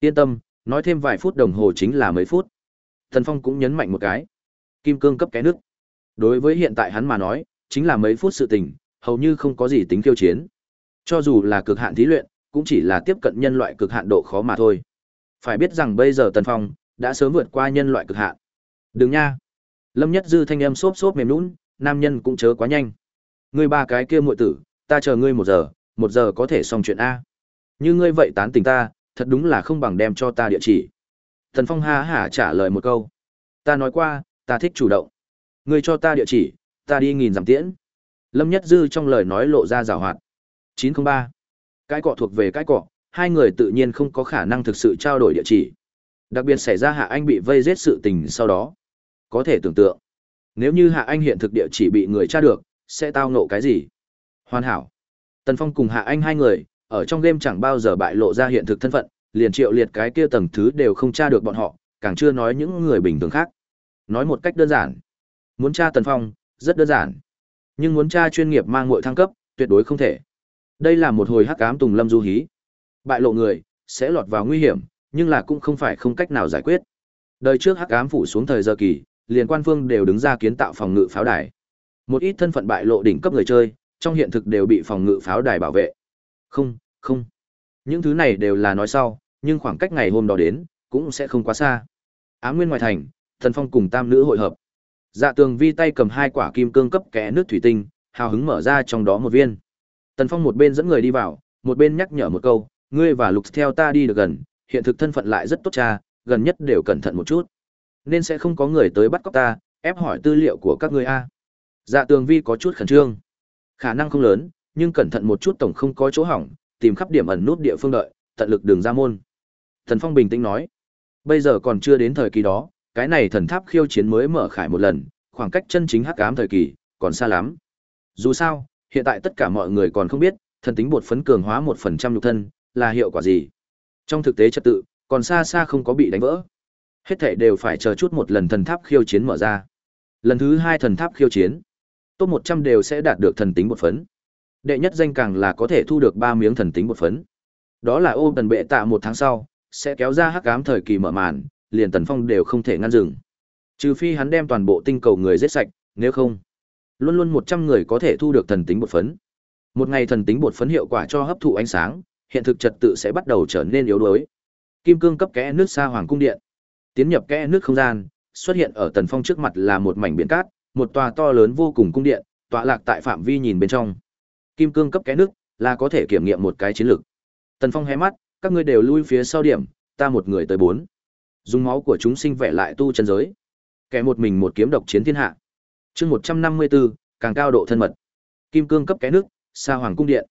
Yên tâm, nói thêm vài phút đồng hồ chính là mấy phút. Thần Phong cũng nhấn mạnh một cái. Kim cương cấp cái nước. Đối với hiện tại hắn mà nói, chính là mấy phút sự tình, hầu như không có gì tính khiêu chiến. Cho dù là cực hạn thí luyện, cũng chỉ là tiếp cận nhân loại cực hạn độ khó mà thôi. Phải biết rằng bây giờ Tần Phong đã sớm vượt qua nhân loại cực hạn. Đừng nha. Lâm Nhất Dư thanh âm xốp xốp mềm nhũn, nam nhân cũng chớ quá nhanh. Ngươi ba cái kia muội tử, ta chờ ngươi một giờ, một giờ có thể xong chuyện a. Như ngươi vậy tán tình ta, thật đúng là không bằng đem cho ta địa chỉ. Tần Phong ha hả trả lời một câu. Ta nói qua, ta thích chủ động. Ngươi cho ta địa chỉ, ta đi nghìn giảm tiễn. Lâm Nhất Dư trong lời nói lộ ra rào hoạt. 903. Cái cọ thuộc về cái cọ, hai người tự nhiên không có khả năng thực sự trao đổi địa chỉ. Đặc biệt xảy ra Hạ Anh bị vây giết sự tình sau đó. Có thể tưởng tượng, nếu như Hạ Anh hiện thực địa chỉ bị người tra được, sẽ tao ngộ cái gì? Hoàn hảo. Tần Phong cùng Hạ Anh hai người, ở trong game chẳng bao giờ bại lộ ra hiện thực thân phận, liền triệu liệt cái kia tầng thứ đều không tra được bọn họ, càng chưa nói những người bình thường khác. Nói một cách đơn giản, muốn tra Tần Phong, rất đơn giản. Nhưng muốn tra chuyên nghiệp mang ngội thăng cấp, tuyệt đối không thể. Đây là một hồi hắc ám tùng lâm du hí. Bại lộ người, sẽ lọt vào nguy hiểm, nhưng là cũng không phải không cách nào giải quyết. Đời trước hắc ám phủ xuống thời giờ kỳ, liền quan phương đều đứng ra kiến tạo phòng ngự pháo đài. Một ít thân phận bại lộ đỉnh cấp người chơi, trong hiện thực đều bị phòng ngự pháo đài bảo vệ. Không, không. Những thứ này đều là nói sau, nhưng khoảng cách ngày hôm đó đến, cũng sẽ không quá xa. Ám nguyên ngoài thành, Thần Phong cùng tam nữ hội hợp. Dạ Tường Vi tay cầm hai quả kim cương cấp kẽ nước thủy tinh, hào hứng mở ra trong đó một viên. Tần Phong một bên dẫn người đi vào, một bên nhắc nhở một câu, ngươi và Lục theo ta đi được gần, hiện thực thân phận lại rất tốt cha, gần nhất đều cẩn thận một chút. Nên sẽ không có người tới bắt cóc ta, ép hỏi tư liệu của các ngươi a. Dạ Tường Vi có chút khẩn trương. Khả năng không lớn, nhưng cẩn thận một chút tổng không có chỗ hỏng, tìm khắp điểm ẩn nút địa phương đợi, tận lực đường ra môn. Thần Phong bình tĩnh nói, bây giờ còn chưa đến thời kỳ đó, cái này thần tháp khiêu chiến mới mở khải một lần, khoảng cách chân chính hắc ám thời kỳ còn xa lắm. Dù sao, hiện tại tất cả mọi người còn không biết, thần tính bột phấn cường hóa một phần trăm nhục thân là hiệu quả gì. Trong thực tế trật tự, còn xa xa không có bị đánh vỡ. Hết thảy đều phải chờ chút một lần thần tháp khiêu chiến mở ra. Lần thứ hai thần tháp khiêu chiến, top 100 đều sẽ đạt được thần tính bột phấn. Đệ nhất danh càng là có thể thu được ba miếng thần tính bột phấn. Đó là ôm tần bệ tạ một tháng sau, sẽ kéo ra hắc ám thời kỳ mở màn, liền tần phong đều không thể ngăn dừng. Trừ phi hắn đem toàn bộ tinh cầu người giết sạch, nếu không, luôn luôn 100 người có thể thu được thần tính bột phấn. Một ngày thần tính bột phấn hiệu quả cho hấp thụ ánh sáng, hiện thực trật tự sẽ bắt đầu trở nên yếu đuối. Kim cương cấp kẽ nước xa hoàng cung điện. Tiến nhập kẽ nước không gian, xuất hiện ở Tần Phong trước mặt là một mảnh biển cát, một tòa to lớn vô cùng cung điện, tọa lạc tại phạm vi nhìn bên trong. Kim cương cấp kẽ nước là có thể kiểm nghiệm một cái chiến lược. Tần Phong hé mắt, các ngươi đều lui phía sau điểm, ta một người tới bốn. Dùng máu của chúng sinh vẽ lại tu chân giới. Kẻ một mình một kiếm độc chiến thiên hạ. Chương 154, càng cao độ thân mật. Kim cương cấp kẽ nước, xa hoàng cung điện.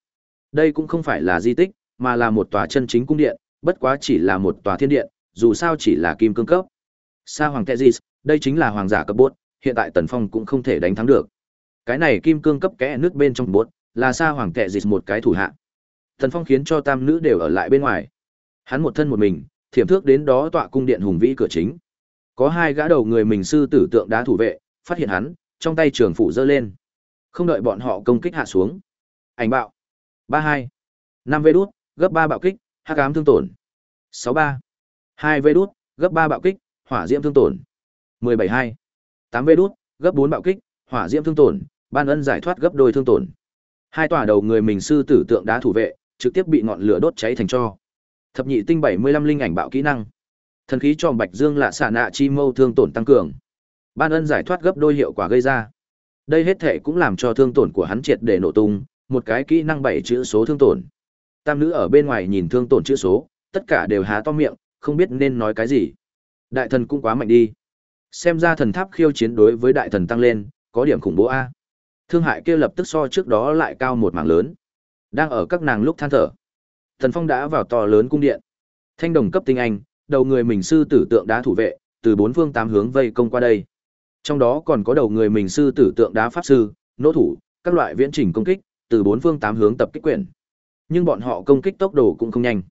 Đây cũng không phải là di tích, mà là một tòa chân chính cung điện, bất quá chỉ là một tòa thiên điện, dù sao chỉ là kim cương cấp. Sa hoàng Tezis, đây chính là hoàng giả cấp bốt, hiện tại Tần Phong cũng không thể đánh thắng được. Cái này kim cương cấp kẽ nước bên trong bốt, là Sa hoàng Tezis một cái thủ hạ. Thần Phong khiến cho tam nữ đều ở lại bên ngoài. Hắn một thân một mình, thiểm thước đến đó tọa cung điện hùng vĩ cửa chính. Có hai gã đầu người mình sư tử tượng đá thủ vệ, phát hiện hắn, trong tay trường phủ giơ lên. Không đợi bọn họ công kích hạ xuống. Ảnh bạo. ba hai năm vê đút, gấp ba bạo kích, hắc ám thương tổn. sáu ba hai vê đút, gấp ba bạo kích, hỏa diễm thương tổn. mười bảy hai tám vê đút, gấp bốn bạo kích, hỏa diễm thương tổn, ban ân giải thoát gấp đôi thương tổn. Hai tòa đầu người mình sư tử tượng đá thủ vệ, trực tiếp bị ngọn lửa đốt cháy thành tro. Thập nhị tinh bảy mươi lăm linh ảnh bạo kỹ năng. Thần khí tròn Bạch Dương lạ xả nạ chi mâu thương tổn tăng cường. Ban ân giải thoát gấp đôi hiệu quả gây ra. Đây hết thể cũng làm cho thương tổn của hắn triệt để nổ tung, một cái kỹ năng bảy chữ số thương tổn. Tam nữ ở bên ngoài nhìn thương tổn chữ số, tất cả đều há to miệng, không biết nên nói cái gì. Đại thần cũng quá mạnh đi. Xem ra thần tháp khiêu chiến đối với đại thần tăng lên, có điểm khủng bố a. Thương hại kia lập tức so trước đó lại cao một mảng lớn. Đang ở các nàng lúc than thở. Thần Phong đã vào to lớn cung điện. Thanh đồng cấp tinh anh, đầu người mình sư tử tượng đá thủ vệ, từ bốn phương tám hướng vây công qua đây. Trong đó còn có đầu người mình sư tử tượng đá pháp sư, nỗ thủ, các loại viễn trình công kích, từ bốn phương tám hướng tập kích quyển. Nhưng bọn họ công kích tốc độ cũng không nhanh.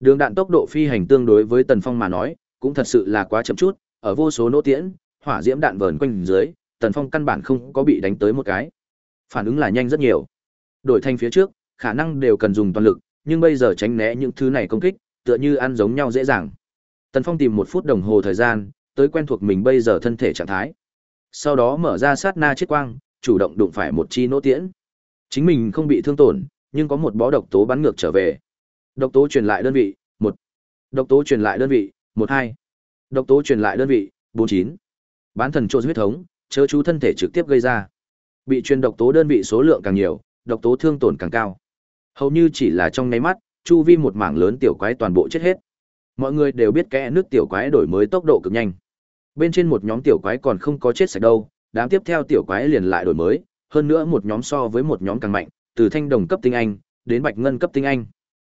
Đường đạn tốc độ phi hành tương đối với Tần Phong mà nói, cũng thật sự là quá chậm chút, ở vô số nỗ tiễn, hỏa diễm đạn vờn quanh dưới, Tần Phong căn bản không có bị đánh tới một cái. Phản ứng là nhanh rất nhiều. Đổi thành phía trước, khả năng đều cần dùng toàn lực, nhưng bây giờ tránh né những thứ này công kích, tựa như ăn giống nhau dễ dàng. Tần Phong tìm một phút đồng hồ thời gian, tới quen thuộc mình bây giờ thân thể trạng thái. Sau đó mở ra sát na chiết quang, chủ động đụng phải một chi nỗ tiễn. Chính mình không bị thương tổn, nhưng có một bó độc tố bắn ngược trở về. Độc tố truyền lại đơn vị, một Độc tố truyền lại đơn vị, một hai Độc tố truyền lại đơn vị, bốn chín Bán thần trộn huyết thống, chớ chú thân thể trực tiếp gây ra. Bị truyền độc tố đơn vị số lượng càng nhiều, độc tố thương tổn càng cao. Hầu như chỉ là trong nháy mắt, chu vi một mảng lớn tiểu quái toàn bộ chết hết. Mọi người đều biết kẽ nước tiểu quái đổi mới tốc độ cực nhanh. Bên trên một nhóm tiểu quái còn không có chết sạch đâu, đám tiếp theo tiểu quái liền lại đổi mới, hơn nữa một nhóm so với một nhóm càng mạnh, từ thanh đồng cấp tinh anh đến bạch ngân cấp tinh anh.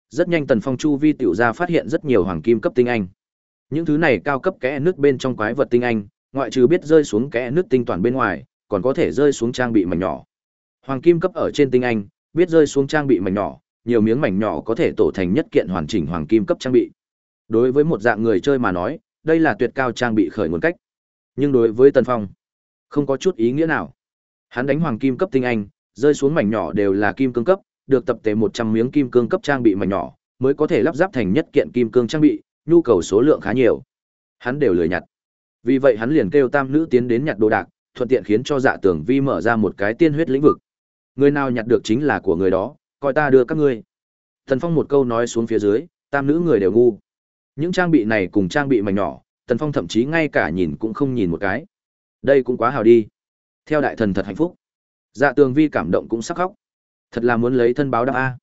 Rất nhanh Tần Phong chu vi tiểu gia phát hiện rất nhiều hoàng kim cấp tinh anh. Những thứ này cao cấp kẽ nước bên trong quái vật tinh anh, ngoại trừ biết rơi xuống kẽ nước tinh toàn bên ngoài, còn có thể rơi xuống trang bị mảnh nhỏ. Hoàng kim cấp ở trên tinh anh, biết rơi xuống trang bị mảnh nhỏ, nhiều miếng mảnh nhỏ có thể tổ thành nhất kiện hoàn chỉnh hoàng kim cấp trang bị. Đối với một dạng người chơi mà nói, đây là tuyệt cao trang bị khởi nguồn cách. Nhưng đối với Tần Phong, không có chút ý nghĩa nào. Hắn đánh hoàng kim cấp tinh anh, rơi xuống mảnh nhỏ đều là kim cương cấp, được tập tề 100 miếng kim cương cấp trang bị mảnh nhỏ, mới có thể lắp ráp thành nhất kiện kim cương trang bị, nhu cầu số lượng khá nhiều. Hắn đều lười nhặt. Vì vậy hắn liền kêu tam nữ tiến đến nhặt đồ đạc, thuận tiện khiến cho Dạ Tường Vi mở ra một cái tiên huyết lĩnh vực. Người nào nhặt được chính là của người đó, coi ta đưa các ngươi. Tần Phong một câu nói xuống phía dưới, tam nữ người đều ngu. Những trang bị này cùng trang bị mảnh nhỏ, Tần Phong thậm chí ngay cả nhìn cũng không nhìn một cái. Đây cũng quá hào đi. Theo đại thần thật hạnh phúc. Dạ Tường Vi cảm động cũng sắc khóc. Thật là muốn lấy thân báo đáp a.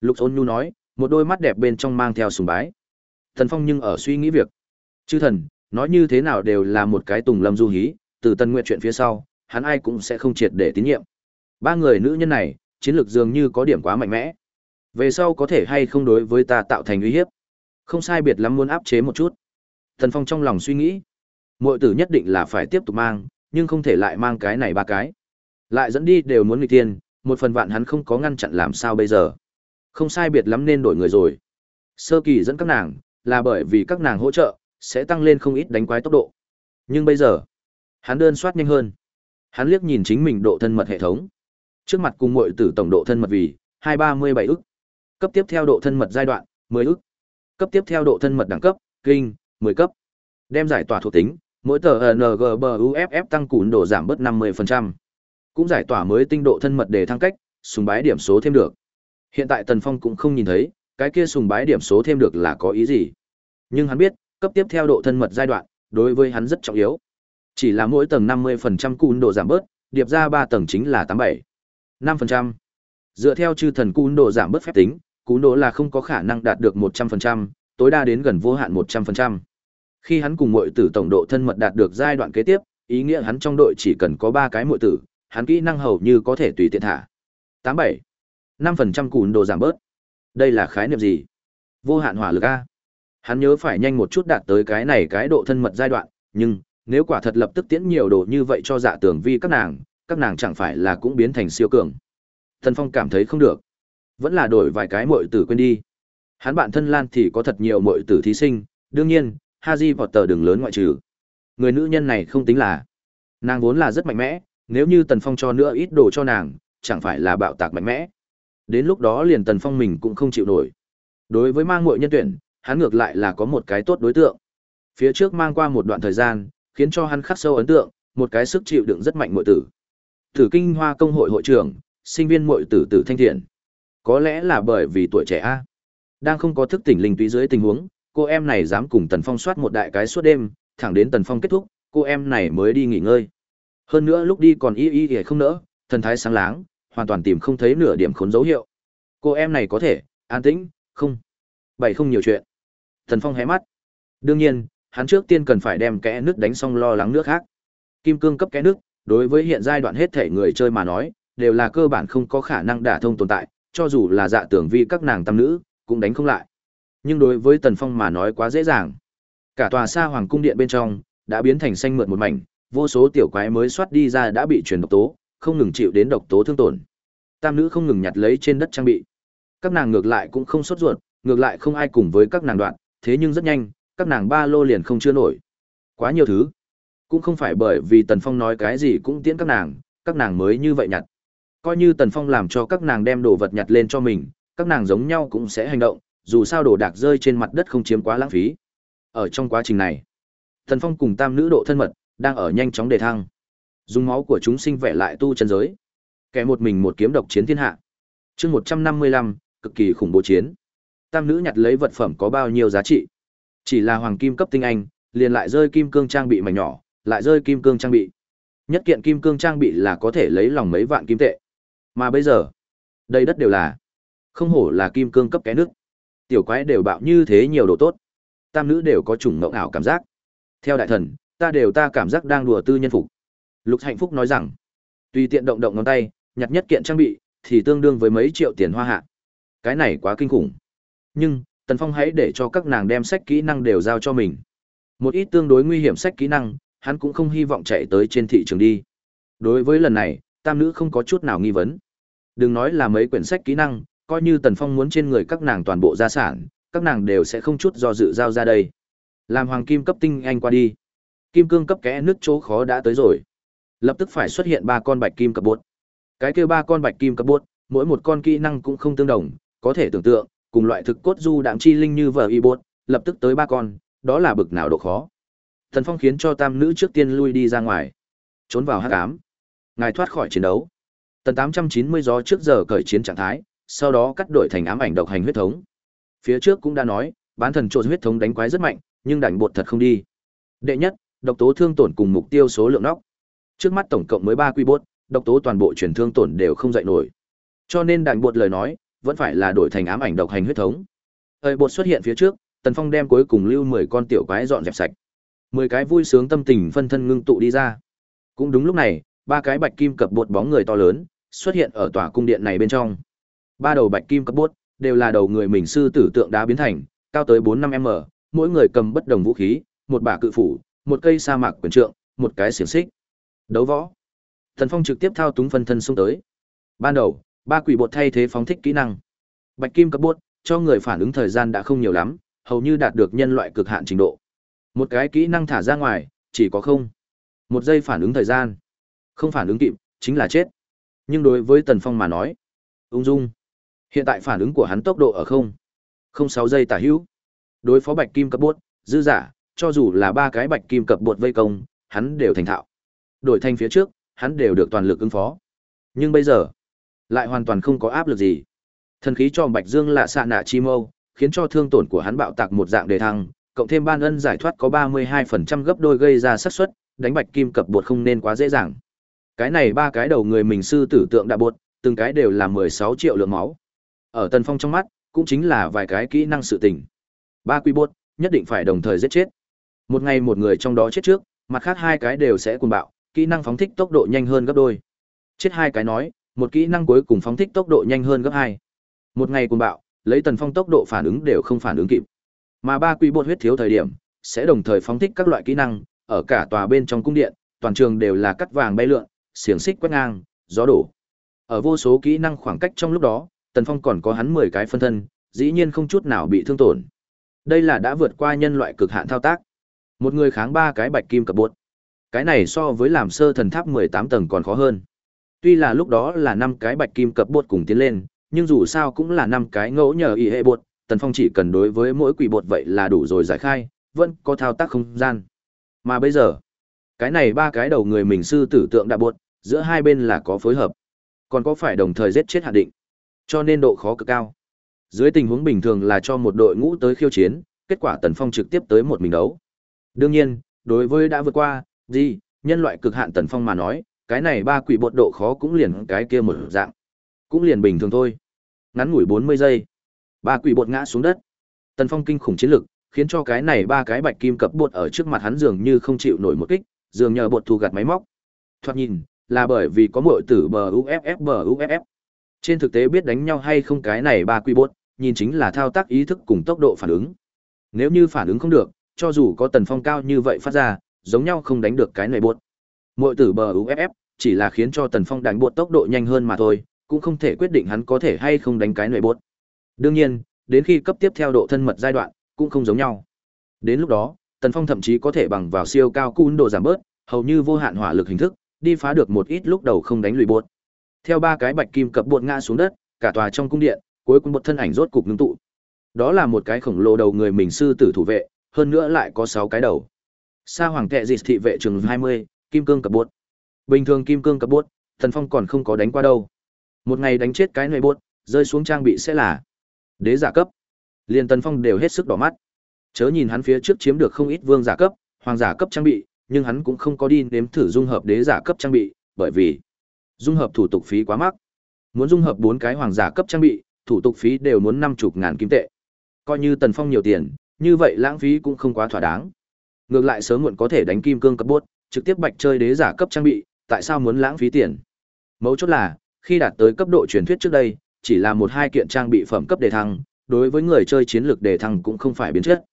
Lục Ôn Nhu nói, một đôi mắt đẹp bên trong mang theo sùng bái. Thần Phong nhưng ở suy nghĩ việc. Chư thần, nói như thế nào đều là một cái tùng lâm du hí, từ Tần Nguyệt chuyện phía sau, hắn ai cũng sẽ không triệt để tín nhiệm. Ba người nữ nhân này, chiến lược dường như có điểm quá mạnh mẽ. Về sau có thể hay không đối với ta tạo thành uy hiếp. Không sai biệt lắm muốn áp chế một chút. Tần Phong trong lòng suy nghĩ, muội tử nhất định là phải tiếp tục mang, nhưng không thể lại mang cái này ba cái. Lại dẫn đi đều muốn nghịch tiên, một phần vạn hắn không có ngăn chặn làm sao bây giờ. Không sai biệt lắm nên đổi người rồi. Sơ kỳ dẫn các nàng, là bởi vì các nàng hỗ trợ, sẽ tăng lên không ít đánh quái tốc độ. Nhưng bây giờ, hắn đơn soát nhanh hơn. Hắn liếc nhìn chính mình độ thân mật hệ thống. Trước mặt cùng muội tử tổng độ thân mật vì 237 ức. Cấp tiếp theo độ thân mật giai đoạn 10 ức. Cấp tiếp theo độ thân mật đẳng cấp kinh 10 cấp. Đem giải tỏa thuộc tính, mỗi tờ NGBUFF tăng cùn độ giảm bớt 50%. Cũng giải tỏa mới tinh độ thân mật để thăng cách, sùng bái điểm số thêm được. Hiện tại Tần Phong cũng không nhìn thấy, cái kia sùng bái điểm số thêm được là có ý gì. Nhưng hắn biết, cấp tiếp theo độ thân mật giai đoạn, đối với hắn rất trọng yếu. Chỉ là mỗi tầng 50% cùn độ giảm bớt, điệp ra 3 tầng chính là 87. 5%. Dựa theo chư thần cún độ giảm bớt phép tính, cún độ là không có khả năng đạt được 100%, tối đa đến gần vô hạn 100%. Khi hắn cùng muội tử tổng độ thân mật đạt được giai đoạn kế tiếp, ý nghĩa hắn trong đội chỉ cần có 3 cái muội tử, hắn kỹ năng hầu như có thể tùy tiện thả. 87. 5% cún độ giảm bớt. Đây là khái niệm gì? Vô hạn hỏa lực a. Hắn nhớ phải nhanh một chút đạt tới cái này cái độ thân mật giai đoạn, nhưng nếu quả thật lập tức tiễn nhiều đồ như vậy cho dạ tưởng vi các nàng, các nàng chẳng phải là cũng biến thành siêu cường. Thần Phong cảm thấy không được. Vẫn là đổi vài cái muội tử quên đi. Hắn bạn thân Lan thì có thật nhiều muội tử thí sinh, đương nhiên, Haji tờ đường lớn ngoại trừ. Người nữ nhân này không tính là. Nàng vốn là rất mạnh mẽ, nếu như Tần Phong cho nữa ít đồ cho nàng, chẳng phải là bạo tạc mạnh mẽ. Đến lúc đó liền Tần Phong mình cũng không chịu nổi. Đối với mang muội nhân tuyển, hắn ngược lại là có một cái tốt đối tượng. Phía trước mang qua một đoạn thời gian, khiến cho hắn khắc sâu ấn tượng, một cái sức chịu đựng rất mạnh muội tử. Tử Kinh Hoa công hội hội trưởng, sinh viên muội tử tử thanh thiện. Có lẽ là bởi vì tuổi trẻ a. Đang không có thức tỉnh linh túy dưới tình huống, cô em này dám cùng Tần Phong soát một đại cái suốt đêm, thẳng đến Tần Phong kết thúc, cô em này mới đi nghỉ ngơi. Hơn nữa lúc đi còn y y y không nỡ, thần thái sáng láng, hoàn toàn tìm không thấy nửa điểm khốn dấu hiệu. Cô em này có thể, an tĩnh, không. Bảy không nhiều chuyện. Tần Phong hé mắt. Đương nhiên, hắn trước tiên cần phải đem kẽ nước đánh xong lo lắng nước khác. Kim cương cấp kẽ nước, đối với hiện giai đoạn hết thể người chơi mà nói, đều là cơ bản không có khả năng đả thông tồn tại, cho dù là dạ tưởng vi các nàng tam nữ, cũng đánh không lại. Nhưng đối với Tần Phong mà nói quá dễ dàng. Cả tòa xa hoàng cung điện bên trong, đã biến thành xanh mượt một mảnh, vô số tiểu quái mới soát đi ra đã bị truyền độc tố, không ngừng chịu đến độc tố thương tổn. Tam nữ không ngừng nhặt lấy trên đất trang bị. Các nàng ngược lại cũng không sốt ruột, ngược lại không ai cùng với các nàng đoạn, thế nhưng rất nhanh, các nàng ba lô liền không chưa nổi. Quá nhiều thứ. Cũng không phải bởi vì Tần Phong nói cái gì cũng tiễn các nàng, các nàng mới như vậy nhặt. Coi như Tần Phong làm cho các nàng đem đồ vật nhặt lên cho mình, các nàng giống nhau cũng sẽ hành động, dù sao đồ đạc rơi trên mặt đất không chiếm quá lãng phí. Ở trong quá trình này, tần Phong cùng tam nữ độ thân mật, đang ở nhanh chóng đề thăng. Dùng máu của chúng sinh vẽ lại tu chân giới. Kẻ một mình một kiếm độc chiến thiên hạ. Chương 155, cực kỳ khủng bố chiến. Tam nữ nhặt lấy vật phẩm có bao nhiêu giá trị? Chỉ là hoàng kim cấp tinh anh, liền lại rơi kim cương trang bị mảnh nhỏ, lại rơi kim cương trang bị. Nhất kiện kim cương trang bị là có thể lấy lòng mấy vạn kim tệ. Mà bây giờ, đây đất đều là không hổ là kim cương cấp cái nước. Tiểu quái đều bạo như thế nhiều đồ tốt. Tam nữ đều có chủng ngộng ảo cảm giác. Theo đại thần, ta đều ta cảm giác đang đùa tư nhân phục. Lục Hạnh Phúc nói rằng, tùy tiện động động ngón tay, nhặt nhất kiện trang bị, thì tương đương với mấy triệu tiền hoa hạ. Cái này quá kinh khủng. Nhưng, Tần Phong hãy để cho các nàng đem sách kỹ năng đều giao cho mình. Một ít tương đối nguy hiểm sách kỹ năng, hắn cũng không hy vọng chạy tới trên thị trường đi. Đối với lần này, tam nữ không có chút nào nghi vấn. Đừng nói là mấy quyển sách kỹ năng, coi như Tần Phong muốn trên người các nàng toàn bộ gia sản, các nàng đều sẽ không chút do dự giao ra đây. Làm hoàng kim cấp tinh anh qua đi. Kim cương cấp kẽ nước chỗ khó đã tới rồi. Lập tức phải xuất hiện ba con bạch kim cấp bột. Cái kia ba con bạch kim cấp bột, mỗi một con kỹ năng cũng không tương đồng, có thể tưởng tượng, cùng loại thực cốt du đạm chi linh như vợ y bột, lập tức tới ba con, đó là bực nào độ khó. Thần Phong khiến cho tam nữ trước tiên lui đi ra ngoài, trốn vào hắc ám. Ngài thoát khỏi chiến đấu. Tần 890 gió trước giờ cởi chiến trạng thái, sau đó cắt đổi thành ám ảnh độc hành huyết thống. Phía trước cũng đã nói, bán thần trộn huyết thống đánh quái rất mạnh, nhưng đảnh bột thật không đi. Đệ nhất, độc tố thương tổn cùng mục tiêu số lượng nóc. Trước mắt tổng cộng mới 3 quy bốt, độc tố toàn bộ truyền thương tổn đều không dậy nổi. Cho nên đảnh bột lời nói, vẫn phải là đổi thành ám ảnh độc hành huyết thống. Thời bột xuất hiện phía trước, Tần Phong đem cuối cùng lưu 10 con tiểu quái dọn dẹp sạch. 10 cái vui sướng tâm tình phân thân ngưng tụ đi ra. Cũng đúng lúc này, ba cái bạch kim cập bột bóng người to lớn xuất hiện ở tòa cung điện này bên trong. Ba đầu bạch kim cập bột đều là đầu người mình sư tử tượng đá biến thành, cao tới 4-5m, mỗi người cầm bất đồng vũ khí, một bả cự phủ, một cây sa mạc quyền trượng, một cái xiềng xích. Đấu võ. Tần Phong trực tiếp thao túng phân thân xung tới. Ban đầu, ba quỷ bột thay thế phóng thích kỹ năng. Bạch kim cấp bột, cho người phản ứng thời gian đã không nhiều lắm, hầu như đạt được nhân loại cực hạn trình độ. Một cái kỹ năng thả ra ngoài, chỉ có không. Một giây phản ứng thời gian. Không phản ứng kịp, chính là chết. Nhưng đối với Tần Phong mà nói, ung dung. Hiện tại phản ứng của hắn tốc độ ở không. Không sáu giây tả hữu. Đối phó bạch kim cấp bột, dư giả, cho dù là ba cái bạch kim cập bột vây công, hắn đều thành thạo. Đổi thành phía trước, hắn đều được toàn lực ứng phó. Nhưng bây giờ, lại hoàn toàn không có áp lực gì. Thần khí cho Bạch Dương lạ xạ nạ chi mâu, khiến cho thương tổn của hắn bạo tạc một dạng đề thăng, cộng thêm ban ân giải thoát có 32% gấp đôi gây ra xác suất, đánh bạch kim cập bột không nên quá dễ dàng. Cái này ba cái đầu người mình sư tử tượng đã bột, từng cái đều là 16 triệu lượng máu. Ở Tần Phong trong mắt, cũng chính là vài cái kỹ năng sự tình. Ba quy bột, nhất định phải đồng thời giết chết. Một ngày một người trong đó chết trước, mặt khác hai cái đều sẽ cuồng bạo, kỹ năng phóng thích tốc độ nhanh hơn gấp đôi. Chết hai cái nói, một kỹ năng cuối cùng phóng thích tốc độ nhanh hơn gấp hai. Một ngày cùng bạo, lấy tần phong tốc độ phản ứng đều không phản ứng kịp. Mà ba quy bột huyết thiếu thời điểm, sẽ đồng thời phóng thích các loại kỹ năng, ở cả tòa bên trong cung điện, toàn trường đều là cắt vàng bay lượn, xiềng xích quét ngang, gió đổ. Ở vô số kỹ năng khoảng cách trong lúc đó, Tần Phong còn có hắn 10 cái phân thân, dĩ nhiên không chút nào bị thương tổn. Đây là đã vượt qua nhân loại cực hạn thao tác. Một người kháng ba cái bạch kim cập bột. Cái này so với làm sơ thần tháp 18 tầng còn khó hơn. Tuy là lúc đó là năm cái bạch kim cập bột cùng tiến lên, nhưng dù sao cũng là năm cái ngẫu nhờ y hệ bột, Tần Phong chỉ cần đối với mỗi quỷ bột vậy là đủ rồi giải khai, vẫn có thao tác không gian. Mà bây giờ, cái này ba cái đầu người mình sư tử tượng đã bột, giữa hai bên là có phối hợp, còn có phải đồng thời giết chết hạn định, cho nên độ khó cực cao. Dưới tình huống bình thường là cho một đội ngũ tới khiêu chiến, kết quả Tần Phong trực tiếp tới một mình đấu. Đương nhiên, đối với đã vượt qua, gì, nhân loại cực hạn tần phong mà nói, cái này ba quỷ bột độ khó cũng liền cái kia một dạng. Cũng liền bình thường thôi. Ngắn ngủi 40 giây, ba quỷ bột ngã xuống đất. Tần phong kinh khủng chiến lực, khiến cho cái này ba cái bạch kim cập bột ở trước mặt hắn dường như không chịu nổi một kích, dường nhờ bột thu gạt máy móc. Thoạt nhìn, là bởi vì có muội tử bờ UFF bờ UFF. Trên thực tế biết đánh nhau hay không cái này ba quỷ bột, nhìn chính là thao tác ý thức cùng tốc độ phản ứng. Nếu như phản ứng không được, cho dù có tần phong cao như vậy phát ra, giống nhau không đánh được cái này bột Muội tử bờ UFF, chỉ là khiến cho tần phong đánh buột tốc độ nhanh hơn mà thôi, cũng không thể quyết định hắn có thể hay không đánh cái nội buột. Đương nhiên, đến khi cấp tiếp theo độ thân mật giai đoạn, cũng không giống nhau. Đến lúc đó, tần phong thậm chí có thể bằng vào siêu cao cun độ giảm bớt, hầu như vô hạn hỏa lực hình thức, đi phá được một ít lúc đầu không đánh lùi buột. Theo ba cái bạch kim cập buột ngã xuống đất, cả tòa trong cung điện, cuối cùng một thân ảnh rốt cục ngưng tụ. Đó là một cái khổng lồ đầu người mình sư tử thủ vệ, hơn nữa lại có 6 cái đầu. Sa hoàng kệ dịch thị vệ trường 20, kim cương cập bốt. Bình thường kim cương cập bốt, Thần Phong còn không có đánh qua đâu. Một ngày đánh chết cái nơi bốt, rơi xuống trang bị sẽ là đế giả cấp. Liên Tần Phong đều hết sức đỏ mắt. Chớ nhìn hắn phía trước chiếm được không ít vương giả cấp, hoàng giả cấp trang bị, nhưng hắn cũng không có đi nếm thử dung hợp đế giả cấp trang bị, bởi vì dung hợp thủ tục phí quá mắc. Muốn dung hợp bốn cái hoàng giả cấp trang bị, thủ tục phí đều muốn năm chục ngàn kim tệ. Coi như Tần Phong nhiều tiền, như vậy lãng phí cũng không quá thỏa đáng. Ngược lại sớm muộn có thể đánh kim cương cấp bốt, trực tiếp bạch chơi đế giả cấp trang bị, tại sao muốn lãng phí tiền? Mấu chốt là, khi đạt tới cấp độ truyền thuyết trước đây, chỉ là một hai kiện trang bị phẩm cấp đề thăng, đối với người chơi chiến lược đề thăng cũng không phải biến chất.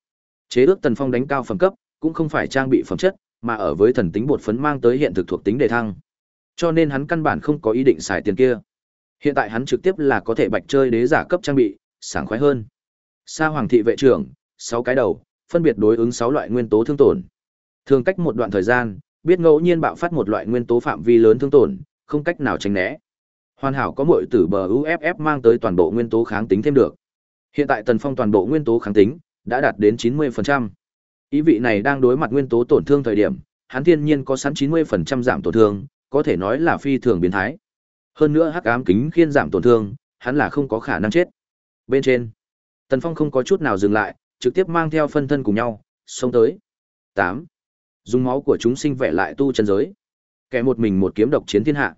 Chế ước Tần Phong đánh cao phẩm cấp, cũng không phải trang bị phẩm chất, mà ở với thần tính bột phấn mang tới hiện thực thuộc tính đề thăng. Cho nên hắn căn bản không có ý định xài tiền kia. Hiện tại hắn trực tiếp là có thể bạch chơi đế giả cấp trang bị, sảng khoái hơn. Sa Hoàng thị vệ trưởng, 6 cái đầu, phân biệt đối ứng 6 loại nguyên tố thương tổn. Thường cách một đoạn thời gian, biết ngẫu nhiên bạo phát một loại nguyên tố phạm vi lớn thương tổn, không cách nào tránh né. Hoàn hảo có muội tử bờ UFF mang tới toàn bộ nguyên tố kháng tính thêm được. Hiện tại Tần Phong toàn bộ nguyên tố kháng tính đã đạt đến 90%. Ý vị này đang đối mặt nguyên tố tổn thương thời điểm, hắn thiên nhiên có sẵn 90% giảm tổn thương, có thể nói là phi thường biến thái. Hơn nữa hắc ám kính khiên giảm tổn thương, hắn là không có khả năng chết. Bên trên, Tần Phong không có chút nào dừng lại, trực tiếp mang theo phân thân cùng nhau, xông tới. 8. Dùng máu của chúng sinh vẽ lại tu chân giới. Kẻ một mình một kiếm độc chiến thiên hạ.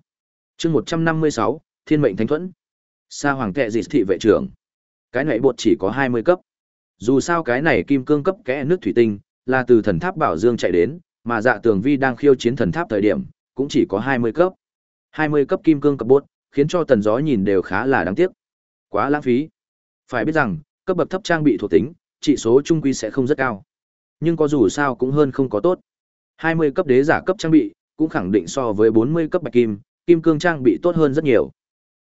Chương 156, Thiên mệnh thánh thuẫn. Sa hoàng tệ dịch thị vệ trưởng. Cái này bột chỉ có 20 cấp. Dù sao cái này kim cương cấp kẽ nước thủy tinh, là từ thần tháp Bảo Dương chạy đến, mà dạ tường vi đang khiêu chiến thần tháp thời điểm, cũng chỉ có 20 cấp. 20 cấp kim cương cấp bốt, khiến cho tần gió nhìn đều khá là đáng tiếc. Quá lãng phí. Phải biết rằng, cấp bậc thấp trang bị thuộc tính, trị số trung quy sẽ không rất cao. Nhưng có dù sao cũng hơn không có tốt. 20 cấp đế giả cấp trang bị, cũng khẳng định so với 40 cấp bạch kim, kim cương trang bị tốt hơn rất nhiều.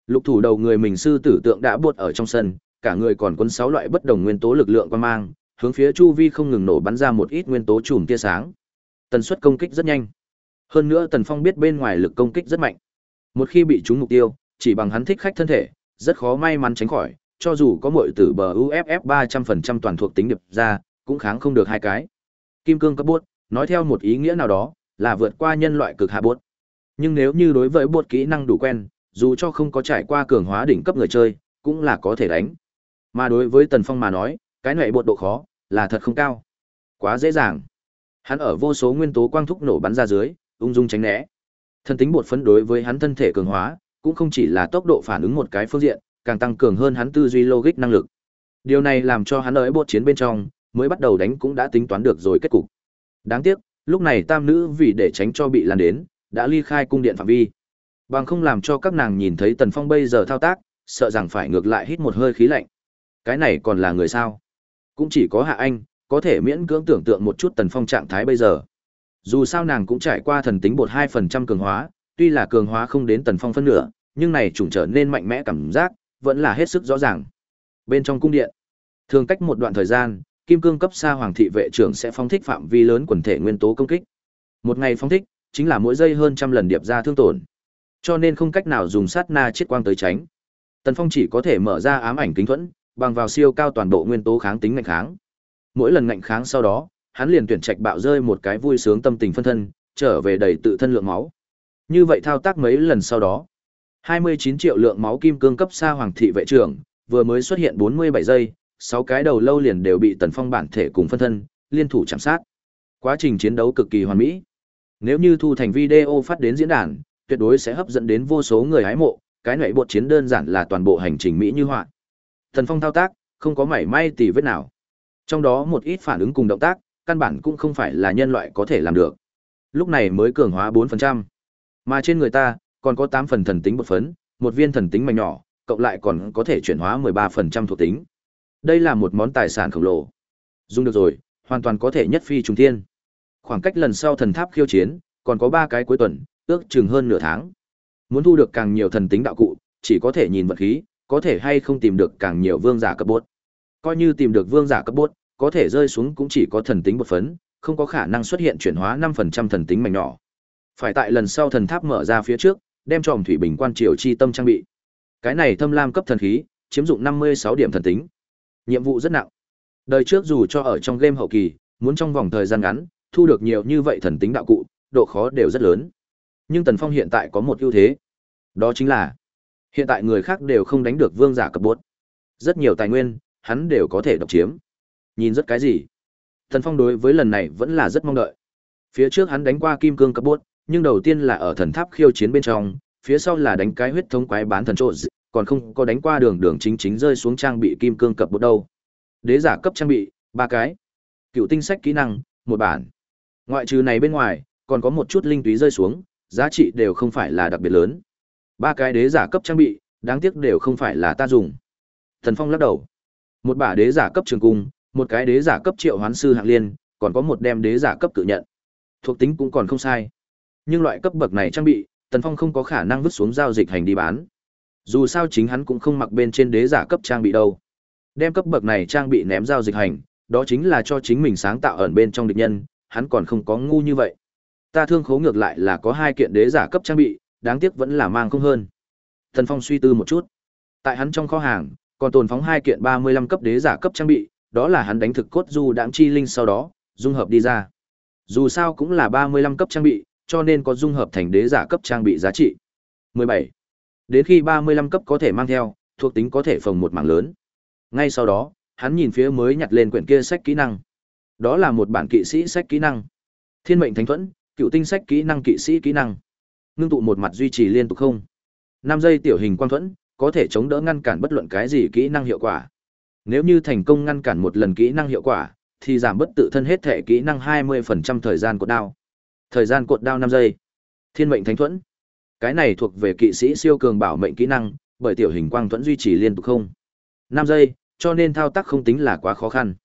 Lục thủ đầu người mình sư tử tượng đã buột ở trong sân, cả người còn quân sáu loại bất đồng nguyên tố lực lượng quan mang, hướng phía chu vi không ngừng nổ bắn ra một ít nguyên tố chùm tia sáng. Tần suất công kích rất nhanh. Hơn nữa Tần Phong biết bên ngoài lực công kích rất mạnh. Một khi bị trúng mục tiêu, chỉ bằng hắn thích khách thân thể, rất khó may mắn tránh khỏi, cho dù có muội tử bờ UFF 300% toàn thuộc tính điệp ra, cũng kháng không được hai cái. Kim cương cấp bút nói theo một ý nghĩa nào đó, là vượt qua nhân loại cực hạ bốt. Nhưng nếu như đối với bột kỹ năng đủ quen, dù cho không có trải qua cường hóa đỉnh cấp người chơi, cũng là có thể đánh. Mà đối với Tần Phong mà nói, cái này bột độ khó là thật không cao. Quá dễ dàng. Hắn ở vô số nguyên tố quang thúc nổ bắn ra dưới, ung dung tránh né. Thân tính bột phấn đối với hắn thân thể cường hóa, cũng không chỉ là tốc độ phản ứng một cái phương diện, càng tăng cường hơn hắn tư duy logic năng lực. Điều này làm cho hắn ở bột chiến bên trong, mới bắt đầu đánh cũng đã tính toán được rồi kết cục. Đáng tiếc, lúc này tam nữ vì để tránh cho bị lan đến, đã ly khai cung điện phạm vi. Bằng không làm cho các nàng nhìn thấy Tần Phong bây giờ thao tác, sợ rằng phải ngược lại hít một hơi khí lạnh. Cái này còn là người sao? Cũng chỉ có Hạ Anh, có thể miễn cưỡng tưởng tượng một chút Tần Phong trạng thái bây giờ. Dù sao nàng cũng trải qua thần tính bột 2% cường hóa, tuy là cường hóa không đến Tần Phong phân nửa, nhưng này trùng trở nên mạnh mẽ cảm giác, vẫn là hết sức rõ ràng. Bên trong cung điện, thường cách một đoạn thời gian, kim cương cấp xa hoàng thị vệ trưởng sẽ phóng thích phạm vi lớn quần thể nguyên tố công kích. Một ngày phóng thích, chính là mỗi giây hơn trăm lần điệp ra thương tổn. Cho nên không cách nào dùng sát na chiết quang tới tránh. Tần Phong chỉ có thể mở ra ám ảnh kính thuẫn, bằng vào siêu cao toàn bộ nguyên tố kháng tính ngạnh kháng. Mỗi lần ngạnh kháng sau đó, hắn liền tuyển trạch bạo rơi một cái vui sướng tâm tình phân thân, trở về đầy tự thân lượng máu. Như vậy thao tác mấy lần sau đó, 29 triệu lượng máu kim cương cấp xa hoàng thị vệ trưởng, vừa mới xuất hiện 47 giây, sáu cái đầu lâu liền đều bị Tần Phong bản thể cùng phân thân liên thủ chạm sát. Quá trình chiến đấu cực kỳ hoàn mỹ. Nếu như thu thành video phát đến diễn đàn, tuyệt đối sẽ hấp dẫn đến vô số người hái mộ, cái nệ bột chiến đơn giản là toàn bộ hành trình mỹ như họa. Thần Phong thao tác, không có mảy may tì vết nào. Trong đó một ít phản ứng cùng động tác, căn bản cũng không phải là nhân loại có thể làm được. Lúc này mới cường hóa 4%. Mà trên người ta, còn có 8 phần thần tính bột phấn, một viên thần tính mảnh nhỏ, cộng lại còn có thể chuyển hóa 13% thuộc tính. Đây là một món tài sản khổng lồ. Dùng được rồi, hoàn toàn có thể nhất phi trùng thiên. Khoảng cách lần sau thần tháp khiêu chiến, còn có 3 cái cuối tuần, ước chừng hơn nửa tháng. Muốn thu được càng nhiều thần tính đạo cụ, chỉ có thể nhìn vật khí, có thể hay không tìm được càng nhiều vương giả cấp bốt. Coi như tìm được vương giả cấp bốt, có thể rơi xuống cũng chỉ có thần tính một phấn, không có khả năng xuất hiện chuyển hóa 5% thần tính mảnh nhỏ. Phải tại lần sau thần tháp mở ra phía trước, đem tròm thủy bình quan triều chi tâm trang bị. Cái này thâm lam cấp thần khí, chiếm dụng 56 điểm thần tính. Nhiệm vụ rất nặng. Đời trước dù cho ở trong game hậu kỳ, muốn trong vòng thời gian ngắn, thu được nhiều như vậy thần tính đạo cụ, độ khó đều rất lớn. Nhưng Tần Phong hiện tại có một ưu thế. Đó chính là, hiện tại người khác đều không đánh được vương giả cấp bốt. Rất nhiều tài nguyên, hắn đều có thể độc chiếm. Nhìn rất cái gì? Tần Phong đối với lần này vẫn là rất mong đợi. Phía trước hắn đánh qua kim cương cấp bốt, nhưng đầu tiên là ở thần tháp khiêu chiến bên trong, phía sau là đánh cái huyết thống quái bán thần trộn, còn không có đánh qua đường đường chính chính rơi xuống trang bị kim cương cập bột đâu. Đế giả cấp trang bị, ba cái. Cựu tinh sách kỹ năng, một bản. Ngoại trừ này bên ngoài, còn có một chút linh túy rơi xuống, giá trị đều không phải là đặc biệt lớn. Ba cái đế giả cấp trang bị, đáng tiếc đều không phải là ta dùng. Thần Phong lắc đầu. Một bả đế giả cấp trường cung, một cái đế giả cấp triệu hoán sư hạng liên, còn có một đem đế giả cấp cự nhận. Thuộc tính cũng còn không sai. Nhưng loại cấp bậc này trang bị, Tần Phong không có khả năng vứt xuống giao dịch hành đi bán. Dù sao chính hắn cũng không mặc bên trên đế giả cấp trang bị đâu. Đem cấp bậc này trang bị ném giao dịch hành, đó chính là cho chính mình sáng tạo ẩn bên trong địch nhân, hắn còn không có ngu như vậy. Ta thương khố ngược lại là có hai kiện đế giả cấp trang bị, đáng tiếc vẫn là mang không hơn. Thần Phong suy tư một chút. Tại hắn trong kho hàng, còn tồn phóng hai kiện 35 cấp đế giả cấp trang bị, đó là hắn đánh thực cốt du đãng chi linh sau đó, dung hợp đi ra. Dù sao cũng là 35 cấp trang bị, cho nên có dung hợp thành đế giả cấp trang bị giá trị. 17. Đến khi 35 cấp có thể mang theo, thuộc tính có thể phòng một mảng lớn. Ngay sau đó, hắn nhìn phía mới nhặt lên quyển kia sách kỹ năng. Đó là một bản kỵ sĩ sách kỹ năng. Thiên mệnh thánh thuẫn, cựu tinh sách kỹ năng kỵ sĩ kỹ năng. Ngưng tụ một mặt duy trì liên tục không. 5 giây tiểu hình quang thuẫn, có thể chống đỡ ngăn cản bất luận cái gì kỹ năng hiệu quả. Nếu như thành công ngăn cản một lần kỹ năng hiệu quả, thì giảm bất tự thân hết thể kỹ năng 20% thời gian cột đao. Thời gian cột đao 5 giây. Thiên mệnh thánh thuẫn. Cái này thuộc về kỵ sĩ siêu cường bảo mệnh kỹ năng, bởi tiểu hình quang thuẫn duy trì liên tục không. năm giây, cho nên thao tác không tính là quá khó khăn.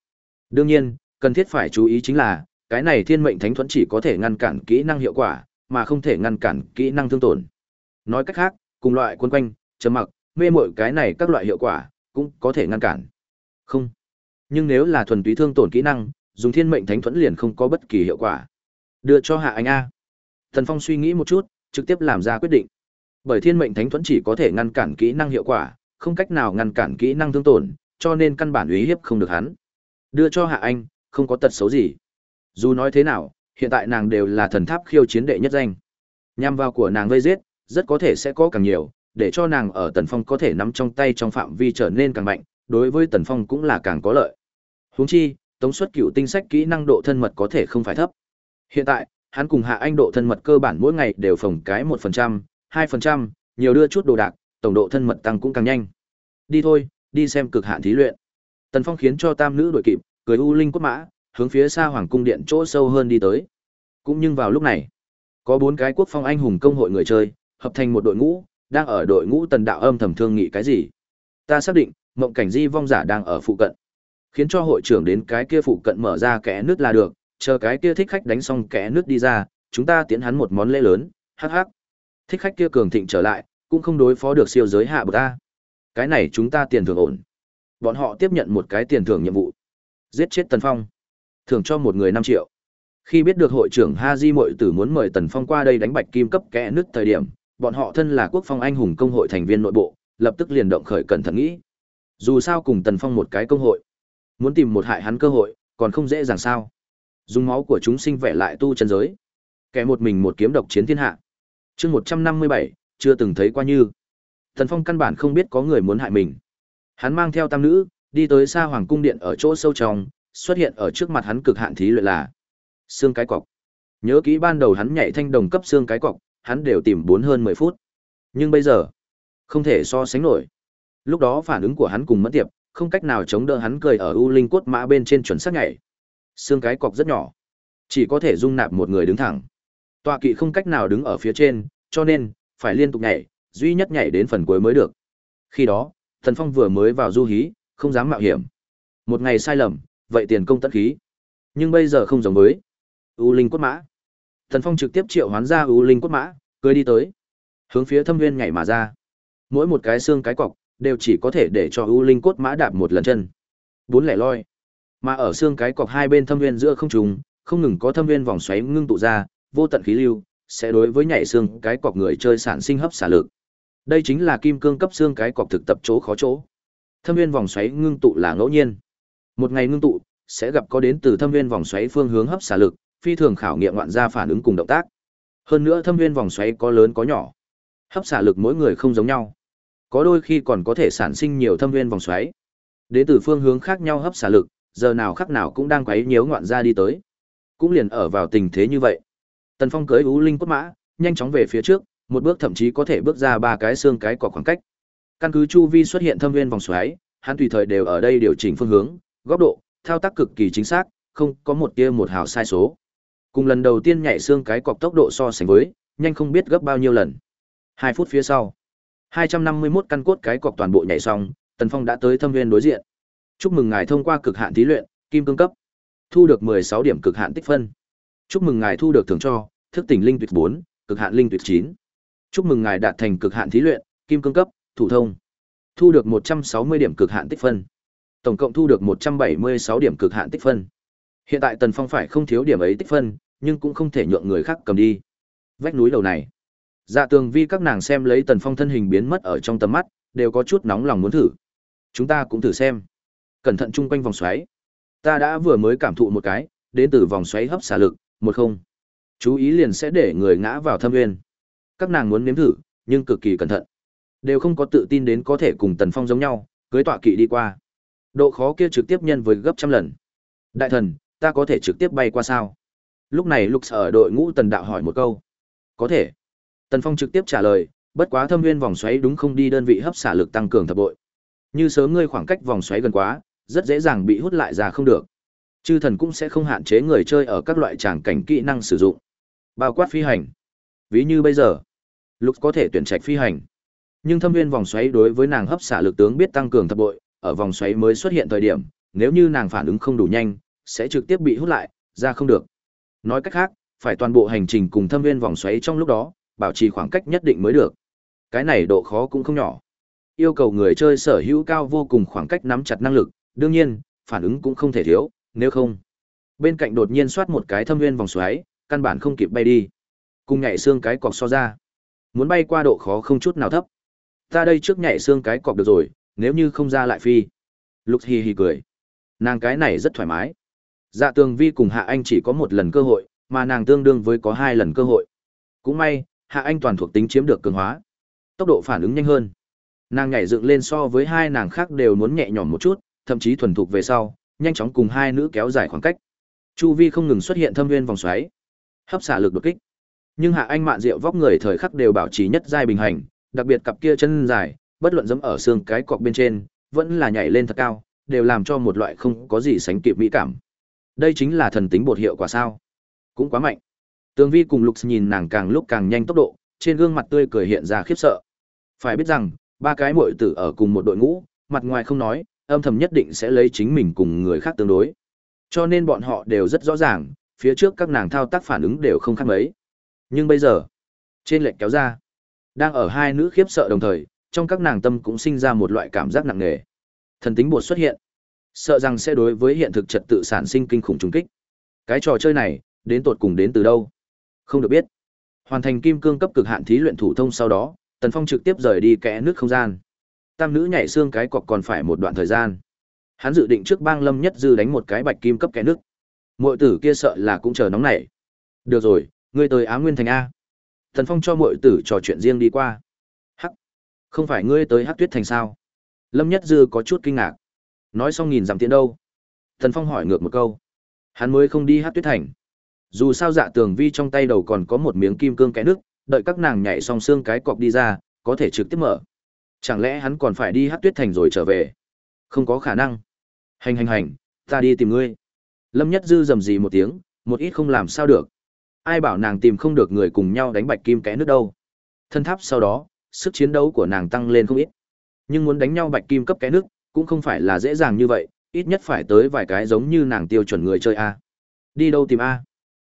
Đương nhiên, cần thiết phải chú ý chính là, cái này thiên mệnh thánh thuẫn chỉ có thể ngăn cản kỹ năng hiệu quả, mà không thể ngăn cản kỹ năng thương tổn. Nói cách khác, cùng loại quân quanh, chấm mặc, mê mội cái này các loại hiệu quả, cũng có thể ngăn cản. Không. Nhưng nếu là thuần túy thương tổn kỹ năng, dùng thiên mệnh thánh thuẫn liền không có bất kỳ hiệu quả. Đưa cho hạ anh A. Thần Phong suy nghĩ một chút, trực tiếp làm ra quyết định. Bởi thiên mệnh thánh thuẫn chỉ có thể ngăn cản kỹ năng hiệu quả, không cách nào ngăn cản kỹ năng thương tổn, cho nên căn bản uy hiếp không được hắn. Đưa cho hạ anh, không có tật xấu gì. Dù nói thế nào, hiện tại nàng đều là thần tháp khiêu chiến đệ nhất danh. Nhằm vào của nàng vây giết, rất có thể sẽ có càng nhiều, để cho nàng ở Tần Phong có thể nắm trong tay trong phạm vi trở nên càng mạnh, đối với Tần Phong cũng là càng có lợi. Huống chi, tống suất cựu tinh sách kỹ năng độ thân mật có thể không phải thấp. Hiện tại, hắn cùng Hạ Anh độ thân mật cơ bản mỗi ngày đều phồng cái 1%, 2%, nhiều đưa chút đồ đạc, tổng độ thân mật tăng cũng càng nhanh. Đi thôi, đi xem cực hạn thí luyện. Tần Phong khiến cho tam nữ đội kịp, cười u linh quất mã, hướng phía xa hoàng cung điện chỗ sâu hơn đi tới. Cũng nhưng vào lúc này, có bốn cái quốc phong anh hùng công hội người chơi, hợp thành một đội ngũ, đang ở đội ngũ tần đạo âm thầm thương nghị cái gì. Ta xác định, mộng cảnh di vong giả đang ở phụ cận. Khiến cho hội trưởng đến cái kia phụ cận mở ra kẽ nước là được, chờ cái kia thích khách đánh xong kẻ nước đi ra, chúng ta tiến hắn một món lễ lớn, hắc hắc. Thích khách kia cường thịnh trở lại, cũng không đối phó được siêu giới hạ bậc ta. Cái này chúng ta tiền thưởng ổn. Bọn họ tiếp nhận một cái tiền thưởng nhiệm vụ. Giết chết Tần Phong. Thưởng cho một người năm triệu. Khi biết được hội trưởng Ha Di Mội Tử muốn mời Tần Phong qua đây đánh bạch kim cấp kẽ nứt thời điểm, bọn họ thân là quốc phong anh hùng công hội thành viên nội bộ, lập tức liền động khởi cẩn thận nghĩ. Dù sao cùng Tần Phong một cái công hội, muốn tìm một hại hắn cơ hội, còn không dễ dàng sao? Dùng máu của chúng sinh vẽ lại tu chân giới. Kẻ một mình một kiếm độc chiến thiên hạ. Chương một trăm năm mươi bảy chưa từng thấy qua như. Thần Phong căn bản không biết có người muốn hại mình. Hắn mang theo tam nữ, đi tới xa hoàng cung điện ở chỗ sâu trong, xuất hiện ở trước mặt hắn cực hạn thí luyện là xương cái cọc. Nhớ kỹ ban đầu hắn nhảy thanh đồng cấp xương cái cọc, hắn đều tìm bốn hơn mười phút. Nhưng bây giờ, không thể so sánh nổi. Lúc đó phản ứng của hắn cùng mất tiệp, không cách nào chống đỡ hắn cười ở u linh cốt mã bên trên chuẩn xác nhảy. Xương cái cọc rất nhỏ, chỉ có thể dung nạp một người đứng thẳng. Tọa kỵ không cách nào đứng ở phía trên, cho nên phải liên tục nhảy, duy nhất nhảy đến phần cuối mới được. Khi đó, Thần Phong vừa mới vào du hí, không dám mạo hiểm. Một ngày sai lầm, vậy tiền công tất khí. Nhưng bây giờ không giống với U Linh cốt mã. Thần Phong trực tiếp triệu hoán ra U Linh cốt mã, cười đi tới, hướng phía Thâm Viên nhảy mà ra. Mỗi một cái xương cái cọc đều chỉ có thể để cho U Linh cốt mã đạp một lần chân. Bốn lẻ loi. Mà ở xương cái cọc hai bên thâm viên giữa không trùng, không ngừng có thâm viên vòng xoáy ngưng tụ ra, vô tận khí lưu, sẽ đối với nhảy xương cái cọc người chơi sản sinh hấp xả lực. Đây chính là kim cương cấp xương cái cọc thực tập chỗ khó chỗ. Thâm viên vòng xoáy ngưng tụ là ngẫu nhiên. Một ngày ngưng tụ, sẽ gặp có đến từ thâm viên vòng xoáy phương hướng hấp xả lực, phi thường khảo nghiệm ngoạn gia phản ứng cùng động tác. Hơn nữa thâm viên vòng xoáy có lớn có nhỏ. Hấp xả lực mỗi người không giống nhau. Có đôi khi còn có thể sản sinh nhiều thâm viên vòng xoáy. Đến từ phương hướng khác nhau hấp xả lực, giờ nào khắc nào cũng đang quấy nhiễu ngoạn gia đi tới. Cũng liền ở vào tình thế như vậy. Tần Phong cưỡi Ú Linh cốt mã, nhanh chóng về phía trước, một bước thậm chí có thể bước ra ba cái xương cái cọc khoảng cách. Căn cứ chu vi xuất hiện thâm viên vòng xoáy, hắn tùy thời đều ở đây điều chỉnh phương hướng, góc độ, thao tác cực kỳ chính xác, không có một tia một hào sai số. Cùng lần đầu tiên nhảy xương cái cọc tốc độ so sánh với, nhanh không biết gấp bao nhiêu lần. Hai phút phía sau, 251 căn cốt cái cọc toàn bộ nhảy xong, Tần Phong đã tới thâm viên đối diện. Chúc mừng ngài thông qua cực hạn thí luyện, kim cương cấp, thu được 16 điểm cực hạn tích phân. Chúc mừng ngài thu được thưởng cho, thức tỉnh linh tuyệt 4, cực hạn linh tuyệt 9. Chúc mừng ngài đạt thành cực hạn thí luyện, kim cương cấp, thủ thông. Thu được 160 điểm cực hạn tích phân. Tổng cộng thu được 176 điểm cực hạn tích phân. Hiện tại Tần Phong phải không thiếu điểm ấy tích phân, nhưng cũng không thể nhượng người khác cầm đi. Vách núi đầu này, Dạ Tường Vi các nàng xem lấy Tần Phong thân hình biến mất ở trong tầm mắt, đều có chút nóng lòng muốn thử. Chúng ta cũng thử xem. Cẩn thận chung quanh vòng xoáy. Ta đã vừa mới cảm thụ một cái, đến từ vòng xoáy hấp xả lực, một không. Chú ý liền sẽ để người ngã vào thâm nguyên. Các nàng muốn nếm thử, nhưng cực kỳ cẩn thận. Đều không có tự tin đến có thể cùng Tần Phong giống nhau, cưới tọa kỵ đi qua. Độ khó kia trực tiếp nhân với gấp trăm lần. Đại thần, ta có thể trực tiếp bay qua sao? Lúc này Lục sở đội ngũ Tần Đạo hỏi một câu. Có thể. Tần Phong trực tiếp trả lời, bất quá thâm nguyên vòng xoáy đúng không đi đơn vị hấp xả lực tăng cường thập bội. Như sớm ngươi khoảng cách vòng xoáy gần quá, rất dễ dàng bị hút lại ra không được. Chư thần cũng sẽ không hạn chế người chơi ở các loại tràng cảnh kỹ năng sử dụng. Bao quát phi hành. Ví như bây giờ, Lục có thể tuyển trạch phi hành. Nhưng thâm viên vòng xoáy đối với nàng hấp xả lực tướng biết tăng cường thập bội, ở vòng xoáy mới xuất hiện thời điểm, nếu như nàng phản ứng không đủ nhanh, sẽ trực tiếp bị hút lại, ra không được. Nói cách khác, phải toàn bộ hành trình cùng thâm viên vòng xoáy trong lúc đó, bảo trì khoảng cách nhất định mới được. Cái này độ khó cũng không nhỏ. Yêu cầu người chơi sở hữu cao vô cùng khoảng cách nắm chặt năng lực, đương nhiên, phản ứng cũng không thể thiếu, nếu không. Bên cạnh đột nhiên xoát một cái thâm nguyên vòng xoáy, căn bản không kịp bay đi. Cùng nhảy xương cái cọc so ra. Muốn bay qua độ khó không chút nào thấp. Ta đây trước nhảy xương cái cọc được rồi, nếu như không ra lại phi. Lục hì hì cười. Nàng cái này rất thoải mái. Dạ tường vi cùng Hạ Anh chỉ có một lần cơ hội, mà nàng tương đương với có hai lần cơ hội. Cũng may, Hạ Anh toàn thuộc tính chiếm được cường hóa. Tốc độ phản ứng nhanh hơn. Nàng nhảy dựng lên so với hai nàng khác đều muốn nhẹ nhõm một chút, thậm chí thuần thục về sau, nhanh chóng cùng hai nữ kéo dài khoảng cách. Chu vi không ngừng xuất hiện thâm viên vòng xoáy, hấp xả lực đột kích. Nhưng Hạ Anh mạn rượu vóc người thời khắc đều bảo trì nhất giai bình hành, đặc biệt cặp kia chân dài, bất luận dẫm ở xương cái cọc bên trên, vẫn là nhảy lên thật cao, đều làm cho một loại không có gì sánh kịp mỹ cảm. Đây chính là thần tính bột hiệu quả sao? Cũng quá mạnh. Tường Vi cùng Lục nhìn nàng càng lúc càng nhanh tốc độ, trên gương mặt tươi cười hiện ra khiếp sợ. Phải biết rằng, ba cái muội tử ở cùng một đội ngũ, mặt ngoài không nói, âm thầm nhất định sẽ lấy chính mình cùng người khác tương đối. Cho nên bọn họ đều rất rõ ràng, phía trước các nàng thao tác phản ứng đều không khác mấy. Nhưng bây giờ, trên lệnh kéo ra, đang ở hai nữ khiếp sợ đồng thời, trong các nàng tâm cũng sinh ra một loại cảm giác nặng nề. Thần tính bột xuất hiện, sợ rằng sẽ đối với hiện thực trật tự sản sinh kinh khủng trùng kích. Cái trò chơi này, đến tột cùng đến từ đâu? Không được biết. Hoàn thành kim cương cấp cực hạn thí luyện thủ thông sau đó, Tần Phong trực tiếp rời đi kẽ nước không gian. Tam nữ nhảy xương cái cọc còn phải một đoạn thời gian. Hắn dự định trước bang Lâm Nhất Dư đánh một cái bạch kim cấp kẽ nước. Muội tử kia sợ là cũng chờ nóng nảy. Được rồi, ngươi tới Á Nguyên thành a. thần Phong cho muội tử trò chuyện riêng đi qua. Hắc, không phải ngươi tới Hắc Tuyết thành sao? Lâm Nhất Dư có chút kinh ngạc. Nói xong nhìn dặm tiền đâu? thần Phong hỏi ngược một câu. Hắn mới không đi Hắc Tuyết thành. Dù sao dạ tường vi trong tay đầu còn có một miếng kim cương cái nước, đợi các nàng nhảy xong xương cái cọc đi ra, có thể trực tiếp mở. Chẳng lẽ hắn còn phải đi hát tuyết thành rồi trở về? Không có khả năng. Hành hành hành, ta đi tìm ngươi. Lâm Nhất Dư rầm rì một tiếng, một ít không làm sao được. Ai bảo nàng tìm không được người cùng nhau đánh bạch kim kẽ nước đâu. Thân tháp sau đó, sức chiến đấu của nàng tăng lên không ít. Nhưng muốn đánh nhau bạch kim cấp kẽ nước, cũng không phải là dễ dàng như vậy, ít nhất phải tới vài cái giống như nàng tiêu chuẩn người chơi A. Đi đâu tìm A?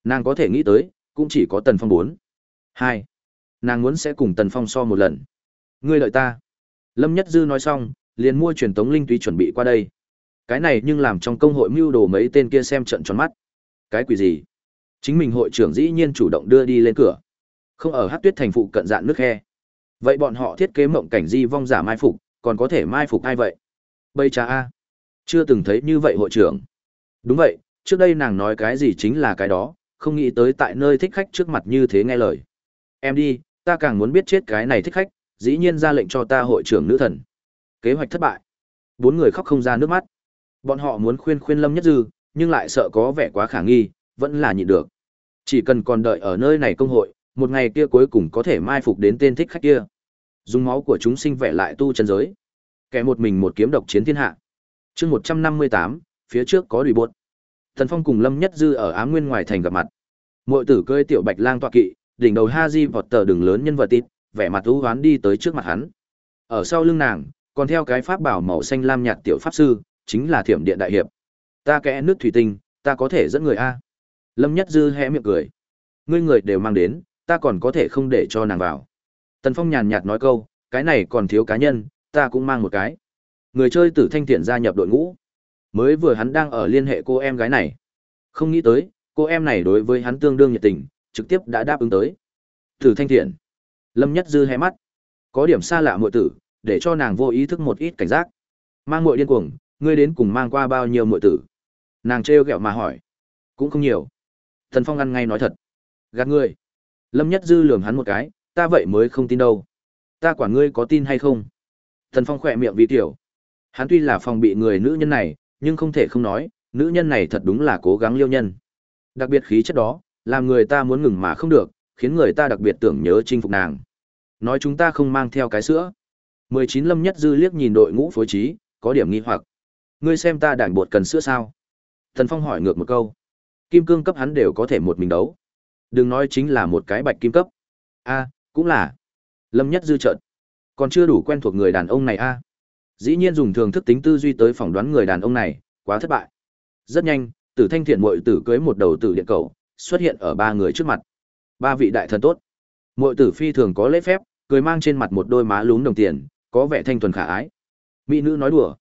Nàng có thể nghĩ tới, cũng chỉ có Tần Phong bốn. Hai. Nàng muốn sẽ cùng Tần Phong so một lần. Ngươi lợi ta. Lâm Nhất Dư nói xong, liền mua truyền tống linh túy chuẩn bị qua đây. Cái này nhưng làm trong công hội mưu đồ mấy tên kia xem trận tròn mắt. Cái quỷ gì? Chính mình hội trưởng dĩ nhiên chủ động đưa đi lên cửa. Không ở Hắc Tuyết thành phụ cận dạn nước khe. Vậy bọn họ thiết kế mộng cảnh di vong giả mai phục, còn có thể mai phục ai vậy? Bây cha a. Chưa từng thấy như vậy hội trưởng. Đúng vậy, trước đây nàng nói cái gì chính là cái đó, không nghĩ tới tại nơi thích khách trước mặt như thế nghe lời. Em đi, ta càng muốn biết chết cái này thích khách, dĩ nhiên ra lệnh cho ta hội trưởng nữ thần. Kế hoạch thất bại. Bốn người khóc không ra nước mắt. Bọn họ muốn khuyên khuyên Lâm Nhất Dư, nhưng lại sợ có vẻ quá khả nghi, vẫn là nhịn được. Chỉ cần còn đợi ở nơi này công hội, một ngày kia cuối cùng có thể mai phục đến tên thích khách kia. Dùng máu của chúng sinh vẽ lại tu chân giới. Kẻ một mình một kiếm độc chiến thiên hạ. Chương một trăm năm mươi tám phía trước có đùi buốt. Thần Phong cùng Lâm Nhất Dư ở á Nguyên ngoài thành gặp mặt. Muội tử cơi tiểu Bạch Lang tọa kỵ, đỉnh đầu Haji vọt tờ đường lớn nhân vật tít, vẻ mặt u hoán đi tới trước mặt hắn. Ở sau lưng nàng, còn theo cái pháp bảo màu xanh lam nhạt tiểu pháp sư, chính là Thiểm Điện đại hiệp. Ta kẽ nước thủy tinh, ta có thể dẫn người a. Lâm Nhất Dư hé miệng cười. Ngươi người đều mang đến, ta còn có thể không để cho nàng vào. Tần Phong nhàn nhạt nói câu, cái này còn thiếu cá nhân, ta cũng mang một cái. Người chơi tử thanh tiện gia nhập đội ngũ. Mới vừa hắn đang ở liên hệ cô em gái này. Không nghĩ tới, cô em này đối với hắn tương đương nhiệt tình, trực tiếp đã đáp ứng tới. Tử thanh tiện. Lâm Nhất Dư hé mắt. Có điểm xa lạ muội tử, để cho nàng vô ý thức một ít cảnh giác. Mang muội điên cuồng, ngươi đến cùng mang qua bao nhiêu muội tử? Nàng trêu ghẹo mà hỏi. Cũng không nhiều. Thần Phong ăn ngay nói thật. Gạt ngươi. Lâm Nhất Dư lườm hắn một cái, ta vậy mới không tin đâu. Ta quản ngươi có tin hay không? Thần Phong khỏe miệng vì tiểu. Hắn tuy là phòng bị người nữ nhân này, nhưng không thể không nói, nữ nhân này thật đúng là cố gắng liêu nhân. Đặc biệt khí chất đó, làm người ta muốn ngừng mà không được, khiến người ta đặc biệt tưởng nhớ chinh phục nàng. Nói chúng ta không mang theo cái sữa. 19 Lâm Nhất Dư liếc nhìn đội ngũ phối trí, có điểm nghi hoặc. Ngươi xem ta đảng bột cần sữa sao? Thần Phong hỏi ngược một câu. Kim cương cấp hắn đều có thể một mình đấu. Đừng nói chính là một cái bạch kim cấp. A, cũng là. Lâm Nhất Dư trợn. Còn chưa đủ quen thuộc người đàn ông này a. Dĩ nhiên dùng thường thức tính tư duy tới phỏng đoán người đàn ông này, quá thất bại. Rất nhanh, Tử Thanh Thiện muội tử cưới một đầu tử điện cầu, xuất hiện ở ba người trước mặt. Ba vị đại thần tốt. Muội tử phi thường có lễ phép, cười mang trên mặt một đôi má lún đồng tiền, có vẻ thanh thuần khả ái. Mỹ nữ nói đùa.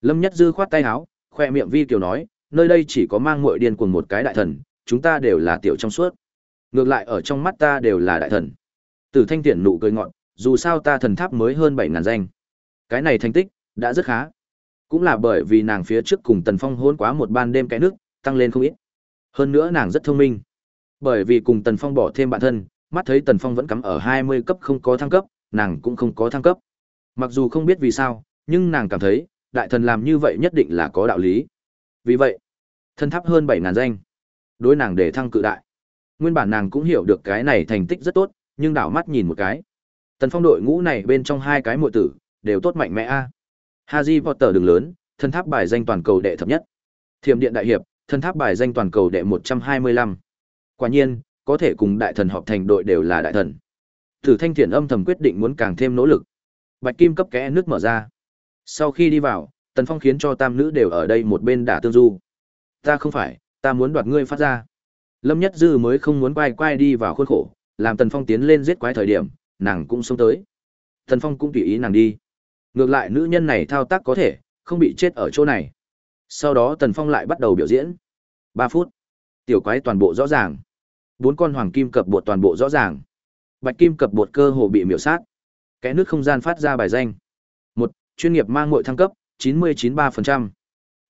Lâm Nhất Dư khoát tay áo, khoe miệng vi kiều nói, nơi đây chỉ có mang muội điên cuồng một cái đại thần, chúng ta đều là tiểu trong suốt. Ngược lại ở trong mắt ta đều là đại thần. Tử Thanh Tiễn nụ cười ngọn, dù sao ta thần tháp mới hơn bảy ngàn danh. Cái này thành tích đã rất khá. Cũng là bởi vì nàng phía trước cùng Tần Phong hôn quá một ban đêm cái nước, tăng lên không ít. Hơn nữa nàng rất thông minh. Bởi vì cùng Tần Phong bỏ thêm bạn thân, mắt thấy Tần Phong vẫn cắm ở hai mươi cấp không có thăng cấp, nàng cũng không có thăng cấp. Mặc dù không biết vì sao, nhưng nàng cảm thấy, đại thần làm như vậy nhất định là có đạo lý. Vì vậy, thân tháp hơn bảy ngàn danh. Đối nàng để thăng cự đại. Nguyên bản nàng cũng hiểu được cái này thành tích rất tốt, nhưng đảo mắt nhìn một cái. Tần Phong đội ngũ này bên trong hai cái muội tử, đều tốt mạnh mẽ a. Haji Potter đường lớn, thân tháp bài danh toàn cầu đệ thập nhất. Thiểm điện đại hiệp, thân tháp bài danh toàn cầu đệ 125. Quả nhiên, có thể cùng đại thần họp thành đội đều là đại thần. Tử Thanh Thiện âm thầm quyết định muốn càng thêm nỗ lực. Bạch Kim cấp kẽ nước mở ra. Sau khi đi vào, Tần Phong khiến cho tam nữ đều ở đây một bên đả tương du. Ta không phải, ta muốn đoạt ngươi phát ra. Lâm Nhất Dư mới không muốn quay quay đi vào khuôn khổ, làm Tần Phong tiến lên giết quái thời điểm, nàng cũng xông tới. Tần Phong cũng tùy ý nàng đi. Ngược lại nữ nhân này thao tác có thể, không bị chết ở chỗ này. Sau đó Tần Phong lại bắt đầu biểu diễn. ba phút. Tiểu quái toàn bộ rõ ràng. Bốn con hoàng kim cập bột toàn bộ rõ ràng. Bạch kim cập bột cơ hồ bị miểu sát. Cái nước không gian phát ra bài danh. một Chuyên nghiệp mang muội thăng cấp, 99.3%.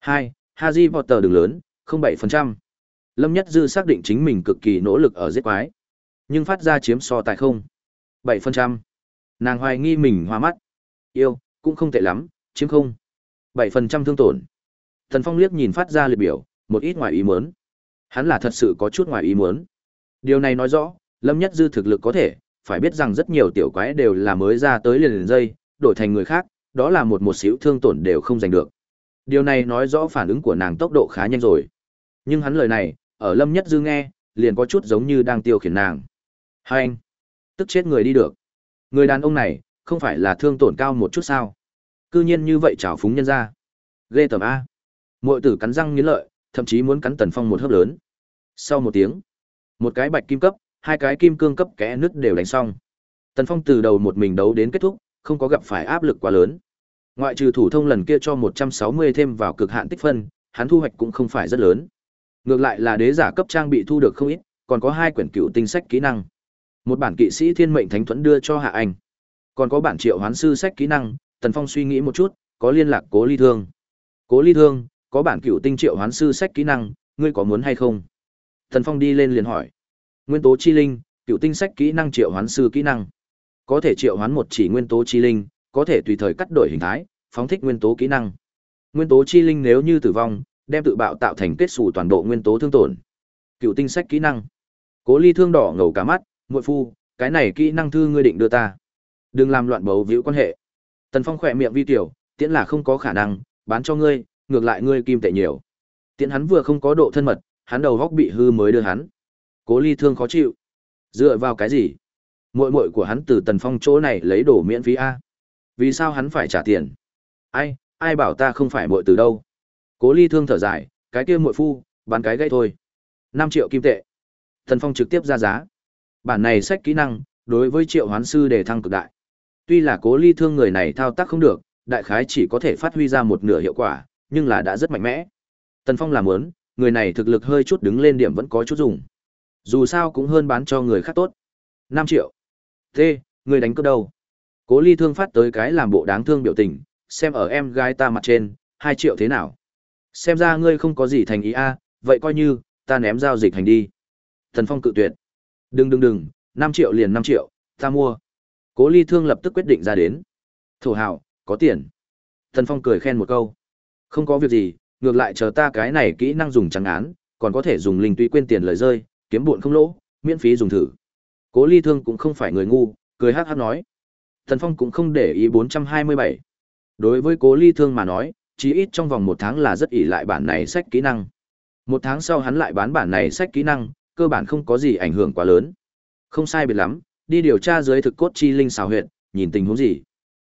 hai, Haji tờ đường lớn, 07%. Lâm Nhất Dư xác định chính mình cực kỳ nỗ lực ở giết quái, nhưng phát ra chiếm so tài không. 7%. Nàng hoài nghi mình hoa mắt. Yêu, cũng không tệ lắm, chiếm không. 7% thương tổn. Thần Phong liếc nhìn phát ra liệt biểu, một ít ngoài ý muốn. Hắn là thật sự có chút ngoài ý muốn. Điều này nói rõ, Lâm Nhất Dư thực lực có thể, phải biết rằng rất nhiều tiểu quái đều là mới ra tới liền liền dây, đổi thành người khác, đó là một một xíu thương tổn đều không giành được. Điều này nói rõ phản ứng của nàng tốc độ khá nhanh rồi. Nhưng hắn lời này, ở Lâm Nhất Dư nghe, liền có chút giống như đang tiêu khiển nàng. Hai anh, tức chết người đi được. Người đàn ông này, không phải là thương tổn cao một chút sao? Cư nhiên như vậy trào phúng nhân ra. Ghê tầm A. Mội tử cắn răng nghiến lợi, thậm chí muốn cắn Tần Phong một hớp lớn. Sau một tiếng, một cái bạch kim cấp, hai cái kim cương cấp kẽ nứt đều đánh xong. Tần Phong từ đầu một mình đấu đến kết thúc, không có gặp phải áp lực quá lớn. Ngoại trừ thủ thông lần kia cho 160 thêm vào cực hạn tích phân, hắn thu hoạch cũng không phải rất lớn. Ngược lại là đế giả cấp trang bị thu được không ít, còn có hai quyển cựu tinh sách kỹ năng. Một bản kỵ sĩ thiên mệnh thánh thuẫn đưa cho Hạ Anh. Còn có bản triệu hoán sư sách kỹ năng, Tần Phong suy nghĩ một chút, có liên lạc Cố Ly Thương. Cố Ly Thương, có bản cựu tinh triệu hoán sư sách kỹ năng, ngươi có muốn hay không? Thần Phong đi lên liền hỏi. Nguyên tố chi linh, cựu tinh sách kỹ năng triệu hoán sư kỹ năng. Có thể triệu hoán một chỉ nguyên tố chi linh, có thể tùy thời cắt đổi hình thái, phóng thích nguyên tố kỹ năng. Nguyên tố chi linh nếu như tử vong, đem tự bạo tạo thành kết xù toàn bộ nguyên tố thương tổn. Cựu tinh sách kỹ năng. Cố Ly thương đỏ ngầu cả mắt, muội phu, cái này kỹ năng thư ngươi định đưa ta. Đừng làm loạn bầu víu quan hệ. Tần Phong khỏe miệng vi tiểu, tiễn là không có khả năng, bán cho ngươi, ngược lại ngươi kim tệ nhiều. Tiễn hắn vừa không có độ thân mật, hắn đầu góc bị hư mới đưa hắn. Cố Ly thương khó chịu. Dựa vào cái gì? Muội muội của hắn từ Tần Phong chỗ này lấy đồ miễn phí a. Vì sao hắn phải trả tiền? Ai, ai bảo ta không phải muội từ đâu? Cố Ly thương thở dài, cái kia muội phu, bán cái gãy thôi. 5 triệu kim tệ. Tần Phong trực tiếp ra giá. Bản này sách kỹ năng, đối với triệu hoán sư đề thăng cực đại. Tuy là Cố Ly thương người này thao tác không được, đại khái chỉ có thể phát huy ra một nửa hiệu quả, nhưng là đã rất mạnh mẽ. Tần Phong làm muốn, người này thực lực hơi chút đứng lên điểm vẫn có chút dùng. Dù sao cũng hơn bán cho người khác tốt. năm triệu. Thế, người đánh cướp đâu? Cố Ly Thương phát tới cái làm bộ đáng thương biểu tình, xem ở em gái ta mặt trên, hai triệu thế nào? Xem ra ngươi không có gì thành ý a, vậy coi như ta ném giao dịch hành đi. Thần Phong cự tuyệt. Đừng đừng đừng, năm triệu liền năm triệu, ta mua. Cố Ly Thương lập tức quyết định ra đến. Thổ hào, có tiền. Thần Phong cười khen một câu. Không có việc gì, ngược lại chờ ta cái này kỹ năng dùng trắng án, còn có thể dùng linh túy quên tiền lời rơi, kiếm bụn không lỗ, miễn phí dùng thử. Cố Ly Thương cũng không phải người ngu, cười hát hát nói. Thần Phong cũng không để ý 427. Đối với Cố Ly Thương mà nói, chí ít trong vòng một tháng là rất ỷ lại bản này sách kỹ năng. Một tháng sau hắn lại bán bản này sách kỹ năng, cơ bản không có gì ảnh hưởng quá lớn. Không sai biệt lắm, đi điều tra dưới thực cốt chi linh xào huyện, nhìn tình huống gì.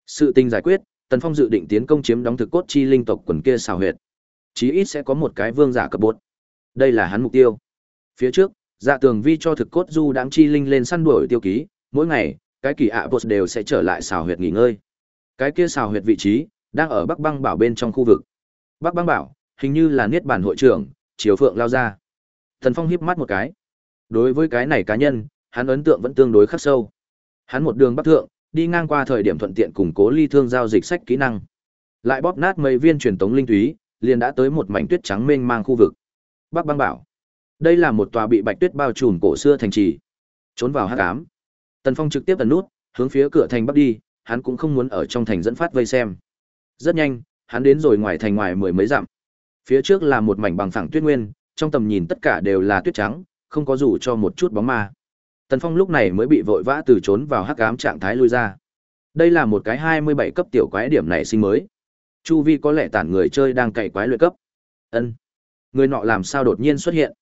Sự tình giải quyết, Tần Phong dự định tiến công chiếm đóng thực cốt chi linh tộc quần kia xào huyệt. Chí ít sẽ có một cái vương giả cấp bột. Đây là hắn mục tiêu. Phía trước, Dạ Tường Vi cho thực cốt du đáng chi linh lên săn đuổi tiêu ký, mỗi ngày, cái kỳ ạ bột đều sẽ trở lại xào huyệt nghỉ ngơi. Cái kia xào huyệt vị trí đang ở Bắc Băng Bảo bên trong khu vực. Bắc Băng Bảo, hình như là niết bản hội trưởng, Triều Phượng lao ra. thần Phong híp mắt một cái. Đối với cái này cá nhân, hắn ấn tượng vẫn tương đối khắc sâu. Hắn một đường bắc thượng, đi ngang qua thời điểm thuận tiện củng cố ly thương giao dịch sách kỹ năng. Lại bóp nát mấy viên truyền tống linh túy, liền đã tới một mảnh tuyết trắng mênh mang khu vực. Bắc băng bảo, đây là một tòa bị bạch tuyết bao trùm cổ xưa thành trì. Trốn vào hắc ám. Tần Phong trực tiếp ấn nút, hướng phía cửa thành bắc đi, hắn cũng không muốn ở trong thành dẫn phát vây xem. Rất nhanh, hắn đến rồi ngoài thành ngoài mười mấy dặm. Phía trước là một mảnh bằng phẳng tuyết nguyên, trong tầm nhìn tất cả đều là tuyết trắng, không có dù cho một chút bóng ma. Tần Phong lúc này mới bị vội vã từ trốn vào hắc ám trạng thái lui ra. Đây là một cái 27 cấp tiểu quái điểm này sinh mới. Chu vi có lẽ tản người chơi đang cày quái luyện cấp. Ân, Người nọ làm sao đột nhiên xuất hiện?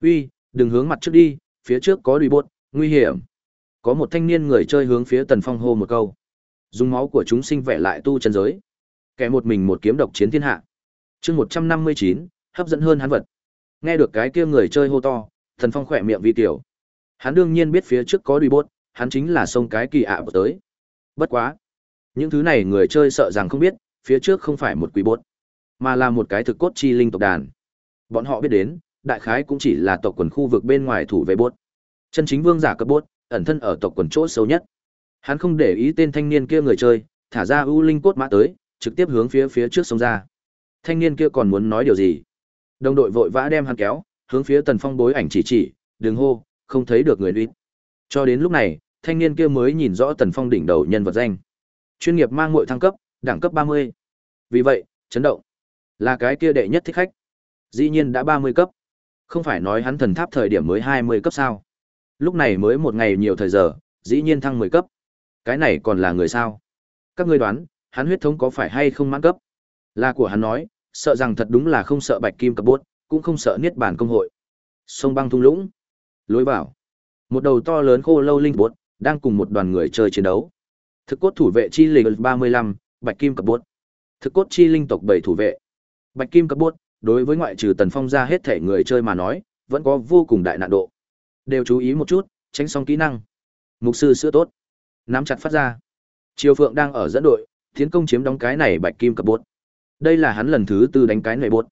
Uy, đừng hướng mặt trước đi, phía trước có đùi bốt, nguy hiểm. Có một thanh niên người chơi hướng phía Tần Phong hô một câu. Dùng máu của chúng sinh vẽ lại tu chân giới. Kẻ một mình một kiếm độc chiến thiên hạ. Chương 159, hấp dẫn hơn hắn vật. Nghe được cái kia người chơi hô to, Thần Phong khỏe miệng vi tiểu. Hắn đương nhiên biết phía trước có đùi bốt, hắn chính là sông cái kỳ ạ à tới. Bất quá. Những thứ này người chơi sợ rằng không biết, phía trước không phải một quỷ bốt, mà là một cái thực cốt chi linh tộc đàn. Bọn họ biết đến, đại khái cũng chỉ là tộc quần khu vực bên ngoài thủ vệ bốt. Chân chính vương giả cấp bốt, ẩn thân ở tộc quần chỗ sâu nhất. Hắn không để ý tên thanh niên kia người chơi, thả ra u linh cốt mã tới, trực tiếp hướng phía phía trước sông ra. Thanh niên kia còn muốn nói điều gì? Đồng đội vội vã đem hắn kéo, hướng phía Tần Phong bối ảnh chỉ chỉ, "Đường hô, không thấy được người uy." Cho đến lúc này, thanh niên kia mới nhìn rõ Tần Phong đỉnh đầu nhân vật danh. Chuyên nghiệp mang muội thăng cấp, đẳng cấp 30. Vì vậy, chấn động. Là cái kia đệ nhất thích khách. Dĩ nhiên đã 30 cấp. Không phải nói hắn thần tháp thời điểm mới 20 cấp sao? Lúc này mới một ngày nhiều thời giờ, dĩ nhiên thăng 10 cấp. Cái này còn là người sao? Các ngươi đoán, hắn huyết thống có phải hay không mãn cấp? Là của hắn nói, sợ rằng thật đúng là không sợ bạch kim Cập bốt, cũng không sợ niết bàn công hội. Sông băng thung lũng. Lối vào. Một đầu to lớn khô lâu linh bốt, đang cùng một đoàn người chơi chiến đấu. Thực cốt thủ vệ chi lịch 35, Bạch Kim cấp bốt. Thực cốt chi linh tộc bảy thủ vệ. Bạch Kim cấp bốt, đối với ngoại trừ Tần Phong ra hết thể người chơi mà nói, vẫn có vô cùng đại nạn độ. Đều chú ý một chút, tránh xong kỹ năng. Mục sư sữa tốt. Nắm chặt phát ra. Triều Phượng đang ở dẫn đội, tiến công chiếm đóng cái này Bạch Kim cấp bốt. Đây là hắn lần thứ tư đánh cái này bốt.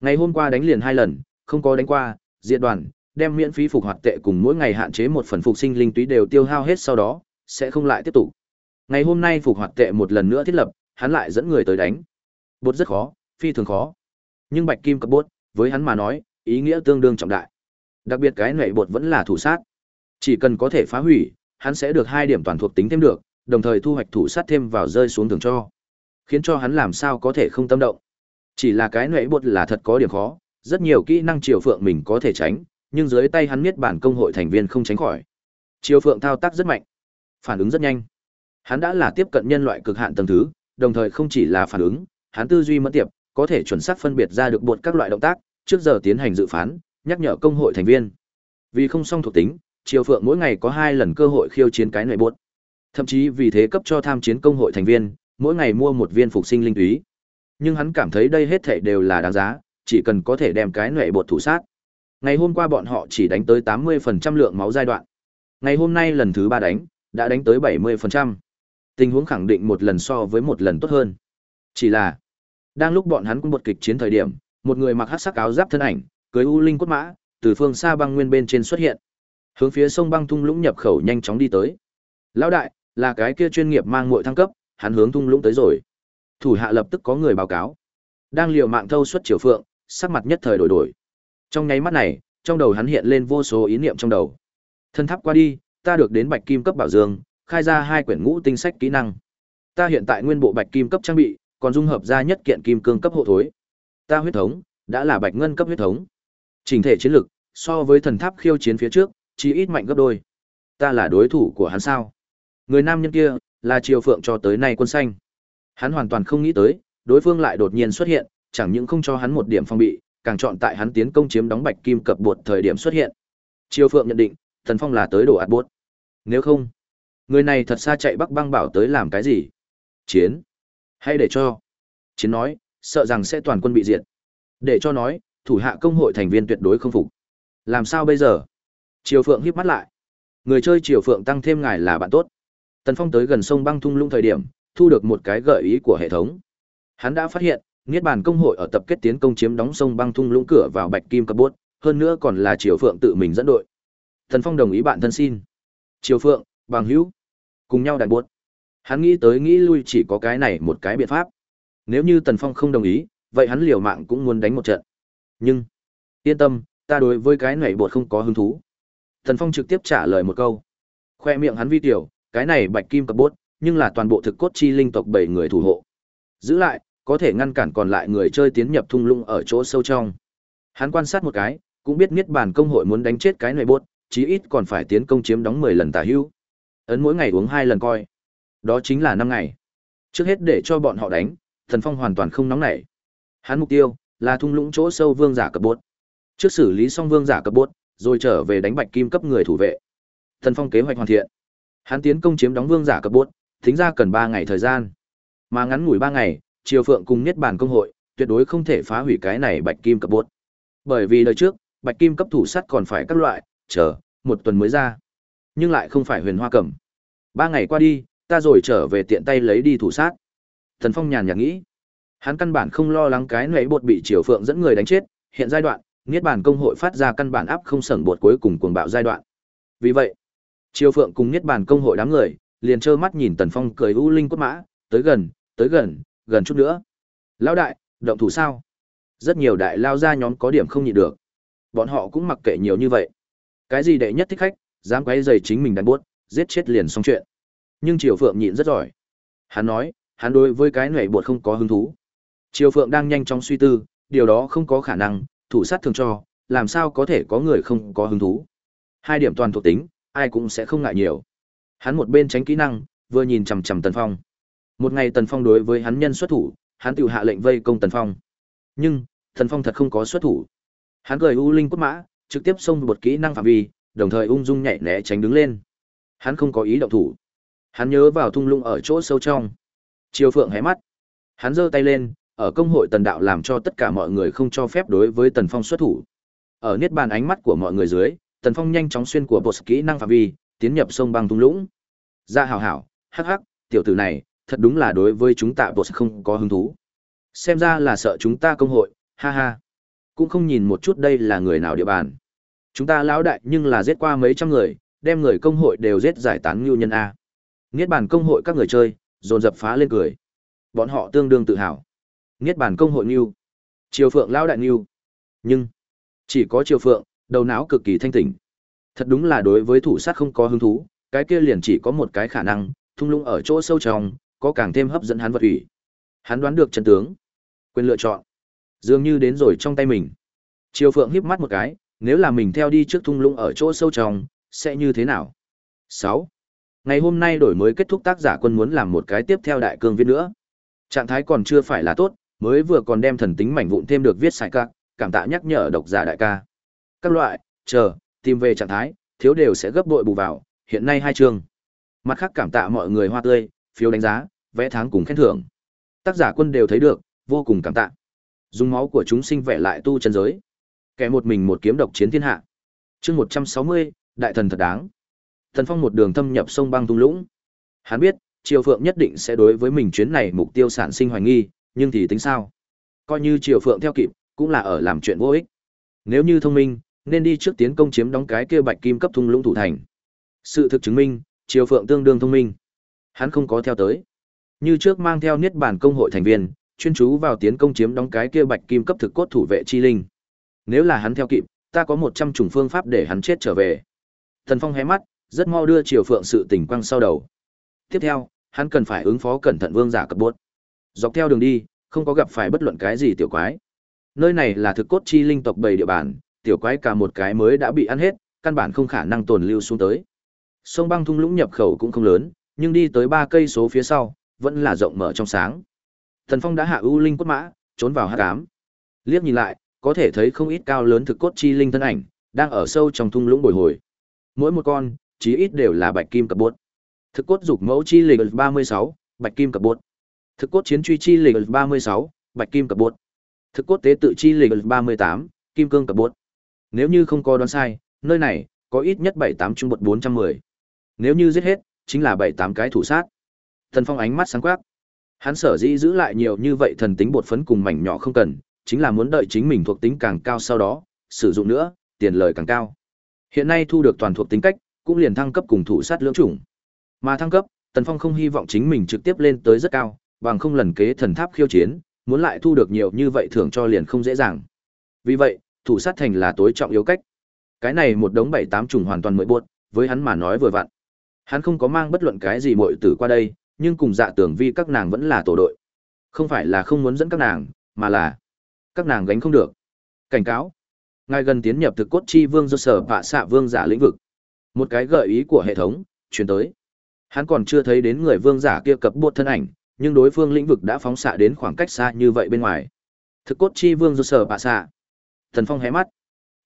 Ngày hôm qua đánh liền hai lần, không có đánh qua, diệt đoàn, đem miễn phí phục hoạt tệ cùng mỗi ngày hạn chế một phần phục sinh linh túy đều tiêu hao hết sau đó, sẽ không lại tiếp tục. Ngày hôm nay phục hoạt tệ một lần nữa thiết lập, hắn lại dẫn người tới đánh. Bột rất khó, phi thường khó. Nhưng bạch kim cấp bốt, với hắn mà nói, ý nghĩa tương đương trọng đại. Đặc biệt cái nệ bột vẫn là thủ sát. Chỉ cần có thể phá hủy, hắn sẽ được hai điểm toàn thuộc tính thêm được, đồng thời thu hoạch thủ sát thêm vào rơi xuống thường cho. Khiến cho hắn làm sao có thể không tâm động. Chỉ là cái nệ bột là thật có điểm khó, rất nhiều kỹ năng triều phượng mình có thể tránh, nhưng dưới tay hắn miết bản công hội thành viên không tránh khỏi. Triều phượng thao tác rất mạnh, phản ứng rất nhanh. Hắn đã là tiếp cận nhân loại cực hạn tầng thứ, đồng thời không chỉ là phản ứng, hắn tư duy mẫn tiệp, có thể chuẩn xác phân biệt ra được bột các loại động tác, trước giờ tiến hành dự phán, nhắc nhở công hội thành viên. Vì không song thuộc tính, Triều Phượng mỗi ngày có hai lần cơ hội khiêu chiến cái nội bột. Thậm chí vì thế cấp cho tham chiến công hội thành viên, mỗi ngày mua một viên phục sinh linh túy. Nhưng hắn cảm thấy đây hết thảy đều là đáng giá, chỉ cần có thể đem cái nội bột thủ sát. Ngày hôm qua bọn họ chỉ đánh tới 80% lượng máu giai đoạn. Ngày hôm nay lần thứ ba đánh, đã đánh tới 70%. Tình huống khẳng định một lần so với một lần tốt hơn. Chỉ là, đang lúc bọn hắn cũng một kịch chiến thời điểm, một người mặc hắc sắc áo giáp thân ảnh, cưới u linh cốt mã, từ phương xa băng nguyên bên trên xuất hiện. Hướng phía sông băng thung lũng nhập khẩu nhanh chóng đi tới. Lão đại, là cái kia chuyên nghiệp mang muội thăng cấp, hắn hướng thung lũng tới rồi. Thủ hạ lập tức có người báo cáo. Đang liều mạng thâu xuất triều phượng, sắc mặt nhất thời đổi đổi. Trong nháy mắt này, trong đầu hắn hiện lên vô số ý niệm trong đầu. Thân tháp qua đi, ta được đến bạch kim cấp bảo dương, khai ra hai quyển ngũ tinh sách kỹ năng. Ta hiện tại nguyên bộ bạch kim cấp trang bị, còn dung hợp ra nhất kiện kim cương cấp hộ thối. Ta huyết thống đã là bạch ngân cấp huyết thống. Trình thể chiến lực so với thần tháp khiêu chiến phía trước, chỉ ít mạnh gấp đôi. Ta là đối thủ của hắn sao? Người nam nhân kia là Triều Phượng cho tới nay quân xanh. Hắn hoàn toàn không nghĩ tới, đối phương lại đột nhiên xuất hiện, chẳng những không cho hắn một điểm phòng bị, càng chọn tại hắn tiến công chiếm đóng bạch kim cập bột thời điểm xuất hiện. Triều Phượng nhận định, Thần Phong là tới đồ ạt bột. Nếu không, người này thật xa chạy Bắc Băng bảo tới làm cái gì? Chiến. Hay để cho. Chiến nói, sợ rằng sẽ toàn quân bị diệt. Để cho nói, thủ hạ công hội thành viên tuyệt đối không phục. Làm sao bây giờ? Triều Phượng híp mắt lại. Người chơi Triều Phượng tăng thêm ngài là bạn tốt. Tần Phong tới gần sông băng thung lũng thời điểm, thu được một cái gợi ý của hệ thống. Hắn đã phát hiện, Niết bàn công hội ở tập kết tiến công chiếm đóng sông băng thung lũng cửa vào Bạch Kim Cấp Bốt, hơn nữa còn là Triều Phượng tự mình dẫn đội. Tần Phong đồng ý bạn thân xin. Triều Phượng, bằng hữu, cùng nhau đại buốt. Hắn nghĩ tới nghĩ lui chỉ có cái này một cái biện pháp. Nếu như Tần Phong không đồng ý, vậy hắn liều mạng cũng muốn đánh một trận. Nhưng, yên tâm, ta đối với cái này bột không có hứng thú. Tần Phong trực tiếp trả lời một câu. Khoe miệng hắn vi tiểu, cái này bạch kim cập bốt, nhưng là toàn bộ thực cốt chi linh tộc bảy người thủ hộ. Giữ lại, có thể ngăn cản còn lại người chơi tiến nhập thung lũng ở chỗ sâu trong. Hắn quan sát một cái, cũng biết niết bàn công hội muốn đánh chết cái này bốt, chí ít còn phải tiến công chiếm đóng 10 lần tả hữu. Ấn mỗi ngày uống hai lần coi. Đó chính là năm ngày. Trước hết để cho bọn họ đánh, Thần Phong hoàn toàn không nóng nảy. Hắn mục tiêu là thung lũng chỗ sâu vương giả cấp bốt. Trước xử lý xong vương giả cấp bốt, rồi trở về đánh bạch kim cấp người thủ vệ. Thần Phong kế hoạch hoàn thiện. Hắn tiến công chiếm đóng vương giả cấp bốt, tính ra cần 3 ngày thời gian. Mà ngắn ngủi 3 ngày, Triều Phượng cùng Niết Bàn công hội, tuyệt đối không thể phá hủy cái này bạch kim cấp bốt. Bởi vì đời trước, bạch kim cấp thủ sắt còn phải các loại, chờ, một tuần mới ra. Nhưng lại không phải huyền hoa cẩm. Ba ngày qua đi, ta rồi trở về tiện tay lấy đi thủ sát. Thần Phong nhàn nhạt nghĩ. Hắn căn bản không lo lắng cái nấy bột bị Triều Phượng dẫn người đánh chết, hiện giai đoạn, Niết Bàn công hội phát ra căn bản áp không sẩn bột cuối cùng cuồng bạo giai đoạn. Vì vậy, Triều Phượng cùng Niết Bàn công hội đám người, liền trơ mắt nhìn Tần Phong cười u linh quất mã, tới gần, tới gần, gần chút nữa. Lão đại, động thủ sao? Rất nhiều đại lao ra nhóm có điểm không nhịn được. Bọn họ cũng mặc kệ nhiều như vậy. Cái gì đệ nhất thích khách, dám quấy rầy chính mình đánh buốt, giết chết liền xong chuyện. Nhưng Triều Phượng nhịn rất giỏi. Hắn nói, hắn đối với cái nhảy buột không có hứng thú. Triều Phượng đang nhanh chóng suy tư, điều đó không có khả năng, thủ sát thường cho, làm sao có thể có người không có hứng thú. Hai điểm toàn thuộc tính, ai cũng sẽ không ngại nhiều. Hắn một bên tránh kỹ năng, vừa nhìn chằm chằm Tần Phong. Một ngày Tần Phong đối với hắn nhân xuất thủ, hắn tự hạ lệnh vây công Tần Phong. Nhưng, Tần Phong thật không có xuất thủ. Hắn gửi u linh cốt mã, trực tiếp xông một kỹ năng phạm vi, đồng thời ung dung nhảy né tránh đứng lên. Hắn không có ý động thủ. Hắn nhớ vào thung lũng ở chỗ sâu trong. Triều Phượng hé mắt. Hắn giơ tay lên, ở công hội tần đạo làm cho tất cả mọi người không cho phép đối với Tần Phong xuất thủ. Ở niết bàn ánh mắt của mọi người dưới, Tần Phong nhanh chóng xuyên của bột kỹ năng phạm vi, tiến nhập sông băng thung lũng. Dạ ra hào hảo, hắc hắc, tiểu tử này, thật đúng là đối với chúng ta boss không có hứng thú. Xem ra là sợ chúng ta công hội, ha ha. Cũng không nhìn một chút đây là người nào địa bàn. Chúng ta lão đại nhưng là giết qua mấy trăm người, đem người công hội đều giết giải tán ngưu nhân a. Niết bàn công hội các người chơi, dồn dập phá lên cười. bọn họ tương đương tự hào. Niết bàn công hội ngưu Triều Phượng lão đại ngưu Nhưng chỉ có Triều Phượng, đầu não cực kỳ thanh tỉnh. Thật đúng là đối với thủ sát không có hứng thú, cái kia liền chỉ có một cái khả năng, thung lũng ở chỗ sâu trong, có càng thêm hấp dẫn hắn vật ủy. Hắn đoán được chân tướng, quyền lựa chọn, dường như đến rồi trong tay mình. Triều Phượng híp mắt một cái, nếu là mình theo đi trước thung lũng ở chỗ sâu trong, sẽ như thế nào? 6. Ngày hôm nay đổi mới kết thúc tác giả quân muốn làm một cái tiếp theo đại cương viết nữa. Trạng thái còn chưa phải là tốt, mới vừa còn đem thần tính mảnh vụn thêm được viết sai các, cảm tạ nhắc nhở độc giả đại ca. Các loại, chờ, tìm về trạng thái, thiếu đều sẽ gấp bội bù vào, hiện nay hai chương. Mặt khác cảm tạ mọi người hoa tươi, phiếu đánh giá, vẽ tháng cùng khen thưởng. Tác giả quân đều thấy được, vô cùng cảm tạ. Dùng máu của chúng sinh vẽ lại tu chân giới. Kẻ một mình một kiếm độc chiến thiên hạ. Chương 160, đại thần thật đáng. Thần Phong một đường thâm nhập sông băng tung lũng. Hắn biết, Triều Phượng nhất định sẽ đối với mình chuyến này mục tiêu sản sinh hoài nghi, nhưng thì tính sao? Coi như Triều Phượng theo kịp, cũng là ở làm chuyện vô ích. Nếu như thông minh, nên đi trước tiến công chiếm đóng cái kia bạch kim cấp thung lũng thủ thành. Sự thực chứng minh, Triều Phượng tương đương thông minh. Hắn không có theo tới. Như trước mang theo niết bản công hội thành viên, chuyên chú vào tiến công chiếm đóng cái kia bạch kim cấp thực cốt thủ vệ chi linh. Nếu là hắn theo kịp, ta có một trăm chủng phương pháp để hắn chết trở về. Thần Phong hé mắt, rất mau đưa Triều Phượng sự tình quăng sau đầu. Tiếp theo, hắn cần phải ứng phó cẩn thận vương giả cấp buốt. Dọc theo đường đi, không có gặp phải bất luận cái gì tiểu quái. Nơi này là thực cốt chi linh tộc bầy địa bàn, tiểu quái cả một cái mới đã bị ăn hết, căn bản không khả năng tồn lưu xuống tới. Sông băng thung lũng nhập khẩu cũng không lớn, nhưng đi tới ba cây số phía sau, vẫn là rộng mở trong sáng. Thần Phong đã hạ ưu linh cốt mã, trốn vào hắc ám. Liếc nhìn lại, có thể thấy không ít cao lớn thực cốt chi linh thân ảnh, đang ở sâu trong thung lũng bồi hồi. Mỗi một con, chí ít đều là bạch kim cập bốt. Thực cốt dục mẫu chi lịch 36, bạch kim cập bốt. Thực cốt chiến truy chi lịch 36, bạch kim cập bốt. Thực cốt tế tự chi lịch 38, kim cương cập bốt. Nếu như không có đoán sai, nơi này có ít nhất 78 trung bột 410. Nếu như giết hết, chính là 78 cái thủ sát. Thần Phong ánh mắt sáng quắc. Hắn sở dĩ giữ lại nhiều như vậy thần tính bột phấn cùng mảnh nhỏ không cần, chính là muốn đợi chính mình thuộc tính càng cao sau đó, sử dụng nữa, tiền lời càng cao. Hiện nay thu được toàn thuộc tính cách, cũng liền thăng cấp cùng thủ sát lưỡng chủng. Mà thăng cấp, Tần Phong không hy vọng chính mình trực tiếp lên tới rất cao, bằng không lần kế thần tháp khiêu chiến, muốn lại thu được nhiều như vậy thưởng cho liền không dễ dàng. Vì vậy, thủ sát thành là tối trọng yếu cách. Cái này một đống bảy tám chủng hoàn toàn mới buốt, với hắn mà nói vừa vặn. Hắn không có mang bất luận cái gì muội tử qua đây, nhưng cùng dạ tưởng vi các nàng vẫn là tổ đội. Không phải là không muốn dẫn các nàng, mà là các nàng gánh không được. Cảnh cáo. Ngài gần tiến nhập thực cốt chi vương do sở vạ xạ vương giả lĩnh vực. Một cái gợi ý của hệ thống, truyền tới. Hắn còn chưa thấy đến người vương giả kia cập buộc thân ảnh, nhưng đối phương lĩnh vực đã phóng xạ đến khoảng cách xa như vậy bên ngoài. Thực cốt chi vương do sở vạ xạ. Thần Phong hé mắt.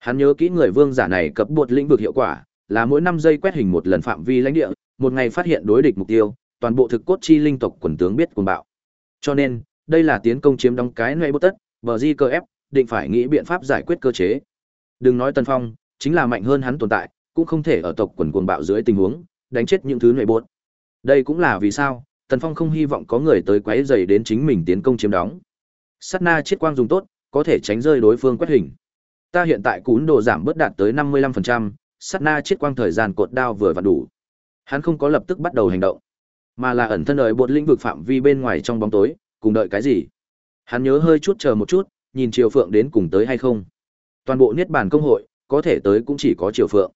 Hắn nhớ kỹ người vương giả này cập buộc lĩnh vực hiệu quả, là mỗi năm giây quét hình một lần phạm vi lãnh địa, một ngày phát hiện đối địch mục tiêu, toàn bộ thực cốt chi linh tộc quần tướng biết cuồng bạo. Cho nên, đây là tiến công chiếm đóng cái nơi bút tất, bờ di cơ ép, định phải nghĩ biện pháp giải quyết cơ chế. Đừng nói Tần Phong, chính là mạnh hơn hắn tồn tại, cũng không thể ở tộc quần cuồng bạo dưới tình huống đánh chết những thứ nội bột. Đây cũng là vì sao Tần Phong không hy vọng có người tới quấy rầy đến chính mình tiến công chiếm đóng. Sát na chiết quang dùng tốt, có thể tránh rơi đối phương quét hình. Ta hiện tại cún độ giảm bớt đạt tới 55%, sát na chiết quang thời gian cột đao vừa và đủ. Hắn không có lập tức bắt đầu hành động, mà là ẩn thân ở bột lĩnh vực phạm vi bên ngoài trong bóng tối, cùng đợi cái gì. Hắn nhớ hơi chút chờ một chút, nhìn Triều Phượng đến cùng tới hay không. Toàn bộ niết bàn công hội, có thể tới cũng chỉ có Triều Phượng.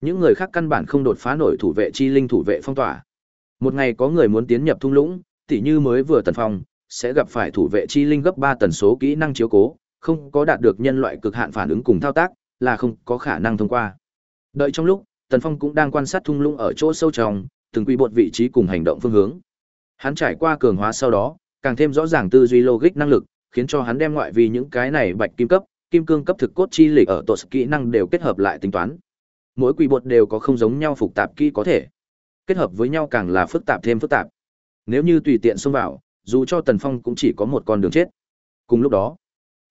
Những người khác căn bản không đột phá nổi thủ vệ chi linh thủ vệ phong tỏa. Một ngày có người muốn tiến nhập thung lũng, tỉ như mới vừa tần phong, sẽ gặp phải thủ vệ chi linh gấp 3 tần số kỹ năng chiếu cố, không có đạt được nhân loại cực hạn phản ứng cùng thao tác, là không có khả năng thông qua. Đợi trong lúc, Tần Phong cũng đang quan sát thung lũng ở chỗ sâu trong, từng quy bột vị trí cùng hành động phương hướng. Hắn trải qua cường hóa sau đó, càng thêm rõ ràng tư duy logic năng lực, khiến cho hắn đem ngoại vì những cái này bạch kim cấp, kim cương cấp thực cốt chi lịch ở tổ kỹ năng đều kết hợp lại tính toán. Mỗi quỷ bột đều có không giống nhau phục tạp kỹ có thể. Kết hợp với nhau càng là phức tạp thêm phức tạp. Nếu như tùy tiện xông vào dù cho tần phong cũng chỉ có một con đường chết. Cùng lúc đó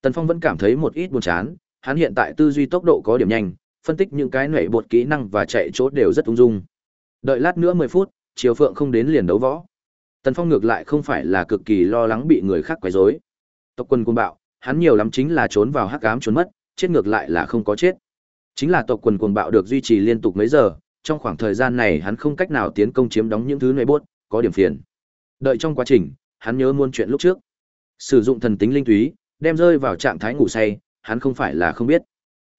tần phong vẫn cảm thấy một ít buồn chán hắn hiện tại tư duy tốc độ có điểm nhanh phân tích những cái nảy bột kỹ năng và chạy chốt đều rất ung dung. Đợi lát nữa mười phút triều phượng không đến liền đấu võ tần phong ngược lại không phải là cực kỳ lo lắng bị người khác quấy rối tộc quân quân bạo hắn nhiều lắm chính là trốn vào hắc ám trốn mất chết ngược lại là không có chết Chính là tộc quần cuồng bạo được duy trì liên tục mấy giờ, trong khoảng thời gian này hắn không cách nào tiến công chiếm đóng những thứ nơi bốt, có điểm phiền. Đợi trong quá trình, hắn nhớ muôn chuyện lúc trước. Sử dụng thần tính linh túy, đem rơi vào trạng thái ngủ say, hắn không phải là không biết.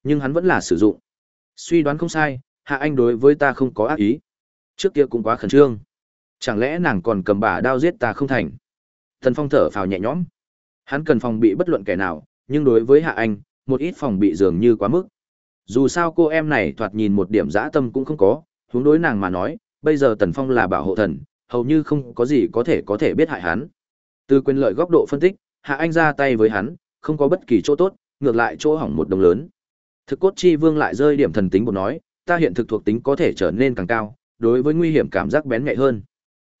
Nhưng hắn vẫn là sử dụng. Suy đoán không sai, Hạ Anh đối với ta không có ác ý. Trước kia cũng quá khẩn trương. Chẳng lẽ nàng còn cầm bà đao giết ta không thành? Thần Phong thở phào nhẹ nhõm. Hắn cần phòng bị bất luận kẻ nào, nhưng đối với Hạ Anh, một ít phòng bị dường như quá mức. Dù sao cô em này thoạt nhìn một điểm dã tâm cũng không có, huống đối nàng mà nói, bây giờ Tần Phong là bảo hộ thần, hầu như không có gì có thể có thể biết hại hắn. Từ quyền lợi góc độ phân tích, Hạ Anh ra tay với hắn, không có bất kỳ chỗ tốt, ngược lại chỗ hỏng một đồng lớn. Thực cốt chi vương lại rơi điểm thần tính một nói, ta hiện thực thuộc tính có thể trở nên càng cao, đối với nguy hiểm cảm giác bén nhạy hơn.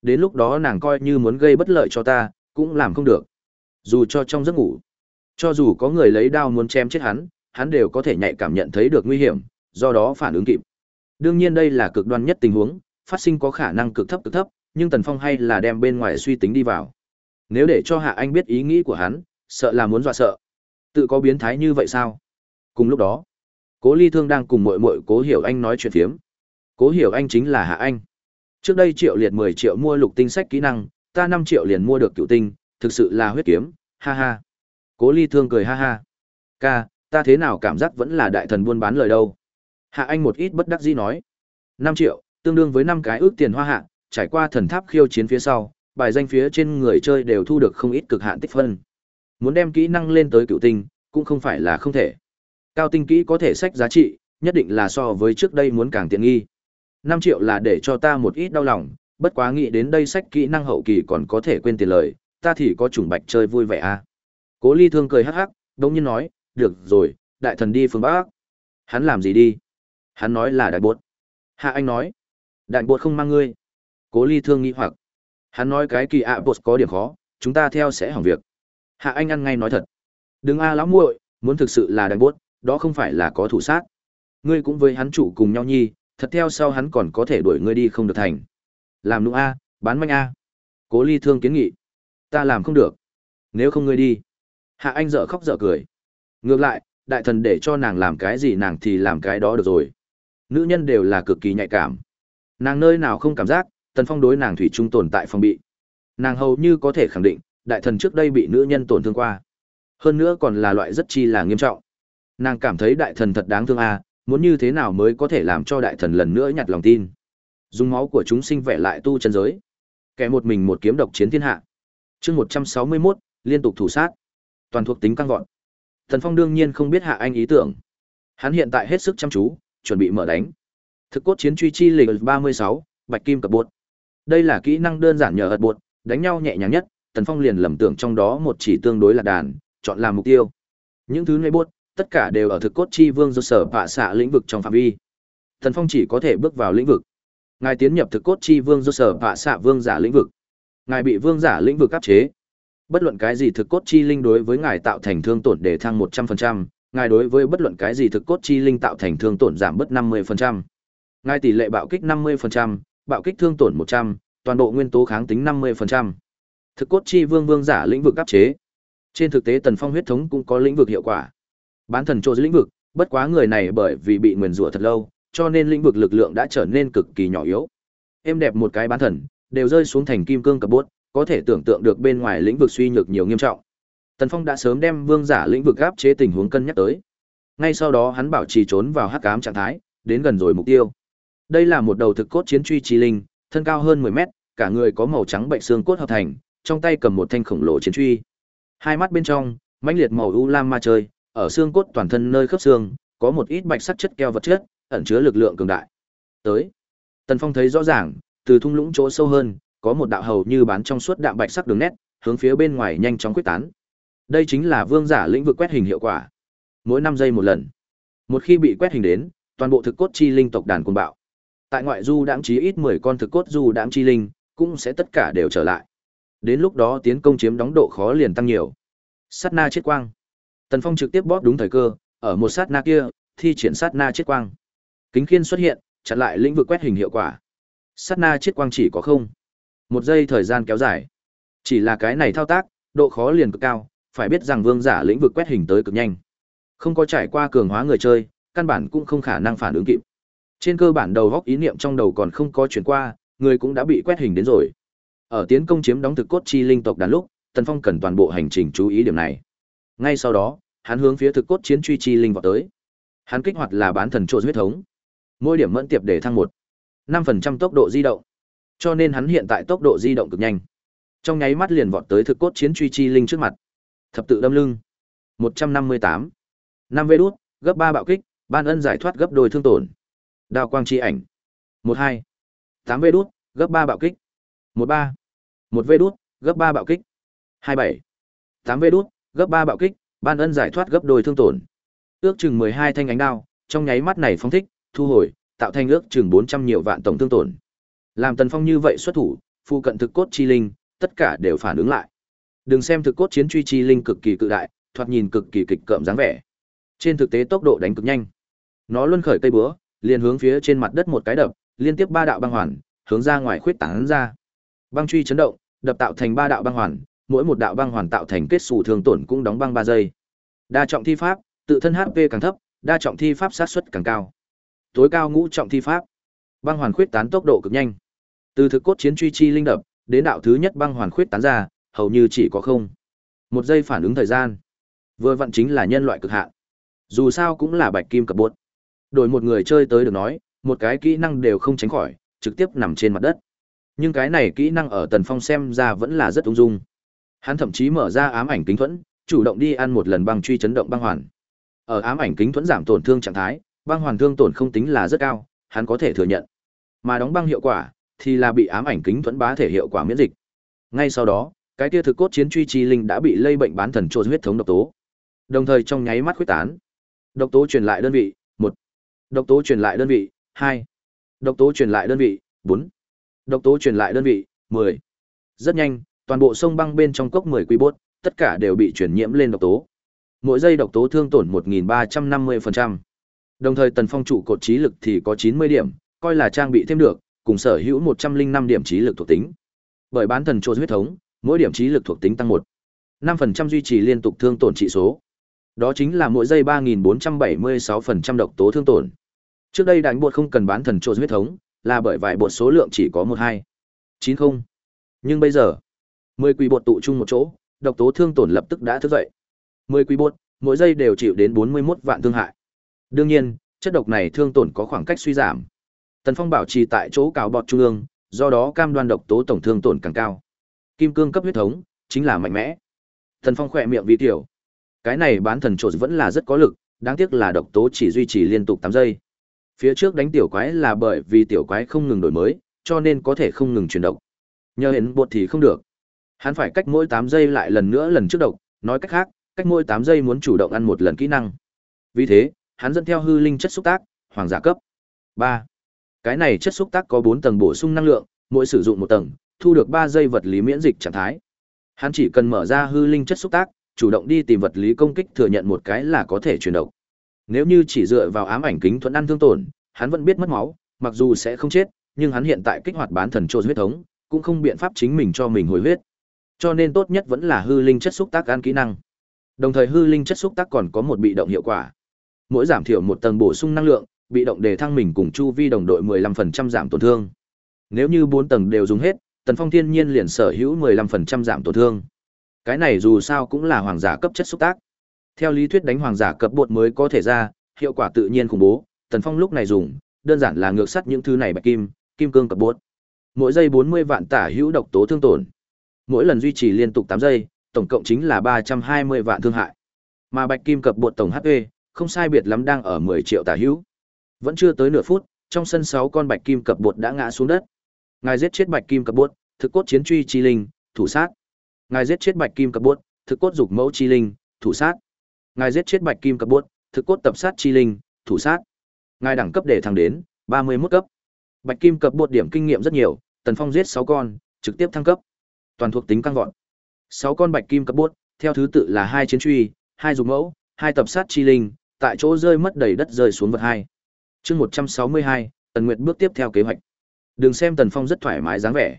Đến lúc đó nàng coi như muốn gây bất lợi cho ta, cũng làm không được. Dù cho trong giấc ngủ, cho dù có người lấy đao muốn chém chết hắn, hắn đều có thể nhạy cảm nhận thấy được nguy hiểm, do đó phản ứng kịp. Đương nhiên đây là cực đoan nhất tình huống, phát sinh có khả năng cực thấp cực thấp, nhưng Tần Phong hay là đem bên ngoài suy tính đi vào. Nếu để cho Hạ Anh biết ý nghĩ của hắn, sợ là muốn dọa sợ. Tự có biến thái như vậy sao? Cùng lúc đó, Cố Ly Thương đang cùng muội muội Cố Hiểu Anh nói chuyện phiếm. Cố Hiểu Anh chính là Hạ Anh. Trước đây Triệu Liệt 10 triệu mua lục tinh sách kỹ năng, ta 5 triệu liền mua được cựu tinh, thực sự là huyết kiếm, ha ha. Cố Ly Thương cười ha ha. Ca, ta thế nào cảm giác vẫn là đại thần buôn bán lời đâu. Hạ Anh một ít bất đắc dĩ nói. 5 triệu, tương đương với 5 cái ước tiền hoa hạ, trải qua thần tháp khiêu chiến phía sau, bài danh phía trên người chơi đều thu được không ít cực hạn tích phân. Muốn đem kỹ năng lên tới cựu tinh, cũng không phải là không thể. Cao tinh kỹ có thể sách giá trị, nhất định là so với trước đây muốn càng tiện nghi. 5 triệu là để cho ta một ít đau lòng, bất quá nghĩ đến đây sách kỹ năng hậu kỳ còn có thể quên tiền lời, ta thì có chủng bạch chơi vui vẻ à. Cố ly thương cười hắc hắc, đông nhiên nói, được rồi, đại thần đi phương Bắc. Hắn làm gì đi? Hắn nói là đại bột. Hạ anh nói, đại bột không mang ngươi. Cố ly thương nghĩ hoặc. Hắn nói cái kỳ ạ bột có điểm khó, chúng ta theo sẽ hỏng việc. Hạ anh ăn ngay nói thật. Đừng a lão muội, muốn thực sự là đại bột, đó không phải là có thủ sát. Ngươi cũng với hắn chủ cùng nhau nhi, thật theo sau hắn còn có thể đuổi ngươi đi không được thành. Làm nụ a, bán manh a. Cố ly thương kiến nghị. Ta làm không được. Nếu không ngươi đi. Hạ anh dở khóc dở cười. Ngược lại, đại thần để cho nàng làm cái gì nàng thì làm cái đó được rồi. Nữ nhân đều là cực kỳ nhạy cảm. Nàng nơi nào không cảm giác, tần phong đối nàng thủy chung tồn tại phòng bị. Nàng hầu như có thể khẳng định, đại thần trước đây bị nữ nhân tổn thương qua. Hơn nữa còn là loại rất chi là nghiêm trọng. Nàng cảm thấy đại thần thật đáng thương à, muốn như thế nào mới có thể làm cho đại thần lần nữa nhặt lòng tin. Dùng máu của chúng sinh vẽ lại tu chân giới. Kẻ một mình một kiếm độc chiến thiên hạ. chương một trăm sáu mươi mốt liên tục thủ sát. Toàn thuộc tính căng vọt. Thần Phong đương nhiên không biết hạ anh ý tưởng. Hắn hiện tại hết sức chăm chú, chuẩn bị mở đánh. Thực cốt chiến truy chi lịch sáu, bạch kim cập bột. Đây là kỹ năng đơn giản nhờ ật bột, đánh nhau nhẹ nhàng nhất, Tần Phong liền lầm tưởng trong đó một chỉ tương đối là đàn, chọn làm mục tiêu. Những thứ nơi bốt, tất cả đều ở thực cốt chi vương do sở vạ xạ lĩnh vực trong phạm vi. Thần Phong chỉ có thể bước vào lĩnh vực. Ngài tiến nhập thực cốt chi vương do sở vạ xạ vương giả lĩnh vực. Ngài bị vương giả lĩnh vực áp chế. Bất luận cái gì thực cốt chi linh đối với ngài tạo thành thương tổn để thăng 100%, ngài đối với bất luận cái gì thực cốt chi linh tạo thành thương tổn giảm bớt 50%. Ngài tỷ lệ bạo kích 50%, bạo kích thương tổn 100, toàn bộ nguyên tố kháng tính 50%. Thực cốt chi vương vương giả lĩnh vực áp chế. Trên thực tế Tần Phong huyết thống cũng có lĩnh vực hiệu quả. Bán thần trô lĩnh vực, bất quá người này bởi vì bị nguyền rủa thật lâu, cho nên lĩnh vực lực lượng đã trở nên cực kỳ nhỏ yếu. Em đẹp một cái bán thần, đều rơi xuống thành kim cương cập bốt, có thể tưởng tượng được bên ngoài lĩnh vực suy nhược nhiều nghiêm trọng. Tần Phong đã sớm đem vương giả lĩnh vực áp chế tình huống cân nhắc tới. Ngay sau đó hắn bảo trì trốn vào hắc ám trạng thái, đến gần rồi mục tiêu. Đây là một đầu thực cốt chiến truy chi linh, thân cao hơn 10 mét, cả người có màu trắng bệnh xương cốt hợp thành, trong tay cầm một thanh khổng lồ chiến truy. Hai mắt bên trong, mãnh liệt màu u lam ma chơi, ở xương cốt toàn thân nơi khớp xương, có một ít bạch sắc chất keo vật chất, ẩn chứa lực lượng cường đại. Tới. Tần Phong thấy rõ ràng, từ thung lũng chỗ sâu hơn, có một đạo hầu như bán trong suốt đạm bạch sắc đường nét, hướng phía bên ngoài nhanh chóng quyết tán. Đây chính là vương giả lĩnh vực quét hình hiệu quả. Mỗi năm giây một lần. Một khi bị quét hình đến, toàn bộ thực cốt chi linh tộc đàn cuồng bạo. Tại ngoại du đãng chí ít 10 con thực cốt du đãng chi linh, cũng sẽ tất cả đều trở lại. Đến lúc đó tiến công chiếm đóng độ khó liền tăng nhiều. Sát na chết quang. Tần Phong trực tiếp bóp đúng thời cơ, ở một sát na kia, thi triển sát na chết quang. Kính khiên xuất hiện, chặn lại lĩnh vực quét hình hiệu quả. Sát na chết quang chỉ có không. Một giây thời gian kéo dài. Chỉ là cái này thao tác, độ khó liền cực cao, phải biết rằng vương giả lĩnh vực quét hình tới cực nhanh. Không có trải qua cường hóa người chơi, căn bản cũng không khả năng phản ứng kịp. Trên cơ bản đầu góc ý niệm trong đầu còn không có chuyển qua, người cũng đã bị quét hình đến rồi. Ở tiến công chiếm đóng thực cốt chi linh tộc đàn lúc, Tần Phong cần toàn bộ hành trình chú ý điểm này. Ngay sau đó, hắn hướng phía thực cốt chiến truy chi linh vọt tới. Hắn kích hoạt là bán thần trộn huyết thống. Mỗi điểm mẫn tiệp để thăng một năm phần trăm tốc độ di động. Cho nên hắn hiện tại tốc độ di động cực nhanh. Trong nháy mắt liền vọt tới thực cốt chiến truy chi linh trước mặt. Thập tự đâm lưng. một trăm năm mươi tám năm vê đút, gấp ba bạo kích, ban ân giải thoát gấp đôi thương tổn. Đao quang chi ảnh. một hai tám vê đút, gấp ba bạo kích. một ba một vê đút, gấp ba bạo kích. hai bảy tám vê đút, gấp ba bạo kích, ban ân giải thoát gấp đôi thương tổn. Ước chừng mười hai thanh ánh đao, trong nháy mắt này phóng thích, thu hồi, tạo thành ước chừng bốn trăm nhiều vạn tổng thương tổn. Làm Tần Phong như vậy xuất thủ, phụ cận thực cốt chi linh, tất cả đều phản ứng lại. Đừng xem thực cốt chiến truy chi linh cực kỳ cự đại, thoạt nhìn cực kỳ kịch cợm dáng vẻ. Trên thực tế tốc độ đánh cực nhanh. Nó luân khởi cây búa, liền hướng phía trên mặt đất một cái đập, liên tiếp ba đạo băng hoàn, hướng ra ngoài khuyết tán ra. Băng truy chấn động, đập tạo thành ba đạo băng hoàn, mỗi một đạo băng hoàn tạo thành kết xù thương tổn cũng đóng băng ba giây. Đa trọng thi pháp, tự thân HP càng thấp, đa trọng thi pháp sát suất càng cao. Tối cao ngũ trọng thi pháp. Băng hoàn khuyết tán tốc độ cực nhanh. Từ thực cốt chiến truy chi linh đập, đến đạo thứ nhất băng hoàn khuyết tán ra, hầu như chỉ có không. Một giây phản ứng thời gian. Vừa vặn chính là nhân loại cực hạn. Dù sao cũng là bạch kim cập bốn. Đổi một người chơi tới được nói, một cái kỹ năng đều không tránh khỏi, trực tiếp nằm trên mặt đất. Nhưng cái này kỹ năng ở Tần Phong xem ra vẫn là rất ung dung. Hắn thậm chí mở ra ám ảnh kính thuẫn, chủ động đi ăn một lần băng truy chấn động băng hoàn. Ở ám ảnh kính thuẫn giảm tổn thương trạng thái, băng hoàn thương tổn không tính là rất cao, hắn có thể thừa nhận. Mà đóng băng hiệu quả thì là bị ám ảnh kính thuẫn bá thể hiệu quả miễn dịch. Ngay sau đó, cái kia thực cốt chiến truy chi linh đã bị lây bệnh bán thần trộn huyết thống độc tố. Đồng thời trong nháy mắt huyết tán. Độc tố truyền lại đơn vị, một Độc tố truyền lại đơn vị, hai Độc tố truyền lại đơn vị, bốn Độc tố truyền lại đơn vị, mười Rất nhanh, toàn bộ sông băng bên trong cốc mười quý bốt, tất cả đều bị truyền nhiễm lên độc tố. Mỗi giây độc tố thương tổn 1350%. Đồng thời Tần Phong trụ cột trí lực thì có chín mươi điểm, coi là trang bị thêm được, cùng sở hữu một trăm linh năm điểm trí lực thuộc tính. Bởi bán thần trô huyết thống, mỗi điểm trí lực thuộc tính tăng một năm phần trăm duy trì liên tục thương tổn trị số. Đó chính là mỗi giây 3476% độc tố thương tổn. Trước đây đánh bột không cần bán thần trôi huyết thống, là bởi vài bột số lượng chỉ có 12, 90. Nhưng bây giờ, 10 quỷ bột tụ chung một chỗ, độc tố thương tổn lập tức đã thức dậy. 10 quỷ bột, mỗi giây đều chịu đến 41 vạn thương hại. Đương nhiên, chất độc này thương tổn có khoảng cách suy giảm. Tần Phong bảo trì tại chỗ cào bọt trung ương, do đó cam đoan độc tố tổng thương tổn càng cao. Kim cương cấp huyết thống, chính là mạnh mẽ. Tần Phong khỏe miệng vi tiểu. Cái này bán thần trộn vẫn là rất có lực, đáng tiếc là độc tố chỉ duy trì liên tục tám giây. Phía trước đánh tiểu quái là bởi vì tiểu quái không ngừng đổi mới, cho nên có thể không ngừng chuyển độc. Nhờ hiện bột thì không được. Hắn phải cách mỗi 8 giây lại lần nữa lần trước độc, nói cách khác, cách mỗi 8 giây muốn chủ động ăn một lần kỹ năng. Vì thế, hắn dẫn theo hư linh chất xúc tác, hoàng giả cấp 3. Cái này chất xúc tác có 4 tầng bổ sung năng lượng, mỗi sử dụng một tầng, thu được 3 giây vật lý miễn dịch trạng thái. Hắn chỉ cần mở ra hư linh chất xúc tác, chủ động đi tìm vật lý công kích thừa nhận một cái là có thể chuyển độc. Nếu như chỉ dựa vào ám ảnh kính thuận ăn thương tổn, hắn vẫn biết mất máu, mặc dù sẽ không chết, nhưng hắn hiện tại kích hoạt bán thần trôi huyết thống, cũng không biện pháp chính mình cho mình hồi huyết. Cho nên tốt nhất vẫn là hư linh chất xúc tác ăn kỹ năng. Đồng thời hư linh chất xúc tác còn có một bị động hiệu quả. Mỗi giảm thiểu một tầng bổ sung năng lượng, bị động đề thăng mình cùng chu vi đồng đội 15% giảm tổn thương. Nếu như 4 tầng đều dùng hết, Tần Phong thiên nhiên liền sở hữu 15% giảm tổn thương. Cái này dù sao cũng là hoàng giả cấp chất xúc tác. Theo lý thuyết đánh hoàng giả cấp bột mới có thể ra, hiệu quả tự nhiên khủng bố, Tần Phong lúc này dùng, đơn giản là ngược sắt những thứ này bạch kim, kim cương cấp bột. Mỗi giây 40 vạn tả hữu độc tố thương tổn. Mỗi lần duy trì liên tục 8 giây, tổng cộng chính là 320 vạn thương hại. Mà bạch kim cập bột tổng HP, không sai biệt lắm đang ở 10 triệu tả hữu. Vẫn chưa tới nửa phút, trong sân 6 con bạch kim cập bột đã ngã xuống đất. Ngài giết chết bạch kim cập bột, thực cốt chiến truy chi linh, thủ sát. Ngài giết chết bạch kim cập bột, thực cốt dục mẫu chi linh, thủ sát ngài giết chết bạch kim cập bột, thực cốt tập sát chi linh thủ sát ngài đẳng cấp để thăng đến ba mươi 31 cấp bạch kim cập bột điểm kinh nghiệm rất nhiều tần phong giết sáu con trực tiếp thăng cấp toàn thuộc tính căng vọt. Sáu con bạch kim cấp bốt theo thứ tự là hai chiến truy hai dùng mẫu hai tập sát chi linh tại chỗ rơi mất đầy đất rơi xuống vật hai. Chương một trăm sáu mươi hai tần nguyệt bước tiếp theo kế hoạch. Đừng xem tần phong rất thoải mái dáng vẻ.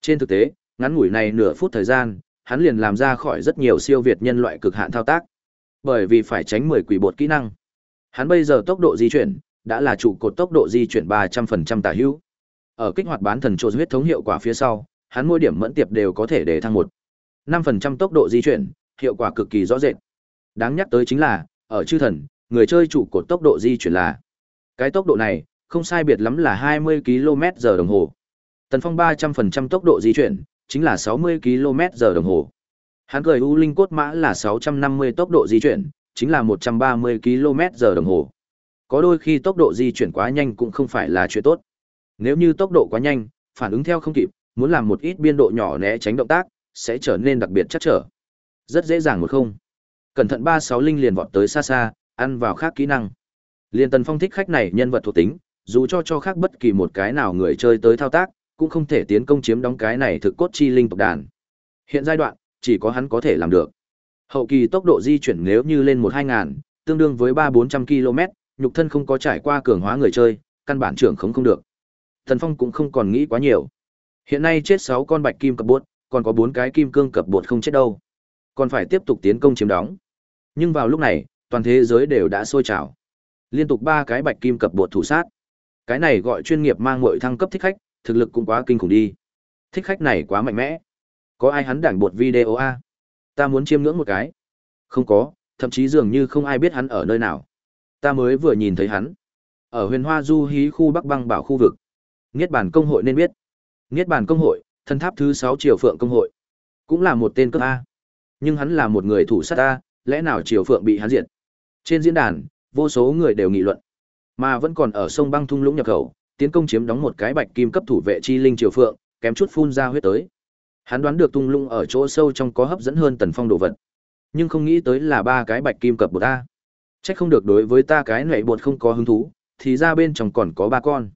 Trên thực tế ngắn ngủi này nửa phút thời gian hắn liền làm ra khỏi rất nhiều siêu việt nhân loại cực hạn thao tác. Bởi vì phải tránh 10 quỷ bột kỹ năng. Hắn bây giờ tốc độ di chuyển đã là trụ cột tốc độ di chuyển 300% tả hữu. Ở kích hoạt bán thần chỗ huyết thống hiệu quả phía sau, hắn mỗi điểm mẫn tiệp đều có thể để thăng một Năm phần trăm tốc độ di chuyển, hiệu quả cực kỳ rõ rệt. Đáng nhắc tới chính là, ở chư thần, người chơi chủ cột tốc độ di chuyển là cái tốc độ này, không sai biệt lắm là 20 km giờ đồng hồ. Tần Phong 300% tốc độ di chuyển, chính là 60 km giờ đồng hồ. Hắn cười U Linh cốt mã là 650 tốc độ di chuyển, chính là 130 km giờ đồng hồ. Có đôi khi tốc độ di chuyển quá nhanh cũng không phải là chuyện tốt. Nếu như tốc độ quá nhanh, phản ứng theo không kịp, muốn làm một ít biên độ nhỏ né tránh động tác, sẽ trở nên đặc biệt chắc trở. Rất dễ dàng một không. Cẩn thận ba sáu linh liền vọt tới xa xa, ăn vào khác kỹ năng. Liên Tần Phong thích khách này nhân vật thuộc tính, dù cho cho khác bất kỳ một cái nào người chơi tới thao tác, cũng không thể tiến công chiếm đóng cái này thực cốt chi linh tộc đàn. Hiện giai đoạn, chỉ có hắn có thể làm được. Hậu kỳ tốc độ di chuyển nếu như lên một hai ngàn, tương đương với ba bốn trăm km, nhục thân không có trải qua cường hóa người chơi, căn bản trưởng không không được. Thần Phong cũng không còn nghĩ quá nhiều. Hiện nay chết sáu con bạch kim cập bột, còn có bốn cái kim cương cập bột không chết đâu. Còn phải tiếp tục tiến công chiếm đóng. Nhưng vào lúc này, toàn thế giới đều đã sôi trào. Liên tục ba cái bạch kim cập bột thủ sát. Cái này gọi chuyên nghiệp mang muội thăng cấp thích khách, thực lực cũng quá kinh khủng đi. Thích khách này quá mạnh mẽ. Có ai hắn đảng bột video a? Ta muốn chiêm ngưỡng một cái. Không có, thậm chí dường như không ai biết hắn ở nơi nào. Ta mới vừa nhìn thấy hắn. Ở huyền hoa du hí khu Bắc băng bảo khu vực. Niết bản công hội nên biết. Niết bàn công hội, thân tháp thứ sáu triều phượng công hội. Cũng là một tên cấp A. Nhưng hắn là một người thủ sát A, lẽ nào triều phượng bị hắn diệt? Trên diễn đàn, vô số người đều nghị luận. Mà vẫn còn ở sông băng thung lũng nhập khẩu, tiến công chiếm đóng một cái bạch kim cấp thủ vệ chi linh triều phượng, kém chút phun ra huyết tới. Hắn đoán được tung lũng ở chỗ sâu trong có hấp dẫn hơn tần phong đồ vật, nhưng không nghĩ tới là ba cái bạch kim cập bột ta. Chắc không được đối với ta cái nệ bột không có hứng thú, thì ra bên trong còn có ba con.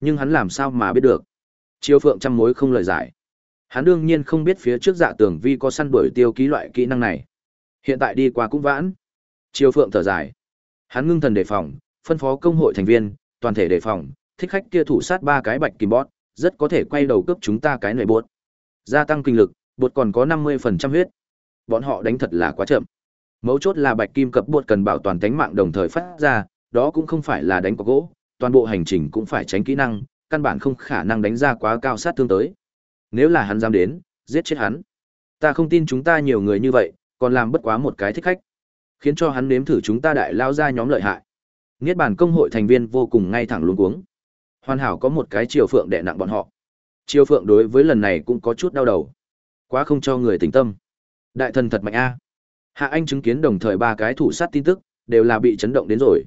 Nhưng hắn làm sao mà biết được? Chiêu phượng trăm mối không lời giải. Hắn đương nhiên không biết phía trước dạ tường vi có săn đuổi tiêu ký loại kỹ năng này. Hiện tại đi qua cũng vãn. Chiêu phượng thở dài. Hắn ngưng thần đề phòng, phân phó công hội thành viên, toàn thể đề phòng, thích khách kia thủ sát ba cái bạch kim bót rất có thể quay đầu cướp chúng ta cái nệ bột. Gia tăng kinh lực, bột còn có 50% huyết. Bọn họ đánh thật là quá chậm. Mấu chốt là bạch kim cập bột cần bảo toàn tính mạng đồng thời phát ra, đó cũng không phải là đánh có gỗ, toàn bộ hành trình cũng phải tránh kỹ năng, căn bản không khả năng đánh ra quá cao sát thương tới. Nếu là hắn dám đến, giết chết hắn. Ta không tin chúng ta nhiều người như vậy, còn làm bất quá một cái thích khách. Khiến cho hắn nếm thử chúng ta đại lao ra nhóm lợi hại. Niết bàn công hội thành viên vô cùng ngay thẳng luống cuống. Hoàn hảo có một cái triều phượng đè nặng bọn họ. Triều phượng đối với lần này cũng có chút đau đầu. Quá không cho người tỉnh tâm. Đại thần thật mạnh a. Hạ Anh chứng kiến đồng thời ba cái thủ sát tin tức, đều là bị chấn động đến rồi.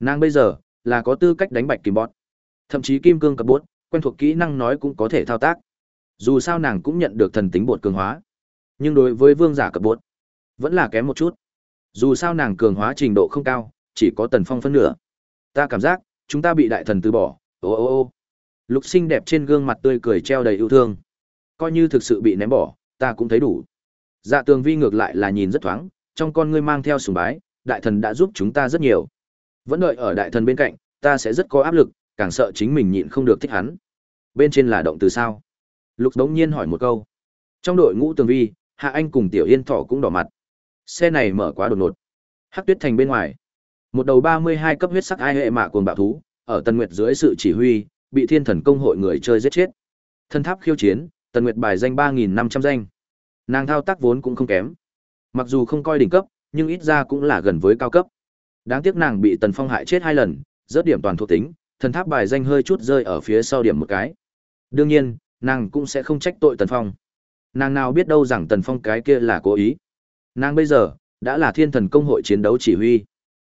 Nàng bây giờ, là có tư cách đánh bạch kim bọt. Thậm chí kim cương cập bốt, quen thuộc kỹ năng nói cũng có thể thao tác. Dù sao nàng cũng nhận được thần tính bột cường hóa. Nhưng đối với vương giả cập bốt, vẫn là kém một chút. Dù sao nàng cường hóa trình độ không cao, chỉ có tần phong phân nửa. Ta cảm giác, chúng ta bị đại thần từ bỏ, ô ô ô. Lục xinh đẹp trên gương mặt tươi cười treo đầy yêu thương. Coi như thực sự bị ném bỏ, ta cũng thấy đủ. Dạ tường vi ngược lại là nhìn rất thoáng, trong con ngươi mang theo sùng bái, đại thần đã giúp chúng ta rất nhiều. Vẫn đợi ở đại thần bên cạnh, ta sẽ rất có áp lực, càng sợ chính mình nhịn không được thích hắn. Bên trên là động từ sao? Lục đống nhiên hỏi một câu. Trong đội ngũ tường vi, Hạ Anh cùng Tiểu Yên Thỏ cũng đỏ mặt. Xe này mở quá đột ngột. Hắc Tuyết Thành bên ngoài. Một đầu 32 cấp huyết sắc ai hệ mạ cuồng bạo thú, ở Tân Nguyệt dưới sự chỉ huy, bị Thiên Thần công hội người chơi giết chết. Thân tháp khiêu chiến, Tân Nguyệt bài danh 3500 danh. Nàng thao tác vốn cũng không kém. Mặc dù không coi đỉnh cấp, nhưng ít ra cũng là gần với cao cấp. Đáng tiếc nàng bị Tần Phong hại chết hai lần, rớt điểm toàn thuộc tính, thần tháp bài danh hơi chút rơi ở phía sau điểm một cái. Đương nhiên, nàng cũng sẽ không trách tội Tần Phong. Nàng nào biết đâu rằng Tần Phong cái kia là cố ý. Nàng bây giờ, đã là thiên thần công hội chiến đấu chỉ huy.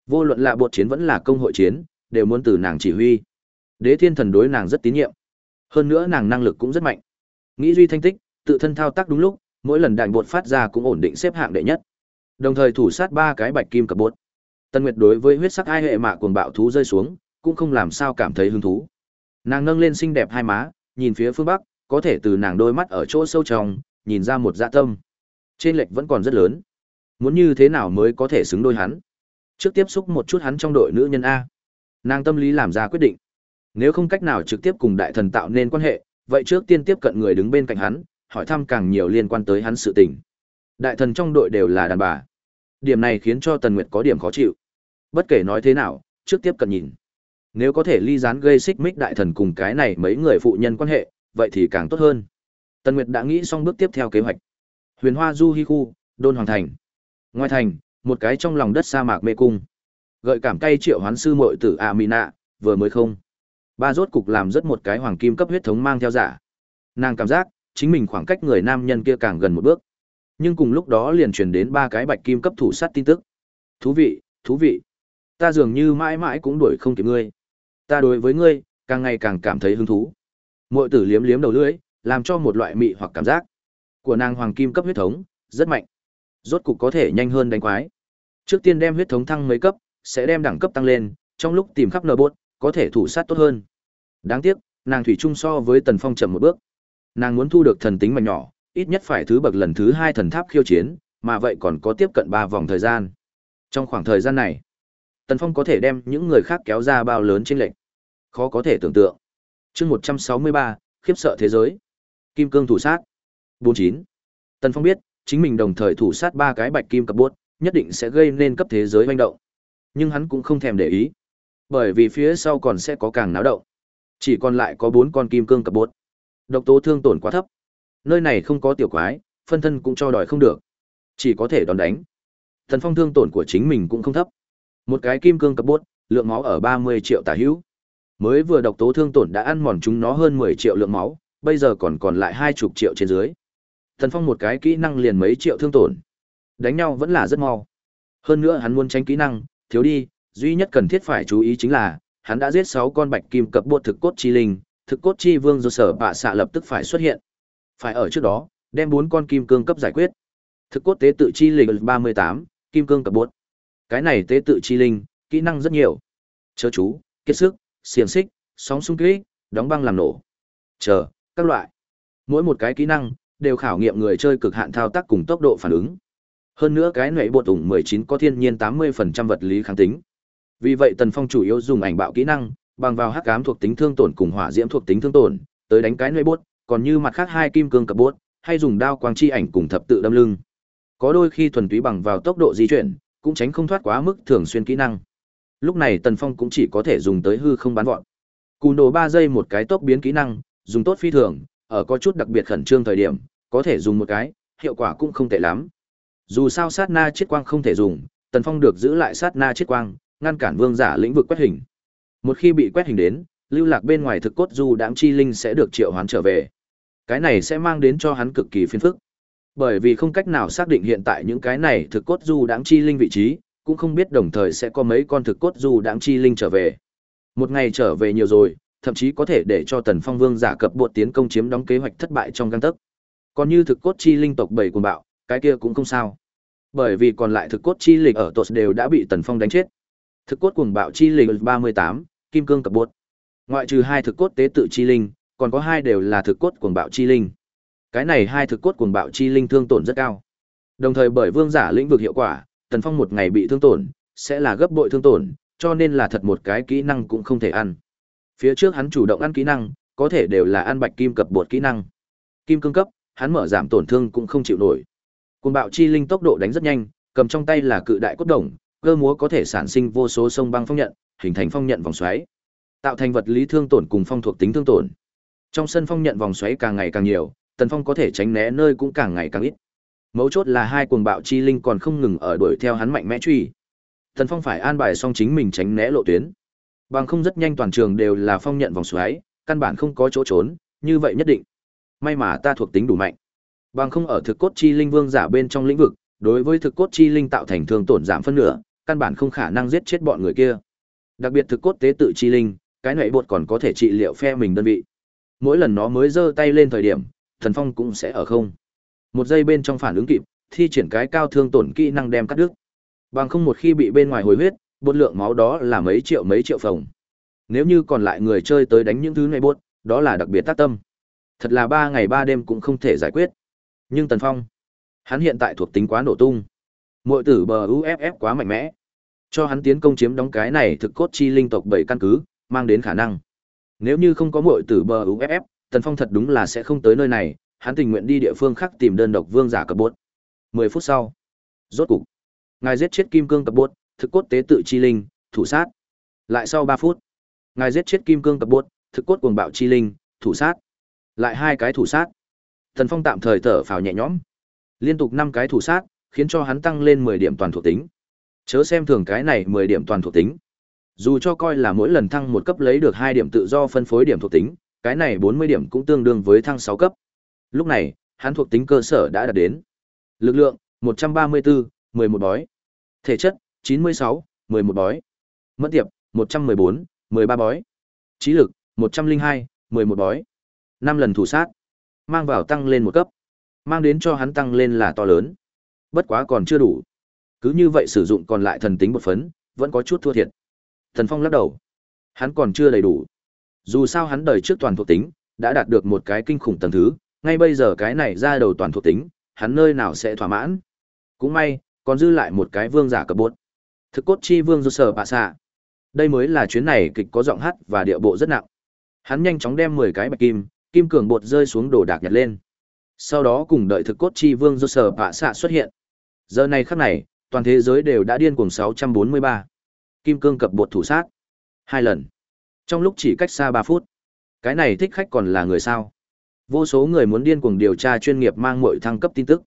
Vô luận là bột chiến vẫn là công hội chiến, đều muốn từ nàng chỉ huy. Đế thiên thần đối nàng rất tín nhiệm. Hơn nữa nàng năng lực cũng rất mạnh. Nghĩ duy thanh tích, tự thân thao tác đúng lúc, mỗi lần đại bột phát ra cũng ổn định xếp hạng đệ nhất. Đồng thời thủ sát ba cái bạch kim cập bột. Tân Nguyệt đối với huyết sắc ai hệ mạ cuồng bạo thú rơi xuống, cũng không làm sao cảm thấy hứng thú. Nàng nâng lên xinh đẹp hai má, nhìn phía phương bắc, có thể từ nàng đôi mắt ở chỗ sâu trong, nhìn ra một dạ tâm. Trên lệch vẫn còn rất lớn. Muốn như thế nào mới có thể xứng đôi hắn? Trước tiếp xúc một chút hắn trong đội nữ nhân A. Nàng tâm lý làm ra quyết định. Nếu không cách nào trực tiếp cùng đại thần tạo nên quan hệ, vậy trước tiên tiếp cận người đứng bên cạnh hắn, hỏi thăm càng nhiều liên quan tới hắn sự tình. Đại thần trong đội đều là đàn bà. Điểm này khiến cho Tần Nguyệt có điểm khó chịu. Bất kể nói thế nào, trước tiếp cận nhìn. Nếu có thể ly gián gây xích mích đại thần cùng cái này mấy người phụ nhân quan hệ, vậy thì càng tốt hơn. Tần Nguyệt đã nghĩ xong bước tiếp theo kế hoạch. Huyền Hoa Du Hi khu, Đôn Hoàng Thành. Ngoài thành, một cái trong lòng đất sa mạc mê cung. Gợi cảm cay triệu hoán sư muội tử Amina, vừa mới không. Ba rốt cục làm rất một cái hoàng kim cấp huyết thống mang theo giả. Nàng cảm giác, chính mình khoảng cách người nam nhân kia càng gần một bước. Nhưng cùng lúc đó liền truyền đến ba cái bạch kim cấp thủ sát tin tức. Thú vị, thú vị. Ta dường như mãi mãi cũng đuổi không kịp ngươi. Ta đối với ngươi, càng ngày càng cảm thấy hứng thú. Muội tử liếm liếm đầu lưỡi, làm cho một loại mị hoặc cảm giác của nàng hoàng kim cấp huyết thống rất mạnh. Rốt cục có thể nhanh hơn đánh quái. Trước tiên đem huyết thống thăng mấy cấp, sẽ đem đẳng cấp tăng lên, trong lúc tìm khắp nờ bốt, có thể thủ sát tốt hơn. Đáng tiếc, nàng thủy chung so với Tần Phong chậm một bước. Nàng muốn thu được thần tính mạnh nhỏ, ít nhất phải thứ bậc lần thứ hai thần tháp khiêu chiến, mà vậy còn có tiếp cận ba vòng thời gian. Trong khoảng thời gian này, Tần Phong có thể đem những người khác kéo ra bao lớn trên lệnh. Khó có thể tưởng tượng. chương một trăm sáu mươi ba khiếp sợ thế giới. Kim cương thủ sát. bốn chín Tần Phong biết, chính mình đồng thời thủ sát ba cái bạch kim cấp bốt, nhất định sẽ gây nên cấp thế giới hoành động. Nhưng hắn cũng không thèm để ý, bởi vì phía sau còn sẽ có càng náo động. Chỉ còn lại có bốn con kim cương cấp bốt. Độc tố thương tổn quá thấp. Nơi này không có tiểu quái, phân thân cũng cho đòi không được. Chỉ có thể đòn đánh. Tần Phong thương tổn của chính mình cũng không thấp. Một cái kim cương cấp bốt, lượng máu ở 30 triệu tả hữu. Mới vừa độc tố thương tổn đã ăn mòn chúng nó hơn 10 triệu lượng máu, bây giờ còn còn lại hai chục triệu trên dưới. Tần Phong một cái kỹ năng liền mấy triệu thương tổn. Đánh nhau vẫn là rất mau. Hơn nữa hắn muốn tránh kỹ năng, thiếu đi, duy nhất cần thiết phải chú ý chính là, hắn đã giết 6 con bạch kim cập bột thực cốt chi linh, thực cốt chi vương do sở bạ xạ lập tức phải xuất hiện. Phải ở trước đó, đem 4 con kim cương cấp giải quyết. Thực cốt tế tự chi linh 38, kim cương cập bột. Cái này tế tự chi linh, kỹ năng rất nhiều. Chớ chú, kết sức, xiềng xích, sóng xung kích, đóng băng làm nổ. Chờ, các loại. Mỗi một cái kỹ năng đều khảo nghiệm người chơi cực hạn thao tác cùng tốc độ phản ứng. Hơn nữa cái nệ bột ủng 19 có thiên nhiên 80% vật lý kháng tính. Vì vậy Tần Phong chủ yếu dùng ảnh bạo kỹ năng, bằng vào hắc ám thuộc tính thương tổn cùng hỏa diễm thuộc tính thương tổn, tới đánh cái nệ bột, còn như mặt khác hai kim cương cập bốt, hay dùng đao quang chi ảnh cùng thập tự đâm lưng. Có đôi khi thuần túy bằng vào tốc độ di chuyển, cũng tránh không thoát quá mức thường xuyên kỹ năng. Lúc này Tần Phong cũng chỉ có thể dùng tới hư không bán vọt. Cùn đồ ba giây một cái tốc biến kỹ năng, dùng tốt phi thường, ở có chút đặc biệt khẩn trương thời điểm, có thể dùng một cái, hiệu quả cũng không tệ lắm. Dù sao sát na chiết quang không thể dùng, Tần Phong được giữ lại sát na chiết quang, ngăn cản vương giả lĩnh vực quét hình. Một khi bị quét hình đến, lưu lạc bên ngoài thực cốt du đãng chi linh sẽ được triệu hoán trở về. Cái này sẽ mang đến cho hắn cực kỳ phiền phức. Bởi vì không cách nào xác định hiện tại những cái này thực cốt du đãng chi linh vị trí, cũng không biết đồng thời sẽ có mấy con thực cốt du đãng chi linh trở về. Một ngày trở về nhiều rồi, thậm chí có thể để cho Tần Phong Vương giả cập bộ tiến công chiếm đóng kế hoạch thất bại trong gang tấc. Còn như thực cốt chi linh tộc bảy cuồng bạo, cái kia cũng không sao. Bởi vì còn lại thực cốt chi lịch ở tột đều đã bị Tần Phong đánh chết. Thực cốt cuồng bạo chi lịch 38, kim cương cập bột. Ngoại trừ hai thực cốt tế tự chi linh, còn có hai đều là thực cốt cuồng bạo chi linh. Cái này hai thực cốt cuồng bạo chi linh thương tổn rất cao. Đồng thời bởi vương giả lĩnh vực hiệu quả, Tần Phong một ngày bị thương tổn, sẽ là gấp bội thương tổn, cho nên là thật một cái kỹ năng cũng không thể ăn. Phía trước hắn chủ động ăn kỹ năng, có thể đều là ăn bạch kim cập bột kỹ năng. Kim cương cấp, hắn mở giảm tổn thương cũng không chịu nổi. Cuồng bạo chi linh tốc độ đánh rất nhanh, cầm trong tay là cự đại cốt đồng, cơ múa có thể sản sinh vô số sông băng phong nhận, hình thành phong nhận vòng xoáy, tạo thành vật lý thương tổn cùng phong thuộc tính thương tổn. Trong sân phong nhận vòng xoáy càng ngày càng nhiều, Tần Phong có thể tránh né nơi cũng càng ngày càng ít. Mấu chốt là hai cuồng bạo chi linh còn không ngừng ở đuổi theo hắn mạnh mẽ truy. Tần Phong phải an bài xong chính mình tránh né lộ tuyến. Bằng không rất nhanh toàn trường đều là phong nhận vòng xoáy, căn bản không có chỗ trốn, như vậy nhất định. May mà ta thuộc tính đủ mạnh. Bằng không ở thực cốt chi linh vương giả bên trong lĩnh vực, đối với thực cốt chi linh tạo thành thương tổn giảm phân nửa, căn bản không khả năng giết chết bọn người kia. Đặc biệt thực cốt tế tự chi linh, cái nệ bột còn có thể trị liệu phe mình đơn vị. Mỗi lần nó mới giơ tay lên thời điểm, thần phong cũng sẽ ở không. Một giây bên trong phản ứng kịp, thi triển cái cao thương tổn kỹ năng đem cắt đứt. Bằng không một khi bị bên ngoài hồi huyết, bột lượng máu đó là mấy triệu mấy triệu phòng. Nếu như còn lại người chơi tới đánh những thứ này bột, đó là đặc biệt tác tâm. Thật là ba ngày ba đêm cũng không thể giải quyết. Nhưng Tần Phong, hắn hiện tại thuộc tính quá nổ tung. Muội tử bờ UFF quá mạnh mẽ. Cho hắn tiến công chiếm đóng cái này thực cốt chi linh tộc bảy căn cứ, mang đến khả năng. Nếu như không có muội tử bờ UFF, Tần Phong thật đúng là sẽ không tới nơi này, hắn tình nguyện đi địa phương khác tìm đơn độc vương giả cấp bốt. 10 phút sau, rốt cục, ngài giết chết kim cương cấp bốt, thực cốt tế tự chi linh, thủ sát. Lại sau 3 phút, ngài giết chết kim cương cấp bốt, thực cốt cuồng bạo chi linh, thủ sát. Lại hai cái thủ sát. Thần Phong tạm thời thở phào nhẹ nhõm. Liên tục năm cái thủ sát, khiến cho hắn tăng lên 10 điểm toàn thuộc tính. Chớ xem thường cái này 10 điểm toàn thuộc tính. Dù cho coi là mỗi lần thăng một cấp lấy được 2 điểm tự do phân phối điểm thuộc tính, cái này 40 điểm cũng tương đương với thăng 6 cấp. Lúc này, hắn thuộc tính cơ sở đã đạt đến. Lực lượng 134, 11 bói. Thể chất 96, 11 bói. Mẫn tiệp 114, 13 bói. Trí lực 102, 11 bói. 5 lần thủ sát, mang vào tăng lên một cấp. Mang đến cho hắn tăng lên là to lớn. Bất quá còn chưa đủ. Cứ như vậy sử dụng còn lại thần tính một phấn, vẫn có chút thua thiệt. Thần Phong lắc đầu. Hắn còn chưa đầy đủ. Dù sao hắn đời trước toàn thuộc tính, đã đạt được một cái kinh khủng tầng thứ, ngay bây giờ cái này ra đầu toàn thuộc tính, hắn nơi nào sẽ thỏa mãn. Cũng may, còn dư lại một cái vương giả cấp bốt. Thực cốt chi vương do sở bạ xạ. Đây mới là chuyến này kịch có giọng hát và điệu bộ rất nặng. Hắn nhanh chóng đem 10 cái bạch kim, kim cường bột rơi xuống đồ đạc nhặt lên. Sau đó cùng đợi thực cốt chi vương do sở bạ xạ xuất hiện. Giờ này khắc này, toàn thế giới đều đã điên cuồng 643. Kim cương cập bột thủ sát. Hai lần. Trong lúc chỉ cách xa 3 phút. Cái này thích khách còn là người sao? Vô số người muốn điên cuồng điều tra chuyên nghiệp mang muội thăng cấp tin tức.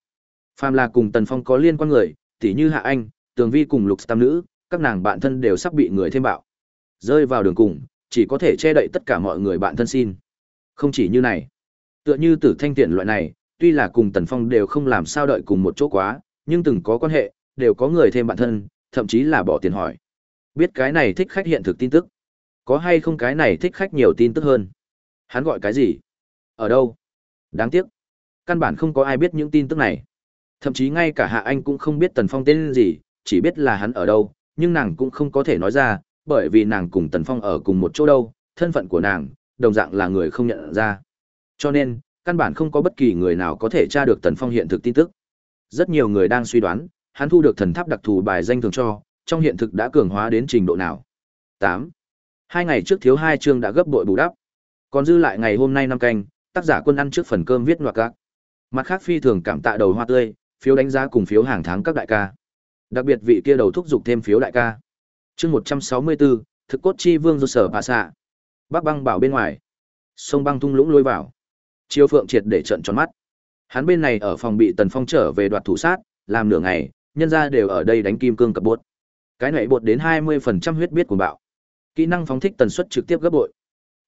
Phàm là cùng Tần Phong có liên quan người, tỉ như Hạ Anh, Tường Vi cùng Lục Tam nữ, các nàng bạn thân đều sắp bị người thêm bạo. Rơi vào đường cùng, chỉ có thể che đậy tất cả mọi người bạn thân xin. Không chỉ như này, tựa như Tử Thanh Tiện loại này, tuy là cùng Tần Phong đều không làm sao đợi cùng một chỗ quá, nhưng từng có quan hệ, đều có người thêm bạn thân, thậm chí là bỏ tiền hỏi. Biết cái này thích khách hiện thực tin tức. Có hay không cái này thích khách nhiều tin tức hơn? Hắn gọi cái gì? Ở đâu? Đáng tiếc. Căn bản không có ai biết những tin tức này. Thậm chí ngay cả Hạ Anh cũng không biết Tần Phong tên gì, chỉ biết là hắn ở đâu, nhưng nàng cũng không có thể nói ra, bởi vì nàng cùng Tần Phong ở cùng một chỗ đâu, thân phận của nàng, đồng dạng là người không nhận ra. Cho nên, căn bản không có bất kỳ người nào có thể tra được Tần Phong hiện thực tin tức. Rất nhiều người đang suy đoán, hắn thu được thần tháp đặc thù bài danh thường cho, trong hiện thực đã cường hóa đến trình độ nào. 8. Hai ngày trước thiếu hai chương đã gấp bội bù đắp. Còn dư lại ngày hôm nay năm canh, tác giả quân ăn trước phần cơm viết ngoặc gác. Mặt khác phi thường cảm tạ đầu hoa tươi, phiếu đánh giá cùng phiếu hàng tháng các đại ca. Đặc biệt vị kia đầu thúc giục thêm phiếu đại ca. Chương 164, thực cốt chi vương do sở bà xạ. Bắc băng bảo bên ngoài. Sông băng thung lũng lôi vào. Chiêu phượng triệt để trận tròn mắt. Hắn bên này ở phòng bị Tần Phong trở về đoạt thủ sát, làm nửa ngày, nhân ra đều ở đây đánh kim cương cập bốt. Cái này bột đến 20% huyết biết của bạo. Kỹ năng phóng thích tần suất trực tiếp gấp bội.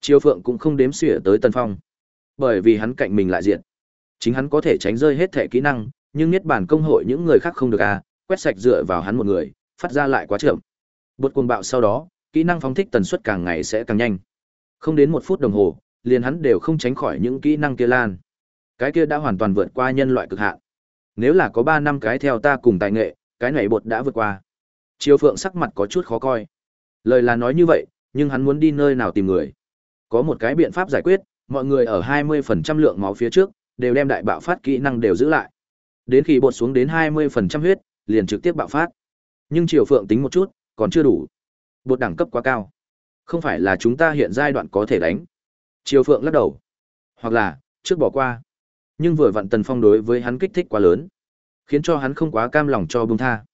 Chiêu Phượng cũng không đếm xỉa tới Tần Phong, bởi vì hắn cạnh mình lại diện. Chính hắn có thể tránh rơi hết thể kỹ năng, nhưng niết bản công hội những người khác không được à, quét sạch dựa vào hắn một người, phát ra lại quá chậm. Bột cuồng bạo sau đó, kỹ năng phóng thích tần suất càng ngày sẽ càng nhanh. Không đến một phút đồng hồ, liền hắn đều không tránh khỏi những kỹ năng kia lan. Cái kia đã hoàn toàn vượt qua nhân loại cực hạn. Nếu là có ba năm cái theo ta cùng tài nghệ, cái này bột đã vượt qua. Chiêu Phượng sắc mặt có chút khó coi. Lời là nói như vậy, nhưng hắn muốn đi nơi nào tìm người. Có một cái biện pháp giải quyết, mọi người ở 20% lượng máu phía trước, đều đem đại bạo phát kỹ năng đều giữ lại. Đến khi bột xuống đến 20% huyết, liền trực tiếp bạo phát. Nhưng Triều Phượng tính một chút, còn chưa đủ. Bột đẳng cấp quá cao. Không phải là chúng ta hiện giai đoạn có thể đánh. Triều Phượng lắc đầu. Hoặc là, trước bỏ qua. Nhưng vừa vặn Tần Phong đối với hắn kích thích quá lớn, khiến cho hắn không quá cam lòng cho buông tha.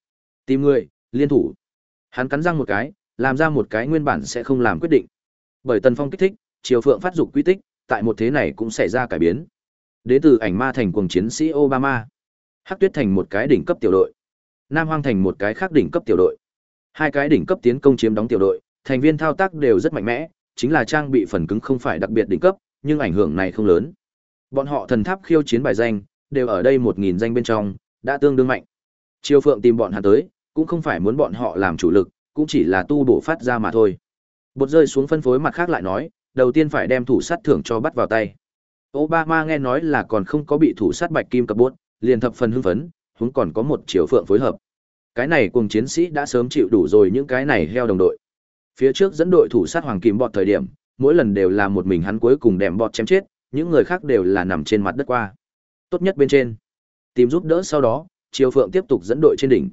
Tìm người, liên thủ. Hắn cắn răng một cái, làm ra một cái nguyên bản sẽ không làm quyết định. Bởi Tần Phong kích thích, Triều Phượng phát dục quy tích, tại một thế này cũng xảy ra cải biến. Đến từ ảnh ma thành cuồng chiến sĩ Obama, Hắc Tuyết thành một cái đỉnh cấp tiểu đội, Nam Hoang thành một cái khác đỉnh cấp tiểu đội. Hai cái đỉnh cấp tiến công chiếm đóng tiểu đội, thành viên thao tác đều rất mạnh mẽ, chính là trang bị phần cứng không phải đặc biệt đỉnh cấp, nhưng ảnh hưởng này không lớn. Bọn họ thần tháp khiêu chiến bài danh, đều ở đây một nghìn danh bên trong, đã tương đương mạnh. Triều Phượng tìm bọn hắn tới, cũng không phải muốn bọn họ làm chủ lực, cũng chỉ là tu bổ phát ra mà thôi. Bột rơi xuống phân phối mặt khác lại nói, đầu tiên phải đem thủ sát thưởng cho bắt vào tay. Obama nghe nói là còn không có bị thủ sát bạch kim cập bốt, liền thập phần hưng phấn, chúng còn có một chiều Phượng phối hợp. Cái này cùng chiến sĩ đã sớm chịu đủ rồi những cái này heo đồng đội. Phía trước dẫn đội thủ sát hoàng kim bọt thời điểm, mỗi lần đều là một mình hắn cuối cùng đệm bọt chém chết, những người khác đều là nằm trên mặt đất qua. Tốt nhất bên trên. Tìm giúp đỡ sau đó, chiều Phượng tiếp tục dẫn đội trên đỉnh.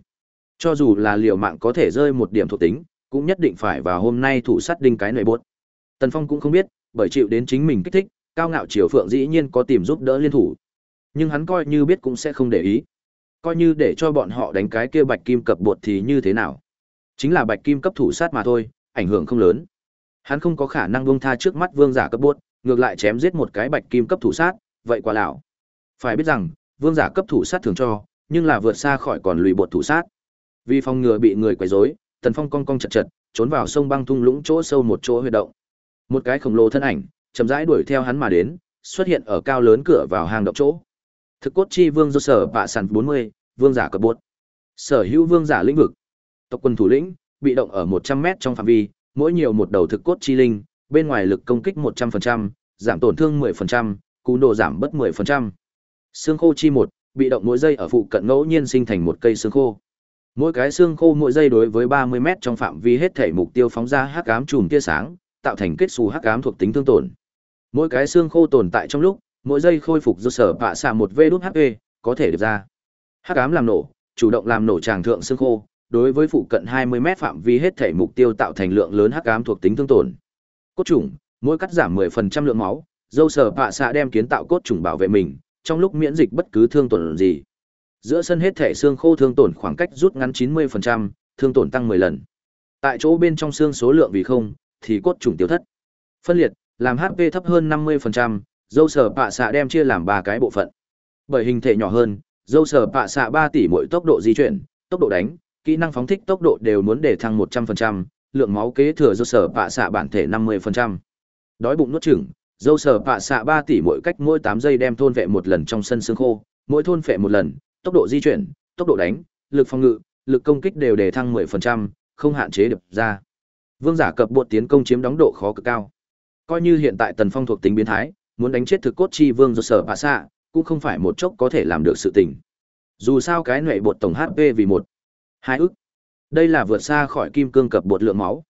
Cho dù là liều mạng có thể rơi một điểm thuộc tính, cũng nhất định phải vào hôm nay thủ sát đinh cái nội bốt. Tần Phong cũng không biết, bởi chịu đến chính mình kích thích, cao ngạo Triều Phượng dĩ nhiên có tìm giúp đỡ liên thủ. Nhưng hắn coi như biết cũng sẽ không để ý. Coi như để cho bọn họ đánh cái kia bạch kim cập bột thì như thế nào? Chính là bạch kim cấp thủ sát mà thôi, ảnh hưởng không lớn. Hắn không có khả năng buông tha trước mắt vương giả cấp bột, ngược lại chém giết một cái bạch kim cấp thủ sát, vậy quả lão. Phải biết rằng, vương giả cấp thủ sát thường cho, nhưng là vượt xa khỏi còn lùi bột thủ sát. Vì phòng ngừa bị người quấy rối, Tần Phong cong cong chật chật, trốn vào sông băng thung lũng chỗ sâu một chỗ huy động. Một cái khổng lồ thân ảnh, chậm rãi đuổi theo hắn mà đến, xuất hiện ở cao lớn cửa vào hang động chỗ. Thực cốt chi vương do sở bạ sản 40, vương giả cập bốt Sở hữu vương giả lĩnh vực. Tộc quân thủ lĩnh, bị động ở 100 mét trong phạm vi, mỗi nhiều một đầu thực cốt chi linh, bên ngoài lực công kích 100%, giảm tổn thương 10%, cú độ giảm bất 10%. Xương khô chi một, bị động mỗi giây ở phụ cận ngẫu nhiên sinh thành một cây xương khô. Mỗi cái xương khô mỗi giây đối với 30 mét trong phạm vi hết thể mục tiêu phóng ra hắc ám chùm tia sáng, tạo thành kết xù hắc ám thuộc tính thương tổn. Mỗi cái xương khô tồn tại trong lúc, mỗi giây khôi phục do sở bạ xạ một vê đốt HP, có thể được ra. Hắc ám làm nổ, chủ động làm nổ tràng thượng xương khô, đối với phụ cận 20 mét phạm vi hết thể mục tiêu tạo thành lượng lớn hắc ám thuộc tính thương tổn. Cốt trùng, mỗi cắt giảm 10% lượng máu, dâu sở bạ xạ đem kiến tạo cốt trùng bảo vệ mình, trong lúc miễn dịch bất cứ thương tổn gì. Giữa sân hết thể xương khô thương tổn khoảng cách rút ngắn 90%, thương tổn tăng 10 lần. Tại chỗ bên trong xương số lượng vì không, thì cốt trùng tiêu thất. Phân liệt, làm HP thấp hơn 50%, dâu sở bạ xạ đem chia làm ba cái bộ phận. Bởi hình thể nhỏ hơn, dâu sở bạ xạ 3 tỷ mỗi tốc độ di chuyển, tốc độ đánh, kỹ năng phóng thích tốc độ đều muốn để thăng 100%, lượng máu kế thừa dâu sở bạ xạ bản thể 50%. Đói bụng nuốt chửng, dâu sở bạ xạ 3 tỷ mỗi cách mỗi 8 giây đem thôn vệ một lần trong sân xương khô, mỗi thôn vệ một lần, tốc độ di chuyển, tốc độ đánh, lực phòng ngự, lực công kích đều đề thăng 10%, không hạn chế được ra. Vương giả cập bột tiến công chiếm đóng độ khó cực cao. Coi như hiện tại Tần Phong thuộc tính biến thái, muốn đánh chết thực cốt chi vương do sở bà xạ, cũng không phải một chốc có thể làm được sự tình. Dù sao cái nệ bột tổng HP vì một hai ức. Đây là vượt xa khỏi kim cương cập bột lượng máu.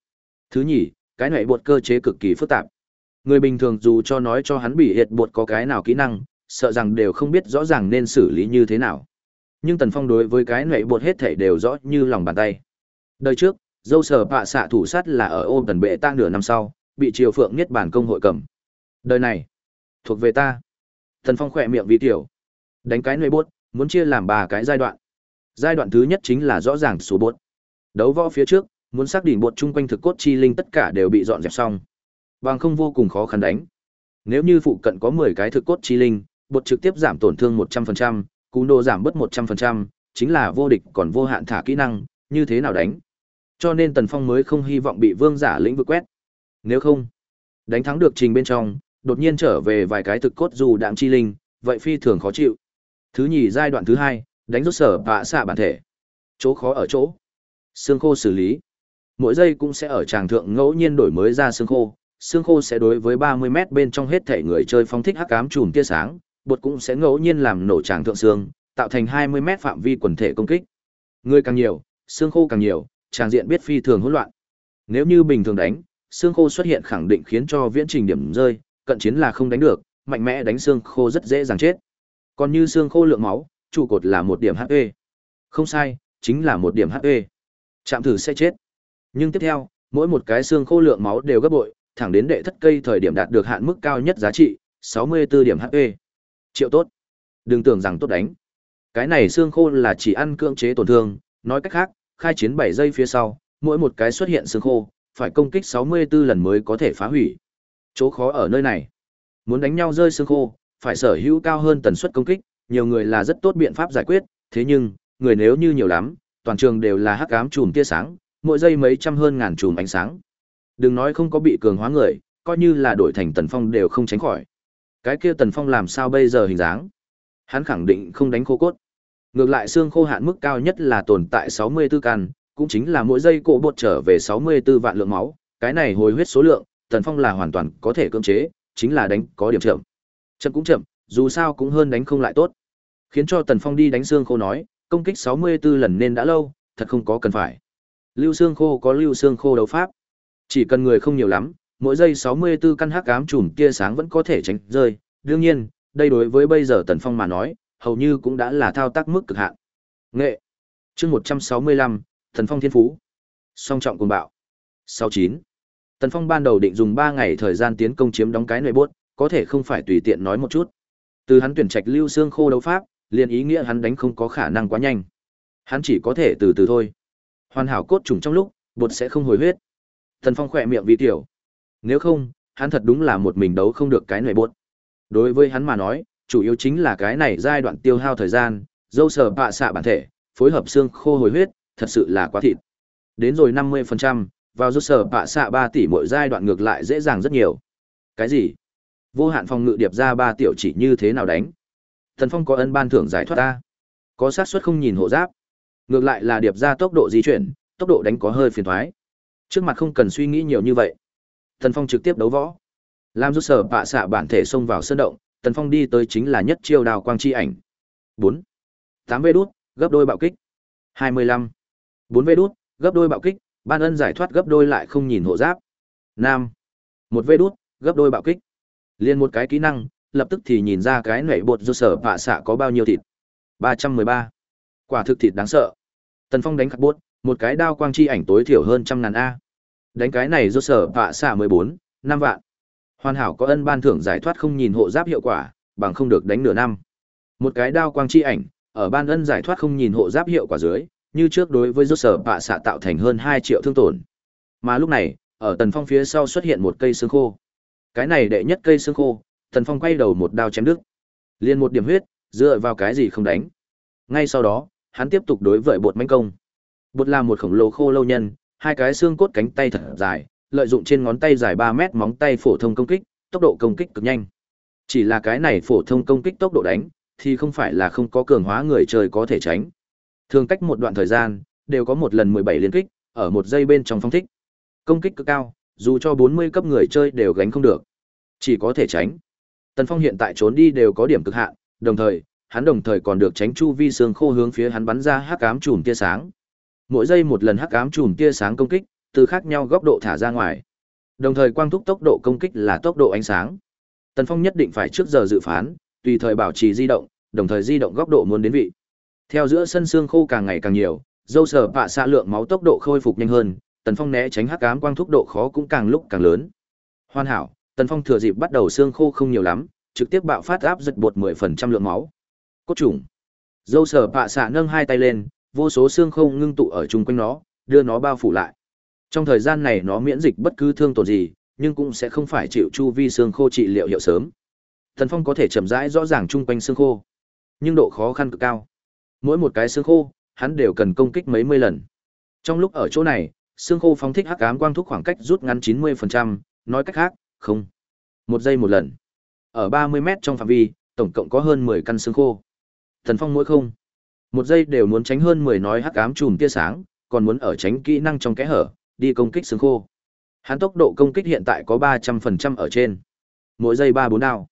Thứ nhì, cái nệ bột cơ chế cực kỳ phức tạp. Người bình thường dù cho nói cho hắn bị hiệt bột có cái nào kỹ năng, sợ rằng đều không biết rõ ràng nên xử lý như thế nào. Nhưng Tần Phong đối với cái nệ bột hết thể đều rõ như lòng bàn tay. Đời trước, dâu sở bạ xạ thủ sát là ở ôm tần bệ tang nửa năm sau, bị triều phượng nhất bản công hội cầm. Đời này, thuộc về ta. thần Phong khỏe miệng vi tiểu. Đánh cái nơi bột, muốn chia làm ba cái giai đoạn. Giai đoạn thứ nhất chính là rõ ràng số bột. Đấu võ phía trước, muốn xác định bột chung quanh thực cốt chi linh tất cả đều bị dọn dẹp xong. Bằng không vô cùng khó khăn đánh. Nếu như phụ cận có 10 cái thực cốt chi linh, bột trực tiếp giảm tổn thương 100%, cú đồ giảm bớt 100%, chính là vô địch còn vô hạn thả kỹ năng, như thế nào đánh. Cho nên Tần Phong mới không hy vọng bị vương giả lĩnh vực quét. Nếu không, đánh thắng được trình bên trong, đột nhiên trở về vài cái thực cốt dù đạm chi linh, vậy phi thường khó chịu. Thứ nhì giai đoạn thứ hai, đánh rốt sở bạ xạ bản thể. Chỗ khó ở chỗ. Xương khô xử lý. Mỗi giây cũng sẽ ở tràng thượng ngẫu nhiên đổi mới ra xương khô, xương khô sẽ đối với 30 mét bên trong hết thể người chơi phong thích hắc ám chùm tia sáng, bột cũng sẽ ngẫu nhiên làm nổ tràng thượng xương, tạo thành 20 mét phạm vi quần thể công kích. Người càng nhiều, xương khô càng nhiều, tràng diện biết phi thường hỗn loạn. Nếu như bình thường đánh, xương khô xuất hiện khẳng định khiến cho viễn trình điểm rơi, cận chiến là không đánh được, mạnh mẽ đánh xương khô rất dễ dàng chết. Còn như xương khô lượng máu, trụ cột là một điểm HP. Không sai, chính là một điểm HP. Chạm thử sẽ chết. Nhưng tiếp theo, mỗi một cái xương khô lượng máu đều gấp bội, thẳng đến đệ thất cây thời điểm đạt được hạn mức cao nhất giá trị, 64 điểm HP. Triệu tốt. Đừng tưởng rằng tốt đánh. Cái này xương khô là chỉ ăn cưỡng chế tổn thương, nói cách khác, khai chiến 7 giây phía sau, mỗi một cái xuất hiện xương khô, phải công kích 64 lần mới có thể phá hủy. Chỗ khó ở nơi này. Muốn đánh nhau rơi xương khô, phải sở hữu cao hơn tần suất công kích, nhiều người là rất tốt biện pháp giải quyết, thế nhưng, người nếu như nhiều lắm, toàn trường đều là hắc ám chùm tia sáng, mỗi giây mấy trăm hơn ngàn chùm ánh sáng. Đừng nói không có bị cường hóa người, coi như là đổi thành Tần Phong đều không tránh khỏi. Cái kia Tần Phong làm sao bây giờ hình dáng? Hắn khẳng định không đánh khô cốt. Ngược lại xương khô hạn mức cao nhất là tồn tại 64 căn, cũng chính là mỗi giây cổ bột trở về 64 vạn lượng máu, cái này hồi huyết số lượng, Tần Phong là hoàn toàn có thể cưỡng chế, chính là đánh có điểm chậm. Chậm cũng chậm, dù sao cũng hơn đánh không lại tốt. Khiến cho Tần Phong đi đánh xương khô nói, công kích 64 lần nên đã lâu, thật không có cần phải. Lưu xương khô có lưu xương khô đấu pháp. Chỉ cần người không nhiều lắm, mỗi giây 64 căn hắc ám chùm tia sáng vẫn có thể tránh rơi. Đương nhiên, đây đối với bây giờ Tần Phong mà nói, hầu như cũng đã là thao tác mức cực hạn. Nghệ. Chương 165, thần Phong thiên phú. Song trọng cuồng bạo. 69. Tần Phong ban đầu định dùng 3 ngày thời gian tiến công chiếm đóng cái nơi buốt, có thể không phải tùy tiện nói một chút. Từ hắn tuyển trạch lưu xương khô đấu pháp, liền ý nghĩa hắn đánh không có khả năng quá nhanh. Hắn chỉ có thể từ từ thôi. Hoàn hảo cốt trùng trong lúc, bột sẽ không hồi huyết. Thần Phong khỏe miệng vì tiểu. Nếu không, hắn thật đúng là một mình đấu không được cái này buốt Đối với hắn mà nói, chủ yếu chính là cái này giai đoạn tiêu hao thời gian, dâu sờ bạ xạ bản thể, phối hợp xương khô hồi huyết, thật sự là quá thịt. Đến rồi 50%, vào dâu sờ bạ xạ 3 tỷ mỗi giai đoạn ngược lại dễ dàng rất nhiều. Cái gì? Vô hạn phòng ngự điệp ra 3 tiểu chỉ như thế nào đánh? Thần Phong có ân ban thưởng giải thoát ta. Có sát suất không nhìn hộ giáp. Ngược lại là điệp ra tốc độ di chuyển, tốc độ đánh có hơi phiền thoái. Trước mặt không cần suy nghĩ nhiều như vậy. Thần Phong trực tiếp đấu võ. Làm rút sở bạ xạ bản thể xông vào sơn động, Tần Phong đi tới chính là nhất chiêu đào quang chi ảnh. 4. 8 vê đút, gấp đôi bạo kích. 25. 4 vê đút, gấp đôi bạo kích, ban ân giải thoát gấp đôi lại không nhìn hộ giáp. Nam. Một vê đút, gấp đôi bạo kích. Liên một cái kỹ năng, lập tức thì nhìn ra cái nảy bột do sở vạ xạ có bao nhiêu thịt. 313. Quả thực thịt đáng sợ. Tần Phong đánh khắc bốt, một cái đao quang chi ảnh tối thiểu hơn trăm ngàn A. Đánh cái này do sở vạ xạ 14, 5 vạn. Hoàn hảo có ân ban thưởng giải thoát không nhìn hộ giáp hiệu quả, bằng không được đánh nửa năm. Một cái đao quang chi ảnh, ở ban ân giải thoát không nhìn hộ giáp hiệu quả dưới, như trước đối với rốt sở bạ xạ tạo thành hơn 2 triệu thương tổn. Mà lúc này, ở tần phong phía sau xuất hiện một cây xương khô. Cái này đệ nhất cây xương khô, tần phong quay đầu một đao chém đứt. Liên một điểm huyết, dựa vào cái gì không đánh. Ngay sau đó, hắn tiếp tục đối với bột mãnh công. Bột là một khổng lồ khô lâu nhân, hai cái xương cốt cánh tay thật dài, lợi dụng trên ngón tay dài 3 mét móng tay phổ thông công kích, tốc độ công kích cực nhanh. Chỉ là cái này phổ thông công kích tốc độ đánh, thì không phải là không có cường hóa người chơi có thể tránh. Thường cách một đoạn thời gian, đều có một lần 17 liên kích, ở một giây bên trong phong thích. Công kích cực cao, dù cho 40 cấp người chơi đều gánh không được. Chỉ có thể tránh. Tần Phong hiện tại trốn đi đều có điểm cực hạn, đồng thời, hắn đồng thời còn được tránh chu vi xương khô hướng phía hắn bắn ra hắc ám chùm tia sáng. Mỗi giây một lần hắc ám chùm tia sáng công kích, từ khác nhau góc độ thả ra ngoài. Đồng thời quang thúc tốc độ công kích là tốc độ ánh sáng. Tần Phong nhất định phải trước giờ dự phán, tùy thời bảo trì di động, đồng thời di động góc độ muốn đến vị. Theo giữa sân xương khô càng ngày càng nhiều, dâu sở bạ xạ lượng máu tốc độ khôi phục nhanh hơn, Tần Phong né tránh hắc ám quang thúc độ khó cũng càng lúc càng lớn. Hoàn hảo, Tần Phong thừa dịp bắt đầu xương khô không nhiều lắm, trực tiếp bạo phát áp giật bột 10% lượng máu. Cốt trùng. Dâu sở bạ xạ nâng hai tay lên, vô số xương khô ngưng tụ ở chung quanh nó, đưa nó bao phủ lại. Trong thời gian này nó miễn dịch bất cứ thương tổn gì, nhưng cũng sẽ không phải chịu chu vi xương khô trị liệu hiệu sớm. Thần Phong có thể chậm rãi rõ ràng chung quanh xương khô, nhưng độ khó khăn cực cao. Mỗi một cái xương khô, hắn đều cần công kích mấy mươi lần. Trong lúc ở chỗ này, xương khô phóng thích hắc ám quang thúc khoảng cách rút ngắn 90%, nói cách khác, không. Một giây một lần. Ở 30 mét trong phạm vi, tổng cộng có hơn 10 căn xương khô. Thần Phong mỗi không. Một giây đều muốn tránh hơn 10 nói hắc ám chùm tia sáng, còn muốn ở tránh kỹ năng trong kẽ hở, đi công kích xương khô. Hắn tốc độ công kích hiện tại có 300% ở trên. Mỗi giây 3-4 đao.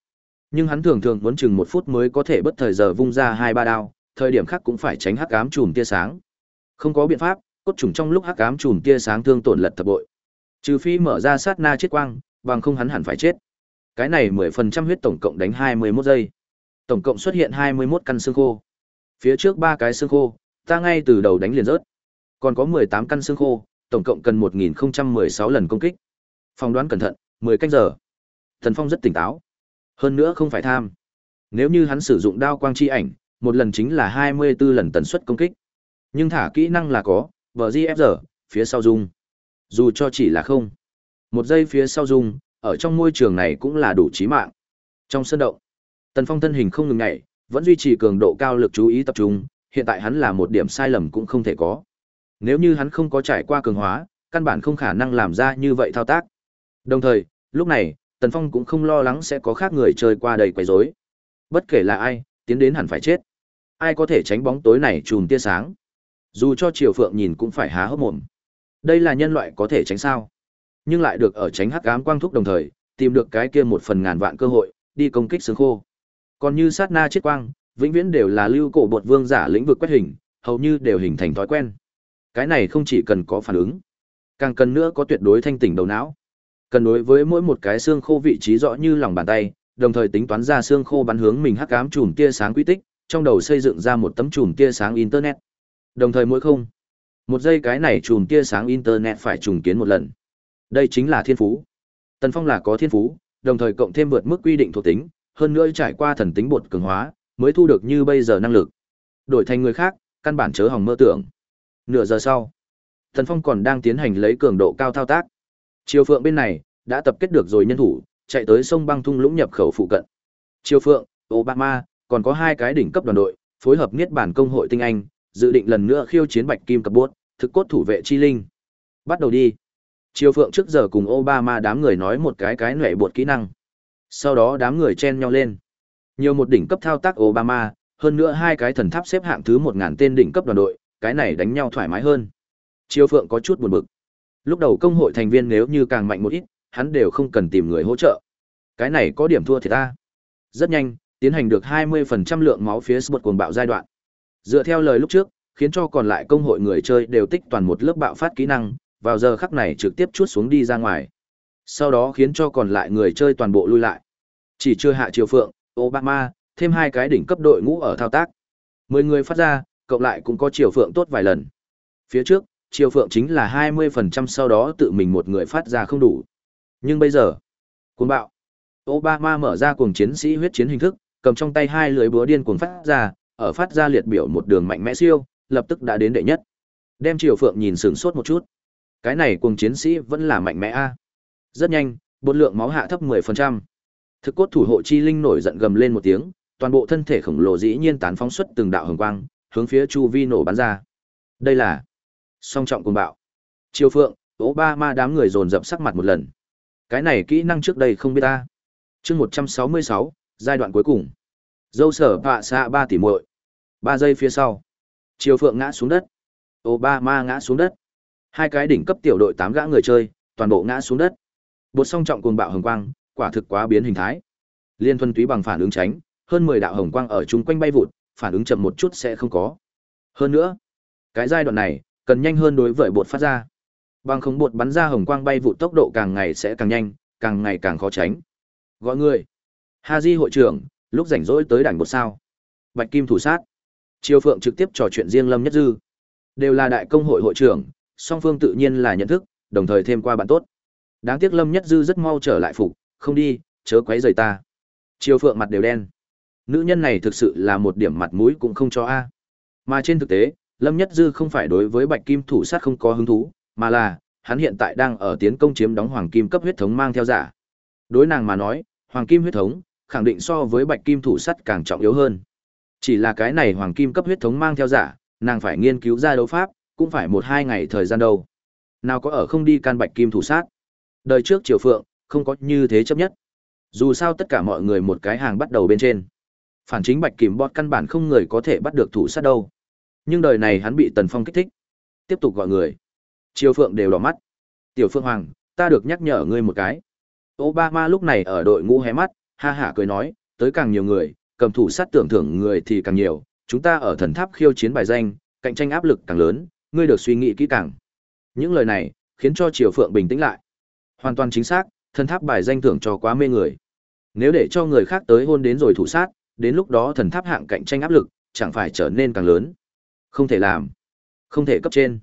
Nhưng hắn thường thường muốn chừng một phút mới có thể bất thời giờ vung ra 2-3 đao, thời điểm khác cũng phải tránh hắc ám chùm tia sáng. Không có biện pháp, cốt trùng trong lúc hắc ám chùm tia sáng thương tổn lật thập bội. Trừ phi mở ra sát na chết quang, bằng không hắn hẳn phải chết. Cái này 10% huyết tổng cộng đánh 21 giây. Tổng cộng xuất hiện 21 căn xương khô. Phía trước ba cái xương khô, ta ngay từ đầu đánh liền rớt. Còn có 18 căn xương khô, tổng cộng cần 1016 lần công kích. phòng đoán cẩn thận, 10 canh giờ. Thần Phong rất tỉnh táo. Hơn nữa không phải tham. Nếu như hắn sử dụng đao quang chi ảnh, một lần chính là 24 lần tần suất công kích. Nhưng thả kỹ năng là có, bờ GFR, phía sau dung. Dù cho chỉ là không. Một giây phía sau dung, ở trong môi trường này cũng là đủ chí mạng. Trong sân động, Tần Phong thân hình không ngừng nhảy, vẫn duy trì cường độ cao lực chú ý tập trung, hiện tại hắn là một điểm sai lầm cũng không thể có. Nếu như hắn không có trải qua cường hóa, căn bản không khả năng làm ra như vậy thao tác. Đồng thời, lúc này, Tần Phong cũng không lo lắng sẽ có khác người chơi qua đây quấy rối. Bất kể là ai, tiến đến hẳn phải chết. Ai có thể tránh bóng tối này chùm tia sáng? Dù cho Triều Phượng nhìn cũng phải há hốc mồm. Đây là nhân loại có thể tránh sao? Nhưng lại được ở tránh hắc ám quang thúc đồng thời, tìm được cái kia một phần ngàn vạn cơ hội, đi công kích xương khô. Còn như sát na chết quang, vĩnh viễn đều là lưu cổ bột vương giả lĩnh vực quét hình, hầu như đều hình thành thói quen. Cái này không chỉ cần có phản ứng, càng cần nữa có tuyệt đối thanh tỉnh đầu não. Cần đối với mỗi một cái xương khô vị trí rõ như lòng bàn tay, đồng thời tính toán ra xương khô bắn hướng mình hắc ám chùm tia sáng quy tích, trong đầu xây dựng ra một tấm chùm tia sáng internet. Đồng thời mỗi không, một giây cái này chùm tia sáng internet phải trùng kiến một lần. Đây chính là thiên phú. Tần Phong là có thiên phú, đồng thời cộng thêm vượt mức quy định thuộc tính, hơn nữa trải qua thần tính bột cường hóa, mới thu được như bây giờ năng lực. Đổi thành người khác, căn bản chớ hỏng mơ tưởng. Nửa giờ sau, thần Phong còn đang tiến hành lấy cường độ cao thao tác. Triều Phượng bên này đã tập kết được rồi nhân thủ, chạy tới sông băng thung lũng nhập khẩu phụ cận. Triều Phượng, Obama, còn có hai cái đỉnh cấp đoàn đội, phối hợp niết bản công hội tinh anh, dự định lần nữa khiêu chiến Bạch Kim Cập Bốt, thực cốt thủ vệ chi linh. Bắt đầu đi. Triều Phượng trước giờ cùng Obama đám người nói một cái cái nhuệ bột kỹ năng. Sau đó đám người chen nhau lên. Nhiều một đỉnh cấp thao tác Obama, hơn nữa hai cái thần tháp xếp hạng thứ một ngàn tên đỉnh cấp đoàn đội, cái này đánh nhau thoải mái hơn. Triều Phượng có chút buồn bực. Lúc đầu công hội thành viên nếu như càng mạnh một ít, hắn đều không cần tìm người hỗ trợ. Cái này có điểm thua thì ta. Rất nhanh, tiến hành được 20% lượng máu phía sport cuồng bạo giai đoạn. Dựa theo lời lúc trước, khiến cho còn lại công hội người chơi đều tích toàn một lớp bạo phát kỹ năng, vào giờ khắc này trực tiếp chuốt xuống đi ra ngoài. Sau đó khiến cho còn lại người chơi toàn bộ lui lại. Chỉ chưa hạ Triều phượng, Obama, thêm hai cái đỉnh cấp đội ngũ ở thao tác. 10 người phát ra, cộng lại cũng có chiều phượng tốt vài lần. Phía trước, chiều phượng chính là 20% sau đó tự mình một người phát ra không đủ. Nhưng bây giờ, cuồng bạo. Obama mở ra cuồng chiến sĩ huyết chiến hình thức, cầm trong tay hai lưỡi búa điên cuồng phát ra, ở phát ra liệt biểu một đường mạnh mẽ siêu, lập tức đã đến đệ nhất. Đem Triều Phượng nhìn sửng sốt một chút. Cái này cuồng chiến sĩ vẫn là mạnh mẽ a. Rất nhanh, bột lượng máu hạ thấp 10%. Thực cốt thủ hộ chi linh nổi giận gầm lên một tiếng, toàn bộ thân thể khổng lồ dĩ nhiên tán phóng xuất từng đạo hồng quang, hướng phía chu vi nổ bắn ra. Đây là song trọng cuồng bạo. Triều Phượng, Obama đám người dồn dập sắc mặt một lần. Cái này kỹ năng trước đây không biết ta. Chương 166, giai đoạn cuối cùng. Dâu sở bạ xạ ba tỷ muội. Ba giây phía sau. Triều Phượng ngã xuống đất. Obama ngã xuống đất. Hai cái đỉnh cấp tiểu đội tám gã người chơi, toàn bộ ngã xuống đất. Bột song trọng cuồng bạo hồng quang, quả thực quá biến hình thái. Liên thuần túy bằng phản ứng tránh, hơn 10 đạo hồng quang ở chung quanh bay vụt, phản ứng chậm một chút sẽ không có. Hơn nữa, cái giai đoạn này, cần nhanh hơn đối với bột phát ra. Bằng không bột bắn ra hồng quang bay vụ tốc độ càng ngày sẽ càng nhanh, càng ngày càng khó tránh. Gọi người. Ha Di hội trưởng, lúc rảnh rỗi tới đảnh bột sao. Bạch Kim thủ sát. Triều Phượng trực tiếp trò chuyện riêng Lâm Nhất Dư. Đều là đại công hội hội trưởng, song phương tự nhiên là nhận thức, đồng thời thêm qua bạn tốt. Đáng tiếc Lâm Nhất Dư rất mau trở lại phục, không đi, chớ quấy rầy ta. Triều Phượng mặt đều đen. Nữ nhân này thực sự là một điểm mặt mũi cũng không cho a. Mà trên thực tế, Lâm Nhất Dư không phải đối với Bạch Kim thủ sát không có hứng thú, mà là hắn hiện tại đang ở tiến công chiếm đóng hoàng kim cấp huyết thống mang theo giả. Đối nàng mà nói, hoàng kim huyết thống khẳng định so với Bạch Kim thủ sắt càng trọng yếu hơn. Chỉ là cái này hoàng kim cấp huyết thống mang theo giả, nàng phải nghiên cứu ra đấu pháp, cũng phải một hai ngày thời gian đâu. Nào có ở không đi can bạch kim thủ sát. Đời trước Triều Phượng, không có như thế chấp nhất. Dù sao tất cả mọi người một cái hàng bắt đầu bên trên. Phản chính bạch kìm bọt căn bản không người có thể bắt được thủ sát đâu. Nhưng đời này hắn bị Tần Phong kích thích. Tiếp tục gọi người. Triều Phượng đều đỏ mắt. Tiểu Phượng Hoàng, ta được nhắc nhở ngươi một cái. Obama lúc này ở đội ngũ hé mắt, ha hả cười nói, tới càng nhiều người, cầm thủ sát tưởng thưởng người thì càng nhiều, chúng ta ở thần tháp khiêu chiến bài danh, cạnh tranh áp lực càng lớn, ngươi được suy nghĩ kỹ càng. Những lời này khiến cho Triều Phượng bình tĩnh lại. Hoàn toàn chính xác, thần tháp bài danh thưởng cho quá mê người. Nếu để cho người khác tới hôn đến rồi thủ sát, đến lúc đó thần tháp hạng cạnh tranh áp lực chẳng phải trở nên càng lớn. Không thể làm, không thể cấp trên.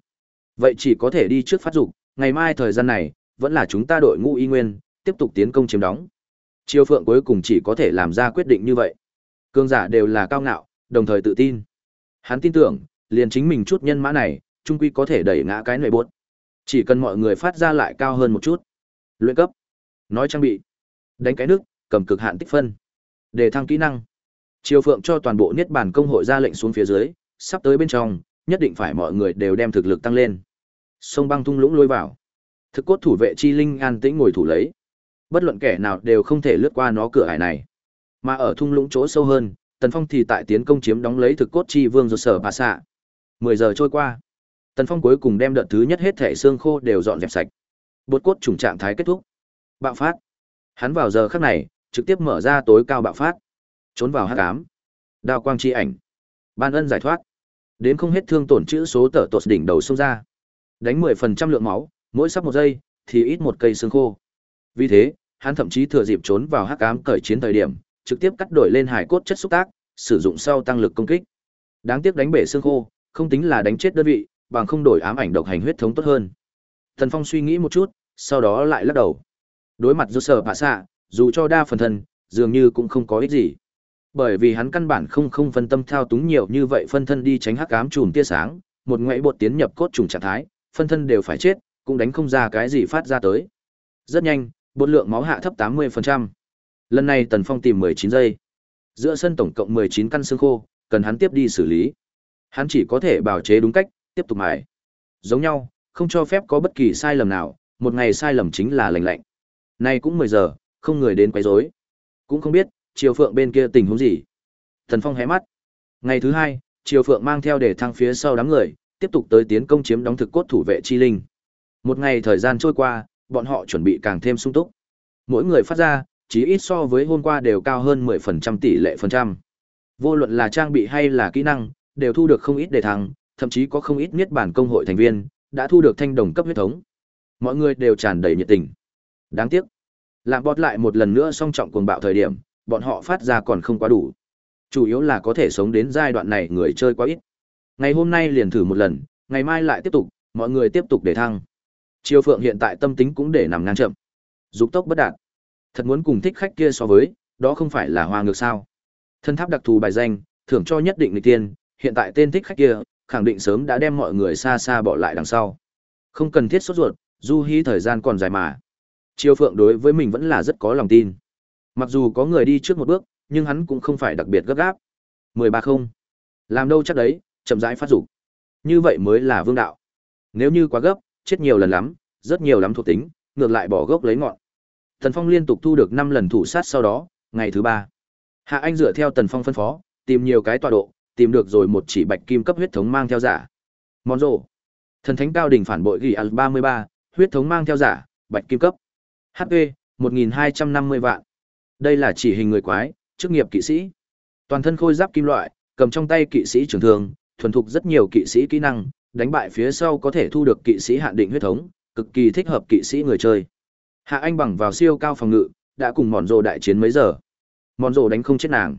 Vậy chỉ có thể đi trước phát dục, ngày mai thời gian này vẫn là chúng ta đội ngũ y nguyên, tiếp tục tiến công chiếm đóng. Triều Phượng cuối cùng chỉ có thể làm ra quyết định như vậy. Cương giả đều là cao ngạo, đồng thời tự tin. Hắn tin tưởng, liền chính mình chút nhân mã này, trung quy có thể đẩy ngã cái nội bốt. Chỉ cần mọi người phát ra lại cao hơn một chút. Luyện cấp. Nói trang bị. Đánh cái nước, cầm cực hạn tích phân. Để thăng kỹ năng. Triều Phượng cho toàn bộ Niết Bàn công hội ra lệnh xuống phía dưới, sắp tới bên trong, nhất định phải mọi người đều đem thực lực tăng lên. Sông băng tung lũng lôi vào. Thực cốt thủ vệ chi linh an tĩnh ngồi thủ lấy. Bất luận kẻ nào đều không thể lướt qua nó cửa ải này. Mà ở thung lũng chỗ sâu hơn, Tần Phong thì tại tiến công chiếm đóng lấy thực cốt chi vương rồi sở bà xạ. Mười giờ trôi qua. Tần Phong cuối cùng đem đợt thứ nhất hết thể xương khô đều dọn dẹp sạch. Bột cốt trùng trạng thái kết thúc. Bạo phát. Hắn vào giờ khắc này, trực tiếp mở ra tối cao bạo phát. Trốn vào hắc ám. Đao quang chi ảnh. Ban ân giải thoát. Đến không hết thương tổn chữ số tở tột đỉnh đầu xông ra. Đánh 10% lượng máu, mỗi sắp một giây thì ít một cây xương khô. Vì thế, hắn thậm chí thừa dịp trốn vào hắc ám cởi chiến thời điểm, trực tiếp cắt đổi lên hải cốt chất xúc tác, sử dụng sau tăng lực công kích. Đáng tiếc đánh bể xương khô, không tính là đánh chết đơn vị, bằng không đổi ám ảnh độc hành huyết thống tốt hơn. Thần Phong suy nghĩ một chút, sau đó lại lắc đầu. Đối mặt do sở bạ xạ, dù cho đa phần thân, dường như cũng không có ích gì. Bởi vì hắn căn bản không không phân tâm thao túng nhiều như vậy phân thân đi tránh hắc ám chùm tia sáng, một ngoại bột tiến nhập cốt trùng trạng thái, phân thân đều phải chết, cũng đánh không ra cái gì phát ra tới. Rất nhanh, bột lượng máu hạ thấp 80%. Lần này Tần Phong tìm 19 giây. Giữa sân tổng cộng 19 căn xương khô, cần hắn tiếp đi xử lý. Hắn chỉ có thể bảo chế đúng cách, tiếp tục mài. Giống nhau, không cho phép có bất kỳ sai lầm nào, một ngày sai lầm chính là lành lạnh. Nay cũng 10 giờ, không người đến quấy rối. Cũng không biết, Triều Phượng bên kia tình huống gì. Thần Phong hé mắt. Ngày thứ hai, Triều Phượng mang theo để thăng phía sau đám người, tiếp tục tới tiến công chiếm đóng thực cốt thủ vệ chi linh. Một ngày thời gian trôi qua, bọn họ chuẩn bị càng thêm sung túc. Mỗi người phát ra, chỉ ít so với hôm qua đều cao hơn 10% tỷ lệ phần trăm. Vô luận là trang bị hay là kỹ năng, đều thu được không ít đề thăng, thậm chí có không ít niết bản công hội thành viên, đã thu được thanh đồng cấp huyết thống. Mọi người đều tràn đầy nhiệt tình. Đáng tiếc, làm bọt lại một lần nữa song trọng cuồng bạo thời điểm, bọn họ phát ra còn không quá đủ. Chủ yếu là có thể sống đến giai đoạn này người chơi quá ít. Ngày hôm nay liền thử một lần, ngày mai lại tiếp tục, mọi người tiếp tục để thăng. Triều Phượng hiện tại tâm tính cũng để nằm ngang chậm. Dục tốc bất đạt. Thật muốn cùng thích khách kia so với, đó không phải là hoa ngược sao? Thân tháp đặc thù bài danh, thưởng cho nhất định người tiên, hiện tại tên thích khách kia, khẳng định sớm đã đem mọi người xa xa bỏ lại đằng sau. Không cần thiết sốt ruột, du hí thời gian còn dài mà. Triều Phượng đối với mình vẫn là rất có lòng tin. Mặc dù có người đi trước một bước, nhưng hắn cũng không phải đặc biệt gấp gáp. 13 không. Làm đâu chắc đấy, chậm rãi phát dục. Như vậy mới là vương đạo. Nếu như quá gấp, chết nhiều lần lắm, rất nhiều lắm thuộc tính, ngược lại bỏ gốc lấy ngọn. Tần Phong liên tục thu được 5 lần thủ sát sau đó, ngày thứ 3. Hạ Anh dựa theo Tần Phong phân phó, tìm nhiều cái tọa độ, tìm được rồi một chỉ bạch kim cấp huyết thống mang theo giả. Món rồ. Thần thánh cao đỉnh phản bội ghi al 33, huyết thống mang theo giả, bạch kim cấp. HP 1250 vạn. Đây là chỉ hình người quái, chức nghiệp kỵ sĩ. Toàn thân khôi giáp kim loại, cầm trong tay kỵ sĩ trường thương, thuần thục rất nhiều kỵ sĩ kỹ năng, đánh bại phía sau có thể thu được kỵ sĩ hạn định huyết thống, cực kỳ thích hợp kỵ sĩ người chơi. Hạ Anh bằng vào siêu cao phòng ngự, đã cùng Mòn Rồ đại chiến mấy giờ. Mòn Rồ đánh không chết nàng.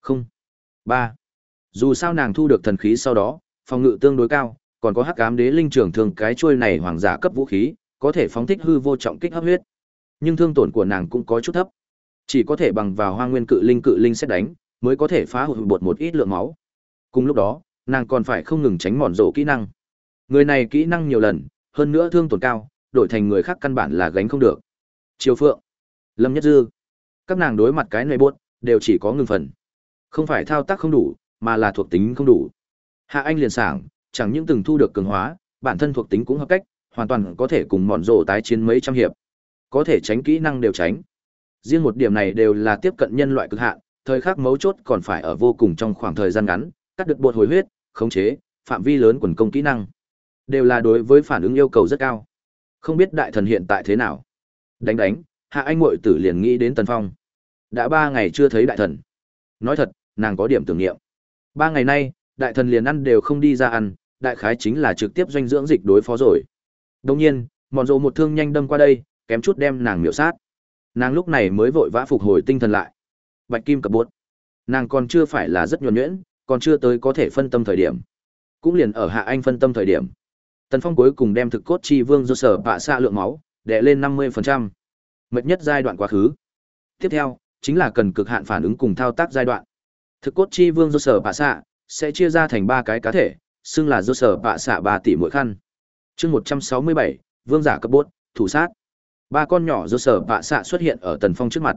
Không. ba Dù sao nàng thu được thần khí sau đó, phòng ngự tương đối cao, còn có hắc ám đế linh trưởng thường cái chuôi này hoàng giả cấp vũ khí, có thể phóng thích hư vô trọng kích hấp huyết. Nhưng thương tổn của nàng cũng có chút thấp. Chỉ có thể bằng vào hoang nguyên cự linh cự linh xét đánh, mới có thể phá hủy bột một ít lượng máu. Cùng lúc đó, nàng còn phải không ngừng tránh mòn rổ kỹ năng. Người này kỹ năng nhiều lần, hơn nữa thương tổn cao, đổi thành người khác căn bản là gánh không được. Triều Phượng, Lâm Nhất Dư, các nàng đối mặt cái này buốt, đều chỉ có ngừng phần. Không phải thao tác không đủ, mà là thuộc tính không đủ. Hạ Anh liền sảng, chẳng những từng thu được cường hóa, bản thân thuộc tính cũng hợp cách, hoàn toàn có thể cùng mòn rổ tái chiến mấy trăm hiệp. Có thể tránh kỹ năng đều tránh. Riêng một điểm này đều là tiếp cận nhân loại cực hạn, thời khắc mấu chốt còn phải ở vô cùng trong khoảng thời gian ngắn, cắt được bột hồi huyết, khống chế, phạm vi lớn quần công kỹ năng. Đều là đối với phản ứng yêu cầu rất cao. Không biết đại thần hiện tại thế nào. Đánh đánh, hạ anh muội tử liền nghĩ đến Tần Phong. Đã ba ngày chưa thấy đại thần. Nói thật, nàng có điểm tưởng niệm. Ba ngày nay, đại thần liền ăn đều không đi ra ăn, đại khái chính là trực tiếp doanh dưỡng dịch đối phó rồi. Đồng nhiên, mòn rồ một thương nhanh đâm qua đây, kém chút đem nàng miểu sát. Nàng lúc này mới vội vã phục hồi tinh thần lại. Bạch kim cập bốt. Nàng còn chưa phải là rất nhuẩn nhuyễn, còn chưa tới có thể phân tâm thời điểm. Cũng liền ở hạ anh phân tâm thời điểm. Tần Phong cuối cùng đem thực cốt chi vương do sở bạ xạ lượng máu, đệ lên 50%. Mệt nhất giai đoạn quá khứ. Tiếp theo, chính là cần cực hạn phản ứng cùng thao tác giai đoạn. Thực cốt chi vương do sở bạ xạ, sẽ chia ra thành ba cái cá thể, xưng là do sở bạ xạ ba tỷ mỗi khăn. chương 167, vương giả cấp bốt, thủ sát. Ba con nhỏ do sở bạ xạ xuất hiện ở Tần Phong trước mặt.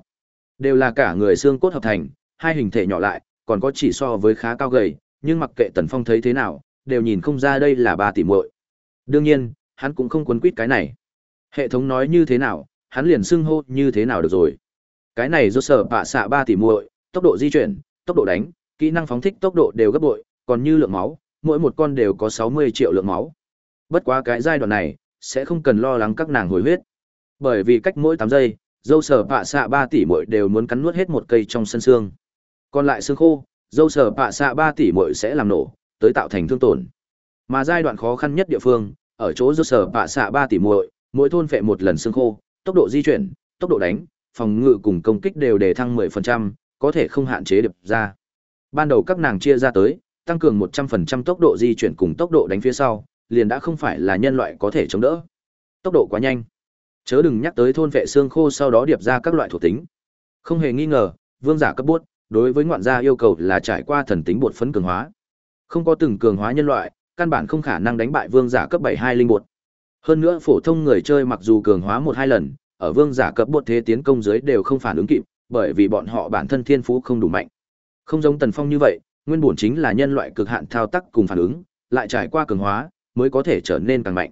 Đều là cả người xương cốt hợp thành, hai hình thể nhỏ lại, còn có chỉ so với khá cao gầy, nhưng mặc kệ Tần Phong thấy thế nào, đều nhìn không ra đây là ba tỷ muội. Đương nhiên, hắn cũng không quấn quýt cái này. Hệ thống nói như thế nào, hắn liền xưng hô như thế nào được rồi. Cái này do sở bạ xạ ba tỷ muội, tốc độ di chuyển, tốc độ đánh, kỹ năng phóng thích tốc độ đều gấp bội, còn như lượng máu, mỗi một con đều có 60 triệu lượng máu. Bất quá cái giai đoạn này, sẽ không cần lo lắng các nàng hồi huyết. Bởi vì cách mỗi 8 giây, dâu sở bạ xạ 3 tỷ muội đều muốn cắn nuốt hết một cây trong sân xương. Còn lại xương khô, dâu sở bạ xạ 3 tỷ muội sẽ làm nổ, tới tạo thành thương tổn. Mà giai đoạn khó khăn nhất địa phương, ở chỗ dâu sở bạ xạ 3 tỷ muội, mỗi thôn phệ một lần xương khô, tốc độ di chuyển, tốc độ đánh, phòng ngự cùng công kích đều đề thăng 10%, có thể không hạn chế được ra. Ban đầu các nàng chia ra tới, tăng cường 100% tốc độ di chuyển cùng tốc độ đánh phía sau, liền đã không phải là nhân loại có thể chống đỡ. Tốc độ quá nhanh. Chớ đừng nhắc tới thôn vệ xương khô sau đó điệp ra các loại thuộc tính. Không hề nghi ngờ, vương giả cấp bút, đối với ngoạn gia yêu cầu là trải qua thần tính bột phấn cường hóa. Không có từng cường hóa nhân loại, căn bản không khả năng đánh bại vương giả cấp 72 linh bột. Hơn nữa phổ thông người chơi mặc dù cường hóa một hai lần, ở vương giả cấp bột thế tiến công dưới đều không phản ứng kịp, bởi vì bọn họ bản thân thiên phú không đủ mạnh. Không giống Tần Phong như vậy, nguyên bổn chính là nhân loại cực hạn thao tác cùng phản ứng, lại trải qua cường hóa, mới có thể trở nên càng mạnh.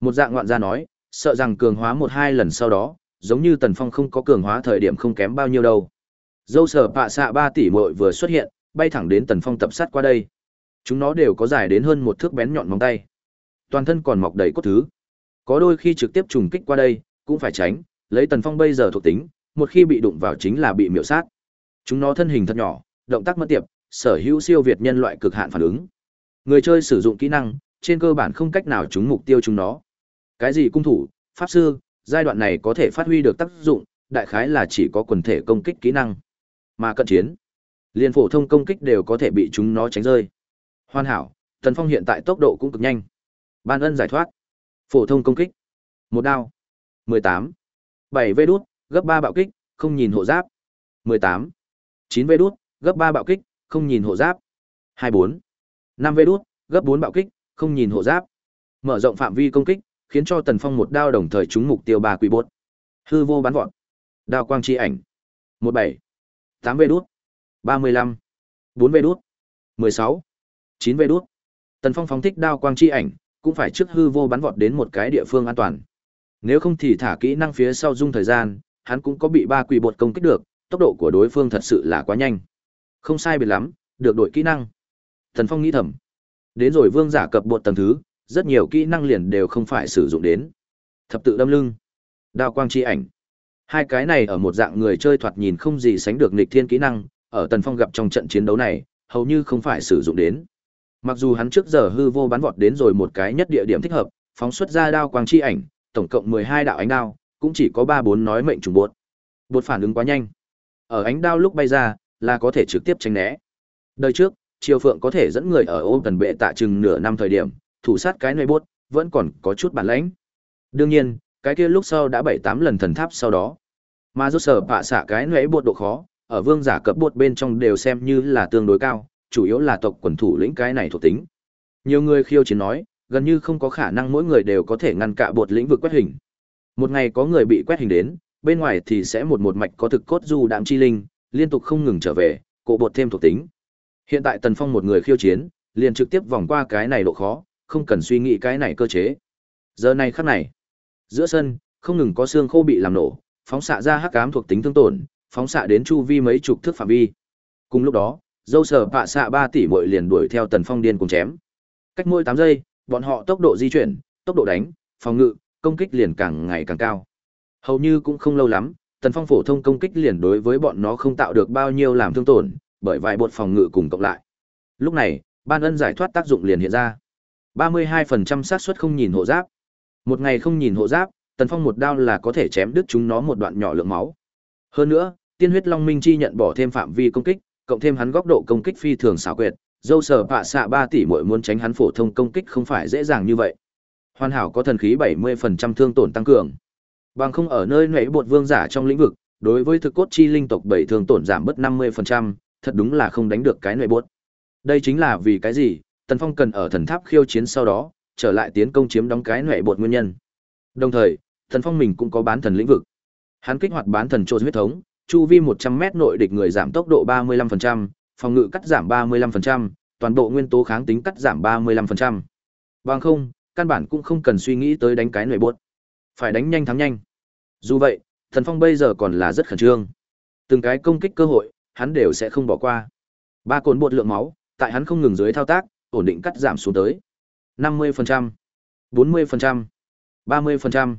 Một dạng ngoạn gia nói, sợ rằng cường hóa một hai lần sau đó, giống như Tần Phong không có cường hóa thời điểm không kém bao nhiêu đâu. Dâu sở pạ xạ ba tỷ muội vừa xuất hiện, bay thẳng đến Tần Phong tập sát qua đây. Chúng nó đều có dài đến hơn một thước bén nhọn móng tay. Toàn thân còn mọc đầy cốt thứ. Có đôi khi trực tiếp trùng kích qua đây, cũng phải tránh, lấy Tần Phong bây giờ thuộc tính, một khi bị đụng vào chính là bị miểu sát. Chúng nó thân hình thật nhỏ, động tác mất tiệp, sở hữu siêu việt nhân loại cực hạn phản ứng. Người chơi sử dụng kỹ năng, trên cơ bản không cách nào trúng mục tiêu chúng nó. Cái gì cung thủ, pháp sư, giai đoạn này có thể phát huy được tác dụng, đại khái là chỉ có quần thể công kích kỹ năng. Mà cận chiến, liên phổ thông công kích đều có thể bị chúng nó tránh rơi. Hoàn hảo, Tần Phong hiện tại tốc độ cũng cực nhanh. Ban ân giải thoát. Phổ thông công kích. Một đao. 18. 7 vê đút, gấp 3 bạo kích, không nhìn hộ giáp. 18. 9 vê đút, gấp 3 bạo kích, không nhìn hộ giáp. 24. 5 vê đút, gấp 4 bạo kích, không nhìn hộ giáp. Mở rộng phạm vi công kích, khiến cho Tần Phong một đao đồng thời trúng mục tiêu ba quỷ bốt. Hư vô bắn vọt. Đao quang chi ảnh. 17. 8 vê đút. 35. 4 vê đút. 16. 9 vê đút. Tần Phong phóng thích đao quang chi ảnh, cũng phải trước hư vô bắn vọt đến một cái địa phương an toàn. Nếu không thì thả kỹ năng phía sau dung thời gian, hắn cũng có bị ba quỷ bột công kích được, tốc độ của đối phương thật sự là quá nhanh. Không sai biệt lắm, được đổi kỹ năng. Tần Phong nghĩ thầm. Đến rồi vương giả cập bột tầng thứ, rất nhiều kỹ năng liền đều không phải sử dụng đến. Thập tự đâm lưng, đao quang chi ảnh. Hai cái này ở một dạng người chơi thoạt nhìn không gì sánh được nghịch thiên kỹ năng, ở Tần Phong gặp trong trận chiến đấu này, hầu như không phải sử dụng đến. Mặc dù hắn trước giờ hư vô bắn vọt đến rồi một cái nhất địa điểm thích hợp, phóng xuất ra đao quang chi ảnh, tổng cộng 12 đạo ánh đao, cũng chỉ có 3 4 nói mệnh trùng buột. Buột phản ứng quá nhanh. Ở ánh đao lúc bay ra, là có thể trực tiếp tránh né. Đời trước, Triều Phượng có thể dẫn người ở ôm tần bệ tạ chừng nửa năm thời điểm, thủ sát cái nơi bốt, vẫn còn có chút bản lãnh. Đương nhiên, cái kia lúc sau đã 7 8 lần thần tháp sau đó. Mà rốt sở bạ xạ cái nơi bột độ khó, ở vương giả cấp bột bên trong đều xem như là tương đối cao, chủ yếu là tộc quần thủ lĩnh cái này thuộc tính. Nhiều người khiêu chiến nói, gần như không có khả năng mỗi người đều có thể ngăn cạ bột lĩnh vực quét hình. Một ngày có người bị quét hình đến, bên ngoài thì sẽ một một mạch có thực cốt du đạm chi linh, liên tục không ngừng trở về, cổ bột thêm thuộc tính. Hiện tại Tần Phong một người khiêu chiến, liền trực tiếp vòng qua cái này độ khó, không cần suy nghĩ cái này cơ chế. Giờ này khắc này, giữa sân, không ngừng có xương khô bị làm nổ, phóng xạ ra hắc ám thuộc tính thương tổn, phóng xạ đến chu vi mấy chục thước phạm vi. Cùng lúc đó, dâu sở bạ xạ 3 tỷ muội liền đuổi theo Tần Phong điên cùng chém. Cách mỗi 8 giây, bọn họ tốc độ di chuyển, tốc độ đánh, phòng ngự, công kích liền càng ngày càng cao. Hầu như cũng không lâu lắm, Tần Phong phổ thông công kích liền đối với bọn nó không tạo được bao nhiêu làm thương tổn, bởi vài bột phòng ngự cùng cộng lại. Lúc này, ban ân giải thoát tác dụng liền hiện ra. 32% xác suất không nhìn hộ giáp. Một ngày không nhìn hộ giáp, Tần Phong một đao là có thể chém đứt chúng nó một đoạn nhỏ lượng máu. Hơn nữa, tiên huyết long minh chi nhận bỏ thêm phạm vi công kích, cộng thêm hắn góc độ công kích phi thường xảo quyệt, dâu sở bạ xạ 3 tỷ muội muốn tránh hắn phổ thông công kích không phải dễ dàng như vậy. Hoàn hảo có thần khí 70% thương tổn tăng cường. Bằng không ở nơi nãy bột vương giả trong lĩnh vực, đối với thực cốt chi linh tộc bảy thương tổn giảm bớt 50%, thật đúng là không đánh được cái nội bột. Đây chính là vì cái gì, Tần Phong cần ở thần tháp khiêu chiến sau đó, trở lại tiến công chiếm đóng cái nệ bột nguyên nhân. Đồng thời, Tần Phong mình cũng có bán thần lĩnh vực. Hắn kích hoạt bán thần trôi huyết thống, chu vi 100m nội địch người giảm tốc độ 35%, phòng ngự cắt giảm 35%, toàn bộ nguyên tố kháng tính cắt giảm 35%. Bằng không, căn bản cũng không cần suy nghĩ tới đánh cái nệ bột. Phải đánh nhanh thắng nhanh. Dù vậy, Thần Phong bây giờ còn là rất khẩn trương. Từng cái công kích cơ hội, hắn đều sẽ không bỏ qua. Ba cồn bột lượng máu, tại hắn không ngừng dưới thao tác, ổn định cắt giảm xuống tới. 50%, 40%, 30%.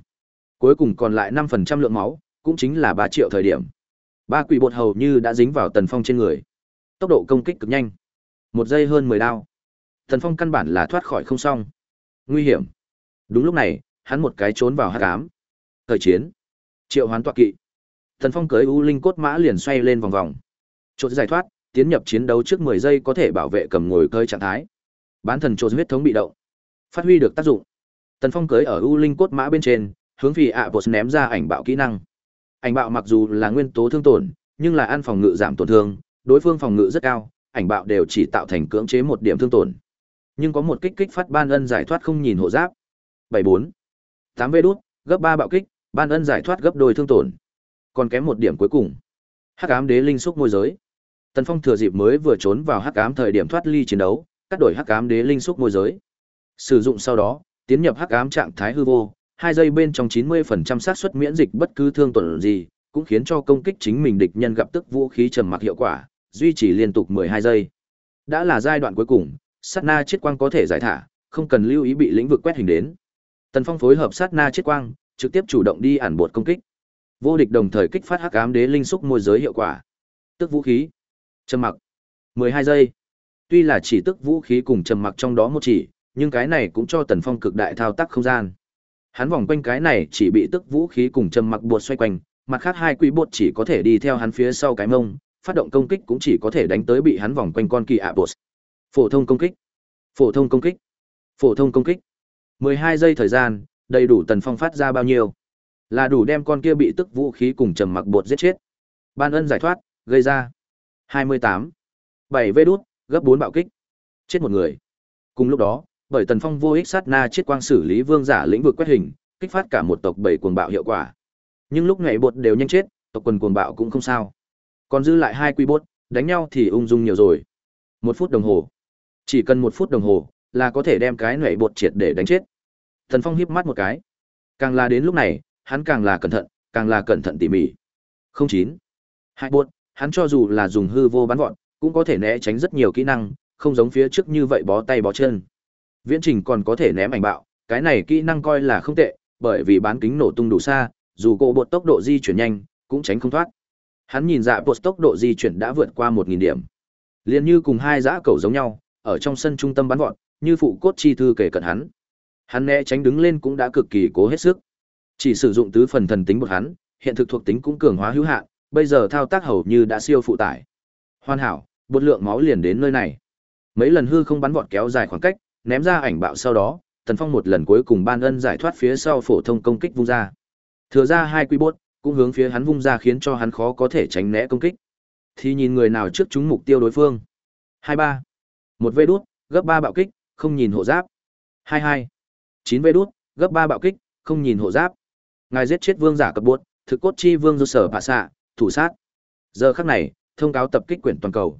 Cuối cùng còn lại 5% lượng máu, cũng chính là 3 triệu thời điểm. Ba quỷ bột hầu như đã dính vào Tần Phong trên người. Tốc độ công kích cực nhanh. Một giây hơn 10 đao. Tần Phong căn bản là thoát khỏi không xong. Nguy hiểm. Đúng lúc này, hắn một cái trốn vào hắc ám. Thời chiến. Triệu hoán tọa kỵ. Tần Phong cưới U Linh cốt mã liền xoay lên vòng vòng. Chốt giải thoát, tiến nhập chiến đấu trước 10 giây có thể bảo vệ cầm ngồi cơi trạng thái. Bán thần chốt huyết thống bị động. Phát huy được tác dụng. Tần Phong cưới ở U Linh cốt mã bên trên, hướng phi ạ bột ném ra ảnh bạo kỹ năng. Ảnh bạo mặc dù là nguyên tố thương tổn, nhưng là ăn phòng ngự giảm tổn thương, đối phương phòng ngự rất cao, ảnh bạo đều chỉ tạo thành cưỡng chế một điểm thương tổn. Nhưng có một kích kích phát ban ân giải thoát không nhìn hộ giáp. 74. 8 vê đút, gấp ba bạo kích, ban ân giải thoát gấp đôi thương tổn. Còn kém một điểm cuối cùng. Hắc ám đế linh xúc môi giới. Tần Phong thừa dịp mới vừa trốn vào hắc ám thời điểm thoát ly chiến đấu, cắt đổi hắc ám đế linh xúc môi giới. Sử dụng sau đó, tiến nhập hắc ám trạng thái hư vô, hai giây bên trong 90% xác suất miễn dịch bất cứ thương tổn gì, cũng khiến cho công kích chính mình địch nhân gặp tức vũ khí trầm mặc hiệu quả, duy trì liên tục 12 giây. Đã là giai đoạn cuối cùng, sát na chiết quang có thể giải thả, không cần lưu ý bị lĩnh vực quét hình đến. Tần Phong phối hợp sát na chiết quang, trực tiếp chủ động đi ản bột công kích. Vô địch đồng thời kích phát hắc ám đế linh xúc môi giới hiệu quả. Tức vũ khí, trầm mặc, 12 giây. Tuy là chỉ tức vũ khí cùng trầm mặc trong đó một chỉ, nhưng cái này cũng cho Tần Phong cực đại thao tác không gian. Hắn vòng quanh cái này chỉ bị tức vũ khí cùng trầm mặc buộc xoay quanh, mặt khác hai quỷ bột chỉ có thể đi theo hắn phía sau cái mông, phát động công kích cũng chỉ có thể đánh tới bị hắn vòng quanh con kỳ ạ bột. Phổ thông công kích, phổ thông công kích, phổ thông công kích. 12 giây thời gian, đầy đủ Tần Phong phát ra bao nhiêu? Là đủ đem con kia bị tức vũ khí cùng trầm mặc bột giết chết. Ban ân giải thoát, gây ra 28. 7 vê đút, gấp 4 bạo kích. Chết một người. Cùng lúc đó, bởi Tần Phong vô ích sát na chết quang xử lý vương giả lĩnh vực quét hình, kích phát cả một tộc bảy cuồng bạo hiệu quả. Nhưng lúc nhảy bột đều nhanh chết, tộc quần cuồng bạo cũng không sao. Còn dư lại hai quy bốt, đánh nhau thì ung dung nhiều rồi. Một phút đồng hồ. Chỉ cần một phút đồng hồ là có thể đem cái nhảy bột triệt để đánh chết. Tần Phong híp mắt một cái. Càng là đến lúc này, hắn càng là cẩn thận, càng là cẩn thận tỉ mỉ. Không chín. Hai bột, hắn cho dù là dùng hư vô bắn gọn cũng có thể né tránh rất nhiều kỹ năng, không giống phía trước như vậy bó tay bó chân. Viễn trình còn có thể ném ảnh bạo, cái này kỹ năng coi là không tệ, bởi vì bán kính nổ tung đủ xa, dù cô bột tốc độ di chuyển nhanh, cũng tránh không thoát. Hắn nhìn dạ bột tốc độ di chuyển đã vượt qua 1000 điểm. Liên như cùng hai dã cầu giống nhau, ở trong sân trung tâm bắn vọt, như phụ cốt chi thư kể cận hắn. Hắn né tránh đứng lên cũng đã cực kỳ cố hết sức. Chỉ sử dụng tứ phần thần tính một hắn, hiện thực thuộc tính cũng cường hóa hữu hạn, bây giờ thao tác hầu như đã siêu phụ tải. Hoàn hảo, bột lượng máu liền đến nơi này. Mấy lần hư không bắn vọt kéo dài khoảng cách, ném ra ảnh bạo sau đó, Tần Phong một lần cuối cùng ban ân giải thoát phía sau phổ thông công kích vung ra. Thừa ra hai quy bốt, cũng hướng phía hắn vung ra khiến cho hắn khó có thể tránh né công kích. Thì nhìn người nào trước trúng mục tiêu đối phương. 23. Một vê đút, gấp 3 bạo kích, không nhìn hộ giáp. 22. 9 vê đút, gấp 3 bạo kích, không nhìn hộ giáp. Ngài giết chết vương giả cấp buốt, thực cốt chi vương do sở bạ xạ, thủ sát. Giờ khắc này, thông cáo tập kích quyển toàn cầu.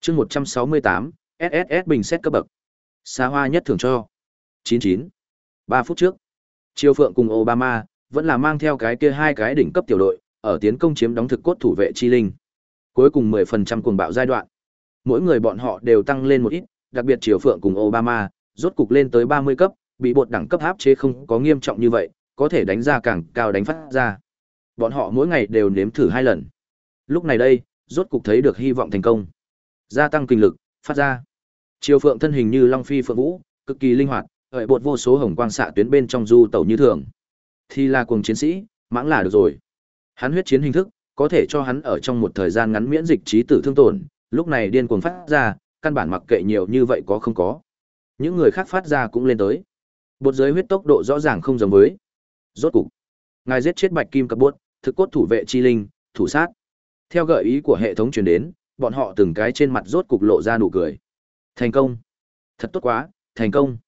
Chương 168, SSS bình xét cấp bậc xa hoa nhất thường cho. 99. 3 phút trước, Triều Phượng cùng Obama vẫn là mang theo cái kia hai cái đỉnh cấp tiểu đội, ở tiến công chiếm đóng thực cốt thủ vệ chi linh. Cuối cùng 10% cuồng bạo giai đoạn. Mỗi người bọn họ đều tăng lên một ít, đặc biệt Triều Phượng cùng Obama, rốt cục lên tới 30 cấp, bị bột đẳng cấp áp chế không có nghiêm trọng như vậy, có thể đánh ra càng cao đánh phát ra. Bọn họ mỗi ngày đều nếm thử hai lần. Lúc này đây, rốt cục thấy được hy vọng thành công. Gia tăng kinh lực, phát ra. Triều Phượng thân hình như long phi phượng vũ, cực kỳ linh hoạt, hợi bột vô số hồng quang xạ tuyến bên trong du tẩu như thường. Thì là cuồng chiến sĩ, mãng là được rồi. Hắn huyết chiến hình thức, có thể cho hắn ở trong một thời gian ngắn miễn dịch trí tử thương tổn, lúc này điên cuồng phát ra, căn bản mặc kệ nhiều như vậy có không có. Những người khác phát ra cũng lên tới. Bột giới huyết tốc độ rõ ràng không giống với. Rốt cục, ngài giết chết Bạch Kim cặp Bột, thực cốt thủ vệ chi linh, thủ sát. Theo gợi ý của hệ thống truyền đến, bọn họ từng cái trên mặt rốt cục lộ ra nụ cười. Thành công. Thật tốt quá, thành công.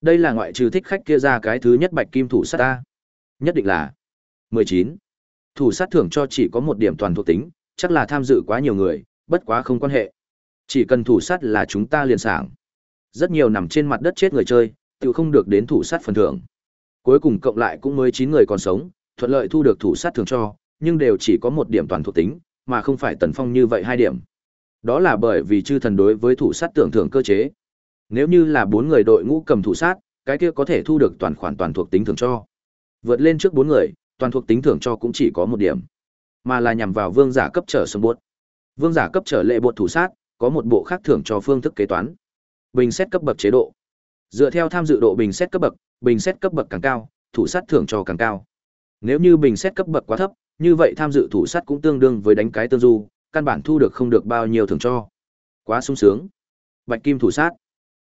Đây là ngoại trừ thích khách kia ra cái thứ nhất bạch kim thủ sát ta. Nhất định là 19. Thủ sát thưởng cho chỉ có một điểm toàn thuộc tính, chắc là tham dự quá nhiều người, bất quá không quan hệ. Chỉ cần thủ sát là chúng ta liền sảng. Rất nhiều nằm trên mặt đất chết người chơi, tự không được đến thủ sát phần thưởng. Cuối cùng cộng lại cũng mới 9 người còn sống, thuận lợi thu được thủ sát thưởng cho, nhưng đều chỉ có một điểm toàn thuộc tính, mà không phải tần phong như vậy hai điểm. Đó là bởi vì chư thần đối với thủ sát tưởng thưởng cơ chế. Nếu như là bốn người đội ngũ cầm thủ sát, cái kia có thể thu được toàn khoản toàn thuộc tính thưởng cho. Vượt lên trước bốn người, toàn thuộc tính thưởng cho cũng chỉ có một điểm, mà là nhằm vào vương giả cấp trở sông buốt. Vương giả cấp trở lệ buột thủ sát, có một bộ khác thưởng cho phương thức kế toán. Bình xét cấp bậc chế độ. Dựa theo tham dự độ bình xét cấp bậc, bình xét cấp bậc càng cao, thủ sát thưởng cho càng cao. Nếu như bình xét cấp bậc quá thấp, như vậy tham dự thủ sát cũng tương đương với đánh cái tương du, căn bản thu được không được bao nhiêu thưởng cho. Quá sung sướng. Bạch Kim thủ sát,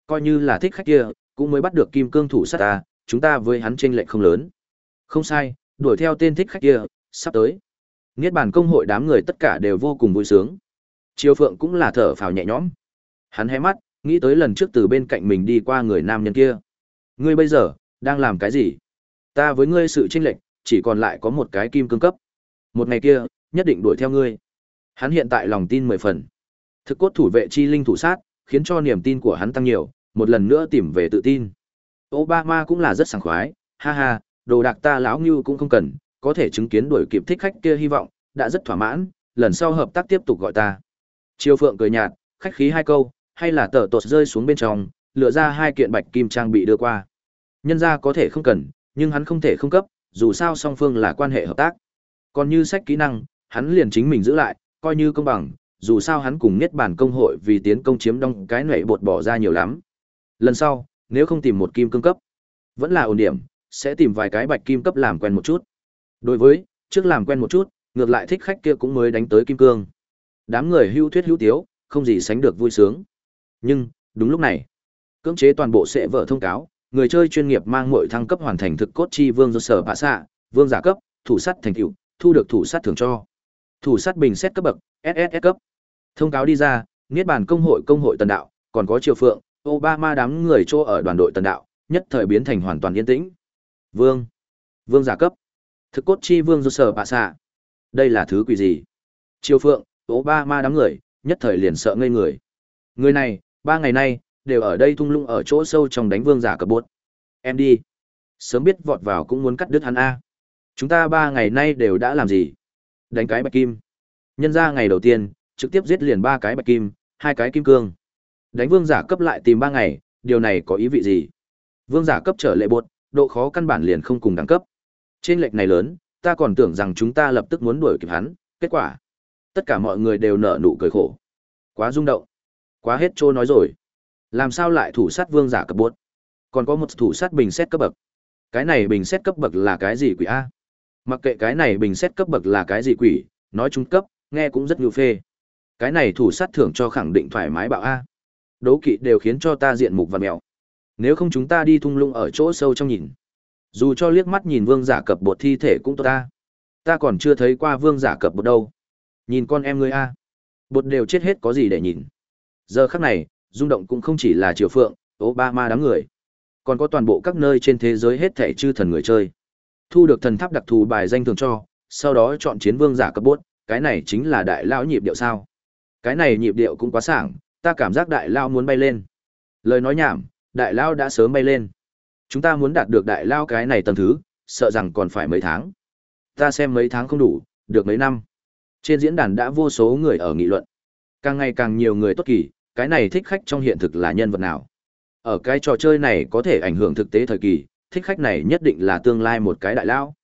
coi như là thích khách kia, cũng mới bắt được Kim Cương thủ sát ta, chúng ta với hắn chênh lệch không lớn. Không sai, đuổi theo tên thích khách kia, sắp tới. Niết bàn công hội đám người tất cả đều vô cùng vui sướng. Triều Phượng cũng là thở phào nhẹ nhõm. Hắn hé mắt, nghĩ tới lần trước từ bên cạnh mình đi qua người nam nhân kia. Ngươi bây giờ đang làm cái gì? Ta với ngươi sự chênh lệch, chỉ còn lại có một cái kim cương cấp. Một ngày kia, nhất định đuổi theo ngươi. Hắn hiện tại lòng tin mười phần. Thực cốt thủ vệ chi linh thủ sát, khiến cho niềm tin của hắn tăng nhiều, một lần nữa tìm về tự tin. Obama cũng là rất sảng khoái, ha ha, đồ đạc ta lão Ngưu cũng không cần, có thể chứng kiến đuổi kịp thích khách kia hy vọng, đã rất thỏa mãn, lần sau hợp tác tiếp tục gọi ta. Triều Phượng cười nhạt, khách khí hai câu, hay là tờ tột rơi xuống bên trong, lựa ra hai kiện bạch kim trang bị đưa qua. Nhân ra có thể không cần, nhưng hắn không thể không cấp, dù sao song phương là quan hệ hợp tác. Còn như sách kỹ năng, hắn liền chính mình giữ lại, coi như công bằng, dù sao hắn cùng Niết bản công hội vì tiến công chiếm đông cái nệ bột bỏ ra nhiều lắm. Lần sau, nếu không tìm một kim cương cấp, vẫn là ổn điểm, sẽ tìm vài cái bạch kim cấp làm quen một chút. Đối với, trước làm quen một chút, ngược lại thích khách kia cũng mới đánh tới kim cương. Đám người hưu thuyết hữu tiếu, không gì sánh được vui sướng. Nhưng, đúng lúc này, cưỡng chế toàn bộ sẽ vợ thông cáo, người chơi chuyên nghiệp mang mọi thăng cấp hoàn thành thực cốt chi vương do sở bạ xạ, vương giả cấp, thủ sát thành tựu, thu được thủ sát thưởng cho. Thủ sát bình xét cấp bậc, SSS cấp. Thông cáo đi ra, Niết bàn công hội công hội tần đạo, còn có Triều Phượng, Obama đám người chỗ ở đoàn đội tần đạo, nhất thời biến thành hoàn toàn yên tĩnh. Vương, vương giả cấp, thực cốt chi vương do sở bạ xạ. Đây là thứ quỷ gì? Triều Phượng, Obama đám người, nhất thời liền sợ ngây người. Người này, ba ngày nay, đều ở đây thung lũng ở chỗ sâu trong đánh vương giả cập bốt. Em đi. Sớm biết vọt vào cũng muốn cắt đứt hắn A. Chúng ta ba ngày nay đều đã làm gì? Đánh cái bạch kim. Nhân ra ngày đầu tiên, trực tiếp giết liền ba cái bạch kim, hai cái kim cương. Đánh vương giả cấp lại tìm ba ngày, điều này có ý vị gì? Vương giả cấp trở lệ bột, độ khó căn bản liền không cùng đẳng cấp. Trên lệch này lớn, ta còn tưởng rằng chúng ta lập tức muốn đuổi kịp hắn, kết quả, tất cả mọi người đều nở nụ cười khổ. Quá rung động, quá hết trôi nói rồi. Làm sao lại thủ sát vương giả cấp bột? Còn có một thủ sát bình xét cấp bậc. Cái này bình xét cấp bậc là cái gì quỷ a? Mặc kệ cái này bình xét cấp bậc là cái gì quỷ, nói trung cấp, nghe cũng rất nhu phê. Cái này thủ sát thưởng cho khẳng định thoải mái bạo a. Đố kỵ đều khiến cho ta diện mục và mèo. Nếu không chúng ta đi thung lũng ở chỗ sâu trong nhìn. Dù cho liếc mắt nhìn vương giả cập bột thi thể cũng tốt ta. Ta còn chưa thấy qua vương giả cập bột đâu. Nhìn con em ngươi a. Bột đều chết hết có gì để nhìn. Giờ khắc này, rung động cũng không chỉ là triều phượng, Obama đám người. Còn có toàn bộ các nơi trên thế giới hết thể chư thần người chơi. Thu được thần tháp đặc thù bài danh thường cho, sau đó chọn chiến vương giả cấp bốt, cái này chính là đại lao nhịp điệu sao. Cái này nhịp điệu cũng quá sảng, ta cảm giác đại lao muốn bay lên. Lời nói nhảm, đại lao đã sớm bay lên. Chúng ta muốn đạt được đại lao cái này tầng thứ, sợ rằng còn phải mấy tháng. Ta xem mấy tháng không đủ, được mấy năm. Trên diễn đàn đã vô số người ở nghị luận. Càng ngày càng nhiều người tốt kỳ, cái này thích khách trong hiện thực là nhân vật nào. Ở cái trò chơi này có thể ảnh hưởng thực tế thời kỳ, thích khách này nhất định là tương lai một cái đại lao.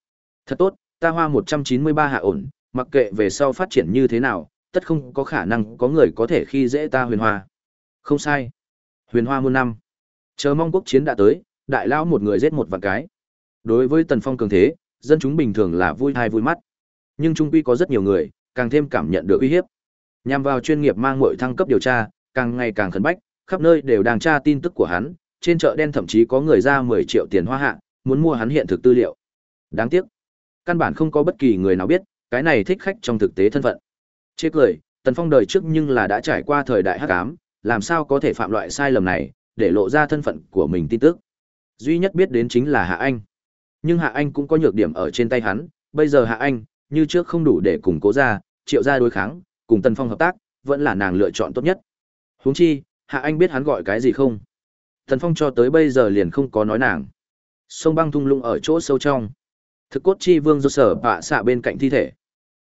Thật tốt, ta hoa 193 hạ ổn, mặc kệ về sau phát triển như thế nào, tất không có khả năng có người có thể khi dễ ta huyền hoa. Không sai. Huyền hoa muôn năm. Chờ mong quốc chiến đã tới, đại lao một người giết một vạn cái. Đối với tần phong cường thế, dân chúng bình thường là vui hay vui mắt. Nhưng trung quy có rất nhiều người, càng thêm cảm nhận được uy hiếp. Nhằm vào chuyên nghiệp mang muội thăng cấp điều tra, càng ngày càng khẩn bách, khắp nơi đều đang tra tin tức của hắn, trên chợ đen thậm chí có người ra 10 triệu tiền hoa hạ, muốn mua hắn hiện thực tư liệu. Đáng tiếc, căn bản không có bất kỳ người nào biết, cái này thích khách trong thực tế thân phận. Chê cười, Tần Phong đời trước nhưng là đã trải qua thời đại hắc ám, làm sao có thể phạm loại sai lầm này, để lộ ra thân phận của mình tin tức. Duy nhất biết đến chính là Hạ Anh. Nhưng Hạ Anh cũng có nhược điểm ở trên tay hắn, bây giờ Hạ Anh, như trước không đủ để củng cố ra, triệu ra đối kháng, cùng Tần Phong hợp tác, vẫn là nàng lựa chọn tốt nhất. Huống chi, Hạ Anh biết hắn gọi cái gì không? Tần Phong cho tới bây giờ liền không có nói nàng. Sông băng thung lũng ở chỗ sâu trong. Thực cốt chi vương do sở bạ xạ bên cạnh thi thể.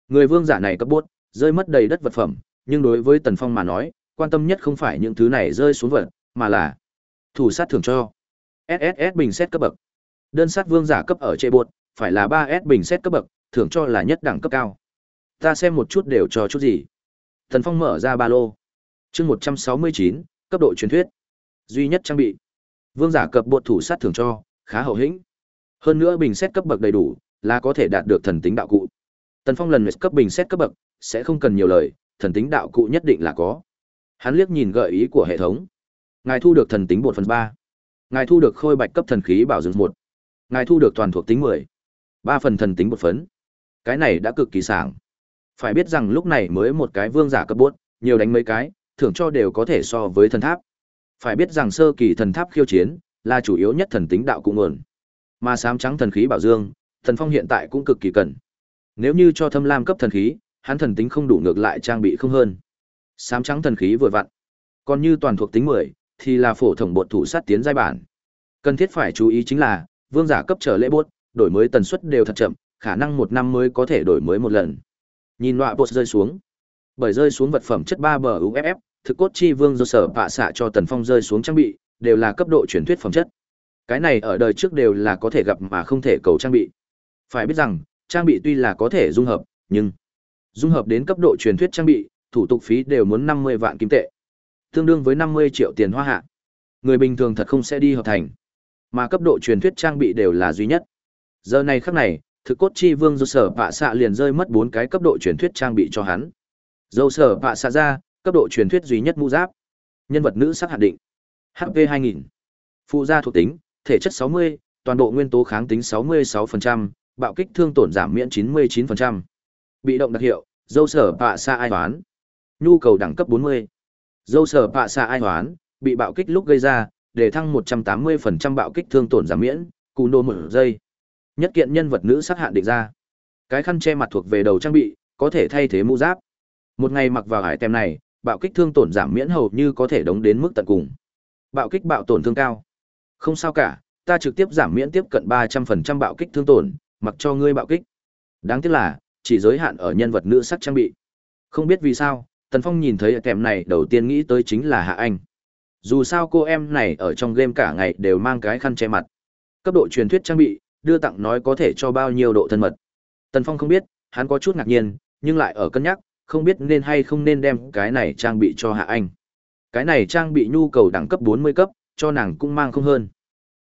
Người vương giả này cấp bốt, rơi mất đầy đất vật phẩm, nhưng đối với Tần Phong mà nói, quan tâm nhất không phải những thứ này rơi xuống vật, mà là thủ sát thưởng cho. SSS bình xét cấp bậc. Đơn sát vương giả cấp ở trệ bột, phải là 3S bình xét cấp bậc, thưởng cho là nhất đẳng cấp cao. Ta xem một chút đều cho chút gì. Tần Phong mở ra ba lô. Chương 169, cấp độ truyền thuyết. Duy nhất trang bị. Vương giả cấp bột thủ sát thường cho, khá hậu hĩnh. Hơn nữa bình xét cấp bậc đầy đủ, là có thể đạt được thần tính đạo cụ. Tần Phong lần cấp bình xét cấp bậc, sẽ không cần nhiều lời, thần tính đạo cụ nhất định là có. Hắn liếc nhìn gợi ý của hệ thống. Ngài thu được thần tính bột phần ba, Ngài thu được khôi bạch cấp thần khí bảo dưỡng một, Ngài thu được toàn thuộc tính mười, ba phần thần tính bột phấn. Cái này đã cực kỳ sảng. Phải biết rằng lúc này mới một cái vương giả cấp bốt, nhiều đánh mấy cái, thưởng cho đều có thể so với thần tháp. Phải biết rằng sơ kỳ thần tháp khiêu chiến là chủ yếu nhất thần tính đạo cụ nguồn. Mà sám trắng thần khí bảo dương, thần phong hiện tại cũng cực kỳ cần. Nếu như cho thâm lam cấp thần khí, hắn thần tính không đủ ngược lại trang bị không hơn. Sám trắng thần khí vừa vặn. Còn như toàn thuộc tính 10, thì là phổ thông bột thủ sát tiến giai bản. Cần thiết phải chú ý chính là, vương giả cấp trở lễ bốt, đổi mới tần suất đều thật chậm, khả năng một năm mới có thể đổi mới một lần. Nhìn loại bột rơi xuống. Bởi rơi xuống vật phẩm chất 3 bờ UFF, thực cốt chi vương do sở vạ xạ cho tần phong rơi xuống trang bị, đều là cấp độ truyền thuyết phẩm chất. Cái này ở đời trước đều là có thể gặp mà không thể cầu trang bị. Phải biết rằng, trang bị tuy là có thể dung hợp, nhưng dung hợp đến cấp độ truyền thuyết trang bị, thủ tục phí đều muốn 50 vạn kim tệ. Tương đương với 50 triệu tiền hoa hạ. Người bình thường thật không sẽ đi hợp thành. Mà cấp độ truyền thuyết trang bị đều là duy nhất. Giờ này khắc này, thực cốt chi vương dâu sở vạ xạ liền rơi mất bốn cái cấp độ truyền thuyết trang bị cho hắn. Dâu sở vạ xạ ra, cấp độ truyền thuyết duy nhất mũ giáp. Nhân vật nữ sắc hạn định. HP 2000. Phụ gia thuộc tính, thể chất 60, toàn bộ nguyên tố kháng tính 66%, bạo kích thương tổn giảm miễn 99%. Bị động đặc hiệu, dâu sở bạ xa ai toán Nhu cầu đẳng cấp 40. Dâu sở bạ xa ai toán bị bạo kích lúc gây ra, để thăng 180% bạo kích thương tổn giảm miễn, cú nô một giây. Nhất kiện nhân vật nữ sắc hạn định ra. Cái khăn che mặt thuộc về đầu trang bị, có thể thay thế mũ giáp. Một ngày mặc vào hải tem này, bạo kích thương tổn giảm miễn hầu như có thể đóng đến mức tận cùng. Bạo kích bạo tổn thương cao. Không sao cả, ta trực tiếp giảm miễn tiếp cận 300% bạo kích thương tổn, mặc cho ngươi bạo kích. Đáng tiếc là, chỉ giới hạn ở nhân vật nữ sắc trang bị. Không biết vì sao, Tần Phong nhìn thấy kèm này đầu tiên nghĩ tới chính là Hạ Anh. Dù sao cô em này ở trong game cả ngày đều mang cái khăn che mặt. Cấp độ truyền thuyết trang bị, đưa tặng nói có thể cho bao nhiêu độ thân mật. Tần Phong không biết, hắn có chút ngạc nhiên, nhưng lại ở cân nhắc, không biết nên hay không nên đem cái này trang bị cho Hạ Anh. Cái này trang bị nhu cầu đẳng cấp 40 cấp, cho nàng cũng mang không hơn.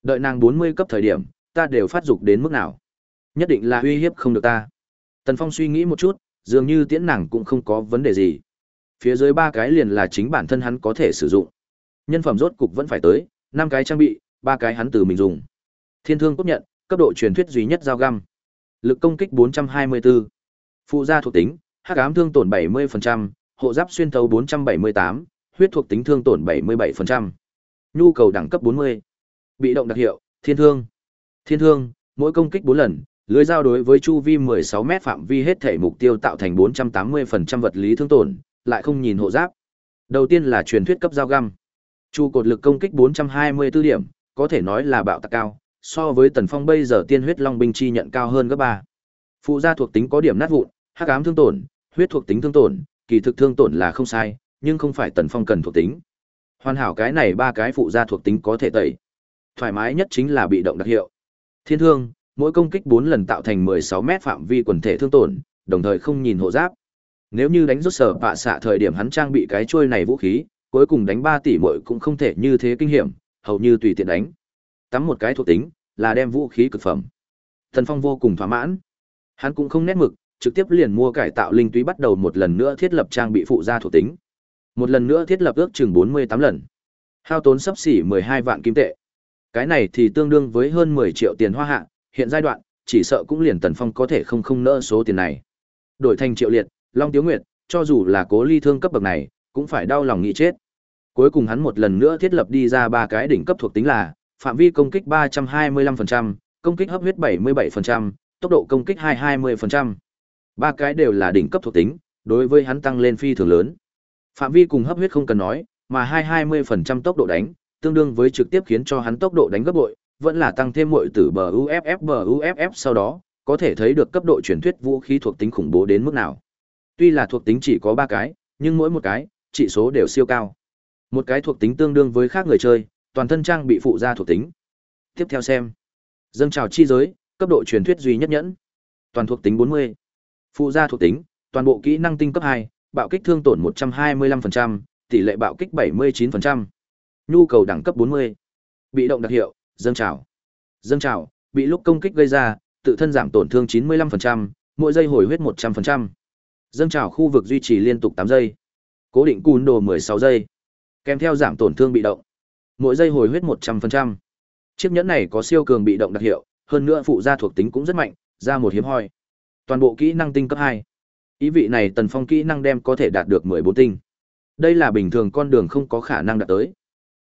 Đợi nàng 40 cấp thời điểm, ta đều phát dục đến mức nào. Nhất định là uy hiếp không được ta. Tần Phong suy nghĩ một chút, dường như tiễn nàng cũng không có vấn đề gì. Phía dưới ba cái liền là chính bản thân hắn có thể sử dụng. Nhân phẩm rốt cục vẫn phải tới, năm cái trang bị, ba cái hắn từ mình dùng. Thiên thương cốt nhận, cấp độ truyền thuyết duy nhất giao găm. Lực công kích 424. Phụ gia thuộc tính, hắc ám thương tổn 70%, hộ giáp xuyên thấu 478, huyết thuộc tính thương tổn 77%. Nhu cầu đẳng cấp 40. Bị động đặc hiệu, thiên thương. Thiên thương, mỗi công kích 4 lần, lưới giao đối với chu vi 16 mét phạm vi hết thể mục tiêu tạo thành 480% vật lý thương tổn, lại không nhìn hộ giáp. Đầu tiên là truyền thuyết cấp giao găm. Chu cột lực công kích 424 điểm, có thể nói là bạo tạc cao, so với Tần Phong bây giờ tiên huyết long binh chi nhận cao hơn gấp 3. Phụ gia thuộc tính có điểm nát vụn, hắc ám thương tổn, huyết thuộc tính thương tổn, kỳ thực thương tổn là không sai, nhưng không phải Tần Phong cần thuộc tính. Hoàn hảo cái này ba cái phụ gia thuộc tính có thể tẩy. Thoải mái nhất chính là bị động đặc hiệu. Thiên thương, mỗi công kích 4 lần tạo thành 16 mét phạm vi quần thể thương tổn, đồng thời không nhìn hộ giáp. Nếu như đánh rút sở bạ xạ thời điểm hắn trang bị cái chuôi này vũ khí, cuối cùng đánh 3 tỷ muội cũng không thể như thế kinh hiểm, hầu như tùy tiện đánh. Tắm một cái thuộc tính, là đem vũ khí cực phẩm. Thần Phong vô cùng thỏa mãn. Hắn cũng không nét mực, trực tiếp liền mua cải tạo linh túy bắt đầu một lần nữa thiết lập trang bị phụ gia thuộc tính. Một lần nữa thiết lập ước chừng 48 lần. Hao tốn sắp xỉ 12 vạn kim tệ. Cái này thì tương đương với hơn 10 triệu tiền hoa hạ, hiện giai đoạn, chỉ sợ cũng liền Tần Phong có thể không không nỡ số tiền này. Đổi thành triệu liệt, Long Tiếu Nguyệt, cho dù là cố ly thương cấp bậc này, cũng phải đau lòng nghĩ chết. Cuối cùng hắn một lần nữa thiết lập đi ra ba cái đỉnh cấp thuộc tính là phạm vi công kích 325%, công kích hấp huyết 77%, tốc độ công kích 220%. Ba cái đều là đỉnh cấp thuộc tính, đối với hắn tăng lên phi thường lớn. Phạm vi cùng hấp huyết không cần nói, mà 220% tốc độ đánh, tương đương với trực tiếp khiến cho hắn tốc độ đánh gấp bội, vẫn là tăng thêm muội tử bờ UFF bờ UFF sau đó, có thể thấy được cấp độ truyền thuyết vũ khí thuộc tính khủng bố đến mức nào. Tuy là thuộc tính chỉ có ba cái, nhưng mỗi một cái, trị số đều siêu cao. Một cái thuộc tính tương đương với khác người chơi, toàn thân trang bị phụ gia thuộc tính. Tiếp theo xem. Dâng trào chi giới, cấp độ truyền thuyết duy nhất nhẫn. Toàn thuộc tính 40. Phụ gia thuộc tính, toàn bộ kỹ năng tinh cấp 2, bạo kích thương tổn 125%, tỷ lệ bạo kích 79%. Nhu cầu đẳng cấp 40. Bị động đặc hiệu, dâng trào. Dâng trào, bị lúc công kích gây ra, tự thân giảm tổn thương 95%, mỗi giây hồi huyết 100%. Dâng trào khu vực duy trì liên tục 8 giây. Cố định cùn đồ 16 giây. Kèm theo giảm tổn thương bị động. Mỗi giây hồi huyết 100%. Chiếc nhẫn này có siêu cường bị động đặc hiệu, hơn nữa phụ gia thuộc tính cũng rất mạnh, ra một hiếm hoi. Toàn bộ kỹ năng tinh cấp 2. Ý vị này Tần Phong kỹ năng đem có thể đạt được 14 tinh. Đây là bình thường con đường không có khả năng đạt tới.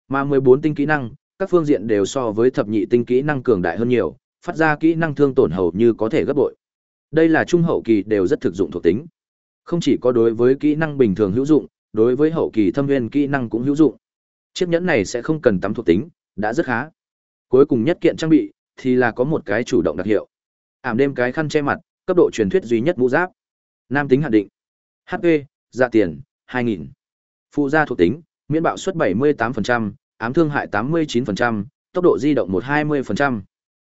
Mà 14 tinh kỹ năng, các phương diện đều so với thập nhị tinh kỹ năng cường đại hơn nhiều, phát ra kỹ năng thương tổn hầu như có thể gấp bội. Đây là trung hậu kỳ đều rất thực dụng thuộc tính. Không chỉ có đối với kỹ năng bình thường hữu dụng, đối với hậu kỳ thâm viên kỹ năng cũng hữu dụng. Chiếc nhẫn này sẽ không cần tắm thuộc tính, đã rất khá. Cuối cùng nhất kiện trang bị thì là có một cái chủ động đặc hiệu. Ảm đêm cái khăn che mặt, cấp độ truyền thuyết duy nhất mũ giáp. Nam tính hạn định. HP, giá dạ tiền 2000. Phụ gia thuộc tính, miễn bạo suất 78%, ám thương hại 89%, tốc độ di động 120%.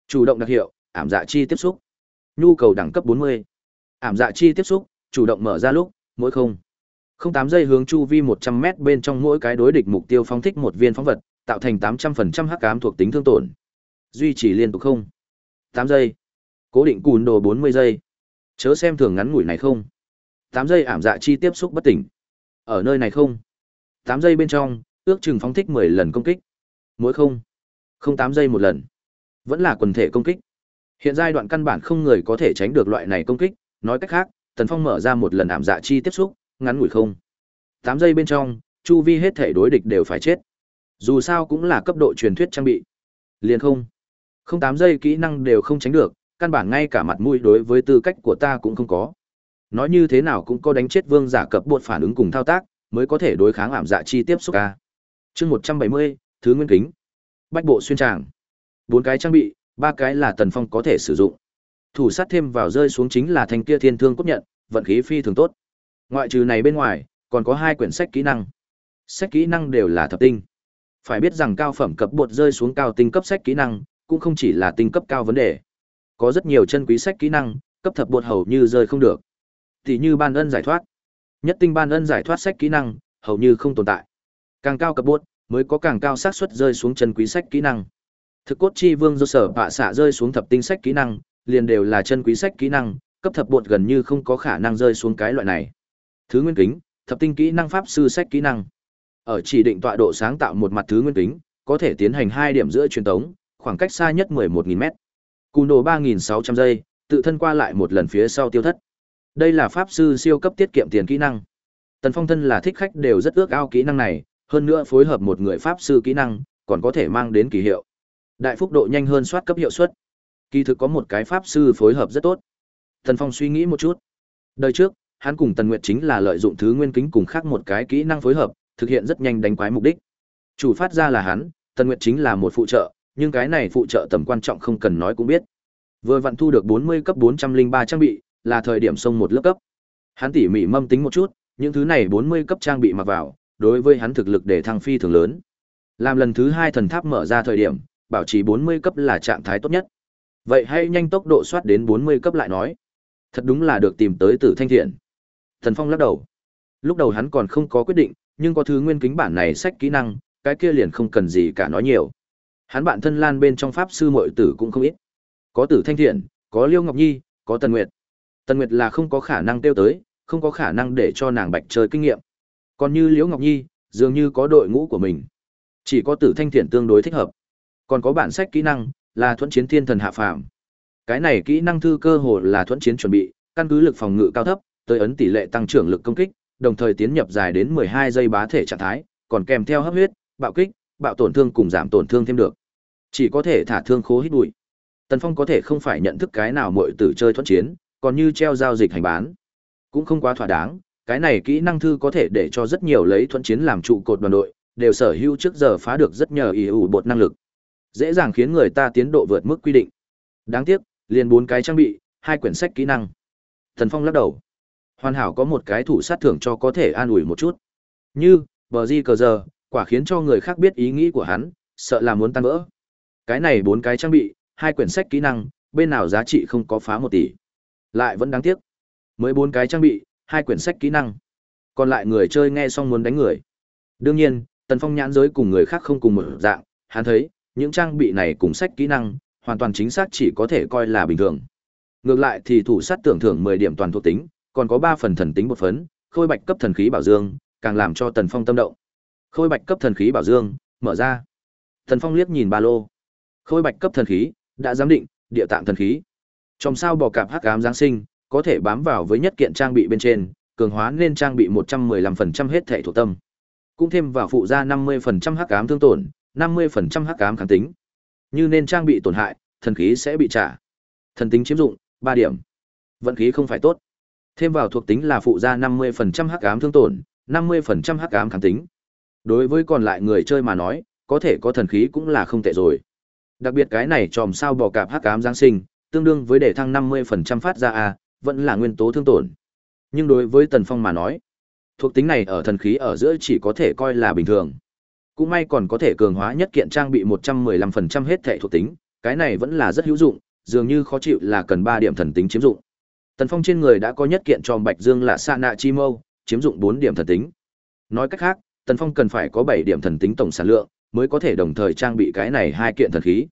Chủ động đặc hiệu, ảm dạ chi tiếp xúc. Nhu cầu đẳng cấp 40. Ảm dạ chi tiếp xúc, chủ động mở ra lúc, mỗi không. Không tám giây hướng chu vi 100m bên trong mỗi cái đối địch mục tiêu phóng thích một viên phóng vật, tạo thành 800% hắc ám thuộc tính thương tổn. Duy trì liên tục không. 8 giây. Cố định cùn đồ 40 giây. Chớ xem thường ngắn ngủi này không. 8 giây ảm dạ chi tiếp xúc bất tỉnh. Ở nơi này không. 8 giây bên trong, ước chừng phóng thích 10 lần công kích. Mỗi không. Không 8 giây một lần. Vẫn là quần thể công kích. Hiện giai đoạn căn bản không người có thể tránh được loại này công kích, nói cách khác, Tần Phong mở ra một lần ảm dạ chi tiếp xúc, ngắn ngủi không. 8 giây bên trong, chu vi hết thể đối địch đều phải chết. Dù sao cũng là cấp độ truyền thuyết trang bị. Liền không. Không 8 giây kỹ năng đều không tránh được, căn bản ngay cả mặt mũi đối với tư cách của ta cũng không có. Nói như thế nào cũng có đánh chết vương giả cập bột phản ứng cùng thao tác, mới có thể đối kháng ảm dạ chi tiếp xúc ca. Chương 170, thứ nguyên kính. Bách bộ xuyên tràng. Bốn cái trang bị, ba cái là Tần Phong có thể sử dụng. Thủ sát thêm vào rơi xuống chính là thanh kia thiên thương cốt nhận, vận khí phi thường tốt. Ngoại trừ này bên ngoài, còn có hai quyển sách kỹ năng. Sách kỹ năng đều là thập tinh. Phải biết rằng cao phẩm cấp bột rơi xuống cao tinh cấp sách kỹ năng, cũng không chỉ là tinh cấp cao vấn đề. Có rất nhiều chân quý sách kỹ năng, cấp thập bột hầu như rơi không được. Tỷ như ban ân giải thoát. Nhất tinh ban ân giải thoát sách kỹ năng, hầu như không tồn tại. Càng cao cấp bột, mới có càng cao xác suất rơi xuống chân quý sách kỹ năng. Thực cốt chi vương do sở bạ xạ rơi xuống thập tinh sách kỹ năng, liền đều là chân quý sách kỹ năng, cấp thập bột gần như không có khả năng rơi xuống cái loại này. Thứ nguyên kính, thập tinh kỹ năng pháp sư sách kỹ năng. Ở chỉ định tọa độ sáng tạo một mặt thứ nguyên kính, có thể tiến hành hai điểm giữa truyền tống, khoảng cách xa nhất 11.000m. Cù nổ 3.600 giây, tự thân qua lại một lần phía sau tiêu thất. Đây là pháp sư siêu cấp tiết kiệm tiền kỹ năng. Tần Phong thân là thích khách đều rất ước ao kỹ năng này, hơn nữa phối hợp một người pháp sư kỹ năng, còn có thể mang đến kỳ hiệu. Đại phúc độ nhanh hơn soát cấp hiệu suất. Kỳ thực có một cái pháp sư phối hợp rất tốt. Tần Phong suy nghĩ một chút. Đời trước, hắn cùng Tần Nguyệt chính là lợi dụng thứ nguyên kính cùng khác một cái kỹ năng phối hợp, thực hiện rất nhanh đánh quái mục đích. Chủ phát ra là hắn, Tần Nguyệt chính là một phụ trợ, nhưng cái này phụ trợ tầm quan trọng không cần nói cũng biết. Vừa vặn thu được 40 cấp 403 trang bị, là thời điểm xông một lớp cấp. Hắn tỉ mỉ mâm tính một chút, những thứ này 40 cấp trang bị mặc vào, đối với hắn thực lực để thăng phi thường lớn. Làm lần thứ hai thần tháp mở ra thời điểm, bảo trì 40 cấp là trạng thái tốt nhất. Vậy hãy nhanh tốc độ soát đến 40 cấp lại nói. Thật đúng là được tìm tới Tử Thanh Thiện. Thần Phong lắc đầu. Lúc đầu hắn còn không có quyết định, nhưng có thứ nguyên kính bản này sách kỹ năng, cái kia liền không cần gì cả nói nhiều. Hắn bạn thân Lan bên trong pháp sư muội tử cũng không ít. Có Tử Thanh Thiện, có Liêu Ngọc Nhi, có Tần Nguyệt. Tần Nguyệt là không có khả năng tiêu tới, không có khả năng để cho nàng bạch chơi kinh nghiệm. Còn như Liễu Ngọc Nhi, dường như có đội ngũ của mình. Chỉ có Tử Thanh Thiện tương đối thích hợp. Còn có bản sách kỹ năng, là thuẫn chiến thiên thần hạ phàm. Cái này kỹ năng thư cơ hồ là thuẫn chiến chuẩn bị, căn cứ lực phòng ngự cao thấp, tới ấn tỷ lệ tăng trưởng lực công kích, đồng thời tiến nhập dài đến 12 giây bá thể trạng thái, còn kèm theo hấp huyết, bạo kích, bạo tổn thương cùng giảm tổn thương thêm được. Chỉ có thể thả thương khố hít bụi. Tần Phong có thể không phải nhận thức cái nào muội tử chơi thuận chiến, còn như treo giao dịch hành bán, cũng không quá thỏa đáng, cái này kỹ năng thư có thể để cho rất nhiều lấy thuận chiến làm trụ cột đoàn đội, đều sở hữu trước giờ phá được rất nhờ ý ủ bột năng lực. Dễ dàng khiến người ta tiến độ vượt mức quy định. Đáng tiếc, liền bốn cái trang bị, hai quyển sách kỹ năng. Thần Phong lắc đầu. Hoàn hảo có một cái thủ sát thưởng cho có thể an ủi một chút. Như, bờ di cờ giờ, quả khiến cho người khác biết ý nghĩ của hắn, sợ là muốn tan vỡ. Cái này bốn cái trang bị, hai quyển sách kỹ năng, bên nào giá trị không có phá một tỷ. Lại vẫn đáng tiếc. Mới bốn cái trang bị, hai quyển sách kỹ năng. Còn lại người chơi nghe xong muốn đánh người. Đương nhiên, Tần Phong nhãn giới cùng người khác không cùng một dạng, hắn thấy, những trang bị này cùng sách kỹ năng, hoàn toàn chính xác chỉ có thể coi là bình thường. Ngược lại thì thủ sát tưởng thưởng 10 điểm toàn thuộc tính, còn có 3 phần thần tính một phấn, khôi bạch cấp thần khí bảo dương, càng làm cho Tần Phong tâm động. Khôi bạch cấp thần khí bảo dương, mở ra. Thần Phong liếc nhìn ba lô. Khôi bạch cấp thần khí, đã giám định, địa tạng thần khí. Trong sao bò cạp hắc ám giáng sinh, có thể bám vào với nhất kiện trang bị bên trên, cường hóa nên trang bị 115% hết thể thuộc tâm. Cũng thêm vào phụ gia 50% hắc ám thương tổn, 50% hắc ám kháng tính. Như nên trang bị tổn hại, thần khí sẽ bị trả. Thần tính chiếm dụng, ba điểm. Vận khí không phải tốt. Thêm vào thuộc tính là phụ gia 50% hắc ám thương tổn, 50% hắc ám kháng tính. Đối với còn lại người chơi mà nói, có thể có thần khí cũng là không tệ rồi. Đặc biệt cái này tròm sao bò cạp hắc ám giáng sinh, tương đương với để thăng 50% phát ra a, vẫn là nguyên tố thương tổn. Nhưng đối với Tần Phong mà nói, thuộc tính này ở thần khí ở giữa chỉ có thể coi là bình thường. Cũng may còn có thể cường hóa nhất kiện trang bị 115% hết thệ thuộc tính, cái này vẫn là rất hữu dụng, dường như khó chịu là cần 3 điểm thần tính chiếm dụng. Tần Phong trên người đã có nhất kiện tròm bạch dương là Sa nạ chi mâu, chiếm dụng 4 điểm thần tính. Nói cách khác, Tần Phong cần phải có 7 điểm thần tính tổng sản lượng, mới có thể đồng thời trang bị cái này hai kiện thần khí.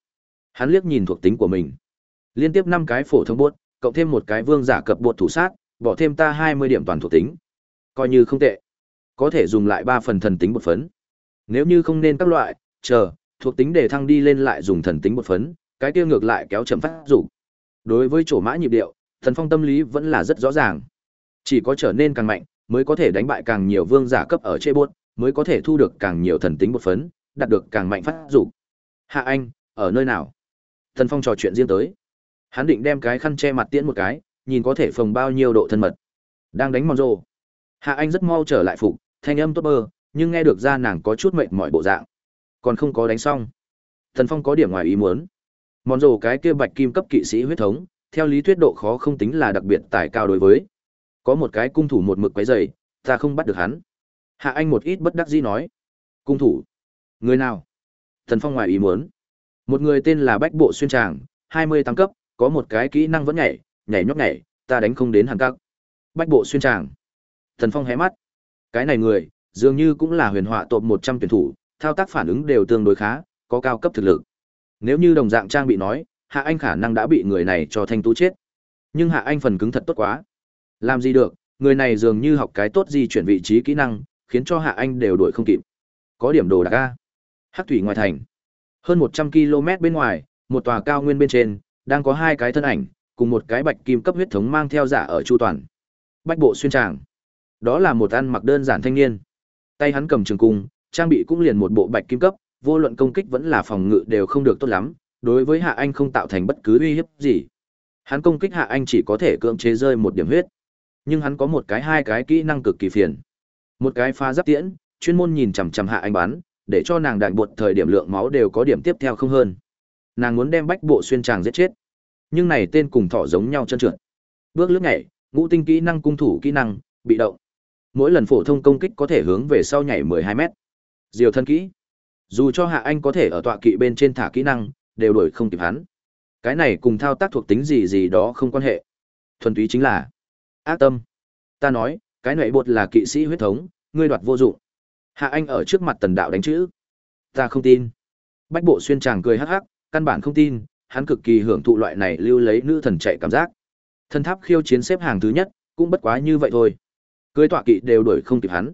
Hắn liếc nhìn thuộc tính của mình. Liên tiếp 5 cái phổ thông buốt, cộng thêm một cái vương giả cập bột thủ sát, bỏ thêm ta 20 điểm toàn thuộc tính. Coi như không tệ. Có thể dùng lại 3 phần thần tính một phấn. Nếu như không nên các loại, chờ, thuộc tính để thăng đi lên lại dùng thần tính một phấn, cái kia ngược lại kéo chậm phát dục. Đối với chỗ mã nhịp điệu, Thần Phong tâm lý vẫn là rất rõ ràng. Chỉ có trở nên càng mạnh, mới có thể đánh bại càng nhiều vương giả cấp ở chê buốt, mới có thể thu được càng nhiều thần tính một phấn, đạt được càng mạnh phát dục. Hạ Anh, ở nơi nào? Thần Phong trò chuyện riêng tới. Hắn định đem cái khăn che mặt tiễn một cái, nhìn có thể phòng bao nhiêu độ thân mật. Đang đánh mòn rồ. Hạ Anh rất mau trở lại phục, thanh âm tốt bơ, nhưng nghe được ra nàng có chút mệt mỏi bộ dạng. Còn không có đánh xong. Thần Phong có điểm ngoài ý muốn. Mòn rồ cái kia bạch kim cấp kỵ sĩ huyết thống, theo lý thuyết độ khó không tính là đặc biệt tài cao đối với. Có một cái cung thủ một mực quấy rầy, ta không bắt được hắn. Hạ Anh một ít bất đắc dĩ nói. Cung thủ? Người nào? Thần Phong ngoài ý muốn. Một người tên là Bách Bộ Xuyên Tràng, 20 tăng cấp, có một cái kỹ năng vẫn nhảy, nhảy nhót nhảy, ta đánh không đến hàng các. Bách Bộ Xuyên Tràng. Thần Phong hé mắt. Cái này người, dường như cũng là huyền họa tộp 100 tuyển thủ, thao tác phản ứng đều tương đối khá, có cao cấp thực lực. Nếu như đồng dạng trang bị nói, Hạ Anh khả năng đã bị người này cho thanh tú chết. Nhưng Hạ Anh phần cứng thật tốt quá. Làm gì được, người này dường như học cái tốt gì chuyển vị trí kỹ năng, khiến cho Hạ Anh đều đuổi không kịp. Có điểm đồ đặc a. Hắc thủy ngoài thành. Hơn 100 km bên ngoài, một tòa cao nguyên bên trên, đang có hai cái thân ảnh, cùng một cái bạch kim cấp huyết thống mang theo giả ở chu toàn. Bách bộ xuyên tràng. Đó là một ăn mặc đơn giản thanh niên. Tay hắn cầm trường cung, trang bị cũng liền một bộ bạch kim cấp, vô luận công kích vẫn là phòng ngự đều không được tốt lắm, đối với Hạ Anh không tạo thành bất cứ uy hiếp gì. Hắn công kích Hạ Anh chỉ có thể cưỡng chế rơi một điểm huyết. Nhưng hắn có một cái hai cái kỹ năng cực kỳ phiền. Một cái pha giáp tiễn, chuyên môn nhìn chằm chằm Hạ Anh bắn, để cho nàng đại buột thời điểm lượng máu đều có điểm tiếp theo không hơn. Nàng muốn đem bách bộ xuyên tràng giết chết. Nhưng này tên cùng thỏ giống nhau chân trượt. Bước lướt nhảy, ngũ tinh kỹ năng cung thủ kỹ năng, bị động. Mỗi lần phổ thông công kích có thể hướng về sau nhảy 12 mét. Diều thân kỹ. Dù cho Hạ Anh có thể ở tọa kỵ bên trên thả kỹ năng, đều đuổi không kịp hắn. Cái này cùng thao tác thuộc tính gì gì đó không quan hệ. Thuần túy chính là ác tâm. Ta nói, cái nệ bột là kỵ sĩ huyết thống, ngươi đoạt vô dụng. Hạ Anh ở trước mặt tần đạo đánh chữ. Ta không tin. Bách bộ xuyên chàng cười hắc hắc, căn bản không tin, hắn cực kỳ hưởng thụ loại này lưu lấy nữ thần chạy cảm giác. Thần tháp khiêu chiến xếp hàng thứ nhất, cũng bất quá như vậy thôi. Cưới tọa kỵ đều đuổi không kịp hắn.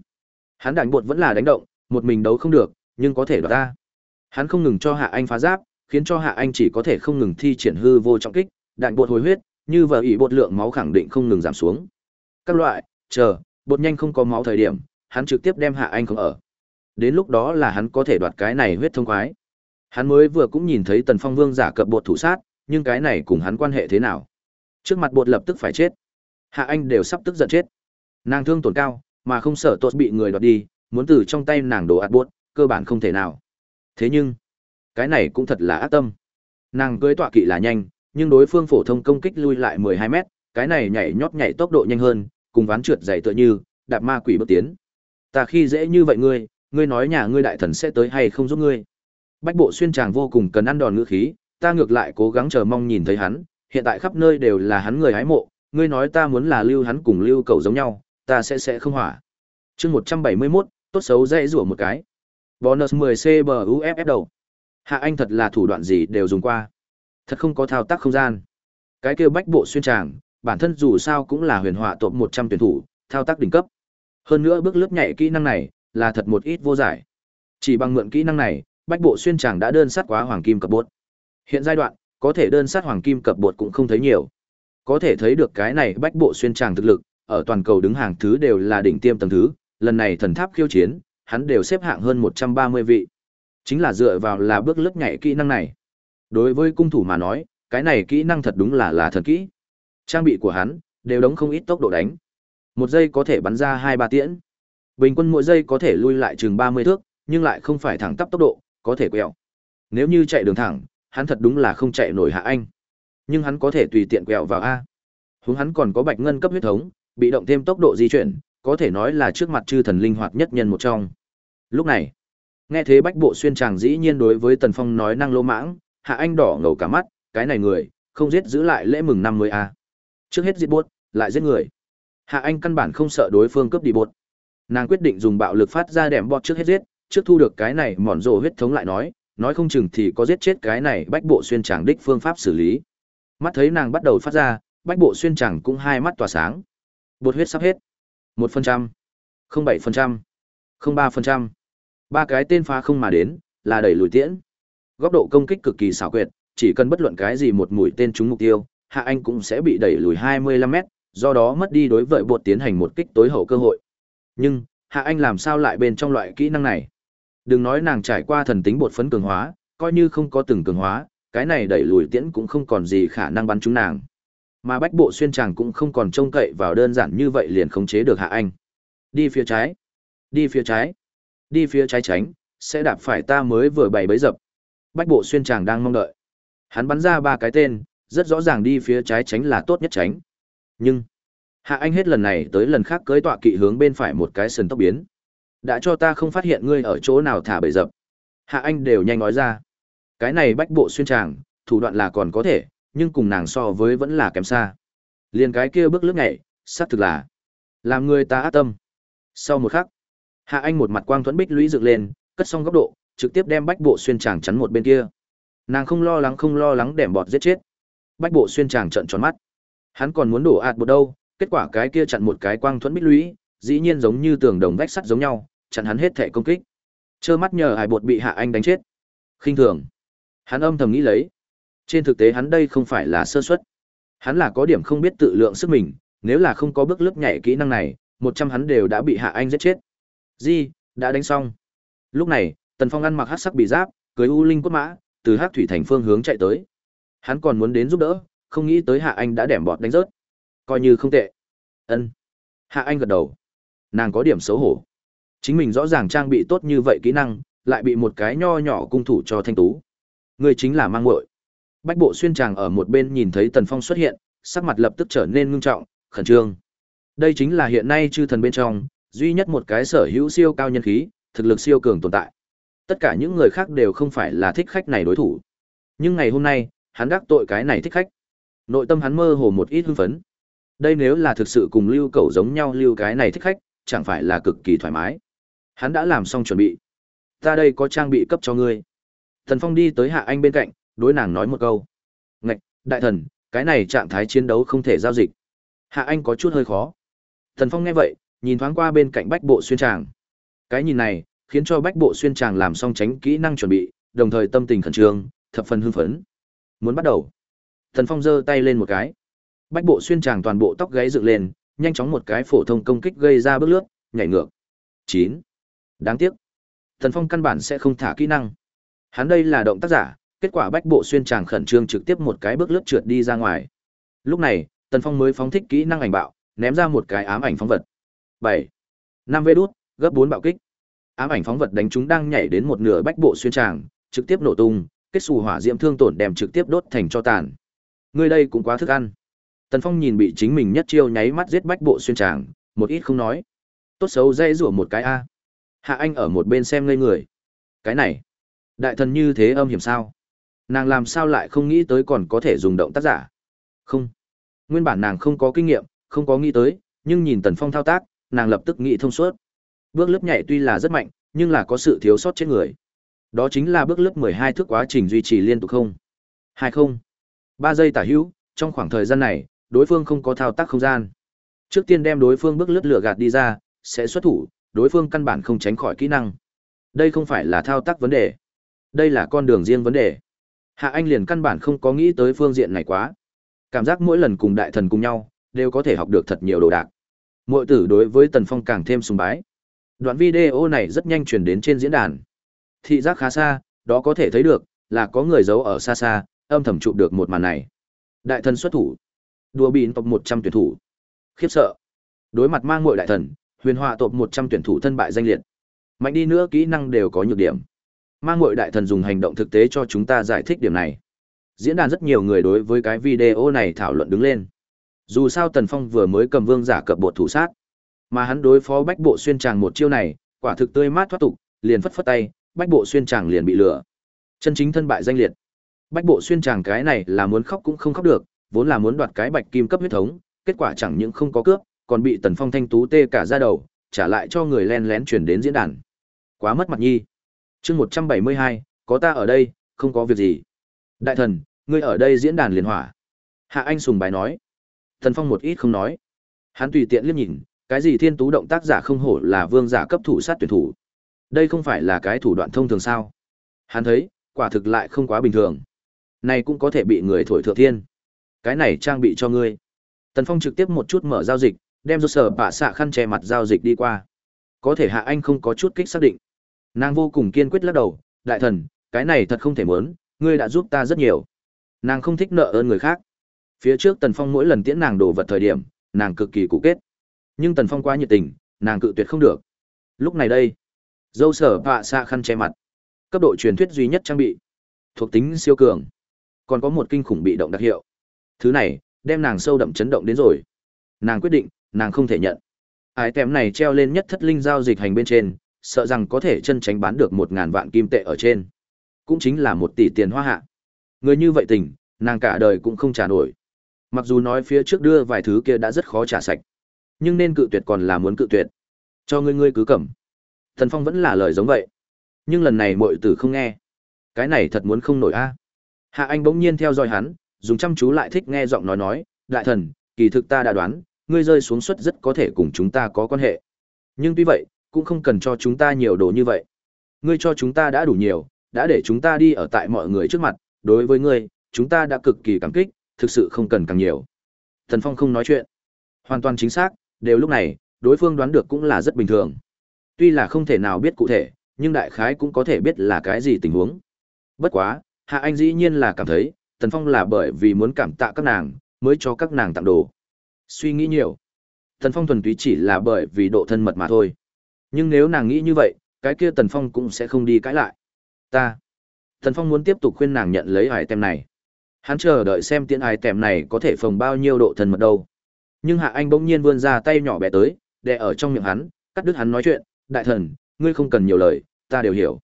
Hắn đánh bột vẫn là đánh động, một mình đấu không được, nhưng có thể đoạt ta. Hắn không ngừng cho Hạ Anh phá giáp, khiến cho Hạ Anh chỉ có thể không ngừng thi triển hư vô trọng kích, đạn bột hồi huyết, như vợ ỷ bột lượng máu khẳng định không ngừng giảm xuống. Các loại, chờ, bột nhanh không có máu thời điểm, hắn trực tiếp đem Hạ Anh không ở. Đến lúc đó là hắn có thể đoạt cái này huyết thông khoái. Hắn mới vừa cũng nhìn thấy Tần Phong Vương giả cập bột thủ sát, nhưng cái này cùng hắn quan hệ thế nào? Trước mặt bột lập tức phải chết. Hạ Anh đều sắp tức giận chết. Nàng thương tổn cao, mà không sợ tốt bị người đoạt đi, muốn từ trong tay nàng đổ ạt bột, cơ bản không thể nào. Thế nhưng, cái này cũng thật là ác tâm. Nàng cưới tọa kỵ là nhanh, nhưng đối phương phổ thông công kích lui lại 12 mét, cái này nhảy nhót nhảy tốc độ nhanh hơn, cùng ván trượt dày tựa như, đạp ma quỷ bước tiến. Ta khi dễ như vậy ngươi, ngươi nói nhà ngươi đại thần sẽ tới hay không giúp ngươi? Bách bộ xuyên chàng vô cùng cần ăn đòn ngữ khí, ta ngược lại cố gắng chờ mong nhìn thấy hắn, hiện tại khắp nơi đều là hắn người hái mộ, ngươi nói ta muốn là lưu hắn cùng lưu cầu giống nhau, ta sẽ sẽ không hỏa. Chương 171, tốt xấu dễ rủa một cái. Bonus 10 CBUFF đầu. Hạ Anh thật là thủ đoạn gì đều dùng qua. Thật không có thao tác không gian. Cái kia bách bộ xuyên tràng, bản thân dù sao cũng là huyền họa top 100 tuyển thủ, thao tác đỉnh cấp. Hơn nữa bước lướt nhảy kỹ năng này, là thật một ít vô giải. Chỉ bằng mượn kỹ năng này, bách bộ xuyên tràng đã đơn sát quá hoàng kim cấp bột. Hiện giai đoạn, có thể đơn sát hoàng kim cấp bột cũng không thấy nhiều. Có thể thấy được cái này bách bộ xuyên tràng thực lực, ở toàn cầu đứng hàng thứ đều là đỉnh tiêm tầng thứ, lần này thần tháp khiêu chiến, hắn đều xếp hạng hơn 130 vị. Chính là dựa vào là bước lướt nhảy kỹ năng này. Đối với cung thủ mà nói, cái này kỹ năng thật đúng là là thần kỹ. Trang bị của hắn đều đóng không ít tốc độ đánh. Một giây có thể bắn ra hai ba tiễn. Bình quân mỗi giây có thể lui lại chừng 30 thước, nhưng lại không phải thẳng tắp tốc độ, có thể quẹo. Nếu như chạy đường thẳng, hắn thật đúng là không chạy nổi hạ anh. Nhưng hắn có thể tùy tiện quẹo vào a. Hướng hắn còn có bạch ngân cấp huyết thống, bị động thêm tốc độ di chuyển, có thể nói là trước mặt chư thần linh hoạt nhất nhân một trong. Lúc này, nghe thế bách bộ xuyên chàng dĩ nhiên đối với Tần Phong nói năng lô mãng, hạ anh đỏ ngầu cả mắt, cái này người, không giết giữ lại lễ mừng năm mươi a. Trước hết giết buốt, lại giết người. Hạ anh căn bản không sợ đối phương cướp đi buốt. Nàng quyết định dùng bạo lực phát ra đèm bọt trước hết giết, trước thu được cái này mòn rồ huyết thống lại nói, nói không chừng thì có giết chết cái này bách bộ xuyên tràng đích phương pháp xử lý. Mắt thấy nàng bắt đầu phát ra, bách bộ xuyên tràng cũng hai mắt tỏa sáng. Bột huyết sắp hết. một phần trăm không bảy phần trăm không ba phần trăm Ba cái tên phá không mà đến, là đẩy lùi tiễn. Góc độ công kích cực kỳ xảo quyệt, chỉ cần bất luận cái gì một mũi tên trúng mục tiêu, Hạ Anh cũng sẽ bị đẩy lùi 25 mét, do đó mất đi đối với bột tiến hành một kích tối hậu cơ hội. Nhưng, Hạ Anh làm sao lại bên trong loại kỹ năng này? Đừng nói nàng trải qua thần tính bột phấn cường hóa, coi như không có từng cường hóa, cái này đẩy lùi tiễn cũng không còn gì khả năng bắn trúng nàng. Mà bách bộ xuyên chàng cũng không còn trông cậy vào đơn giản như vậy liền khống chế được Hạ Anh. Đi phía trái, đi phía trái, đi phía trái tránh, sẽ đạp phải ta mới vừa bày bấy dập. Bách bộ xuyên chàng đang mong đợi. Hắn bắn ra ba cái tên, rất rõ ràng đi phía trái tránh là tốt nhất tránh. Nhưng, Hạ Anh hết lần này tới lần khác cưới tọa kỵ hướng bên phải một cái sườn tốc biến. Đã cho ta không phát hiện ngươi ở chỗ nào thả bầy dập. Hạ Anh đều nhanh nói ra. Cái này bách bộ xuyên tràng, thủ đoạn là còn có thể, nhưng cùng nàng so với vẫn là kém xa. Liền cái kia bước lướt nhảy, xác thực là làm người ta ác tâm. Sau một khắc, Hạ Anh một mặt quang thuẫn bích lũy dựng lên, cất xong góc độ, trực tiếp đem bách bộ xuyên tràng chắn một bên kia. Nàng không lo lắng không lo lắng đẻm bọt giết chết. Bách bộ xuyên tràng trận tròn mắt. Hắn còn muốn đổ ạt bột đâu, kết quả cái kia chặn một cái quang thuẫn bích lũy, dĩ nhiên giống như tường đồng vách sắt giống nhau, chặn hắn hết thể công kích. Trơ mắt nhờ hải bột bị hạ anh đánh chết. khinh thường. Hắn âm thầm nghĩ lấy. Trên thực tế hắn đây không phải là sơ suất. Hắn là có điểm không biết tự lượng sức mình, nếu là không có bước lướt nhảy kỹ năng này, một trăm hắn đều đã bị hạ anh giết chết. Di, đã đánh xong. Lúc này, Tần Phong ăn mặc hắc sắc bị giáp, cưới u linh quất mã, từ hắc thủy thành phương hướng chạy tới. Hắn còn muốn đến giúp đỡ, không nghĩ tới hạ anh đã đẻm bọt đánh rớt. Coi như không tệ. Ân. Hạ anh gật đầu. Nàng có điểm xấu hổ. Chính mình rõ ràng trang bị tốt như vậy kỹ năng, lại bị một cái nho nhỏ cung thủ cho thanh tú. Người chính là mang muội. Bách bộ xuyên tràng ở một bên nhìn thấy Tần Phong xuất hiện, sắc mặt lập tức trở nên ngưng trọng, khẩn trương. Đây chính là hiện nay chư thần bên trong, duy nhất một cái sở hữu siêu cao nhân khí, thực lực siêu cường tồn tại. Tất cả những người khác đều không phải là thích khách này đối thủ. Nhưng ngày hôm nay, hắn đắc tội cái này thích khách. Nội tâm hắn mơ hồ một ít hưng phấn. Đây nếu là thực sự cùng lưu cầu giống nhau lưu cái này thích khách, chẳng phải là cực kỳ thoải mái. Hắn đã làm xong chuẩn bị. Ta đây có trang bị cấp cho ngươi. Thần Phong đi tới Hạ Anh bên cạnh, đối nàng nói một câu. Ngạch, đại thần, cái này trạng thái chiến đấu không thể giao dịch. Hạ Anh có chút hơi khó. Thần Phong nghe vậy, nhìn thoáng qua bên cạnh bách bộ xuyên tràng. Cái nhìn này, khiến cho bách bộ xuyên tràng làm xong tránh kỹ năng chuẩn bị, đồng thời tâm tình khẩn trương, thập phần hưng phấn. Muốn bắt đầu. Thần Phong giơ tay lên một cái. Bách bộ xuyên tràng toàn bộ tóc gáy dựng lên, nhanh chóng một cái phổ thông công kích gây ra bước lướt, nhảy ngược. Chín. Đáng tiếc. Thần Phong căn bản sẽ không thả kỹ năng. Hắn đây là động tác giả, kết quả bách bộ xuyên tràng khẩn trương trực tiếp một cái bước lướt trượt đi ra ngoài. Lúc này, Tần Phong mới phóng thích kỹ năng ảnh bạo, ném ra một cái ám ảnh phóng vật. Bảy. Năm vê đút, gấp bốn bạo kích. Ám ảnh phóng vật đánh chúng đang nhảy đến một nửa bách bộ xuyên tràng, trực tiếp nổ tung, kết xù hỏa diễm thương tổn đem trực tiếp đốt thành cho tàn. Người đây cũng quá thức ăn. Tần Phong nhìn bị chính mình nhất chiêu nháy mắt giết bách bộ xuyên tràng, một ít không nói. Tốt xấu dây rủa một cái a. Hạ Anh ở một bên xem ngây người. Cái này, đại thần như thế âm hiểm sao? Nàng làm sao lại không nghĩ tới còn có thể dùng động tác giả? Không. Nguyên bản nàng không có kinh nghiệm, không có nghĩ tới, nhưng nhìn Tần Phong thao tác, nàng lập tức nghĩ thông suốt. Bước lớp nhảy tuy là rất mạnh, nhưng là có sự thiếu sót trên người. Đó chính là bước lớp 12 thước quá trình duy trì liên tục không. Hai không. ba giây tả hữu, trong khoảng thời gian này, đối phương không có thao tác không gian. Trước tiên đem đối phương bước lướt lửa gạt đi ra, sẽ xuất thủ, đối phương căn bản không tránh khỏi kỹ năng. Đây không phải là thao tác vấn đề. Đây là con đường riêng vấn đề. Hạ Anh liền căn bản không có nghĩ tới phương diện này quá. Cảm giác mỗi lần cùng đại thần cùng nhau, đều có thể học được thật nhiều đồ đạc. Mội tử đối với Tần Phong càng thêm sùng bái. Đoạn video này rất nhanh truyền đến trên diễn đàn. Thị giác khá xa, đó có thể thấy được, là có người giấu ở xa xa, âm thầm chụp được một màn này. Đại thần xuất thủ. Đùa bịn tộc 100 tuyển thủ. Khiếp sợ. Đối mặt mang muội đại thần, Huyền họa một 100 tuyển thủ thân bại danh liệt. Mạnh đi nữa kỹ năng đều có nhược điểm. Mang ngội đại thần dùng hành động thực tế cho chúng ta giải thích điểm này. Diễn đàn rất nhiều người đối với cái video này thảo luận đứng lên. Dù sao Tần Phong vừa mới cầm vương giả cập bột thủ sát, mà hắn đối phó bách bộ xuyên tràng một chiêu này, quả thực tươi mát thoát tục, liền phất phất tay, bách bộ xuyên tràng liền bị lừa. Chân chính thân bại danh liệt. Bách bộ xuyên tràng cái này là muốn khóc cũng không khóc được, vốn là muốn đoạt cái bạch kim cấp huyết thống, kết quả chẳng những không có cướp, còn bị Tần Phong thanh tú tê cả ra đầu, trả lại cho người len lén truyền đến diễn đàn. Quá mất mặt nhi. Chương 172, có ta ở đây, không có việc gì. Đại thần, ngươi ở đây diễn đàn liền hỏa. Hạ Anh sùng bài nói. Tần Phong một ít không nói. Hắn tùy tiện liếc nhìn, cái gì thiên tú động tác giả không hổ là vương giả cấp thủ sát tuyển thủ. Đây không phải là cái thủ đoạn thông thường sao? Hắn thấy, quả thực lại không quá bình thường. Này cũng có thể bị người thổi thượng thiên. Cái này trang bị cho ngươi. Tần Phong trực tiếp một chút mở giao dịch, đem do sở bạ xạ khăn che mặt giao dịch đi qua. Có thể Hạ Anh không có chút kích xác định. Nàng vô cùng kiên quyết lắc đầu, đại thần, cái này thật không thể muốn, ngươi đã giúp ta rất nhiều. Nàng không thích nợ ơn người khác. Phía trước Tần Phong mỗi lần tiễn nàng đồ vật thời điểm, nàng cực kỳ cụ kết. Nhưng Tần Phong quá nhiệt tình, nàng cự tuyệt không được. Lúc này đây, dâu sở bạ xạ khăn che mặt. Cấp độ truyền thuyết duy nhất trang bị. Thuộc tính siêu cường. Còn có một kinh khủng bị động đặc hiệu. Thứ này, đem nàng sâu đậm chấn động đến rồi. Nàng quyết định, nàng không thể nhận. Ái tém này treo lên nhất thất linh giao dịch hành bên trên, sợ rằng có thể chân tránh bán được một ngàn vạn kim tệ ở trên. Cũng chính là một tỷ tiền hoa hạ. Người như vậy tình, nàng cả đời cũng không trả nổi. Mặc dù nói phía trước đưa vài thứ kia đã rất khó trả sạch, nhưng nên cự tuyệt còn là muốn cự tuyệt. Cho ngươi ngươi cứ cầm. Thần Phong vẫn là lời giống vậy. Nhưng lần này muội tử không nghe. Cái này thật muốn không nổi a. Hạ Anh bỗng nhiên theo dõi hắn, dùng chăm chú lại thích nghe giọng nói nói, đại thần, kỳ thực ta đã đoán, ngươi rơi xuống suất rất có thể cùng chúng ta có quan hệ. Nhưng tuy vậy, cũng không cần cho chúng ta nhiều đồ như vậy. Ngươi cho chúng ta đã đủ nhiều, đã để chúng ta đi ở tại mọi người trước mặt, đối với ngươi, chúng ta đã cực kỳ cảm kích, thực sự không cần càng nhiều. Thần Phong không nói chuyện. Hoàn toàn chính xác, đều lúc này, đối phương đoán được cũng là rất bình thường. Tuy là không thể nào biết cụ thể, nhưng đại khái cũng có thể biết là cái gì tình huống. Bất quá, Hạ Anh dĩ nhiên là cảm thấy, Tần Phong là bởi vì muốn cảm tạ các nàng, mới cho các nàng tặng đồ. Suy nghĩ nhiều. Tần Phong thuần túy chỉ là bởi vì độ thân mật mà thôi. Nhưng nếu nàng nghĩ như vậy, cái kia Tần Phong cũng sẽ không đi cãi lại. Ta. Tần Phong muốn tiếp tục khuyên nàng nhận lấy hải tem này. Hắn chờ đợi xem tiện hải tem này có thể phòng bao nhiêu độ thân mật đâu. Nhưng Hạ Anh bỗng nhiên vươn ra tay nhỏ bé tới, đè ở trong miệng hắn, cắt đứt hắn nói chuyện, "Đại thần, ngươi không cần nhiều lời, ta đều hiểu.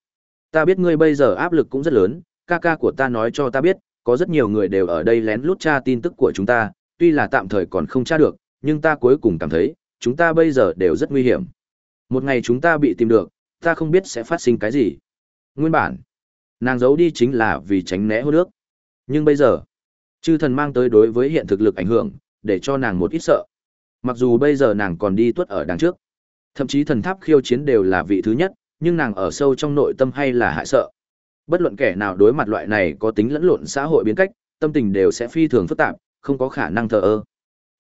Ta biết ngươi bây giờ áp lực cũng rất lớn, ca ca của ta nói cho ta biết, có rất nhiều người đều ở đây lén lút tra tin tức của chúng ta, tuy là tạm thời còn không tra được, nhưng ta cuối cùng cảm thấy, chúng ta bây giờ đều rất nguy hiểm. Một ngày chúng ta bị tìm được, ta không biết sẽ phát sinh cái gì. Nguyên bản, nàng giấu đi chính là vì tránh né hô nước. Nhưng bây giờ, chư thần mang tới đối với hiện thực lực ảnh hưởng, để cho nàng một ít sợ. Mặc dù bây giờ nàng còn đi tuất ở đằng trước, thậm chí thần tháp khiêu chiến đều là vị thứ nhất, nhưng nàng ở sâu trong nội tâm hay là hại sợ. Bất luận kẻ nào đối mặt loại này có tính lẫn lộn xã hội biến cách, tâm tình đều sẽ phi thường phức tạp, không có khả năng thờ ơ.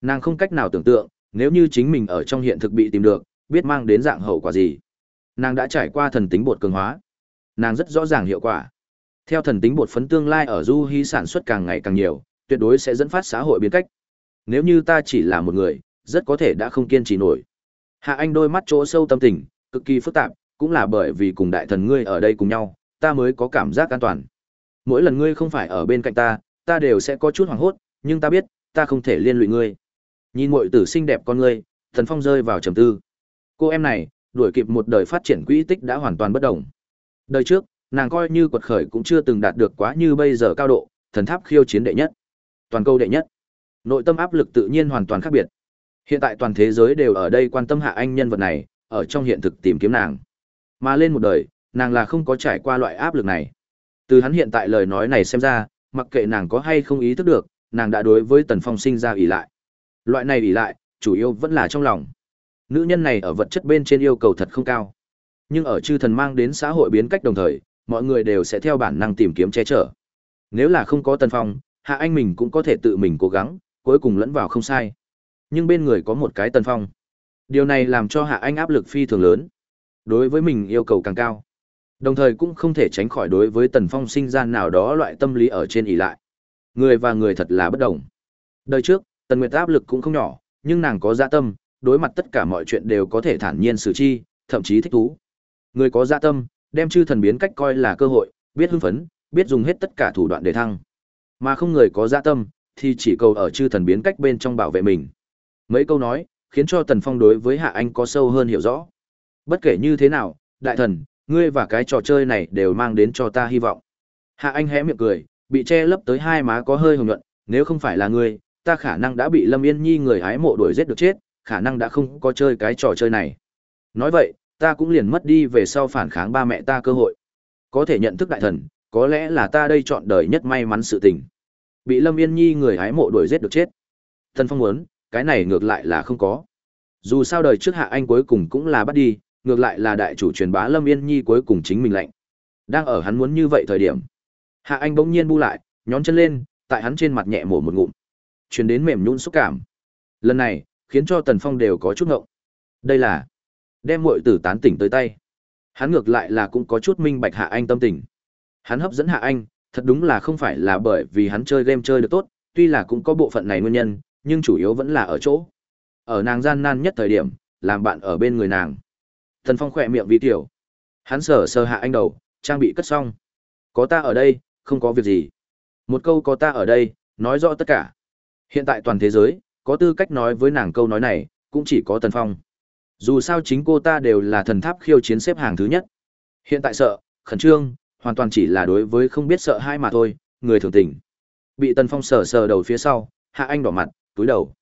Nàng không cách nào tưởng tượng, nếu như chính mình ở trong hiện thực bị tìm được, biết mang đến dạng hậu quả gì. Nàng đã trải qua thần tính bột cường hóa. Nàng rất rõ ràng hiệu quả. Theo thần tính bột phấn tương lai ở Du Hy sản xuất càng ngày càng nhiều, tuyệt đối sẽ dẫn phát xã hội biến cách. Nếu như ta chỉ là một người, rất có thể đã không kiên trì nổi. Hạ Anh đôi mắt chỗ sâu tâm tình, cực kỳ phức tạp, cũng là bởi vì cùng đại thần ngươi ở đây cùng nhau, ta mới có cảm giác an toàn. Mỗi lần ngươi không phải ở bên cạnh ta, ta đều sẽ có chút hoảng hốt, nhưng ta biết, ta không thể liên lụy ngươi. Nhìn muội tử xinh đẹp con ngươi, Thần Phong rơi vào trầm tư. Cô em này, đuổi kịp một đời phát triển quỹ tích đã hoàn toàn bất động. Đời trước, nàng coi như quật khởi cũng chưa từng đạt được quá như bây giờ cao độ, thần tháp khiêu chiến đệ nhất, toàn câu đệ nhất. Nội tâm áp lực tự nhiên hoàn toàn khác biệt. Hiện tại toàn thế giới đều ở đây quan tâm hạ anh nhân vật này, ở trong hiện thực tìm kiếm nàng. Mà lên một đời, nàng là không có trải qua loại áp lực này. Từ hắn hiện tại lời nói này xem ra, mặc kệ nàng có hay không ý thức được, nàng đã đối với Tần Phong sinh ra ỷ lại. Loại này ỷ lại, chủ yếu vẫn là trong lòng. Nữ nhân này ở vật chất bên trên yêu cầu thật không cao. Nhưng ở chư thần mang đến xã hội biến cách đồng thời, mọi người đều sẽ theo bản năng tìm kiếm che chở. Nếu là không có Tần Phong, Hạ Anh mình cũng có thể tự mình cố gắng, cuối cùng lẫn vào không sai. Nhưng bên người có một cái Tần Phong. Điều này làm cho Hạ Anh áp lực phi thường lớn. Đối với mình yêu cầu càng cao. Đồng thời cũng không thể tránh khỏi đối với Tần Phong sinh ra nào đó loại tâm lý ở trên ỷ lại. Người và người thật là bất đồng. Đời trước, Tần Nguyệt áp lực cũng không nhỏ, nhưng nàng có dạ tâm, đối mặt tất cả mọi chuyện đều có thể thản nhiên xử chi, thậm chí thích thú. Người có dạ tâm, đem chư thần biến cách coi là cơ hội, biết hưng phấn, biết dùng hết tất cả thủ đoạn để thăng. Mà không người có dạ tâm, thì chỉ cầu ở chư thần biến cách bên trong bảo vệ mình. Mấy câu nói, khiến cho Tần Phong đối với Hạ Anh có sâu hơn hiểu rõ. Bất kể như thế nào, đại thần, ngươi và cái trò chơi này đều mang đến cho ta hy vọng. Hạ Anh hé miệng cười, bị che lấp tới hai má có hơi hồng nhuận, nếu không phải là ngươi, ta khả năng đã bị Lâm Yên Nhi người hái mộ đuổi giết được chết, khả năng đã không có chơi cái trò chơi này. Nói vậy, ta cũng liền mất đi về sau phản kháng ba mẹ ta cơ hội. Có thể nhận thức đại thần, có lẽ là ta đây chọn đời nhất may mắn sự tình. Bị Lâm Yên Nhi người hái mộ đuổi giết được chết. Thần Phong muốn, cái này ngược lại là không có. Dù sao đời trước Hạ Anh cuối cùng cũng là bắt đi, ngược lại là đại chủ truyền bá Lâm Yên Nhi cuối cùng chính mình lệnh. Đang ở hắn muốn như vậy thời điểm, Hạ Anh bỗng nhiên bu lại, nhón chân lên, tại hắn trên mặt nhẹ mổ một ngụm. Truyền đến mềm nhũn xúc cảm. Lần này, khiến cho Tần Phong đều có chút ngộng. Đây là đem muội tử tán tỉnh tới tay. Hắn ngược lại là cũng có chút minh bạch Hạ Anh tâm tình. Hắn hấp dẫn Hạ Anh, thật đúng là không phải là bởi vì hắn chơi game chơi được tốt, tuy là cũng có bộ phận này nguyên nhân, nhưng chủ yếu vẫn là ở chỗ. Ở nàng gian nan nhất thời điểm, làm bạn ở bên người nàng. Tần Phong khỏe miệng vi tiểu. Hắn sờ sờ Hạ Anh đầu, trang bị cất xong. Có ta ở đây, không có việc gì. Một câu có ta ở đây, nói rõ tất cả. Hiện tại toàn thế giới, có tư cách nói với nàng câu nói này, cũng chỉ có Tần Phong. Dù sao chính cô ta đều là thần tháp khiêu chiến xếp hàng thứ nhất. Hiện tại sợ, khẩn trương, hoàn toàn chỉ là đối với không biết sợ hai mà thôi, người thường tình. Bị Tần Phong sờ sờ đầu phía sau, Hạ Anh đỏ mặt, túi đầu.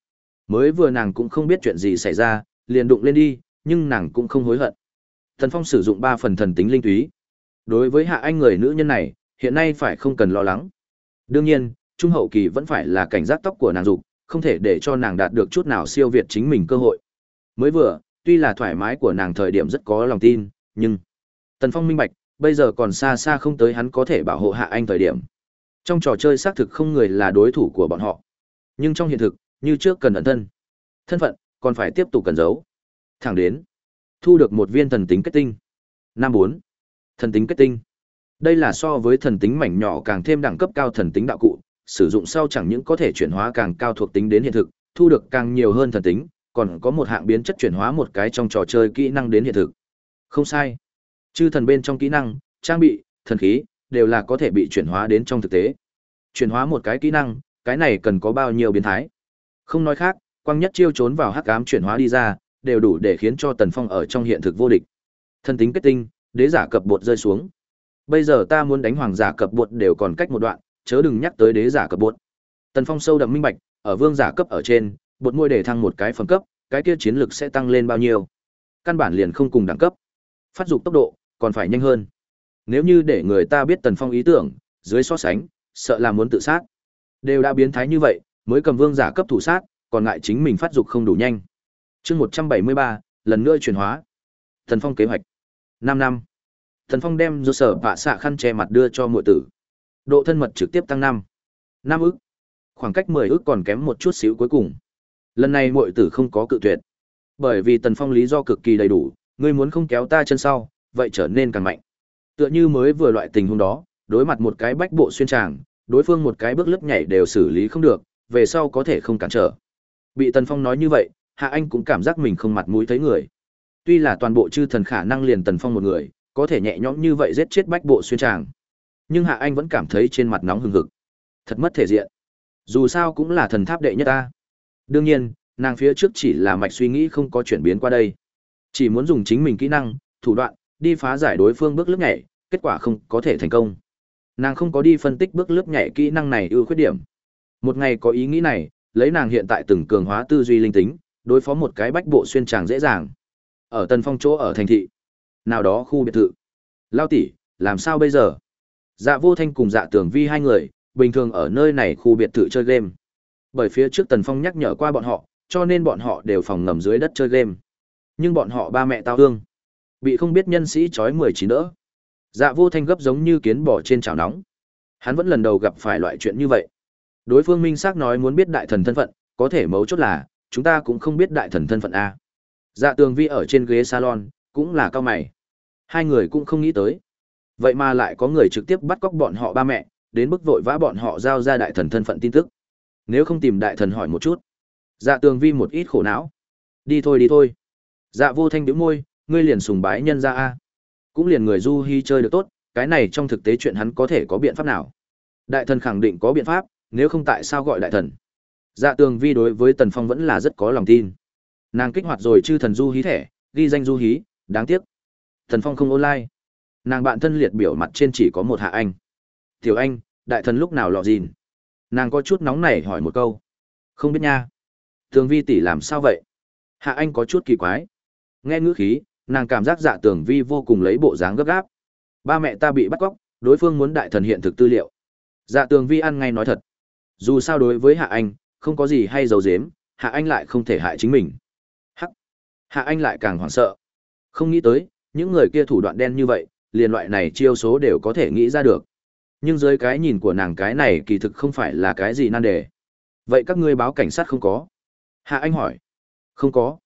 Mới vừa nàng cũng không biết chuyện gì xảy ra, liền đụng lên đi, nhưng nàng cũng không hối hận. thần Phong sử dụng 3 phần thần tính linh túy. Đối với Hạ Anh người nữ nhân này, hiện nay phải không cần lo lắng. Đương nhiên, trung hậu kỳ vẫn phải là cảnh giác tóc của nàng dục, không thể để cho nàng đạt được chút nào siêu việt chính mình cơ hội. Mới vừa, tuy là thoải mái của nàng thời điểm rất có lòng tin, nhưng Tần Phong minh bạch, bây giờ còn xa xa không tới hắn có thể bảo hộ Hạ Anh thời điểm. Trong trò chơi xác thực không người là đối thủ của bọn họ. Nhưng trong hiện thực, như trước cần ẩn thân. Thân phận, còn phải tiếp tục cần giấu. Thẳng đến, thu được một viên thần tính kết tinh. Năm bốn Thần tính kết tinh. Đây là so với thần tính mảnh nhỏ càng thêm đẳng cấp cao thần tính đạo cụ, sử dụng sau chẳng những có thể chuyển hóa càng cao thuộc tính đến hiện thực, thu được càng nhiều hơn thần tính, còn có một hạng biến chất chuyển hóa một cái trong trò chơi kỹ năng đến hiện thực. Không sai. Chư thần bên trong kỹ năng, trang bị, thần khí, đều là có thể bị chuyển hóa đến trong thực tế. Chuyển hóa một cái kỹ năng, cái này cần có bao nhiêu biến thái. Không nói khác, quang nhất chiêu trốn vào hắc ám chuyển hóa đi ra, đều đủ để khiến cho Tần Phong ở trong hiện thực vô địch. Thần tính kết tinh, đế giả cập bột rơi xuống. Bây giờ ta muốn đánh hoàng giả cập bột đều còn cách một đoạn, chớ đừng nhắc tới đế giả cập bột. Tần Phong sâu đậm minh bạch, ở vương giả cấp ở trên, bột môi để thăng một cái phẩm cấp, cái kia chiến lực sẽ tăng lên bao nhiêu. Căn bản liền không cùng đẳng cấp. Phát dục tốc độ còn phải nhanh hơn. Nếu như để người ta biết Tần Phong ý tưởng, dưới so sánh, sợ là muốn tự sát. Đều đã biến thái như vậy, mới cầm vương giả cấp thủ sát, còn ngại chính mình phát dục không đủ nhanh. Chương 173, lần nữa chuyển hóa. thần Phong kế hoạch. 5 năm. thần Phong đem do sở vạ xạ khăn che mặt đưa cho muội tử. Độ thân mật trực tiếp tăng 5. 5 ức. Khoảng cách 10 ức còn kém một chút xíu cuối cùng. Lần này muội tử không có cự tuyệt. Bởi vì Tần Phong lý do cực kỳ đầy đủ, ngươi muốn không kéo ta chân sau, vậy trở nên càng mạnh. Tựa như mới vừa loại tình huống đó, đối mặt một cái bách bộ xuyên tràng, đối phương một cái bước lấp nhảy đều xử lý không được, về sau có thể không cản trở. Bị Tần Phong nói như vậy, Hạ Anh cũng cảm giác mình không mặt mũi thấy người. Tuy là toàn bộ chư thần khả năng liền Tần Phong một người, có thể nhẹ nhõm như vậy giết chết bách bộ xuyên tràng. Nhưng Hạ Anh vẫn cảm thấy trên mặt nóng hừng hực. Thật mất thể diện. Dù sao cũng là thần tháp đệ nhất ta. Đương nhiên, nàng phía trước chỉ là mạch suy nghĩ không có chuyển biến qua đây. Chỉ muốn dùng chính mình kỹ năng, thủ đoạn, đi phá giải đối phương bước lướt nhảy, kết quả không có thể thành công. Nàng không có đi phân tích bước lướt nhảy kỹ năng này ưu khuyết điểm. Một ngày có ý nghĩ này, lấy nàng hiện tại từng cường hóa tư duy linh tính, đối phó một cái bách bộ xuyên tràng dễ dàng. Ở Tân Phong chỗ ở thành thị, nào đó khu biệt thự. Lao tỷ, làm sao bây giờ? Dạ Vô Thanh cùng Dạ tưởng Vi hai người, bình thường ở nơi này khu biệt thự chơi game. Bởi phía trước Tần Phong nhắc nhở qua bọn họ, cho nên bọn họ đều phòng ngầm dưới đất chơi game. Nhưng bọn họ ba mẹ tao thương bị không biết nhân sĩ chói mười chín đỡ. Dạ Vô Thanh gấp giống như kiến bò trên chảo nóng. Hắn vẫn lần đầu gặp phải loại chuyện như vậy. Đối phương minh xác nói muốn biết đại thần thân phận, có thể mấu chốt là, chúng ta cũng không biết đại thần thân phận a. Dạ Tường Vi ở trên ghế salon, cũng là cao mày. Hai người cũng không nghĩ tới. Vậy mà lại có người trực tiếp bắt cóc bọn họ ba mẹ, đến bức vội vã bọn họ giao ra đại thần thân phận tin tức. Nếu không tìm đại thần hỏi một chút. Dạ tường vi một ít khổ não. Đi thôi đi thôi. Dạ vô thanh bĩu môi, ngươi liền sùng bái nhân ra a. Cũng liền người du hi chơi được tốt, cái này trong thực tế chuyện hắn có thể có biện pháp nào? Đại thần khẳng định có biện pháp, nếu không tại sao gọi đại thần? Dạ tường vi đối với Tần Phong vẫn là rất có lòng tin. Nàng kích hoạt rồi chư thần du hí thẻ, ghi danh du hí, đáng tiếc. Tần Phong không online. Nàng bạn thân liệt biểu mặt trên chỉ có một hạ anh. Tiểu anh, đại thần lúc nào lọ dìn Nàng có chút nóng nảy hỏi một câu. Không biết nha. Tường vi tỷ làm sao vậy? Hạ anh có chút kỳ quái. Nghe ngữ khí, nàng cảm giác dạ tường vi vô cùng lấy bộ dáng gấp gáp. Ba mẹ ta bị bắt cóc, đối phương muốn đại thần hiện thực tư liệu. Dạ tường vi ăn ngay nói thật. Dù sao đối với Hạ Anh, không có gì hay giấu dếm Hạ Anh lại không thể hại chính mình. Hắc. Hạ Anh lại càng hoảng sợ. Không nghĩ tới, những người kia thủ đoạn đen như vậy, liền loại này chiêu số đều có thể nghĩ ra được. Nhưng dưới cái nhìn của nàng cái này kỳ thực không phải là cái gì nan đề. Vậy các ngươi báo cảnh sát không có? Hạ Anh hỏi. Không có.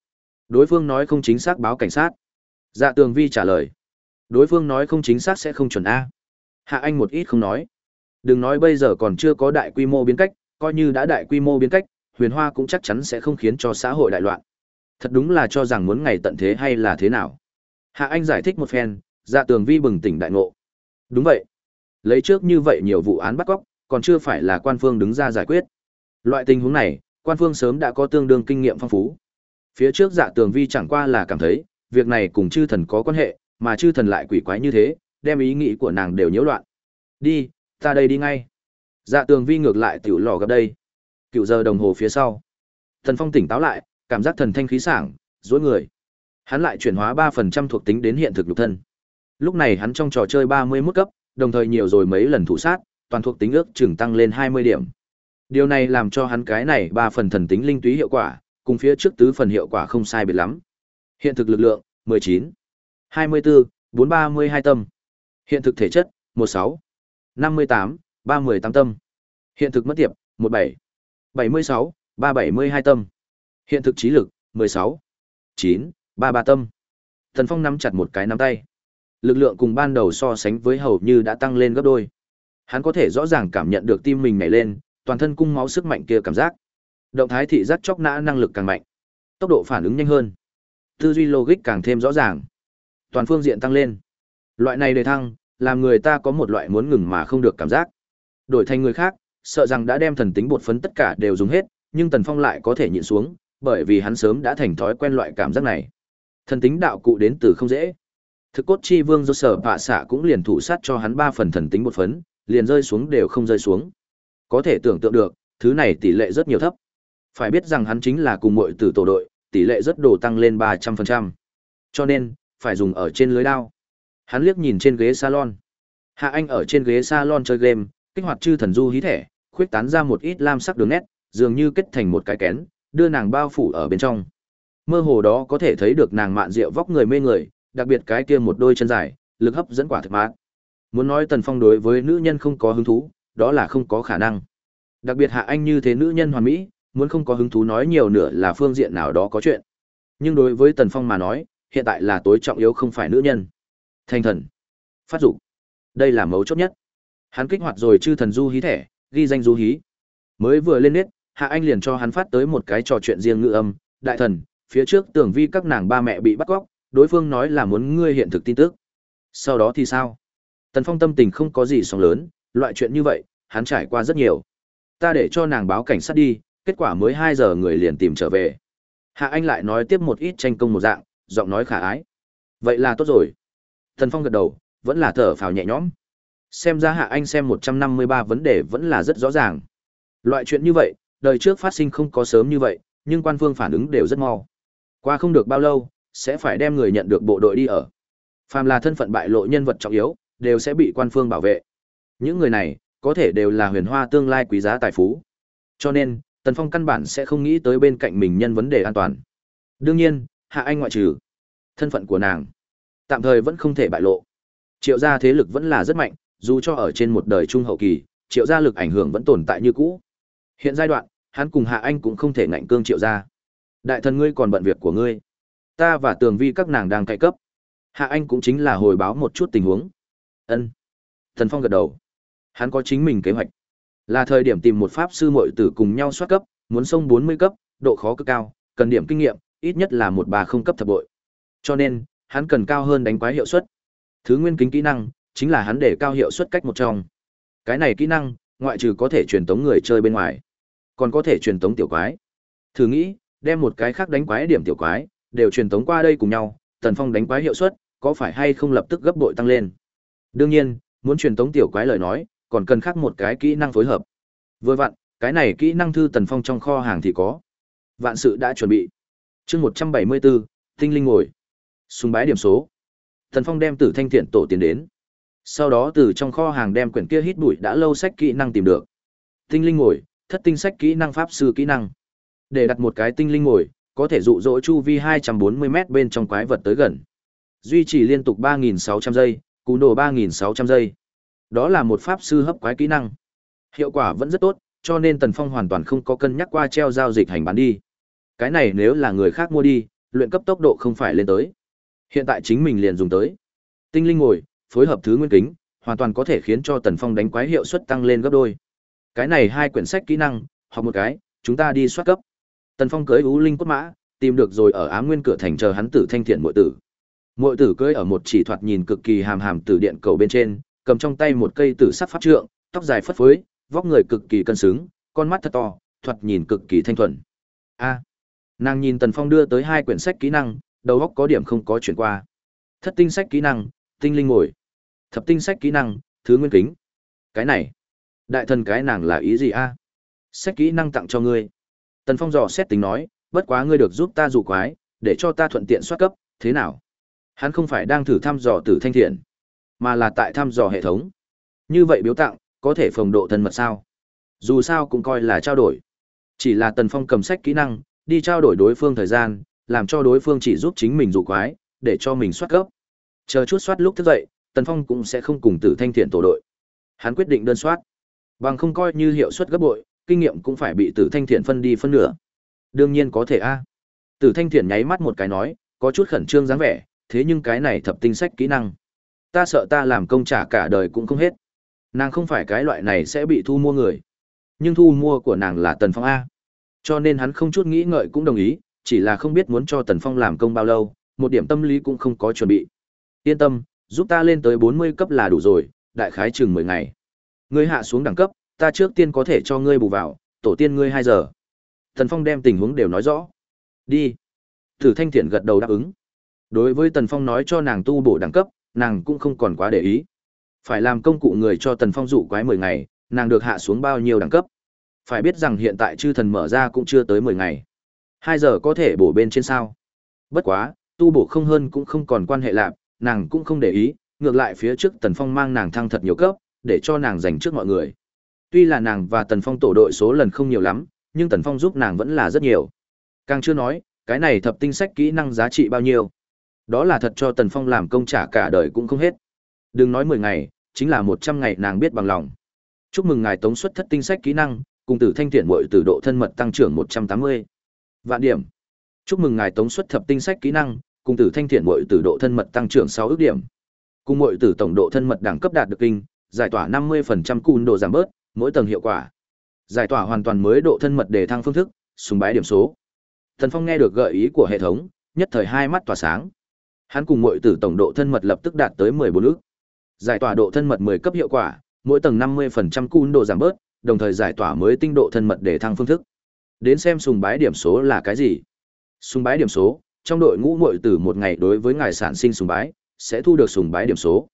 Đối phương nói không chính xác báo cảnh sát. Dạ tường vi trả lời. Đối phương nói không chính xác sẽ không chuẩn A. Hạ Anh một ít không nói. Đừng nói bây giờ còn chưa có đại quy mô biến cách, coi như đã đại quy mô biến cách, huyền hoa cũng chắc chắn sẽ không khiến cho xã hội đại loạn. Thật đúng là cho rằng muốn ngày tận thế hay là thế nào. Hạ Anh giải thích một phen, dạ tường vi bừng tỉnh đại ngộ. Đúng vậy. Lấy trước như vậy nhiều vụ án bắt cóc, còn chưa phải là quan phương đứng ra giải quyết. Loại tình huống này, quan phương sớm đã có tương đương kinh nghiệm phong phú. Phía trước dạ tường vi chẳng qua là cảm thấy, việc này cùng chư thần có quan hệ, mà chư thần lại quỷ quái như thế, đem ý nghĩ của nàng đều nhiễu loạn. Đi, ta đây đi ngay. Dạ tường vi ngược lại tiểu lò gặp đây. Cựu giờ đồng hồ phía sau. Thần phong tỉnh táo lại, cảm giác thần thanh khí sảng, dối người. Hắn lại chuyển hóa ba phần trăm thuộc tính đến hiện thực lục thân. Lúc này hắn trong trò chơi 31 cấp, đồng thời nhiều rồi mấy lần thủ sát, toàn thuộc tính ước chừng tăng lên 20 điểm. Điều này làm cho hắn cái này ba phần thần tính linh túy hiệu quả, cùng phía trước tứ phần hiệu quả không sai biệt lắm. Hiện thực lực lượng, 19, 24, 432 tâm. Hiện thực thể chất, một sáu. 16, 58, 318 tâm. Hiện thực mất tiệp, 17, 76, 372 tâm. Hiện thực trí lực, 16, 9, 33 tâm. Thần Phong nắm chặt một cái nắm tay. Lực lượng cùng ban đầu so sánh với hầu như đã tăng lên gấp đôi. Hắn có thể rõ ràng cảm nhận được tim mình nhảy lên, toàn thân cung máu sức mạnh kia cảm giác. Động thái thị giác chóc nã năng lực càng mạnh. Tốc độ phản ứng nhanh hơn. Tư duy logic càng thêm rõ ràng. Toàn phương diện tăng lên. Loại này đề thăng, làm người ta có một loại muốn ngừng mà không được cảm giác. Đổi thành người khác, sợ rằng đã đem thần tính bột phấn tất cả đều dùng hết, nhưng Tần Phong lại có thể nhịn xuống, bởi vì hắn sớm đã thành thói quen loại cảm giác này. Thần tính đạo cụ đến từ không dễ. Thực cốt chi vương do sở bạ xạ cũng liền thủ sát cho hắn ba phần thần tính bột phấn, liền rơi xuống đều không rơi xuống. Có thể tưởng tượng được, thứ này tỷ lệ rất nhiều thấp. Phải biết rằng hắn chính là cùng muội tử tổ đội, tỷ lệ rất đồ tăng lên 300%. Cho nên, phải dùng ở trên lưới đao. Hắn liếc nhìn trên ghế salon. Hạ Anh ở trên ghế salon chơi game, kích hoạt chư thần du hí thẻ, khuyết tán ra một ít lam sắc đường nét, dường như kết thành một cái kén, đưa nàng bao phủ ở bên trong. Mơ hồ đó có thể thấy được nàng mạn rượu vóc người mê người, đặc biệt cái kia một đôi chân dài, lực hấp dẫn quả thực mát. Muốn nói Tần Phong đối với nữ nhân không có hứng thú, đó là không có khả năng. Đặc biệt Hạ Anh như thế nữ nhân hoàn mỹ, muốn không có hứng thú nói nhiều nữa là phương diện nào đó có chuyện. Nhưng đối với Tần Phong mà nói, hiện tại là tối trọng yếu không phải nữ nhân. Thanh thần. Phát dục. Đây là mấu chốt nhất. Hắn kích hoạt rồi chư thần du hí thẻ, ghi danh du hí. Mới vừa lên nết Hạ Anh liền cho hắn phát tới một cái trò chuyện riêng ngự âm, đại thần, phía trước tưởng vi các nàng ba mẹ bị bắt cóc, đối phương nói là muốn ngươi hiện thực tin tức. Sau đó thì sao? Tần Phong tâm tình không có gì sóng lớn, loại chuyện như vậy, hắn trải qua rất nhiều. Ta để cho nàng báo cảnh sát đi, kết quả mới hai giờ người liền tìm trở về. Hạ Anh lại nói tiếp một ít tranh công một dạng, giọng nói khả ái. Vậy là tốt rồi. Tần Phong gật đầu, vẫn là thở phào nhẹ nhõm. Xem ra Hạ Anh xem 153 vấn đề vẫn là rất rõ ràng. Loại chuyện như vậy, đời trước phát sinh không có sớm như vậy, nhưng quan phương phản ứng đều rất mau. Qua không được bao lâu, sẽ phải đem người nhận được bộ đội đi ở. Phàm là thân phận bại lộ nhân vật trọng yếu, đều sẽ bị quan phương bảo vệ. Những người này, có thể đều là huyền hoa tương lai quý giá tài phú. Cho nên, Tần Phong căn bản sẽ không nghĩ tới bên cạnh mình nhân vấn đề an toàn. Đương nhiên, Hạ Anh ngoại trừ thân phận của nàng, tạm thời vẫn không thể bại lộ. Triệu gia thế lực vẫn là rất mạnh, dù cho ở trên một đời trung hậu kỳ, triệu gia lực ảnh hưởng vẫn tồn tại như cũ. Hiện giai đoạn, hắn cùng Hạ Anh cũng không thể ngạnh cương triệu gia. Đại thần ngươi còn bận việc của ngươi. Ta và Tường Vi các nàng đang cậy cấp. Hạ Anh cũng chính là hồi báo một chút tình huống. Ân. Thần Phong gật đầu. Hắn có chính mình kế hoạch. Là thời điểm tìm một pháp sư muội tử cùng nhau soát cấp, muốn xông 40 cấp, độ khó cực cao, cần điểm kinh nghiệm, ít nhất là một bà không cấp thập bội. Cho nên, hắn cần cao hơn đánh quái hiệu suất. Thứ nguyên kính kỹ năng chính là hắn để cao hiệu suất cách một trong. Cái này kỹ năng, ngoại trừ có thể truyền tống người chơi bên ngoài, còn có thể truyền tống tiểu quái. Thử nghĩ, đem một cái khác đánh quái điểm tiểu quái, đều truyền tống qua đây cùng nhau, Tần Phong đánh quái hiệu suất có phải hay không lập tức gấp bội tăng lên. Đương nhiên, muốn truyền tống tiểu quái lời nói, còn cần khác một cái kỹ năng phối hợp. Vừa vặn, cái này kỹ năng thư Tần Phong trong kho hàng thì có. Vạn sự đã chuẩn bị. Chương 174, Tinh linh ngồi. Sùng bái điểm số. Tần Phong đem Tử Thanh Thiện tổ tiến đến. Sau đó từ trong kho hàng đem quyển kia hít bụi đã lâu sách kỹ năng tìm được. Tinh linh ngồi, thất tinh sách kỹ năng pháp sư kỹ năng. Để đặt một cái tinh linh ngồi, có thể dụ dỗ chu vi 240m bên trong quái vật tới gần. Duy trì liên tục 3600 giây, cú nổ 3600 giây. Đó là một pháp sư hấp quái kỹ năng. Hiệu quả vẫn rất tốt, cho nên Tần Phong hoàn toàn không có cân nhắc qua treo giao dịch hành bán đi. Cái này nếu là người khác mua đi, luyện cấp tốc độ không phải lên tới. Hiện tại chính mình liền dùng tới. Tinh linh ngồi, phối hợp thứ nguyên kính, hoàn toàn có thể khiến cho Tần Phong đánh quái hiệu suất tăng lên gấp đôi. Cái này hai quyển sách kỹ năng, học một cái, chúng ta đi soát cấp. Tần Phong cưới Ú Linh cốt mã, tìm được rồi ở Ám Nguyên cửa thành chờ hắn tử thanh thiện muội tử. Muội tử cưới ở một chỉ thoạt nhìn cực kỳ hàm hàm tử điện cầu bên trên, cầm trong tay một cây tử sắc pháp trượng, tóc dài phất phới, vóc người cực kỳ cân xứng, con mắt thật to, thoạt nhìn cực kỳ thanh thuần. A. nàng nhìn Tần Phong đưa tới hai quyển sách kỹ năng, đầu óc có điểm không có chuyển qua. Thất tinh sách kỹ năng, tinh linh ngồi. Thập tinh sách kỹ năng, thứ nguyên kính. Cái này, đại thần cái nàng là ý gì a? Sách kỹ năng tặng cho ngươi. Tần Phong dò xét tính nói, bất quá ngươi được giúp ta dụ quái, để cho ta thuận tiện soát cấp, thế nào? Hắn không phải đang thử thăm dò tử thanh thiện, mà là tại thăm dò hệ thống. Như vậy biếu tặng, có thể phòng độ thân mật sao? Dù sao cũng coi là trao đổi. Chỉ là Tần Phong cầm sách kỹ năng, đi trao đổi đối phương thời gian, làm cho đối phương chỉ giúp chính mình dụ quái, để cho mình soát cấp. Chờ chút soát lúc thức dậy, Tần Phong cũng sẽ không cùng Tử Thanh Thiện tổ đội. Hắn quyết định đơn soát. Bằng không coi như hiệu suất gấp bội, kinh nghiệm cũng phải bị Tử Thanh Thiện phân đi phân nửa. Đương nhiên có thể a. Tử Thanh Thiện nháy mắt một cái nói, có chút khẩn trương dáng vẻ, thế nhưng cái này thập tinh sách kỹ năng. Ta sợ ta làm công trả cả đời cũng không hết. Nàng không phải cái loại này sẽ bị thu mua người. Nhưng thu mua của nàng là Tần Phong A. Cho nên hắn không chút nghĩ ngợi cũng đồng ý, chỉ là không biết muốn cho Tần Phong làm công bao lâu, một điểm tâm lý cũng không có chuẩn bị. Yên tâm, giúp ta lên tới 40 cấp là đủ rồi, đại khái chừng 10 ngày. Ngươi hạ xuống đẳng cấp, ta trước tiên có thể cho ngươi bù vào, tổ tiên ngươi 2 giờ. Tần Phong đem tình huống đều nói rõ. Đi. Thử Thanh Thiện gật đầu đáp ứng. Đối với Tần Phong nói cho nàng tu bổ đẳng cấp, nàng cũng không còn quá để ý. Phải làm công cụ người cho Tần Phong dụ quái 10 ngày, nàng được hạ xuống bao nhiêu đẳng cấp. Phải biết rằng hiện tại chư thần mở ra cũng chưa tới 10 ngày. 2 giờ có thể bổ bên trên sao. Bất quá, tu bổ không hơn cũng không còn quan hệ lạc, nàng cũng không để ý, ngược lại phía trước Tần Phong mang nàng thăng thật nhiều cấp, để cho nàng giành trước mọi người. Tuy là nàng và Tần Phong tổ đội số lần không nhiều lắm, nhưng Tần Phong giúp nàng vẫn là rất nhiều. Càng chưa nói, cái này thập tinh sách kỹ năng giá trị bao nhiêu. Đó là thật cho Tần Phong làm công trả cả đời cũng không hết. Đừng nói 10 ngày, chính là 100 ngày nàng biết bằng lòng. Chúc mừng ngài tống xuất thất tinh sách kỹ năng, cùng tử thanh thiện muội từ độ thân mật tăng trưởng 180. Vạn điểm. Chúc mừng ngài tống xuất thập tinh sách kỹ năng, cùng tử thanh thiện muội tử độ thân mật tăng trưởng 6 ước điểm. Cùng muội tử tổng độ thân mật đẳng cấp đạt được kinh, giải tỏa 50% cùn độ giảm bớt, mỗi tầng hiệu quả. Giải tỏa hoàn toàn mới độ thân mật để thăng phương thức, súng bái điểm số. Thần Phong nghe được gợi ý của hệ thống, nhất thời hai mắt tỏa sáng. Hắn cùng muội tử tổng độ thân mật lập tức đạt tới 14 ước. Giải tỏa độ thân mật 10 cấp hiệu quả, mỗi tầng 50% cùn độ giảm bớt, đồng thời giải tỏa mới tinh độ thân mật để thăng phương thức. Đến xem sùng bái điểm số là cái gì? Sùng bái điểm số, trong đội ngũ muội tử một ngày đối với ngài sản sinh sùng bái, sẽ thu được sùng bái điểm số.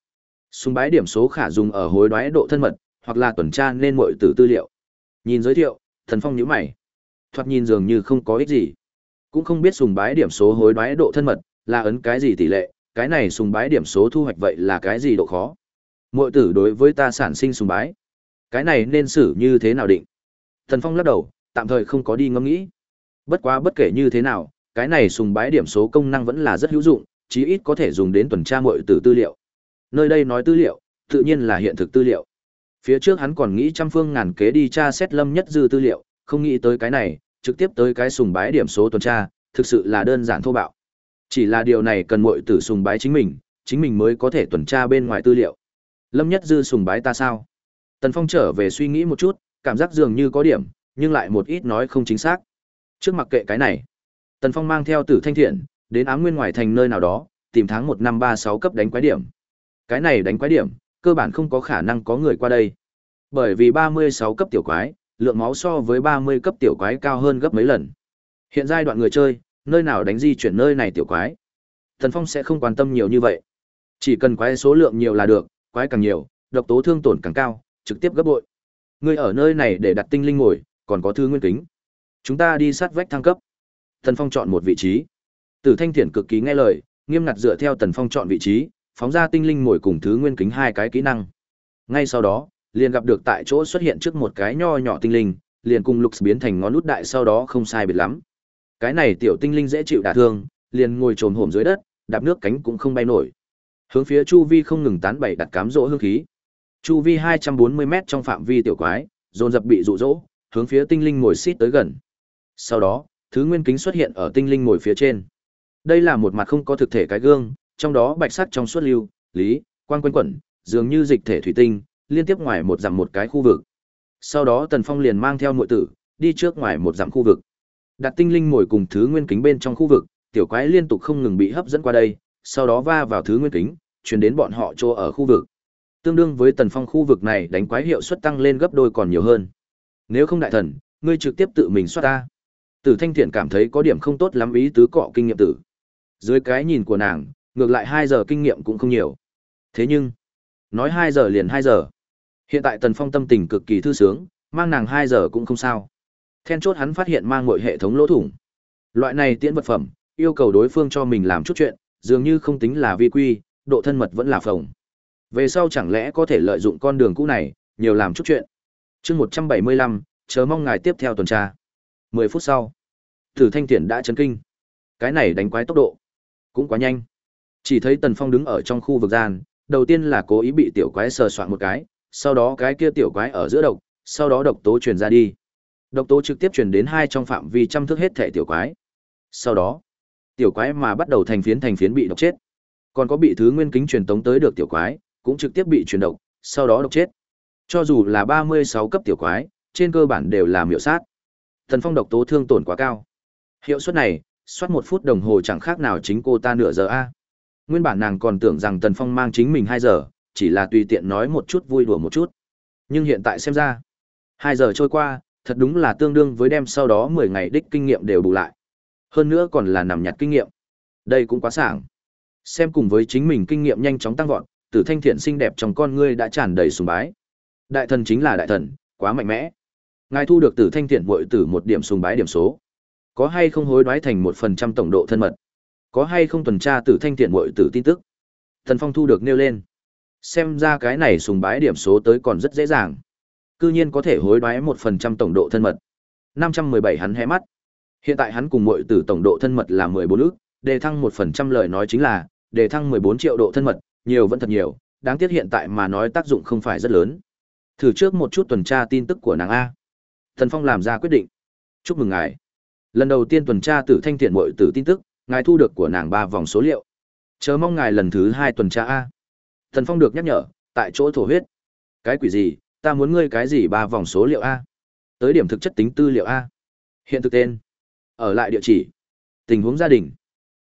Sùng bái điểm số khả dùng ở hối đoái độ thân mật, hoặc là tuần tra nên muội tử tư liệu. Nhìn giới thiệu, Thần Phong nhíu mày. Thoạt nhìn dường như không có ích gì. Cũng không biết sùng bái điểm số hối đoái độ thân mật là ấn cái gì tỷ lệ, cái này sùng bái điểm số thu hoạch vậy là cái gì độ khó. Muội tử đối với ta sản sinh sùng bái, cái này nên xử như thế nào định? Thần Phong lắc đầu, tạm thời không có đi ngẫm nghĩ. Bất quá bất kể như thế nào, cái này sùng bái điểm số công năng vẫn là rất hữu dụng, chí ít có thể dùng đến tuần tra muội tử tư liệu. Nơi đây nói tư liệu, tự nhiên là hiện thực tư liệu. Phía trước hắn còn nghĩ trăm phương ngàn kế đi tra xét Lâm Nhất Dư tư liệu, không nghĩ tới cái này, trực tiếp tới cái sùng bái điểm số tuần tra, thực sự là đơn giản thô bạo. Chỉ là điều này cần muội tử sùng bái chính mình, chính mình mới có thể tuần tra bên ngoài tư liệu. Lâm Nhất Dư sùng bái ta sao? Tần Phong trở về suy nghĩ một chút, cảm giác dường như có điểm, nhưng lại một ít nói không chính xác. Trước mặc kệ cái này, Tần Phong mang theo Tử Thanh Thiện, đến ám nguyên ngoài thành nơi nào đó, tìm tháng một năm ba sáu cấp đánh quái điểm. Cái này đánh quái điểm, cơ bản không có khả năng có người qua đây. Bởi vì ba mươi sáu cấp tiểu quái, lượng máu so với ba mươi cấp tiểu quái cao hơn gấp mấy lần. Hiện giai đoạn người chơi, nơi nào đánh di chuyển nơi này tiểu quái. Tần Phong sẽ không quan tâm nhiều như vậy. Chỉ cần quái số lượng nhiều là được, quái càng nhiều, độc tố thương tổn càng cao, trực tiếp gấp bội. Ngươi ở nơi này để đặt tinh linh ngồi, còn có thư nguyên kính. Chúng ta đi sát vách thăng cấp. Tần Phong chọn một vị trí. Tử Thanh Thiển cực kỳ nghe lời, nghiêm ngặt dựa theo Tần Phong chọn vị trí, phóng ra tinh linh ngồi cùng thứ nguyên kính hai cái kỹ năng. Ngay sau đó, liền gặp được tại chỗ xuất hiện trước một cái nho nhỏ tinh linh, liền cùng Lục biến thành ngón nút đại sau đó không sai biệt lắm. Cái này tiểu tinh linh dễ chịu đả thương, liền ngồi trồm hổm dưới đất, đạp nước cánh cũng không bay nổi. Hướng phía chu vi không ngừng tán bày đặt cám dỗ hương khí. Chu vi 240 mét trong phạm vi tiểu quái, dồn dập bị dụ dỗ, hướng phía tinh linh ngồi xít tới gần. Sau đó, thứ nguyên kính xuất hiện ở tinh linh ngồi phía trên. Đây là một mặt không có thực thể cái gương, trong đó bạch sắc trong suốt lưu, lý, quang quanh quẩn, dường như dịch thể thủy tinh, liên tiếp ngoài một dặm một cái khu vực. Sau đó Tần Phong liền mang theo muội tử, đi trước ngoài một dặm khu vực. Đặt tinh linh ngồi cùng thứ nguyên kính bên trong khu vực, tiểu quái liên tục không ngừng bị hấp dẫn qua đây, sau đó va vào thứ nguyên kính, truyền đến bọn họ chỗ ở khu vực. Tương đương với Tần Phong khu vực này đánh quái hiệu suất tăng lên gấp đôi còn nhiều hơn. Nếu không đại thần, ngươi trực tiếp tự mình soát ta. Tử Thanh Thiện cảm thấy có điểm không tốt lắm ý tứ cọ kinh nghiệm tử. Dưới cái nhìn của nàng, ngược lại hai giờ kinh nghiệm cũng không nhiều. Thế nhưng, nói hai giờ liền hai giờ. Hiện tại Tần Phong tâm tình cực kỳ thư sướng, mang nàng hai giờ cũng không sao. Then chốt hắn phát hiện mang mọi hệ thống lỗ thủng. Loại này tiễn vật phẩm, yêu cầu đối phương cho mình làm chút chuyện, dường như không tính là vi quy, độ thân mật vẫn là phồng. Về sau chẳng lẽ có thể lợi dụng con đường cũ này, nhiều làm chút chuyện chương 175, chờ mong ngài tiếp theo tuần tra. 10 phút sau, Tử Thanh Tiễn đã chấn kinh. Cái này đánh quái tốc độ, cũng quá nhanh. Chỉ thấy Tần Phong đứng ở trong khu vực gian, đầu tiên là cố ý bị tiểu quái sờ soạn một cái, sau đó cái kia tiểu quái ở giữa độc, sau đó độc tố truyền ra đi. Độc tố trực tiếp truyền đến hai trong phạm vi trăm thước hết thể tiểu quái. Sau đó, tiểu quái mà bắt đầu thành phiến thành phiến bị độc chết. Còn có bị thứ nguyên kính truyền tống tới được tiểu quái, cũng trực tiếp bị truyền độc, sau đó độc chết. Cho dù là 36 cấp tiểu quái, trên cơ bản đều là miểu sát. Thần phong độc tố thương tổn quá cao. Hiệu suất này, soát một phút đồng hồ chẳng khác nào chính cô ta nửa giờ a. Nguyên bản nàng còn tưởng rằng Tần Phong mang chính mình 2 giờ, chỉ là tùy tiện nói một chút vui đùa một chút. Nhưng hiện tại xem ra, 2 giờ trôi qua, thật đúng là tương đương với đem sau đó 10 ngày đích kinh nghiệm đều bù lại. Hơn nữa còn là nằm nhặt kinh nghiệm. Đây cũng quá sảng. Xem cùng với chính mình kinh nghiệm nhanh chóng tăng vọt, tử thanh thiện xinh đẹp trong con ngươi đã tràn đầy sùng bái. Đại thần chính là đại thần, quá mạnh mẽ. Ngài thu được tử thanh thiện muội tử một điểm sùng bái điểm số. Có hay không hối đoái thành một phần trăm tổng độ thân mật? Có hay không tuần tra tử thanh thiện muội tử tin tức? Thần Phong thu được nêu lên. Xem ra cái này sùng bái điểm số tới còn rất dễ dàng. Cư nhiên có thể hối đoái một phần trăm tổng độ thân mật. năm trăm mười bảy hắn hé mắt. Hiện tại hắn cùng muội tử tổng độ thân mật là mười bốn ước đề thăng một phần trăm lời nói chính là đề thăng mười bốn triệu độ thân mật, nhiều vẫn thật nhiều, đáng tiếc hiện tại mà nói tác dụng không phải rất lớn. Thử trước một chút tuần tra tin tức của nàng a. Thần Phong làm ra quyết định. Chúc mừng ngài. Lần đầu tiên tuần tra Tử Thanh Tiện muội tử tin tức, ngài thu được của nàng ba vòng số liệu. Chờ mong ngài lần thứ hai tuần tra a. Thần Phong được nhắc nhở, tại chỗ thổ huyết. Cái quỷ gì, ta muốn ngươi cái gì ba vòng số liệu a? Tới điểm thực chất tính tư liệu a. Hiện thực tên. Ở lại địa chỉ. Tình huống gia đình.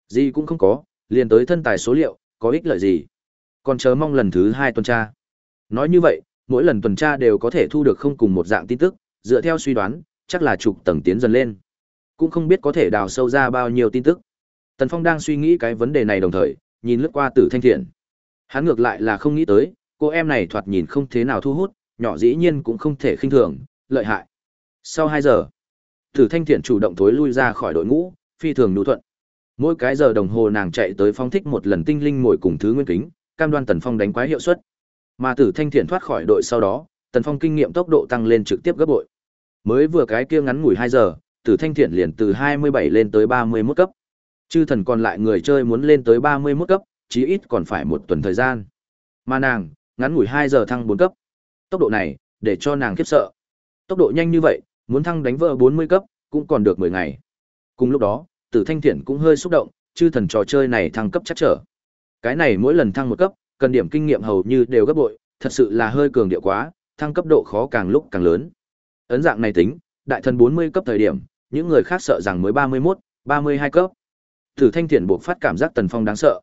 Gì cũng không có, liền tới thân tài số liệu, có ích lợi gì? Còn chờ mong lần thứ hai tuần tra. Nói như vậy, mỗi lần tuần tra đều có thể thu được không cùng một dạng tin tức, dựa theo suy đoán, chắc là chục tầng tiến dần lên. Cũng không biết có thể đào sâu ra bao nhiêu tin tức. Tần Phong đang suy nghĩ cái vấn đề này đồng thời, nhìn lướt qua Tử Thanh Thiện. Hắn ngược lại là không nghĩ tới, cô em này thoạt nhìn không thế nào thu hút, nhỏ dĩ nhiên cũng không thể khinh thường, lợi hại. Sau 2 giờ, Tử Thanh Thiện chủ động thối lui ra khỏi đội ngũ, phi thường nhu thuận. Mỗi cái giờ đồng hồ nàng chạy tới phong thích một lần tinh linh ngồi cùng thứ nguyên kính, cam đoan Tần Phong đánh quái hiệu suất. Mà Tử Thanh Thiện thoát khỏi đội sau đó, Tần Phong kinh nghiệm tốc độ tăng lên trực tiếp gấp bội. Mới vừa cái kia ngắn ngủi hai giờ, Tử Thanh Thiện liền từ 27 lên tới 31 cấp. Chư thần còn lại người chơi muốn lên tới 31 cấp, chí ít còn phải một tuần thời gian. Mà nàng, ngắn ngủi hai giờ thăng bốn cấp. Tốc độ này, để cho nàng khiếp sợ. Tốc độ nhanh như vậy, muốn thăng đánh vỡ 40 cấp, cũng còn được 10 ngày. Cùng lúc đó, Tử Thanh Thiện cũng hơi xúc động, chư thần trò chơi này thăng cấp chắc trở. Cái này mỗi lần thăng một cấp, cần điểm kinh nghiệm hầu như đều gấp bội, thật sự là hơi cường điệu quá, thăng cấp độ khó càng lúc càng lớn. Ấn dạng này tính, đại thần 40 cấp thời điểm, những người khác sợ rằng mới 31, 32 cấp. thử Thanh Thiện buộc phát cảm giác Tần Phong đáng sợ.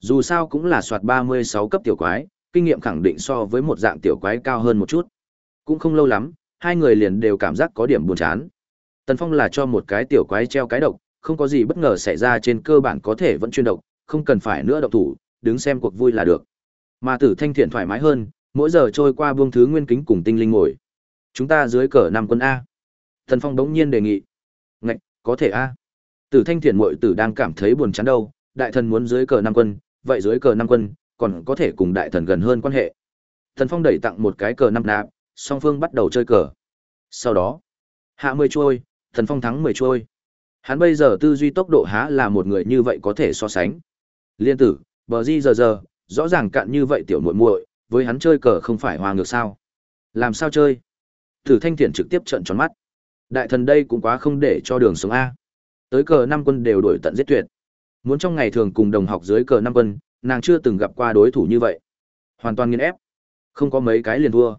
Dù sao cũng là soạt 36 cấp tiểu quái, kinh nghiệm khẳng định so với một dạng tiểu quái cao hơn một chút. Cũng không lâu lắm, hai người liền đều cảm giác có điểm buồn chán. Tần Phong là cho một cái tiểu quái treo cái độc, không có gì bất ngờ xảy ra trên cơ bản có thể vẫn chuyên độc, không cần phải nữa độc thủ, đứng xem cuộc vui là được. Mà Tử Thanh Thiện thoải mái hơn, mỗi giờ trôi qua buông thứ nguyên kính cùng tinh linh ngồi. Chúng ta dưới cờ năm quân a. thần Phong đống nhiên đề nghị. Ngạch, có thể a. Tử Thanh Thiện mội tử đang cảm thấy buồn chán đâu, đại thần muốn dưới cờ năm quân, vậy dưới cờ năm quân còn có thể cùng đại thần gần hơn quan hệ. thần Phong đẩy tặng một cái cờ năm nạp, song phương bắt đầu chơi cờ. Sau đó, hạ mười trôi, thần Phong thắng mười trôi. Hắn bây giờ tư duy tốc độ há là một người như vậy có thể so sánh. Liên tử, bờ di giờ giờ, rõ ràng cạn như vậy tiểu muội muội, với hắn chơi cờ không phải hòa ngược sao? Làm sao chơi? Tử Thanh Thiện trực tiếp trợn tròn mắt. Đại thần đây cũng quá không để cho đường sống a. Tới cờ năm quân đều đổi tận giết tuyệt. Muốn trong ngày thường cùng đồng học dưới cờ năm quân, nàng chưa từng gặp qua đối thủ như vậy. Hoàn toàn nghiền ép. Không có mấy cái liền thua.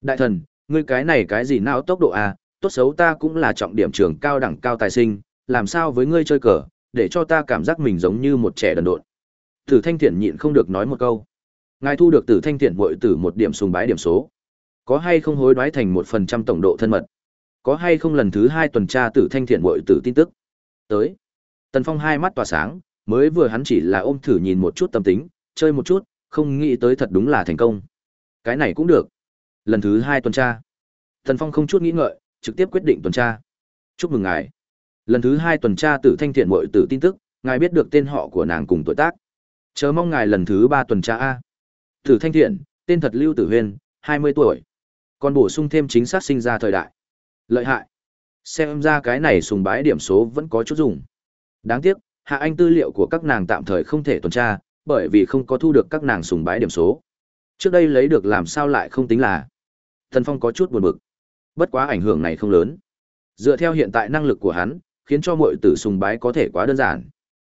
Đại thần, ngươi cái này cái gì não tốc độ a, tốt xấu ta cũng là trọng điểm trường cao đẳng cao tài sinh, làm sao với ngươi chơi cờ, để cho ta cảm giác mình giống như một trẻ đần độn. Tử Thanh Tiễn nhịn không được nói một câu. Ngài thu được Tử Thanh Tiễn muội tử một điểm sùng bái điểm số. Có hay không hối đoái thành một phần trăm tổng độ thân mật? Có hay không lần thứ hai tuần tra Tử Thanh Tiễn muội tử tin tức? Tới. Tần Phong hai mắt tỏa sáng, mới vừa hắn chỉ là ôm thử nhìn một chút tâm tính, chơi một chút, không nghĩ tới thật đúng là thành công. Cái này cũng được. Lần thứ hai tuần tra. Tần Phong không chút nghĩ ngợi, trực tiếp quyết định tuần tra. Chúc mừng ngài. Lần thứ hai tuần tra Tử Thanh Thiện muội tử tin tức, ngài biết được tên họ của nàng cùng tuổi tác. Chờ mong ngài lần thứ ba tuần tra a. Tử Thanh Thiện, tên thật Lưu Tử Huyên, 20 tuổi. Còn bổ sung thêm chính xác sinh ra thời đại. Lợi hại. Xem ra cái này sùng bái điểm số vẫn có chút dùng. Đáng tiếc, hạ anh tư liệu của các nàng tạm thời không thể tuần tra, bởi vì không có thu được các nàng sùng bái điểm số. Trước đây lấy được làm sao lại không tính là. Thần Phong có chút buồn bực. Bất quá ảnh hưởng này không lớn. Dựa theo hiện tại năng lực của hắn, khiến cho mọi tử sùng bái có thể quá đơn giản.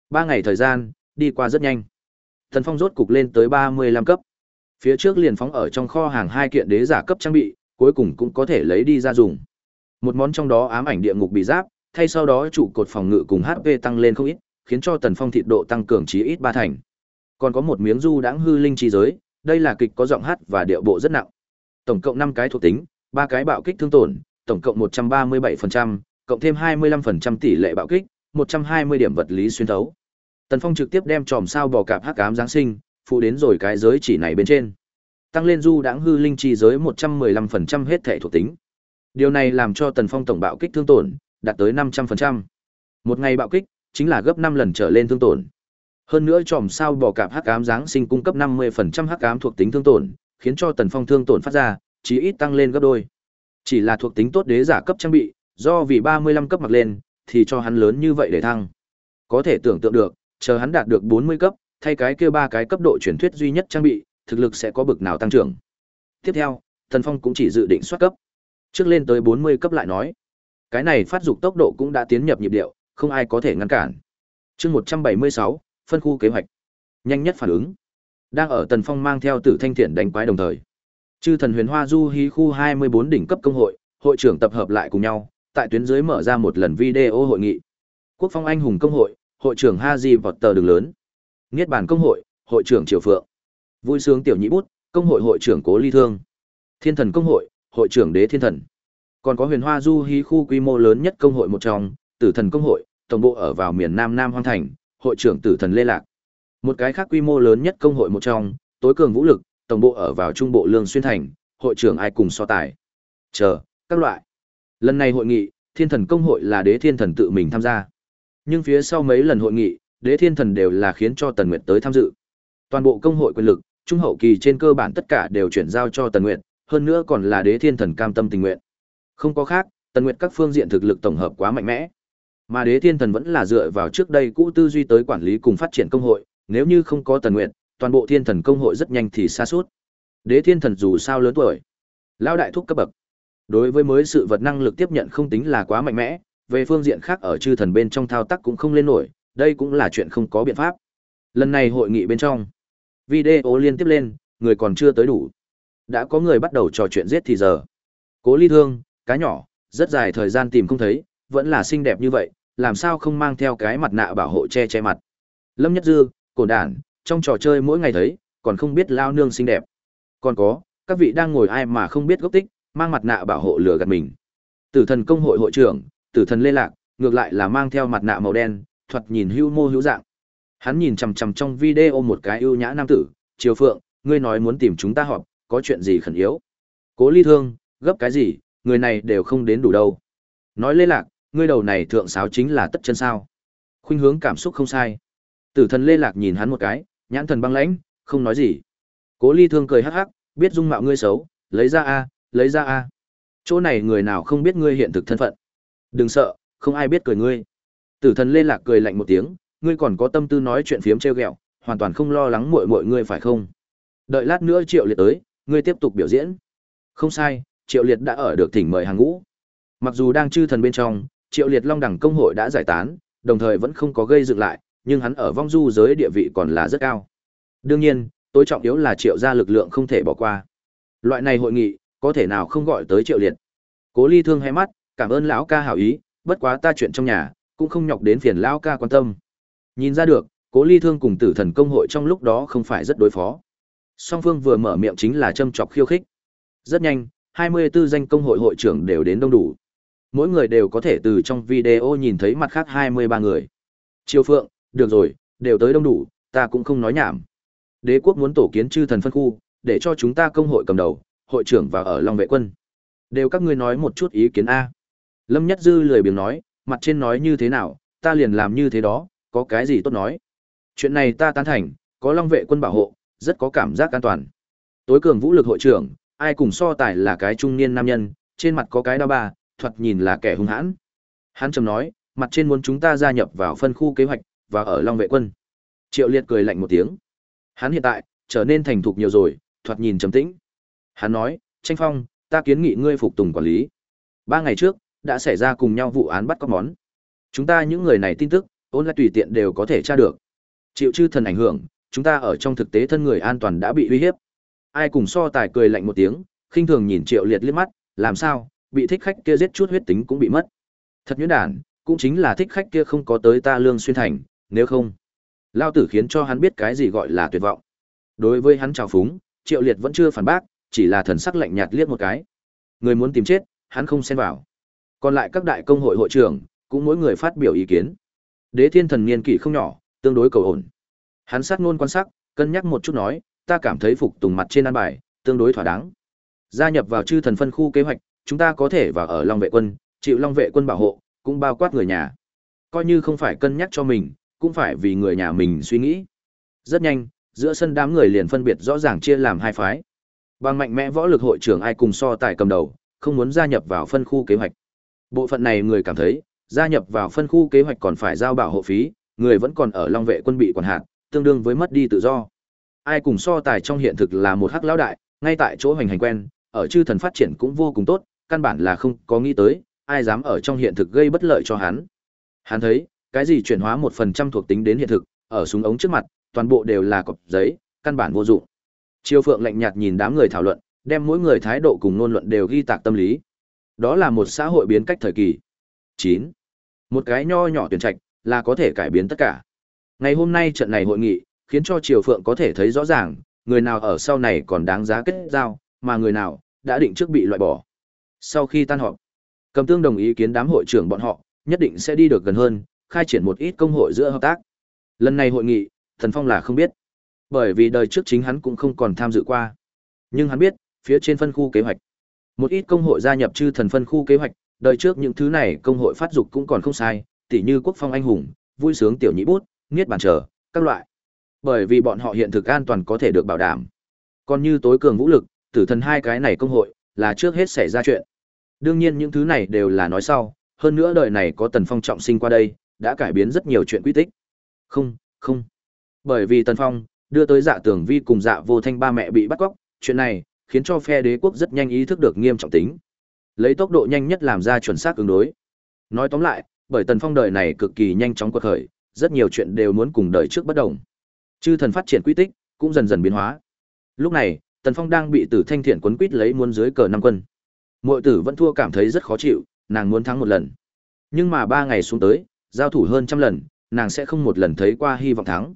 Ba ngày thời gian, đi qua rất nhanh. Thần Phong rốt cục lên tới 35 cấp. Phía trước liền phóng ở trong kho hàng hai kiện đế giả cấp trang bị, cuối cùng cũng có thể lấy đi ra dùng. Một món trong đó ám ảnh địa ngục bị giáp, thay sau đó trụ cột phòng ngự cùng HP tăng lên không ít, khiến cho Tần Phong thịt độ tăng cường chí ít ba thành. Còn có một miếng du đãng hư linh chi giới, đây là kịch có giọng hát và điệu bộ rất nặng. Tổng cộng 5 cái thuộc tính, ba cái bạo kích thương tổn, tổng cộng 137%, cộng thêm 25% tỷ lệ bạo kích, 120 điểm vật lý xuyên thấu. Tần Phong trực tiếp đem tròm sao bò cạp hắc ám giáng sinh, phụ đến rồi cái giới chỉ này bên trên. Tăng lên du đãng hư linh chi giới 115% hết thể thuộc tính. Điều này làm cho Tần Phong tổng bạo kích thương tổn đạt tới 500%. Một ngày bạo kích chính là gấp 5 lần trở lên thương tổn. Hơn nữa tròm sao bò cạp hắc ám giáng sinh cung cấp 50% hắc ám thuộc tính thương tổn, khiến cho Tần Phong thương tổn phát ra chí ít tăng lên gấp đôi. Chỉ là thuộc tính tốt đế giả cấp trang bị, do vì 35 cấp mặc lên, thì cho hắn lớn như vậy để thăng. Có thể tưởng tượng được, chờ hắn đạt được 40 cấp, thay cái kia ba cái cấp độ truyền thuyết duy nhất trang bị, thực lực sẽ có bực nào tăng trưởng. Tiếp theo, Thần Phong cũng chỉ dự định soát cấp. Trước lên tới 40 cấp lại nói, cái này phát dục tốc độ cũng đã tiến nhập nhịp điệu, không ai có thể ngăn cản. Chương 176, phân khu kế hoạch. Nhanh nhất phản ứng. Đang ở Tần Phong mang theo Tử Thanh Thiện đánh quái đồng thời. Chư Thần Huyền Hoa Du Hí khu 24 đỉnh cấp công hội, hội trưởng tập hợp lại cùng nhau, tại tuyến dưới mở ra một lần video hội nghị. Quốc phong anh hùng công hội, hội trưởng Haji vọt tờ đường lớn. Niết bàn công hội, hội trưởng Triều Phượng. Vui sướng tiểu nhị bút, công hội hội trưởng Cố Ly Thương. Thiên thần công hội, hội trưởng Đế Thiên Thần. Còn có Huyền Hoa Du Hí khu quy mô lớn nhất công hội một trong, Tử Thần công hội, tổng bộ ở vào miền Nam Nam Hoang Thành, hội trưởng Tử Thần Lê Lạc. Một cái khác quy mô lớn nhất công hội một trong, tối cường vũ lực, tổng bộ ở vào trung bộ Lương Xuyên Thành, hội trưởng ai cùng so tài. Chờ, các loại. Lần này hội nghị, Thiên Thần công hội là Đế Thiên Thần tự mình tham gia. Nhưng phía sau mấy lần hội nghị, Đế Thiên Thần đều là khiến cho Tần Nguyệt tới tham dự. Toàn bộ công hội quyền lực, trung hậu kỳ trên cơ bản tất cả đều chuyển giao cho Tần Nguyệt, hơn nữa còn là Đế Thiên Thần cam tâm tình nguyện. Không có khác, Tần Nguyệt các phương diện thực lực tổng hợp quá mạnh mẽ. Mà Đế Thiên Thần vẫn là dựa vào trước đây cũ tư duy tới quản lý cùng phát triển công hội, nếu như không có Tần Nguyệt, toàn bộ Thiên Thần công hội rất nhanh thì xa suốt. Đế Thiên Thần dù sao lớn tuổi, lão đại thúc cấp bậc. Đối với mới sự vật năng lực tiếp nhận không tính là quá mạnh mẽ, về phương diện khác ở chư thần bên trong thao tác cũng không lên nổi, đây cũng là chuyện không có biện pháp. Lần này hội nghị bên trong, video liên tiếp lên, người còn chưa tới đủ. Đã có người bắt đầu trò chuyện giết thì giờ. Cố Ly Thương, cá nhỏ, rất dài thời gian tìm không thấy, vẫn là xinh đẹp như vậy, làm sao không mang theo cái mặt nạ bảo hộ che che mặt. Lâm Nhất Dư, cổ đản, trong trò chơi mỗi ngày thấy, còn không biết lao nương xinh đẹp. Còn có, các vị đang ngồi ai mà không biết gốc tích, mang mặt nạ bảo hộ lừa gạt mình. Tử thần công hội hội trưởng, tử thần lê lạc, ngược lại là mang theo mặt nạ màu đen, thuật nhìn hưu mô hữu dạng. Hắn nhìn chằm chằm trong video một cái ưu nhã nam tử, Triều Phượng, ngươi nói muốn tìm chúng ta họp, có chuyện gì khẩn yếu? Cố Ly Thương, gấp cái gì, người này đều không đến đủ đâu. Nói lê lạc, ngươi đầu này thượng sáo chính là tất chân sao? Khuynh hướng cảm xúc không sai. Tử thần lê lạc nhìn hắn một cái, nhãn thần băng lãnh, không nói gì. Cố Ly Thương cười hắc hắc, biết dung mạo ngươi xấu, lấy ra a, lấy ra a. Chỗ này người nào không biết ngươi hiện thực thân phận. Đừng sợ, không ai biết cười ngươi. Tử thần lê lạc cười lạnh một tiếng, ngươi còn có tâm tư nói chuyện phiếm trêu ghẹo, hoàn toàn không lo lắng muội muội ngươi phải không? Đợi lát nữa Triệu Liệt tới, ngươi tiếp tục biểu diễn. Không sai, Triệu Liệt đã ở được thỉnh mời hàng ngũ. Mặc dù đang chư thần bên trong, Triệu Liệt Long đẳng công hội đã giải tán, đồng thời vẫn không có gây dựng lại, nhưng hắn ở vong du giới địa vị còn là rất cao. Đương nhiên, tối trọng yếu là Triệu gia lực lượng không thể bỏ qua. Loại này hội nghị, có thể nào không gọi tới Triệu Liệt. Cố Ly thương hai mắt, cảm ơn lão ca hảo ý, bất quá ta chuyện trong nhà, cũng không nhọc đến phiền lão ca quan tâm. Nhìn ra được, Cố Ly Thương cùng Tử Thần công hội trong lúc đó không phải rất đối phó. Song phương vừa mở miệng chính là châm chọc khiêu khích. Rất nhanh, 24 danh công hội hội trưởng đều đến đông đủ. Mỗi người đều có thể từ trong video nhìn thấy mặt khác 23 người. Triều Phượng, được rồi, đều tới đông đủ, ta cũng không nói nhảm. Đế quốc muốn tổ kiến chư thần phân khu, để cho chúng ta công hội cầm đầu, hội trưởng và ở Long vệ quân. Đều các ngươi nói một chút ý kiến a. Lâm Nhất Dư lười biếng nói, mặt trên nói như thế nào, ta liền làm như thế đó, có cái gì tốt nói. Chuyện này ta tán thành, có Long vệ quân bảo hộ, rất có cảm giác an toàn. Tối cường vũ lực hội trưởng, ai cùng so tài là cái trung niên nam nhân, trên mặt có cái đao ba, thoạt nhìn là kẻ hung hãn. Hắn trầm nói, mặt trên muốn chúng ta gia nhập vào phân khu kế hoạch, và ở Long vệ quân. Triệu Liệt cười lạnh một tiếng. Hắn hiện tại, trở nên thành thục nhiều rồi, thoạt nhìn trầm tĩnh. Hắn nói, tranh phong, ta kiến nghị ngươi phục tùng quản lý. Ba ngày trước, đã xảy ra cùng nhau vụ án bắt cóc món. Chúng ta những người này tin tức, ôn lại tùy tiện đều có thể tra được. Chịu chư thần ảnh hưởng, chúng ta ở trong thực tế thân người an toàn đã bị uy hiếp. Ai cùng so tài cười lạnh một tiếng, khinh thường nhìn Triệu Liệt liếc mắt, làm sao, bị thích khách kia giết chút huyết tính cũng bị mất. Thật nhuyễn đản, cũng chính là thích khách kia không có tới ta lương xuyên thành, nếu không, lao tử khiến cho hắn biết cái gì gọi là tuyệt vọng. Đối với hắn trào phúng, Triệu Liệt vẫn chưa phản bác, chỉ là thần sắc lạnh nhạt liếc một cái. Người muốn tìm chết, hắn không xen vào. Còn lại các đại công hội hội trưởng, cũng mỗi người phát biểu ý kiến. Đế Thiên Thần niên kỷ không nhỏ, tương đối cầu ổn. Hắn sát ngôn quan sát, cân nhắc một chút nói, ta cảm thấy phục tùng mặt trên an bài, tương đối thỏa đáng. Gia nhập vào chư thần phân khu kế hoạch, chúng ta có thể vào ở Long vệ quân, chịu Long vệ quân bảo hộ, cũng bao quát người nhà. Coi như không phải cân nhắc cho mình, cũng phải vì người nhà mình suy nghĩ. Rất nhanh, giữa sân đám người liền phân biệt rõ ràng chia làm hai phái. Bằng mạnh mẽ võ lực hội trưởng ai cùng so tài cầm đầu, không muốn gia nhập vào phân khu kế hoạch. Bộ phận này người cảm thấy, gia nhập vào phân khu kế hoạch còn phải giao bảo hộ phí, người vẫn còn ở Long vệ quân bị quản hạt, tương đương với mất đi tự do. Ai cùng so tài trong hiện thực là một hắc lão đại, ngay tại chỗ hành hành quen, ở chư thần phát triển cũng vô cùng tốt, căn bản là không có nghĩ tới, ai dám ở trong hiện thực gây bất lợi cho hắn. Hắn thấy, cái gì chuyển hóa một phần trăm thuộc tính đến hiện thực, ở súng ống trước mặt, toàn bộ đều là cọc giấy, căn bản vô dụng. Triều Phượng lạnh nhạt nhìn đám người thảo luận, đem mỗi người thái độ cùng ngôn luận đều ghi tạc tâm lý. Đó là một xã hội biến cách thời kỳ. 9. Một cái nho nhỏ tuyển trạch là có thể cải biến tất cả. Ngày hôm nay trận này hội nghị, khiến cho Triều Phượng có thể thấy rõ ràng, người nào ở sau này còn đáng giá kết giao, mà người nào đã định trước bị loại bỏ. Sau khi tan họp, Cầm Tương đồng ý kiến đám hội trưởng bọn họ, nhất định sẽ đi được gần hơn, khai triển một ít công hội giữa hợp tác. Lần này hội nghị, Thần Phong là không biết, bởi vì đời trước chính hắn cũng không còn tham dự qua. Nhưng hắn biết, phía trên phân khu kế hoạch, một ít công hội gia nhập chư thần phân khu kế hoạch, đời trước những thứ này công hội phát dục cũng còn không sai, tỉ như quốc phong anh hùng, vui sướng tiểu nhị bút, niết bàn trở, các loại. Bởi vì bọn họ hiện thực an toàn có thể được bảo đảm. Còn như tối cường vũ lực, tử thần hai cái này công hội, là trước hết xảy ra chuyện. Đương nhiên những thứ này đều là nói sau, hơn nữa đời này có Tần Phong trọng sinh qua đây, đã cải biến rất nhiều chuyện quy tích. Không, không. Bởi vì Tần Phong đưa tới Dạ Tưởng Vi cùng Dạ Vô Thanh ba mẹ bị bắt cóc, chuyện này khiến cho phe đế quốc rất nhanh ý thức được nghiêm trọng tính. Lấy tốc độ nhanh nhất làm ra chuẩn xác ứng đối. Nói tóm lại, bởi Tần Phong đời này cực kỳ nhanh chóng cuộc khởi, rất nhiều chuyện đều muốn cùng đời trước bất đồng. Chư thần phát triển quy tích cũng dần dần biến hóa. Lúc này, Tần Phong đang bị Tử Thanh Thiện quấn quít lấy muốn dưới cờ năm quân. mọi tử vẫn thua cảm thấy rất khó chịu, nàng muốn thắng một lần. Nhưng mà ba ngày xuống tới, giao thủ hơn trăm lần, nàng sẽ không một lần thấy qua hy vọng thắng.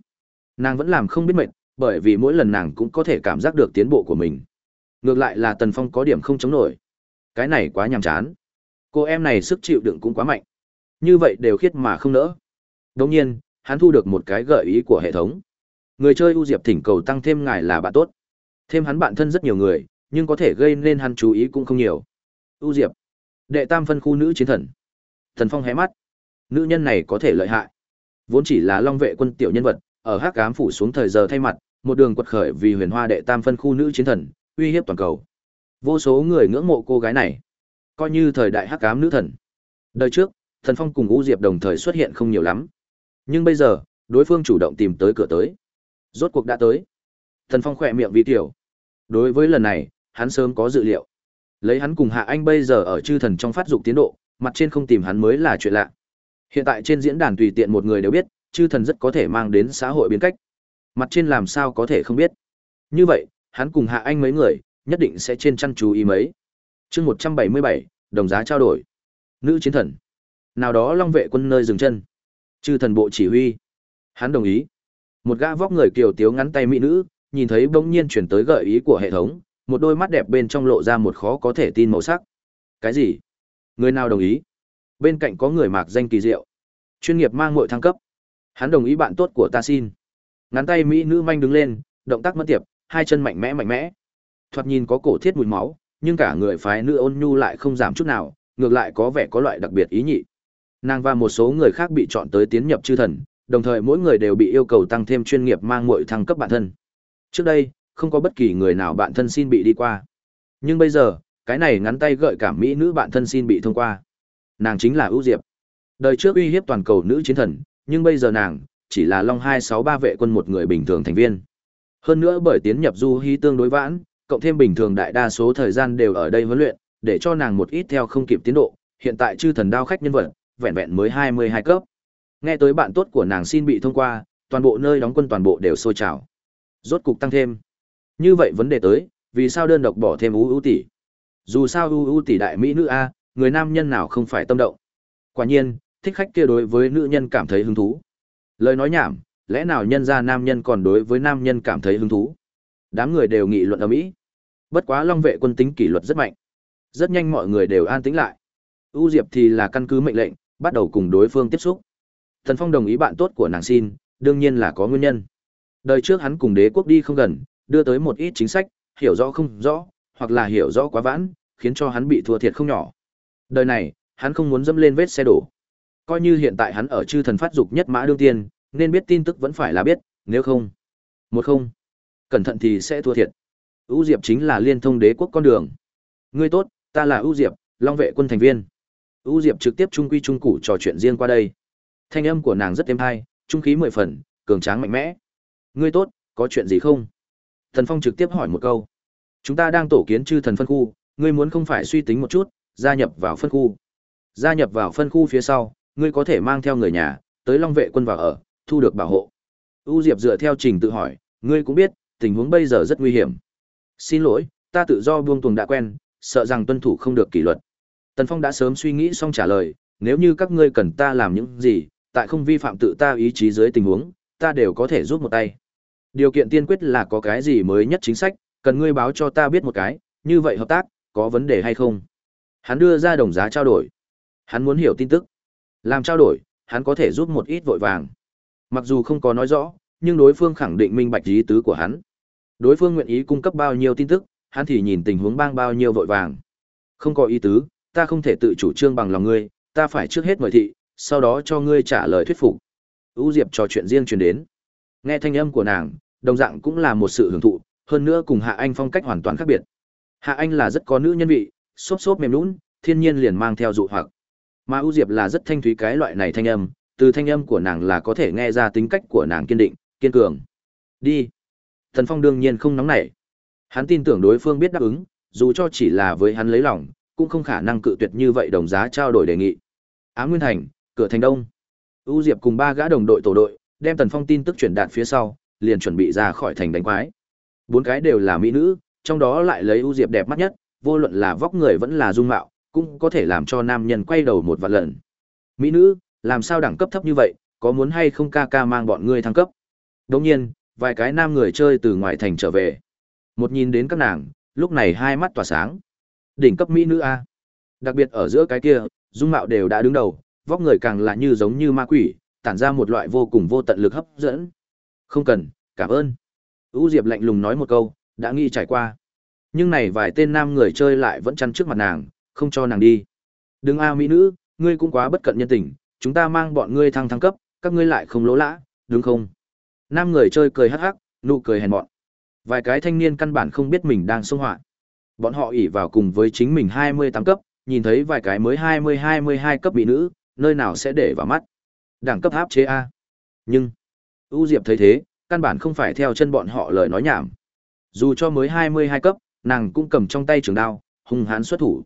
Nàng vẫn làm không biết mệt, bởi vì mỗi lần nàng cũng có thể cảm giác được tiến bộ của mình. Ngược lại là Tần Phong có điểm không chống nổi. Cái này quá nhàm chán. Cô em này sức chịu đựng cũng quá mạnh. Như vậy đều khiết mà không nỡ. Đồng nhiên, hắn thu được một cái gợi ý của hệ thống. Người chơi U Diệp thỉnh cầu tăng thêm ngài là bạn tốt. Thêm hắn bạn thân rất nhiều người, nhưng có thể gây nên hắn chú ý cũng không nhiều. U Diệp, đệ tam phân khu nữ chiến thần. Thần Phong hé mắt. Nữ nhân này có thể lợi hại. Vốn chỉ là Long vệ quân tiểu nhân vật, ở Hắc Ám phủ xuống thời giờ thay mặt, một đường quật khởi vì Huyền Hoa đệ tam phân khu nữ chiến thần, uy hiếp toàn cầu. Vô số người ngưỡng mộ cô gái này, coi như thời đại Hắc Ám nữ thần. Đời trước, Thần Phong cùng U Diệp đồng thời xuất hiện không nhiều lắm. Nhưng bây giờ, đối phương chủ động tìm tới cửa tới. Rốt cuộc đã tới. Thần Phong khỏe miệng vi tiểu. Đối với lần này, hắn sớm có dự liệu. Lấy hắn cùng Hạ Anh bây giờ ở chư thần trong phát dục tiến độ, mặt trên không tìm hắn mới là chuyện lạ. Hiện tại trên diễn đàn tùy tiện một người đều biết, chư thần rất có thể mang đến xã hội biến cách. Mặt trên làm sao có thể không biết. Như vậy, hắn cùng Hạ Anh mấy người, nhất định sẽ trên chăn chú ý mấy. chương một trăm bảy mươi bảy đồng giá trao đổi. Nữ chiến thần. Nào đó long vệ quân nơi dừng chân. Chư thần bộ chỉ huy. Hắn đồng ý. Một gã vóc người kiều tiếu ngắn tay mỹ nữ, nhìn thấy bỗng nhiên chuyển tới gợi ý của hệ thống, một đôi mắt đẹp bên trong lộ ra một khó có thể tin màu sắc. Cái gì? Người nào đồng ý? Bên cạnh có người mạc danh kỳ diệu. Chuyên nghiệp mang muội thăng cấp. Hắn đồng ý bạn tốt của ta xin. Ngắn tay mỹ nữ manh đứng lên, động tác mất tiệp, hai chân mạnh mẽ mạnh mẽ. Thoạt nhìn có cổ thiết mùi máu, nhưng cả người phái nữ ôn nhu lại không giảm chút nào, ngược lại có vẻ có loại đặc biệt ý nhị. Nàng và một số người khác bị chọn tới tiến nhập chư thần, đồng thời mỗi người đều bị yêu cầu tăng thêm chuyên nghiệp mang muội thăng cấp bản thân. Trước đây, không có bất kỳ người nào bạn thân xin bị đi qua. Nhưng bây giờ, cái này ngắn tay gợi cảm mỹ nữ bạn thân xin bị thông qua. Nàng chính là ưu diệp. Đời trước uy hiếp toàn cầu nữ chiến thần, nhưng bây giờ nàng chỉ là Long 263 vệ quân một người bình thường thành viên. Hơn nữa bởi tiến nhập du hí tương đối vãn, cộng thêm bình thường đại đa số thời gian đều ở đây huấn luyện, để cho nàng một ít theo không kịp tiến độ, hiện tại chư thần đao khách nhân vật, vẹn vẹn mới 22 cấp. Nghe tới bạn tốt của nàng xin bị thông qua, toàn bộ nơi đóng quân toàn bộ đều sôi trào. Rốt cục tăng thêm. Như vậy vấn đề tới, vì sao đơn độc bỏ thêm U U tỷ? Dù sao U U tỷ đại mỹ nữ a, người nam nhân nào không phải tâm động. Quả nhiên, thích khách kia đối với nữ nhân cảm thấy hứng thú. Lời nói nhảm, lẽ nào nhân ra nam nhân còn đối với nam nhân cảm thấy hứng thú? Đám người đều nghị luận ở mỹ. Bất quá Long vệ quân tính kỷ luật rất mạnh. Rất nhanh mọi người đều an tĩnh lại. U Diệp thì là căn cứ mệnh lệnh, bắt đầu cùng đối phương tiếp xúc. Thần Phong đồng ý bạn tốt của nàng xin, đương nhiên là có nguyên nhân. Đời trước hắn cùng đế quốc đi không gần, đưa tới một ít chính sách, hiểu rõ không rõ, hoặc là hiểu rõ quá vãn, khiến cho hắn bị thua thiệt không nhỏ. Đời này, hắn không muốn dẫm lên vết xe đổ. Coi như hiện tại hắn ở chư thần phát dục nhất mã đương tiên, nên biết tin tức vẫn phải là biết, nếu không. Một không. Cẩn thận thì sẽ thua thiệt. ưu Diệp chính là liên thông đế quốc con đường. Ngươi tốt, ta là ưu Diệp, Long vệ quân thành viên. ưu Diệp trực tiếp trung quy trung cụ trò chuyện riêng qua đây. Thanh âm của nàng rất êm tai, trung khí mười phần, cường tráng mạnh mẽ. Ngươi tốt, có chuyện gì không? Thần Phong trực tiếp hỏi một câu. Chúng ta đang tổ kiến chư thần phân khu, ngươi muốn không phải suy tính một chút, gia nhập vào phân khu. Gia nhập vào phân khu phía sau, ngươi có thể mang theo người nhà, tới Long vệ quân vào ở, thu được bảo hộ. U Diệp dựa theo trình tự hỏi, ngươi cũng biết, tình huống bây giờ rất nguy hiểm. Xin lỗi, ta tự do buông tuồng đã quen, sợ rằng tuân thủ không được kỷ luật. Tần Phong đã sớm suy nghĩ xong trả lời, nếu như các ngươi cần ta làm những gì, tại không vi phạm tự ta ý chí dưới tình huống, ta đều có thể giúp một tay. Điều kiện tiên quyết là có cái gì mới nhất chính sách, cần ngươi báo cho ta biết một cái, như vậy hợp tác, có vấn đề hay không? Hắn đưa ra đồng giá trao đổi. Hắn muốn hiểu tin tức. Làm trao đổi, hắn có thể giúp một ít vội vàng. Mặc dù không có nói rõ, nhưng đối phương khẳng định minh bạch ý tứ của hắn. Đối phương nguyện ý cung cấp bao nhiêu tin tức, hắn thì nhìn tình huống bang bao nhiêu vội vàng. Không có ý tứ, ta không thể tự chủ trương bằng lòng ngươi, ta phải trước hết mời thị, sau đó cho ngươi trả lời thuyết phục. U Diệp trò chuyện riêng truyền đến. Nghe thanh âm của nàng, đồng dạng cũng là một sự hưởng thụ, hơn nữa cùng Hạ Anh phong cách hoàn toàn khác biệt. Hạ Anh là rất có nữ nhân vị, xốp xốp mềm nhũn, thiên nhiên liền mang theo dụ hoặc. Mà U Diệp là rất thanh thúy cái loại này thanh âm, từ thanh âm của nàng là có thể nghe ra tính cách của nàng kiên định, kiên cường. Đi. Thần Phong đương nhiên không nóng nảy. Hắn tin tưởng đối phương biết đáp ứng, dù cho chỉ là với hắn lấy lòng, cũng không khả năng cự tuyệt như vậy đồng giá trao đổi đề nghị. Á Nguyên Thành, cửa thành đông. U Diệp cùng ba gã đồng đội tổ đội, đem Tần Phong tin tức truyền đạt phía sau, liền chuẩn bị ra khỏi thành đánh quái. Bốn cái đều là mỹ nữ, trong đó lại lấy U Diệp đẹp mắt nhất, vô luận là vóc người vẫn là dung mạo, cũng có thể làm cho nam nhân quay đầu một vạn lần. Mỹ nữ, làm sao đẳng cấp thấp như vậy, có muốn hay không ca ca mang bọn ngươi thăng cấp. Đồng nhiên, vài cái nam người chơi từ ngoài thành trở về. Một nhìn đến các nàng, lúc này hai mắt tỏa sáng. Đỉnh cấp mỹ nữ A. Đặc biệt ở giữa cái kia, dung mạo đều đã đứng đầu, vóc người càng là như giống như ma quỷ, tản ra một loại vô cùng vô tận lực hấp dẫn. Không cần, cảm ơn. U Diệp lạnh lùng nói một câu, đã nghĩ trải qua. Nhưng này vài tên nam người chơi lại vẫn chăn trước mặt nàng, không cho nàng đi. Đừng a mỹ nữ, ngươi cũng quá bất cận nhân tình, chúng ta mang bọn ngươi thăng thăng cấp, các ngươi lại không lỗ lã, đúng không? Nam người chơi cười hắc hắc, nụ cười hèn mọn. Vài cái thanh niên căn bản không biết mình đang xung họa. Bọn họ ỉ vào cùng với chính mình 28 cấp, nhìn thấy vài cái mới 20-22 cấp bị nữ, nơi nào sẽ để vào mắt. Đẳng cấp áp chế A. Nhưng, U Diệp thấy thế, căn bản không phải theo chân bọn họ lời nói nhảm. Dù cho mới 22 cấp, nàng cũng cầm trong tay trường đao, hung hãn xuất thủ.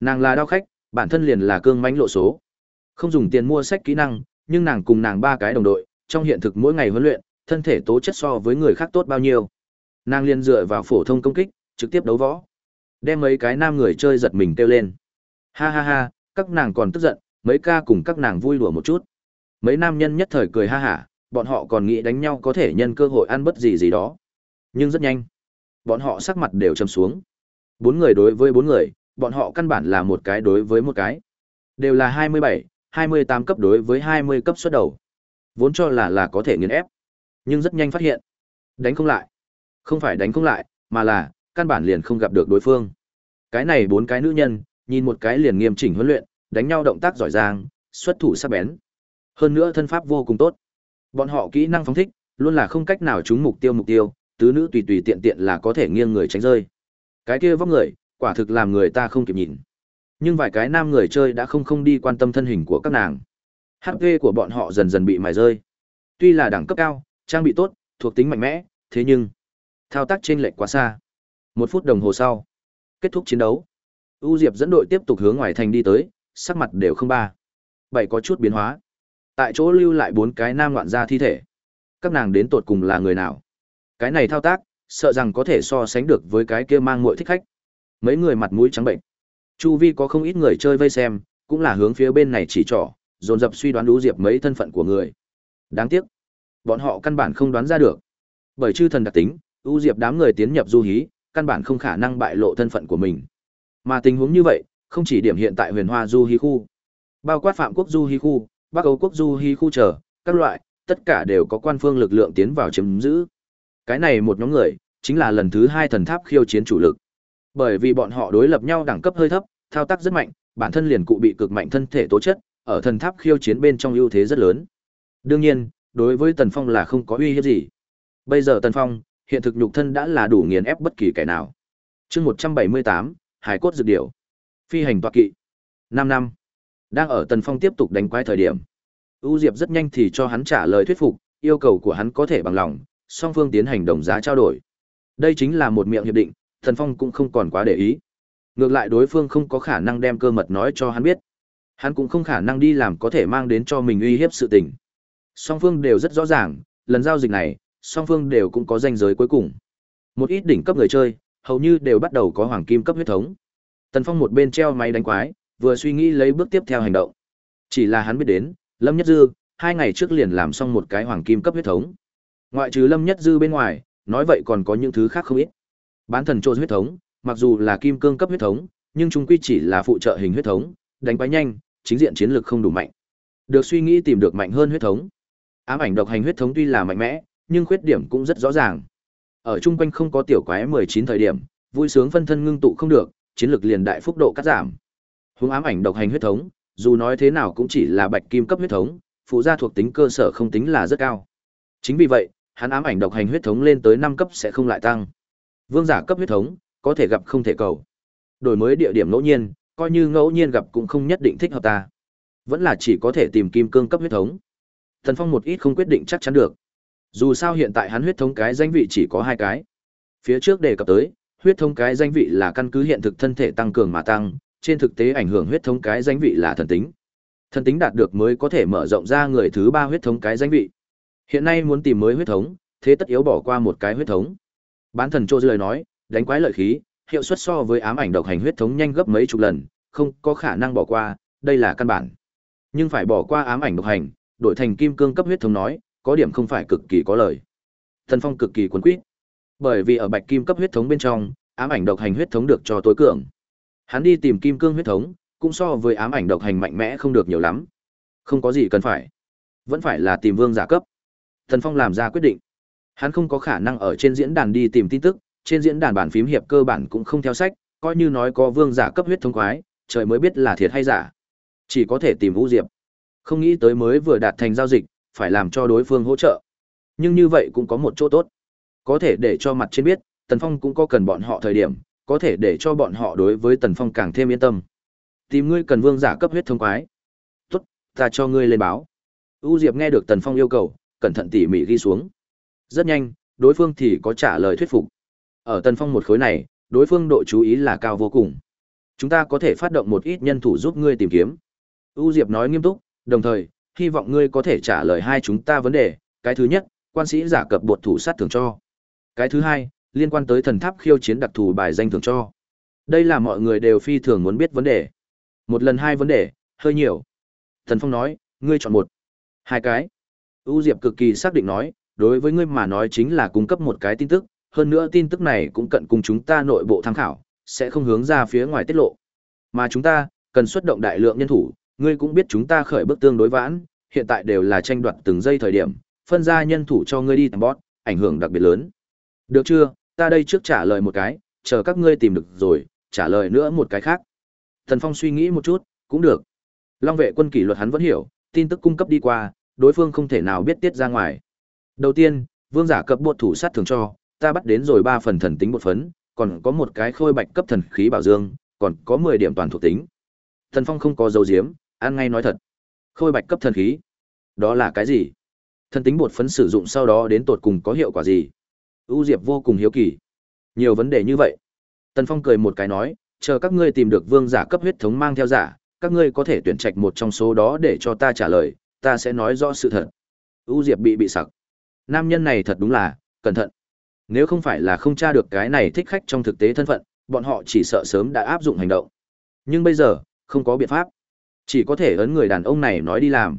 Nàng là đao khách, bản thân liền là cương mãnh lộ số. Không dùng tiền mua sách kỹ năng, nhưng nàng cùng nàng ba cái đồng đội, trong hiện thực mỗi ngày huấn luyện, thân thể tố chất so với người khác tốt bao nhiêu. Nàng liền dựa vào phổ thông công kích, trực tiếp đấu võ. Đem mấy cái nam người chơi giật mình kêu lên. Ha ha ha, các nàng còn tức giận, mấy ca cùng các nàng vui đùa một chút. Mấy nam nhân nhất thời cười ha hả, bọn họ còn nghĩ đánh nhau có thể nhân cơ hội ăn bất gì gì đó. Nhưng rất nhanh, bọn họ sắc mặt đều trầm xuống. Bốn người đối với bốn người, bọn họ căn bản là một cái đối với một cái. Đều là 27, 28 cấp đối với 20 cấp xuất đầu. Vốn cho là là có thể nghiền ép. Nhưng rất nhanh phát hiện. Đánh không lại. Không phải đánh không lại, mà là, căn bản liền không gặp được đối phương. Cái này bốn cái nữ nhân, nhìn một cái liền nghiêm chỉnh huấn luyện, đánh nhau động tác giỏi giang, xuất thủ sắc bén. Hơn nữa thân pháp vô cùng tốt. Bọn họ kỹ năng phóng thích, luôn là không cách nào trúng mục tiêu mục tiêu, tứ nữ tùy tùy tiện tiện là có thể nghiêng người tránh rơi. Cái kia vóc người, quả thực làm người ta không kịp nhìn. Nhưng vài cái nam người chơi đã không không đi quan tâm thân hình của các nàng. HP của bọn họ dần dần bị mài rơi. Tuy là đẳng cấp cao, trang bị tốt, thuộc tính mạnh mẽ, thế nhưng thao tác trên lệch quá xa. Một phút đồng hồ sau, kết thúc chiến đấu. U Diệp dẫn đội tiếp tục hướng ngoài thành đi tới, sắc mặt đều không ba. Bảy có chút biến hóa. Tại chỗ lưu lại bốn cái nam loạn ra thi thể. Các nàng đến tột cùng là người nào? Cái này thao tác, sợ rằng có thể so sánh được với cái kia mang muội thích khách. Mấy người mặt mũi trắng bệnh. Chu vi có không ít người chơi vây xem, cũng là hướng phía bên này chỉ trỏ, dồn dập suy đoán U Diệp mấy thân phận của người. Đáng tiếc, bọn họ căn bản không đoán ra được. Bởi chư thần đặc tính, U Diệp đám người tiến nhập du hí, căn bản không khả năng bại lộ thân phận của mình. Mà tình huống như vậy, không chỉ điểm hiện tại Huyền Hoa du hí khu, bao quát Phạm Quốc du hí khu, Bắc Âu quốc du hí khu chờ, các loại, tất cả đều có quan phương lực lượng tiến vào chiếm giữ. Cái này một nhóm người, chính là lần thứ hai thần tháp khiêu chiến chủ lực. Bởi vì bọn họ đối lập nhau đẳng cấp hơi thấp, thao tác rất mạnh, bản thân liền cụ bị cực mạnh thân thể tố chất, ở thần tháp khiêu chiến bên trong ưu thế rất lớn. Đương nhiên, đối với Tần Phong là không có uy hiếp gì. Bây giờ Tần Phong, hiện thực nhục thân đã là đủ nghiền ép bất kỳ kẻ nào. Chương 178, Hải cốt dược điểu. Phi hành tọa kỵ. 5 năm. Đang ở Tần Phong tiếp tục đánh quái thời điểm, U Diệp rất nhanh thì cho hắn trả lời thuyết phục, yêu cầu của hắn có thể bằng lòng, song phương tiến hành đồng giá trao đổi. Đây chính là một miệng hiệp định, Thần Phong cũng không còn quá để ý. Ngược lại đối phương không có khả năng đem cơ mật nói cho hắn biết. Hắn cũng không khả năng đi làm có thể mang đến cho mình uy hiếp sự tình. Song phương đều rất rõ ràng, lần giao dịch này, song phương đều cũng có danh giới cuối cùng. Một ít đỉnh cấp người chơi, hầu như đều bắt đầu có hoàng kim cấp huyết thống. Tần Phong một bên treo máy đánh quái, vừa suy nghĩ lấy bước tiếp theo hành động. Chỉ là hắn biết đến, Lâm Nhất Dư, hai ngày trước liền làm xong một cái hoàng kim cấp huyết thống. Ngoại trừ Lâm Nhất Dư bên ngoài, nói vậy còn có những thứ khác không ít. Bán thần trôi huyết thống, mặc dù là kim cương cấp huyết thống, nhưng chúng quy chỉ là phụ trợ hình huyết thống, đánh quái nhanh, chính diện chiến lược không đủ mạnh. Được suy nghĩ tìm được mạnh hơn huyết thống. Ám ảnh độc hành huyết thống tuy là mạnh mẽ, nhưng khuyết điểm cũng rất rõ ràng. Ở chung quanh không có tiểu quái 19 thời điểm, vui sướng phân thân ngưng tụ không được, chiến lược liền đại phúc độ cắt giảm. Hướng ám ảnh độc hành huyết thống, dù nói thế nào cũng chỉ là bạch kim cấp huyết thống, phụ gia thuộc tính cơ sở không tính là rất cao. Chính vì vậy, hắn ám ảnh độc hành huyết thống lên tới 5 cấp sẽ không lại tăng. Vương giả cấp huyết thống, có thể gặp không thể cầu. Đổi mới địa điểm ngẫu nhiên, coi như ngẫu nhiên gặp cũng không nhất định thích hợp ta. Vẫn là chỉ có thể tìm kim cương cấp huyết thống. Thần Phong một ít không quyết định chắc chắn được. Dù sao hiện tại hắn huyết thống cái danh vị chỉ có hai cái. Phía trước đề cập tới, huyết thống cái danh vị là căn cứ hiện thực thân thể tăng cường mà tăng, trên thực tế ảnh hưởng huyết thống cái danh vị là thần tính. Thần tính đạt được mới có thể mở rộng ra người thứ ba huyết thống cái danh vị. Hiện nay muốn tìm mới huyết thống, thế tất yếu bỏ qua một cái huyết thống. Bán thần Trô lời nói, đánh quái lợi khí, hiệu suất so với ám ảnh độc hành huyết thống nhanh gấp mấy chục lần, không có khả năng bỏ qua, đây là căn bản. Nhưng phải bỏ qua ám ảnh độc hành, đổi thành kim cương cấp huyết thống nói, có điểm không phải cực kỳ có lời. Thần Phong cực kỳ cuốn quýt. Bởi vì ở bạch kim cấp huyết thống bên trong, ám ảnh độc hành huyết thống được cho tối cường. Hắn đi tìm kim cương huyết thống, cũng so với ám ảnh độc hành mạnh mẽ không được nhiều lắm. Không có gì cần phải, vẫn phải là tìm vương giả cấp. Thần Phong làm ra quyết định. Hắn không có khả năng ở trên diễn đàn đi tìm tin tức, trên diễn đàn bản phím hiệp cơ bản cũng không theo sách, coi như nói có vương giả cấp huyết thống quái, trời mới biết là thiệt hay giả. Chỉ có thể tìm Vũ Diệp. Không nghĩ tới mới vừa đạt thành giao dịch, phải làm cho đối phương hỗ trợ. Nhưng như vậy cũng có một chỗ tốt. Có thể để cho mặt trên biết, Tần Phong cũng có cần bọn họ thời điểm, có thể để cho bọn họ đối với Tần Phong càng thêm yên tâm. Tìm ngươi cần vương giả cấp huyết thông quái. Tốt, ta cho ngươi lên báo. U Diệp nghe được Tần Phong yêu cầu, cẩn thận tỉ mỉ ghi xuống. Rất nhanh, đối phương thì có trả lời thuyết phục. Ở Tần Phong một khối này, đối phương độ chú ý là cao vô cùng. Chúng ta có thể phát động một ít nhân thủ giúp ngươi tìm kiếm. U Diệp nói nghiêm túc, đồng thời, hy vọng ngươi có thể trả lời hai chúng ta vấn đề. Cái thứ nhất, quan sĩ giả cập bột thủ sát thường cho. Cái thứ hai, liên quan tới thần tháp khiêu chiến đặc thù bài danh thường cho. Đây là mọi người đều phi thường muốn biết vấn đề. Một lần hai vấn đề, hơi nhiều. Thần Phong nói, ngươi chọn một. Hai cái. U Diệp cực kỳ xác định nói, đối với ngươi mà nói chính là cung cấp một cái tin tức, hơn nữa tin tức này cũng cận cùng chúng ta nội bộ tham khảo, sẽ không hướng ra phía ngoài tiết lộ. Mà chúng ta, cần xuất động đại lượng nhân thủ, ngươi cũng biết chúng ta khởi bước tương đối vãn, hiện tại đều là tranh đoạt từng giây thời điểm, phân ra nhân thủ cho ngươi đi tầm bót, ảnh hưởng đặc biệt lớn. Được chưa, ta đây trước trả lời một cái, chờ các ngươi tìm được rồi, trả lời nữa một cái khác. Thần Phong suy nghĩ một chút, cũng được. Long vệ quân kỷ luật hắn vẫn hiểu, tin tức cung cấp đi qua, đối phương không thể nào biết tiết ra ngoài. Đầu tiên, vương giả cấp bột thủ sát thường cho, ta bắt đến rồi ba phần thần tính bột phấn, còn có một cái khôi bạch cấp thần khí bảo dương, còn có 10 điểm toàn thuộc tính. Thần Phong không có dấu diếm, ăn ngay nói thật. Khôi bạch cấp thần khí, đó là cái gì? Thần tính bột phấn sử dụng sau đó đến tột cùng có hiệu quả gì? U Diệp vô cùng hiếu kỳ. Nhiều vấn đề như vậy. Tần Phong cười một cái nói, chờ các ngươi tìm được vương giả cấp huyết thống mang theo giả, các ngươi có thể tuyển trạch một trong số đó để cho ta trả lời, ta sẽ nói rõ sự thật. U Diệp bị bị sặc. Nam nhân này thật đúng là, cẩn thận. Nếu không phải là không tra được cái này thích khách trong thực tế thân phận, bọn họ chỉ sợ sớm đã áp dụng hành động. Nhưng bây giờ, không có biện pháp. Chỉ có thể ấn người đàn ông này nói đi làm.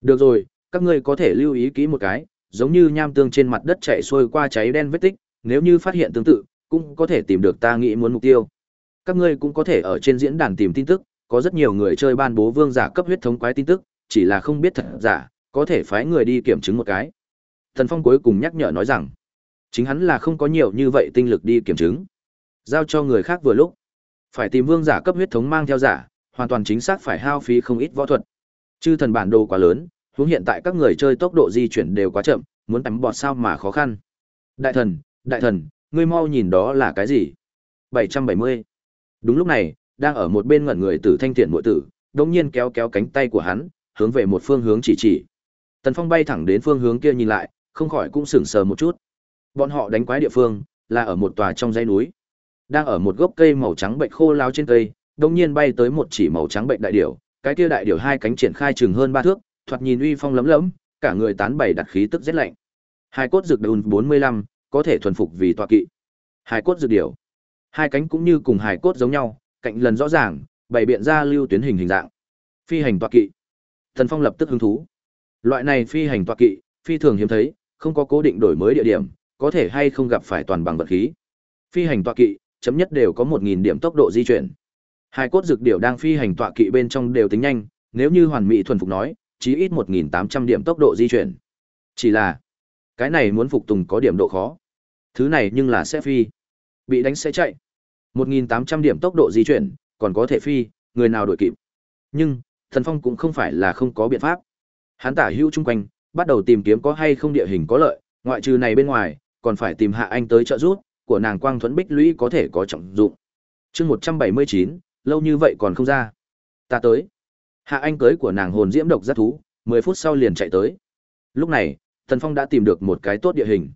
Được rồi, các ngươi có thể lưu ý kỹ một cái, giống như nham tương trên mặt đất chạy xuôi qua cháy đen vết tích, nếu như phát hiện tương tự, cũng có thể tìm được ta nghĩ muốn mục tiêu. Các ngươi cũng có thể ở trên diễn đàn tìm tin tức, có rất nhiều người chơi ban bố vương giả cấp huyết thống quái tin tức, chỉ là không biết thật giả, có thể phái người đi kiểm chứng một cái. Thần Phong cuối cùng nhắc nhở nói rằng, chính hắn là không có nhiều như vậy tinh lực đi kiểm chứng. Giao cho người khác vừa lúc. Phải tìm vương giả cấp huyết thống mang theo giả, hoàn toàn chính xác phải hao phí không ít võ thuật. Chư thần bản đồ quá lớn, huống hiện tại các người chơi tốc độ di chuyển đều quá chậm, muốn tắm bọt sao mà khó khăn. Đại thần, đại thần, ngươi mau nhìn đó là cái gì? 770. Đúng lúc này, đang ở một bên ngẩn người tử thanh thiện muội tử, đột nhiên kéo kéo cánh tay của hắn, hướng về một phương hướng chỉ chỉ. Tần Phong bay thẳng đến phương hướng kia nhìn lại, không khỏi cũng sững sờ một chút. Bọn họ đánh quái địa phương là ở một tòa trong dãy núi. Đang ở một gốc cây màu trắng bệnh khô lao trên cây, đồng nhiên bay tới một chỉ màu trắng bệnh đại điểu, cái kia đại điểu hai cánh triển khai chừng hơn ba thước, thoạt nhìn uy phong lấm lấm, cả người tán bảy đặt khí tức rất lạnh. Hai cốt dược đùn 45, có thể thuần phục vì tọa kỵ. Hai cốt dược điểu. Hai cánh cũng như cùng hài cốt giống nhau, cạnh lần rõ ràng, bày biện ra lưu tuyến hình hình dạng. Phi hành tọa kỵ. Thần Phong lập tức hứng thú. Loại này phi hành tọa kỵ, phi thường hiếm thấy, không có cố định đổi mới địa điểm, có thể hay không gặp phải toàn bằng vật khí. Phi hành tọa kỵ, chấm nhất đều có 1000 điểm tốc độ di chuyển. Hai cốt dược điểu đang phi hành tọa kỵ bên trong đều tính nhanh, nếu như hoàn mỹ thuần phục nói, chí ít 1.800 điểm tốc độ di chuyển. Chỉ là, cái này muốn phục tùng có điểm độ khó. Thứ này nhưng là sẽ phi. Bị đánh sẽ chạy. 1.800 điểm tốc độ di chuyển, còn có thể phi, người nào đuổi kịp. Nhưng, thần phong cũng không phải là không có biện pháp. Hắn tả hữu chung quanh, bắt đầu tìm kiếm có hay không địa hình có lợi, ngoại trừ này bên ngoài, còn phải tìm hạ anh tới trợ giúp, của nàng quang thuẫn bích lũy có thể có trọng dụng. chương 179, lâu như vậy còn không ra. Ta tới. Hạ Anh cưới của nàng hồn diễm độc giác thú, 10 phút sau liền chạy tới. Lúc này, Tần Phong đã tìm được một cái tốt địa hình.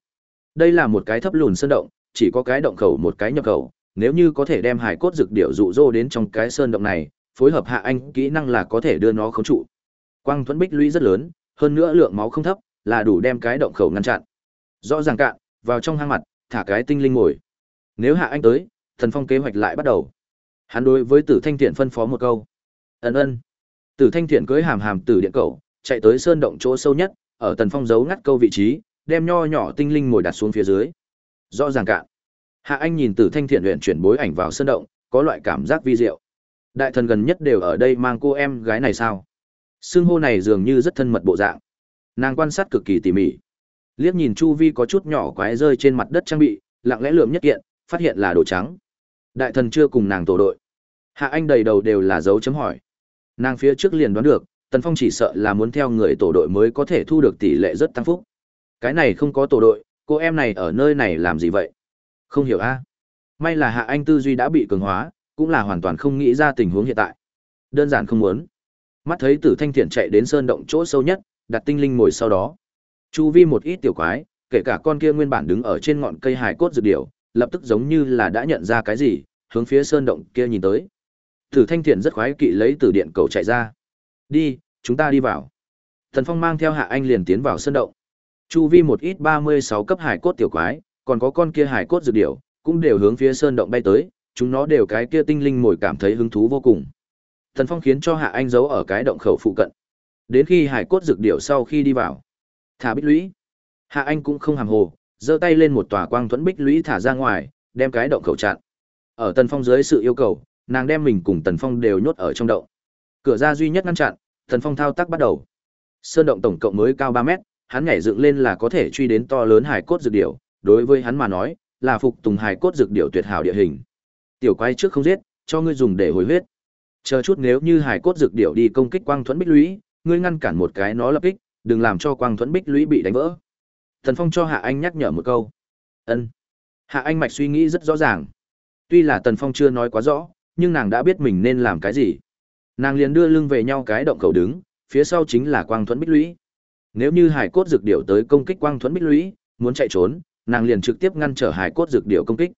Đây là một cái thấp lùn sơn động, chỉ có cái động khẩu một cái nhập khẩu, nếu như có thể đem hải cốt dược điểu dụ dỗ đến trong cái sơn động này, phối hợp Hạ Anh kỹ năng là có thể đưa nó khống trụ. Quang thuẫn bích lũy rất lớn, hơn nữa lượng máu không thấp, là đủ đem cái động khẩu ngăn chặn. Rõ ràng cạn, vào trong hang mặt, thả cái tinh linh ngồi. Nếu Hạ Anh tới, Thần Phong kế hoạch lại bắt đầu. Hắn đối với Tử Thanh thiện phân phó một câu. Ân ân. Tử Thanh Thiện cưới hàm hàm tử điện cầu, chạy tới sơn động chỗ sâu nhất, ở Tần Phong giấu ngắt câu vị trí, đem nho nhỏ tinh linh ngồi đặt xuống phía dưới. Rõ ràng cạn. Hạ Anh nhìn Tử Thanh Thiện luyện chuyển bối ảnh vào sơn động, có loại cảm giác vi diệu. Đại thần gần nhất đều ở đây mang cô em gái này sao? Sương hô này dường như rất thân mật bộ dạng. Nàng quan sát cực kỳ tỉ mỉ. Liếc nhìn chu vi có chút nhỏ quái rơi trên mặt đất trang bị, lặng lẽ lượm nhất kiện, phát hiện là đồ trắng. Đại thần chưa cùng nàng tổ đội. Hạ Anh đầy đầu đều là dấu chấm hỏi. Nàng phía trước liền đoán được, Tần Phong chỉ sợ là muốn theo người tổ đội mới có thể thu được tỷ lệ rất tăng phúc. Cái này không có tổ đội, cô em này ở nơi này làm gì vậy? Không hiểu a. May là Hạ Anh tư duy đã bị cường hóa, cũng là hoàn toàn không nghĩ ra tình huống hiện tại. Đơn giản không muốn. Mắt thấy Tử Thanh Thiện chạy đến sơn động chỗ sâu nhất, đặt tinh linh ngồi sau đó. Chu vi một ít tiểu quái, kể cả con kia nguyên bản đứng ở trên ngọn cây hài cốt dược điểu, lập tức giống như là đã nhận ra cái gì, hướng phía sơn động kia nhìn tới. Tử Thanh Thiện rất khoái kỵ lấy từ điện cầu chạy ra. Đi, chúng ta đi vào. Thần Phong mang theo Hạ Anh liền tiến vào sơn động. Chu vi một ít 36 cấp hải cốt tiểu quái, còn có con kia hải cốt dược điểu, cũng đều hướng phía sơn động bay tới, chúng nó đều cái kia tinh linh mồi cảm thấy hứng thú vô cùng. Thần Phong khiến cho Hạ Anh giấu ở cái động khẩu phụ cận. Đến khi hải cốt dược điểu sau khi đi vào, thả bích lũy. Hạ Anh cũng không hàm hồ, giơ tay lên một tòa quang thuẫn bích lũy thả ra ngoài, đem cái động khẩu chặn. Ở Tần Phong dưới sự yêu cầu, nàng đem mình cùng Tần Phong đều nhốt ở trong động. Cửa ra duy nhất ngăn chặn, Tần Phong thao tác bắt đầu. Sơn động tổng cộng mới cao 3 mét, hắn nhảy dựng lên là có thể truy đến to lớn hải cốt dược điểu, đối với hắn mà nói, là phục tùng hải cốt dược điểu tuyệt hảo địa hình. Tiểu quái trước không giết, cho ngươi dùng để hồi huyết. Chờ chút nếu như hải cốt dược điểu đi công kích quang thuẫn bích lũy, ngươi ngăn cản một cái nó lập kích, đừng làm cho quang thuẫn bích lũy bị đánh vỡ. Thần Phong cho Hạ Anh nhắc nhở một câu. Ân. Hạ Anh mạch suy nghĩ rất rõ ràng. Tuy là Tần Phong chưa nói quá rõ, nhưng nàng đã biết mình nên làm cái gì. Nàng liền đưa lưng về nhau cái động cầu đứng, phía sau chính là quang thuẫn bích lũy. Nếu như hải cốt dược điểu tới công kích quang thuẫn bích lũy, muốn chạy trốn, nàng liền trực tiếp ngăn trở hải cốt dược điểu công kích.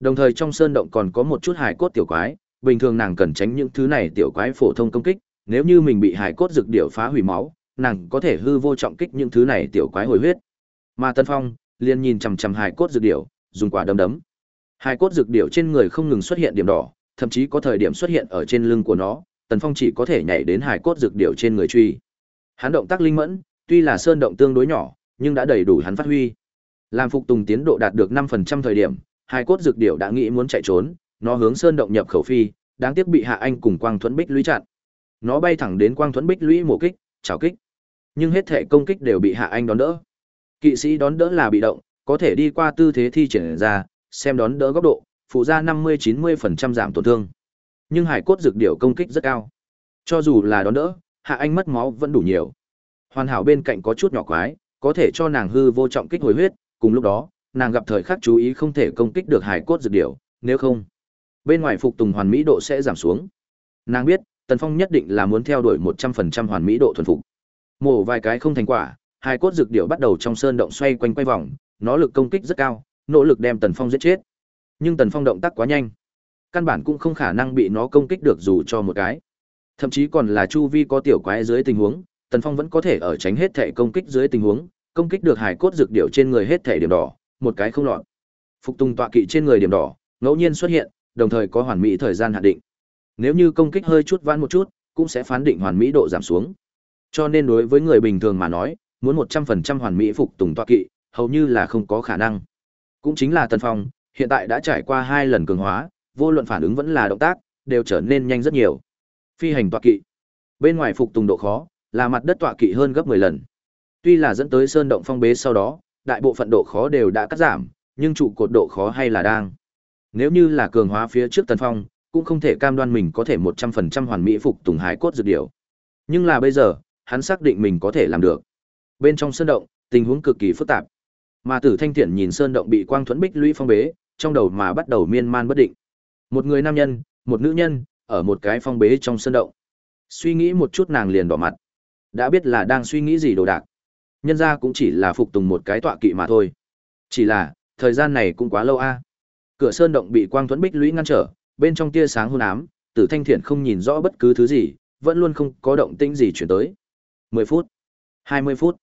Đồng thời trong sơn động còn có một chút hải cốt tiểu quái, bình thường nàng cần tránh những thứ này tiểu quái phổ thông công kích, nếu như mình bị hải cốt dược điểu phá hủy máu, nàng có thể hư vô trọng kích những thứ này tiểu quái hồi huyết. Mà Tân Phong liền nhìn chằm chằm hải cốt dược điểu, dùng quả đấm đấm. Hải cốt dược điểu trên người không ngừng xuất hiện điểm đỏ, thậm chí có thời điểm xuất hiện ở trên lưng của nó, Tần Phong chỉ có thể nhảy đến hải cốt dược điểu trên người truy. Hắn động tác linh mẫn, tuy là sơn động tương đối nhỏ, nhưng đã đầy đủ hắn phát huy. Làm phục tùng tiến độ đạt được 5% thời điểm, hải cốt dược điểu đã nghĩ muốn chạy trốn, nó hướng sơn động nhập khẩu phi, đáng tiếc bị Hạ Anh cùng Quang Thuẫn Bích lũy chặn. Nó bay thẳng đến Quang Thuẫn Bích lũy mổ kích, chảo kích. Nhưng hết thể công kích đều bị Hạ Anh đón đỡ. Kỵ sĩ đón đỡ là bị động, có thể đi qua tư thế thi triển ra, xem đón đỡ góc độ, phụ ra 50-90% giảm tổn thương. Nhưng hải cốt dược điểu công kích rất cao. Cho dù là đón đỡ, Hạ Anh mất máu vẫn đủ nhiều. Hoàn hảo bên cạnh có chút nhỏ quái, có thể cho nàng hư vô trọng kích hồi huyết, cùng lúc đó, nàng gặp thời khắc chú ý không thể công kích được hải cốt dược điểu, nếu không, bên ngoài phục tùng hoàn mỹ độ sẽ giảm xuống. Nàng biết, Tần Phong nhất định là muốn theo đuổi 100% hoàn mỹ độ thuần phục. Mổ vài cái không thành quả, hai cốt dược điểu bắt đầu trong sơn động xoay quanh quay vòng, nó lực công kích rất cao, nỗ lực đem Tần Phong giết chết. Nhưng Tần Phong động tác quá nhanh, căn bản cũng không khả năng bị nó công kích được dù cho một cái. Thậm chí còn là chu vi có tiểu quái dưới tình huống, Tần Phong vẫn có thể ở tránh hết thể công kích dưới tình huống, công kích được hải cốt dược điểu trên người hết thể điểm đỏ, một cái không lọt. Phục tùng tọa kỵ trên người điểm đỏ, ngẫu nhiên xuất hiện, đồng thời có hoàn mỹ thời gian hạn định. Nếu như công kích hơi chút vãn một chút, cũng sẽ phán định hoàn mỹ độ giảm xuống. Cho nên đối với người bình thường mà nói, muốn 100% hoàn mỹ phục tùng tọa kỵ, hầu như là không có khả năng. Cũng chính là Tần Phong, hiện tại đã trải qua hai lần cường hóa, vô luận phản ứng vẫn là động tác, đều trở nên nhanh rất nhiều. Phi hành tọa kỵ. Bên ngoài phục tùng độ khó, là mặt đất tọa kỵ hơn gấp 10 lần. Tuy là dẫn tới sơn động phong bế sau đó, đại bộ phận độ khó đều đã cắt giảm, nhưng trụ cột độ khó hay là đang. Nếu như là cường hóa phía trước Tần Phong, cũng không thể cam đoan mình có thể 100% hoàn mỹ phục tùng hái cốt dược điều. Nhưng là bây giờ, hắn xác định mình có thể làm được. Bên trong sơn động, tình huống cực kỳ phức tạp. Mà Tử Thanh Tiễn nhìn sơn động bị quang thuẫn bích lũy phong bế, trong đầu mà bắt đầu miên man bất định. Một người nam nhân, một nữ nhân, ở một cái phong bế trong sơn động. Suy nghĩ một chút nàng liền đỏ mặt. Đã biết là đang suy nghĩ gì đồ đạc. Nhân ra cũng chỉ là phục tùng một cái tọa kỵ mà thôi. Chỉ là, thời gian này cũng quá lâu a. Cửa sơn động bị quang thuẫn bích lũy ngăn trở, bên trong tia sáng hôn ám, Tử Thanh Thiện không nhìn rõ bất cứ thứ gì, vẫn luôn không có động tĩnh gì chuyển tới. 10 phút, 20 phút.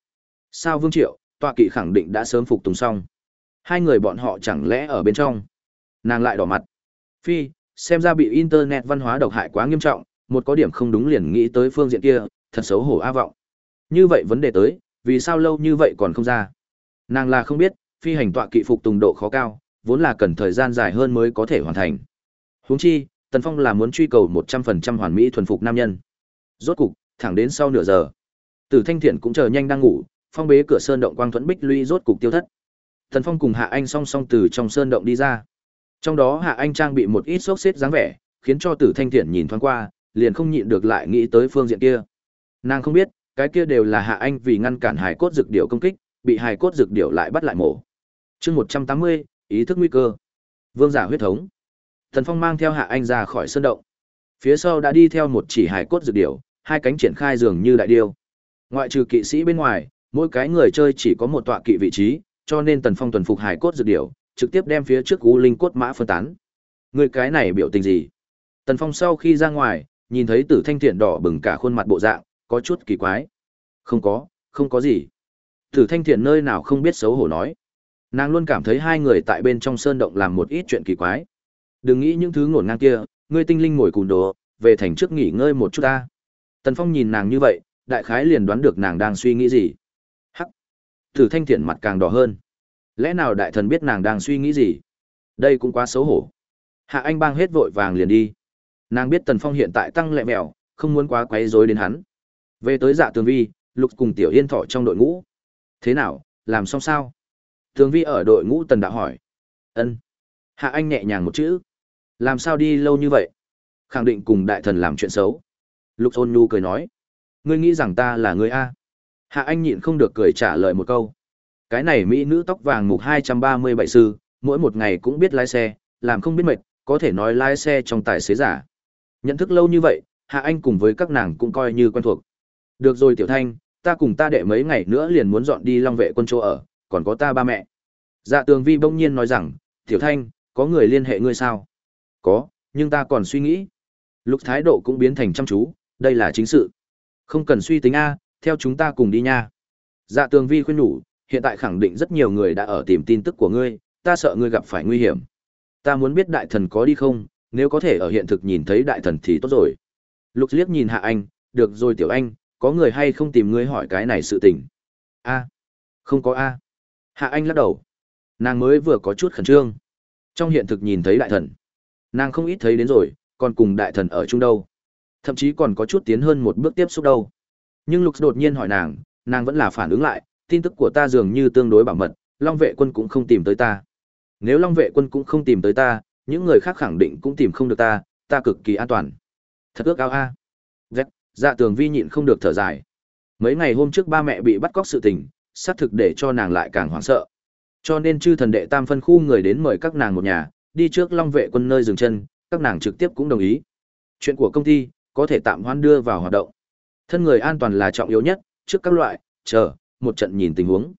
Sao Vương Triệu, tọa kỵ khẳng định đã sớm phục tùng xong. Hai người bọn họ chẳng lẽ ở bên trong? Nàng lại đỏ mặt. Phi, xem ra bị internet văn hóa độc hại quá nghiêm trọng, một có điểm không đúng liền nghĩ tới phương diện kia, thật xấu hổ a vọng. Như vậy vấn đề tới, vì sao lâu như vậy còn không ra? Nàng là không biết, phi hành tọa kỵ phục tùng độ khó cao, vốn là cần thời gian dài hơn mới có thể hoàn thành. Huống chi, Tần Phong là muốn truy cầu 100% hoàn mỹ thuần phục nam nhân. Rốt cục, thẳng đến sau nửa giờ, Tử Thanh Thiện cũng chờ nhanh đang ngủ, phong bế cửa sơn động quang thuẫn bích lũy rốt cục tiêu thất. Tần Phong cùng Hạ Anh song song từ trong sơn động đi ra. Trong đó Hạ Anh trang bị một ít xốc xếp dáng vẻ, khiến cho Tử Thanh Thiện nhìn thoáng qua, liền không nhịn được lại nghĩ tới phương diện kia. Nàng không biết, cái kia đều là Hạ Anh vì ngăn cản hải cốt dược điểu công kích, bị hải cốt dược điểu lại bắt lại mổ. Chương 180, ý thức nguy cơ. Vương giả huyết thống. Thần Phong mang theo Hạ Anh ra khỏi sơn động. Phía sau đã đi theo một chỉ hải cốt dược điểu, hai cánh triển khai dường như đại điêu. Ngoại trừ kỵ sĩ bên ngoài, mỗi cái người chơi chỉ có một tọa kỵ vị trí, cho nên Tần Phong tuần phục hải cốt dược điểu, trực tiếp đem phía trước U Linh cốt mã phân tán. Người cái này biểu tình gì? Tần Phong sau khi ra ngoài, nhìn thấy Tử Thanh Thiện đỏ bừng cả khuôn mặt bộ dạng, có chút kỳ quái. Không có, không có gì. Tử Thanh Thiện nơi nào không biết xấu hổ nói. Nàng luôn cảm thấy hai người tại bên trong sơn động làm một ít chuyện kỳ quái. Đừng nghĩ những thứ ngổn ngang kia, ngươi tinh linh ngồi cùn đồ, về thành trước nghỉ ngơi một chút ta. Tần Phong nhìn nàng như vậy, đại khái liền đoán được nàng đang suy nghĩ gì. Hắc. Tử Thanh Thiện mặt càng đỏ hơn. Lẽ nào đại thần biết nàng đang suy nghĩ gì? Đây cũng quá xấu hổ. Hạ Anh bang hết vội vàng liền đi. Nàng biết Tần Phong hiện tại tăng lẹ mèo, không muốn quá quấy rối đến hắn. Về tới Dạ Tường Vi, Lục cùng Tiểu Yên Thọ trong đội ngũ. Thế nào, làm xong sao? Tường Vi ở đội ngũ Tần đã hỏi. Ân. Hạ Anh nhẹ nhàng một chữ. Làm sao đi lâu như vậy? Khẳng định cùng đại thần làm chuyện xấu. Lục Ôn Nhu cười nói. Ngươi nghĩ rằng ta là người A. Hạ Anh nhịn không được cười trả lời một câu. Cái này mỹ nữ tóc vàng mục 237 sư, mỗi một ngày cũng biết lái xe, làm không biết mệt, có thể nói lái xe trong tài xế giả. Nhận thức lâu như vậy, Hạ Anh cùng với các nàng cũng coi như quen thuộc. Được rồi Tiểu Thanh, ta cùng ta đệ mấy ngày nữa liền muốn dọn đi long vệ quân chỗ ở, còn có ta ba mẹ. Dạ tường vi bỗng nhiên nói rằng, Tiểu Thanh, có người liên hệ ngươi sao? Có, nhưng ta còn suy nghĩ. Lục thái độ cũng biến thành chăm chú, đây là chính sự. Không cần suy tính A, theo chúng ta cùng đi nha. Dạ tường vi khuyên nhủ, hiện tại khẳng định rất nhiều người đã ở tìm tin tức của ngươi, ta sợ ngươi gặp phải nguy hiểm. Ta muốn biết đại thần có đi không, nếu có thể ở hiện thực nhìn thấy đại thần thì tốt rồi. Lục liếc nhìn hạ anh, được rồi tiểu anh, có người hay không tìm ngươi hỏi cái này sự tình. A. Không có A. Hạ anh lắc đầu. Nàng mới vừa có chút khẩn trương. Trong hiện thực nhìn thấy đại thần. Nàng không ít thấy đến rồi, còn cùng đại thần ở chung đâu. Thậm chí còn có chút tiến hơn một bước tiếp xúc đâu. Nhưng Lục đột nhiên hỏi nàng, nàng vẫn là phản ứng lại, tin tức của ta dường như tương đối bảo mật, Long vệ quân cũng không tìm tới ta. Nếu Long vệ quân cũng không tìm tới ta, những người khác khẳng định cũng tìm không được ta, ta cực kỳ an toàn. Thật ước ao a. À. Dạ tường vi nhịn không được thở dài. Mấy ngày hôm trước ba mẹ bị bắt cóc sự tình, xác thực để cho nàng lại càng hoảng sợ. Cho nên chư thần đệ tam phân khu người đến mời các nàng một nhà, đi trước long vệ quân nơi dừng chân, các nàng trực tiếp cũng đồng ý. Chuyện của công ty, có thể tạm hoãn đưa vào hoạt động. Thân người an toàn là trọng yếu nhất, trước các loại, chờ, một trận nhìn tình huống.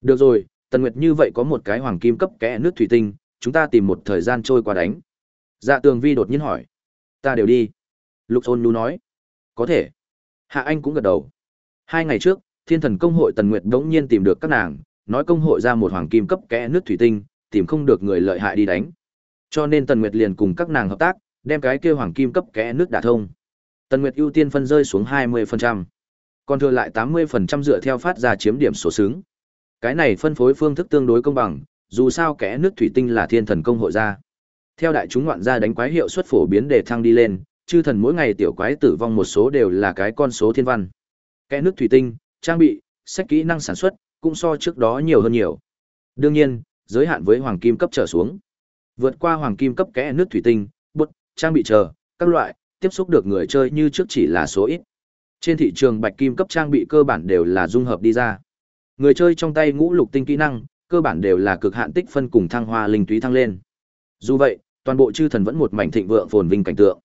Được rồi, Tần Nguyệt như vậy có một cái hoàng kim cấp kẽ nước thủy tinh, chúng ta tìm một thời gian trôi qua đánh. Dạ tường vi đột nhiên hỏi. Ta đều đi. Lục ôn nhu nói. Có thể. Hạ Anh cũng gật đầu. Hai ngày trước, thiên thần công hội Tần Nguyệt đống nhiên tìm được các nàng, nói công hội ra một hoàng kim cấp kẽ nước thủy tinh, tìm không được người lợi hại đi đánh. Cho nên Tần Nguyệt liền cùng các nàng hợp tác, đem cái kia hoàng kim cấp kẽ nước đả thông. Tần Nguyệt ưu tiên phân rơi xuống 20%, còn thừa lại 80% dựa theo phát ra chiếm điểm số xứng. Cái này phân phối phương thức tương đối công bằng, dù sao kẽ nước thủy tinh là thiên thần công hội ra. Theo đại chúng ngoạn gia đánh quái hiệu suất phổ biến để thăng đi lên, chư thần mỗi ngày tiểu quái tử vong một số đều là cái con số thiên văn. Kẽ nước thủy tinh, trang bị, sách kỹ năng sản xuất, cũng so trước đó nhiều hơn nhiều. Đương nhiên, giới hạn với hoàng kim cấp trở xuống. Vượt qua hoàng kim cấp kẽ nước thủy tinh, bột trang bị chờ, các loại, tiếp xúc được người chơi như trước chỉ là số ít. Trên thị trường bạch kim cấp trang bị cơ bản đều là dung hợp đi ra. Người chơi trong tay ngũ lục tinh kỹ năng, cơ bản đều là cực hạn tích phân cùng thăng hoa linh túy thăng lên. Dù vậy, toàn bộ chư thần vẫn một mảnh thịnh vượng phồn vinh cảnh tượng.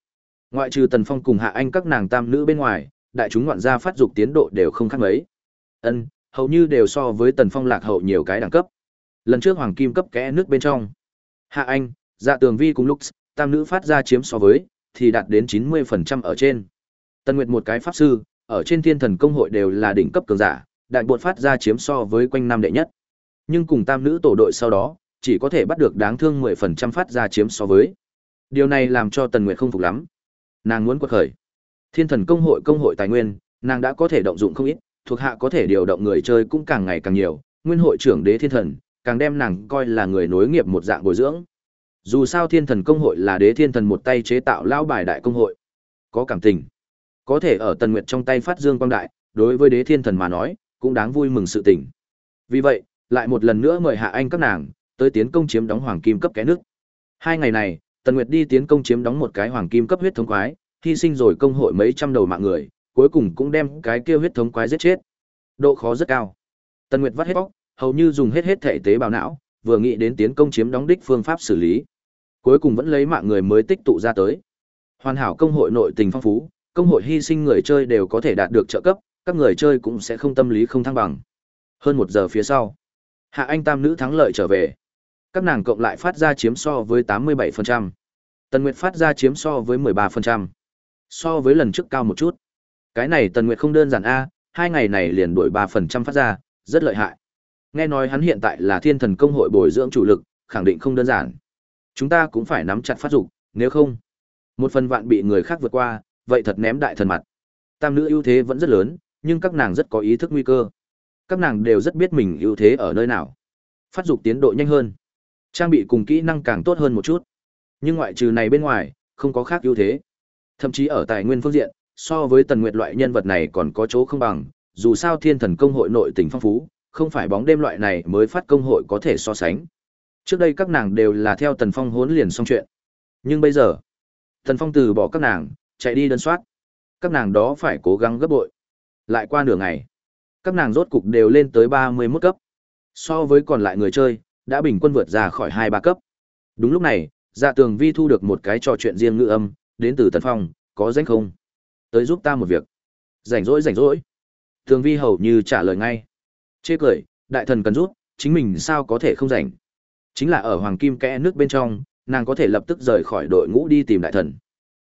Ngoại trừ Tần Phong cùng Hạ Anh các nàng tam nữ bên ngoài, đại chúng ngoạn gia phát dục tiến độ đều không khác mấy. Ân, hầu như đều so với Tần Phong lạc hậu nhiều cái đẳng cấp. Lần trước hoàng kim cấp kẽ nước bên trong. Hạ Anh, Dạ Tường Vi cùng Lux, tam nữ phát ra chiếm so với thì đạt đến 90% ở trên. Tần Nguyệt một cái pháp sư, ở trên thiên thần công hội đều là đỉnh cấp cường giả, đại bộ phát ra chiếm so với quanh năm đệ nhất. Nhưng cùng tam nữ tổ đội sau đó, chỉ có thể bắt được đáng thương 10% phát ra chiếm so với. Điều này làm cho Tần Nguyệt không phục lắm. Nàng muốn quật khởi. Thiên thần công hội công hội tài nguyên, nàng đã có thể động dụng không ít, thuộc hạ có thể điều động người chơi cũng càng ngày càng nhiều, nguyên hội trưởng đế thiên thần, càng đem nàng coi là người nối nghiệp một dạng bồi dưỡng. Dù sao thiên thần công hội là đế thiên thần một tay chế tạo lao bài đại công hội. Có cảm tình. Có thể ở tần nguyệt trong tay phát dương quang đại, đối với đế thiên thần mà nói, cũng đáng vui mừng sự tình. Vì vậy, lại một lần nữa mời hạ anh các nàng, tới tiến công chiếm đóng hoàng kim cấp cái nước. Hai ngày này, Tần Nguyệt đi tiến công chiếm đóng một cái hoàng kim cấp huyết thống quái, hy sinh rồi công hội mấy trăm đầu mạng người, cuối cùng cũng đem cái kia huyết thống quái giết chết. Độ khó rất cao. Tần Nguyệt vắt hết óc, hầu như dùng hết hết thể tế bào não, vừa nghĩ đến tiến công chiếm đóng đích phương pháp xử lý. Cuối cùng vẫn lấy mạng người mới tích tụ ra tới. Hoàn hảo công hội nội tình phong phú, công hội hy sinh người chơi đều có thể đạt được trợ cấp, các người chơi cũng sẽ không tâm lý không thăng bằng. Hơn một giờ phía sau, Hạ Anh tam nữ thắng lợi trở về. Các nàng cộng lại phát ra chiếm so với 87%. Tần Nguyệt phát ra chiếm so với 13%. So với lần trước cao một chút. Cái này Tần Nguyệt không đơn giản a, hai ngày này liền đuổi 3% phát ra, rất lợi hại. Nghe nói hắn hiện tại là Thiên Thần công hội bồi dưỡng chủ lực, khẳng định không đơn giản. Chúng ta cũng phải nắm chặt phát dục, nếu không, một phần vạn bị người khác vượt qua, vậy thật ném đại thần mặt. Tam nữ ưu thế vẫn rất lớn, nhưng các nàng rất có ý thức nguy cơ. Các nàng đều rất biết mình ưu thế ở nơi nào. Phát dục tiến độ nhanh hơn, trang bị cùng kỹ năng càng tốt hơn một chút. Nhưng ngoại trừ này bên ngoài, không có khác ưu thế. Thậm chí ở tài nguyên phương diện, so với Tần Nguyệt loại nhân vật này còn có chỗ không bằng, dù sao Thiên Thần công hội nội tình phong phú, không phải bóng đêm loại này mới phát công hội có thể so sánh. Trước đây các nàng đều là theo Tần Phong hốn liền xong chuyện. Nhưng bây giờ, Tần Phong từ bỏ các nàng, chạy đi đơn soát. Các nàng đó phải cố gắng gấp bội. Lại qua nửa ngày, các nàng rốt cục đều lên tới 31 cấp. So với còn lại người chơi, đã bình quân vượt ra khỏi 2-3 cấp. Đúng lúc này, Dạ Tường Vi thu được một cái trò chuyện riêng ngữ âm, đến từ Tần Phong, có danh không? Tới giúp ta một việc. Rảnh rỗi rảnh rỗi. thường Vi hầu như trả lời ngay. Chê cười, đại thần cần giúp, chính mình sao có thể không rảnh. Chính là ở Hoàng Kim kẽ nước bên trong, nàng có thể lập tức rời khỏi đội ngũ đi tìm đại thần.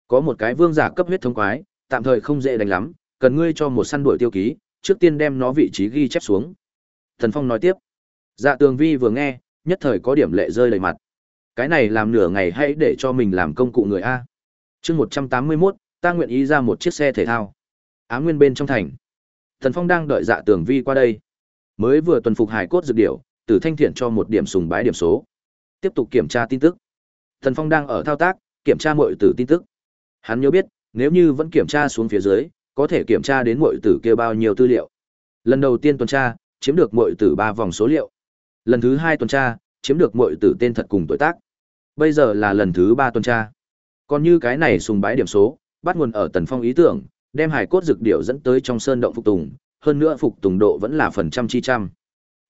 Có một cái vương giả cấp huyết thống quái, tạm thời không dễ đánh lắm, cần ngươi cho một săn đuổi tiêu ký, trước tiên đem nó vị trí ghi chép xuống. Thần Phong nói tiếp. Dạ Tường Vi vừa nghe, nhất thời có điểm lệ rơi đầy mặt. Cái này làm nửa ngày hãy để cho mình làm công cụ người a. Chương 181, ta nguyện ý ra một chiếc xe thể thao. Ám nguyên bên trong thành. Thần Phong đang đợi Dạ Tường Vi qua đây. Mới vừa tuần phục hải cốt dược điểu, Tử Thanh Thiện cho một điểm sùng bái điểm số. Tiếp tục kiểm tra tin tức. Thần Phong đang ở thao tác, kiểm tra mọi tử tin tức. Hắn nhớ biết, nếu như vẫn kiểm tra xuống phía dưới, có thể kiểm tra đến mọi tử kia bao nhiêu tư liệu. Lần đầu tiên tuần tra, chiếm được mọi tử ba vòng số liệu. Lần thứ hai tuần tra, chiếm được mọi tử tên thật cùng tuổi tác. Bây giờ là lần thứ ba tuần tra. Còn như cái này sùng bái điểm số, bắt nguồn ở Tần Phong ý tưởng, đem hải cốt dược điểu dẫn tới trong sơn động phục tùng, hơn nữa phục tùng độ vẫn là phần trăm chi trăm.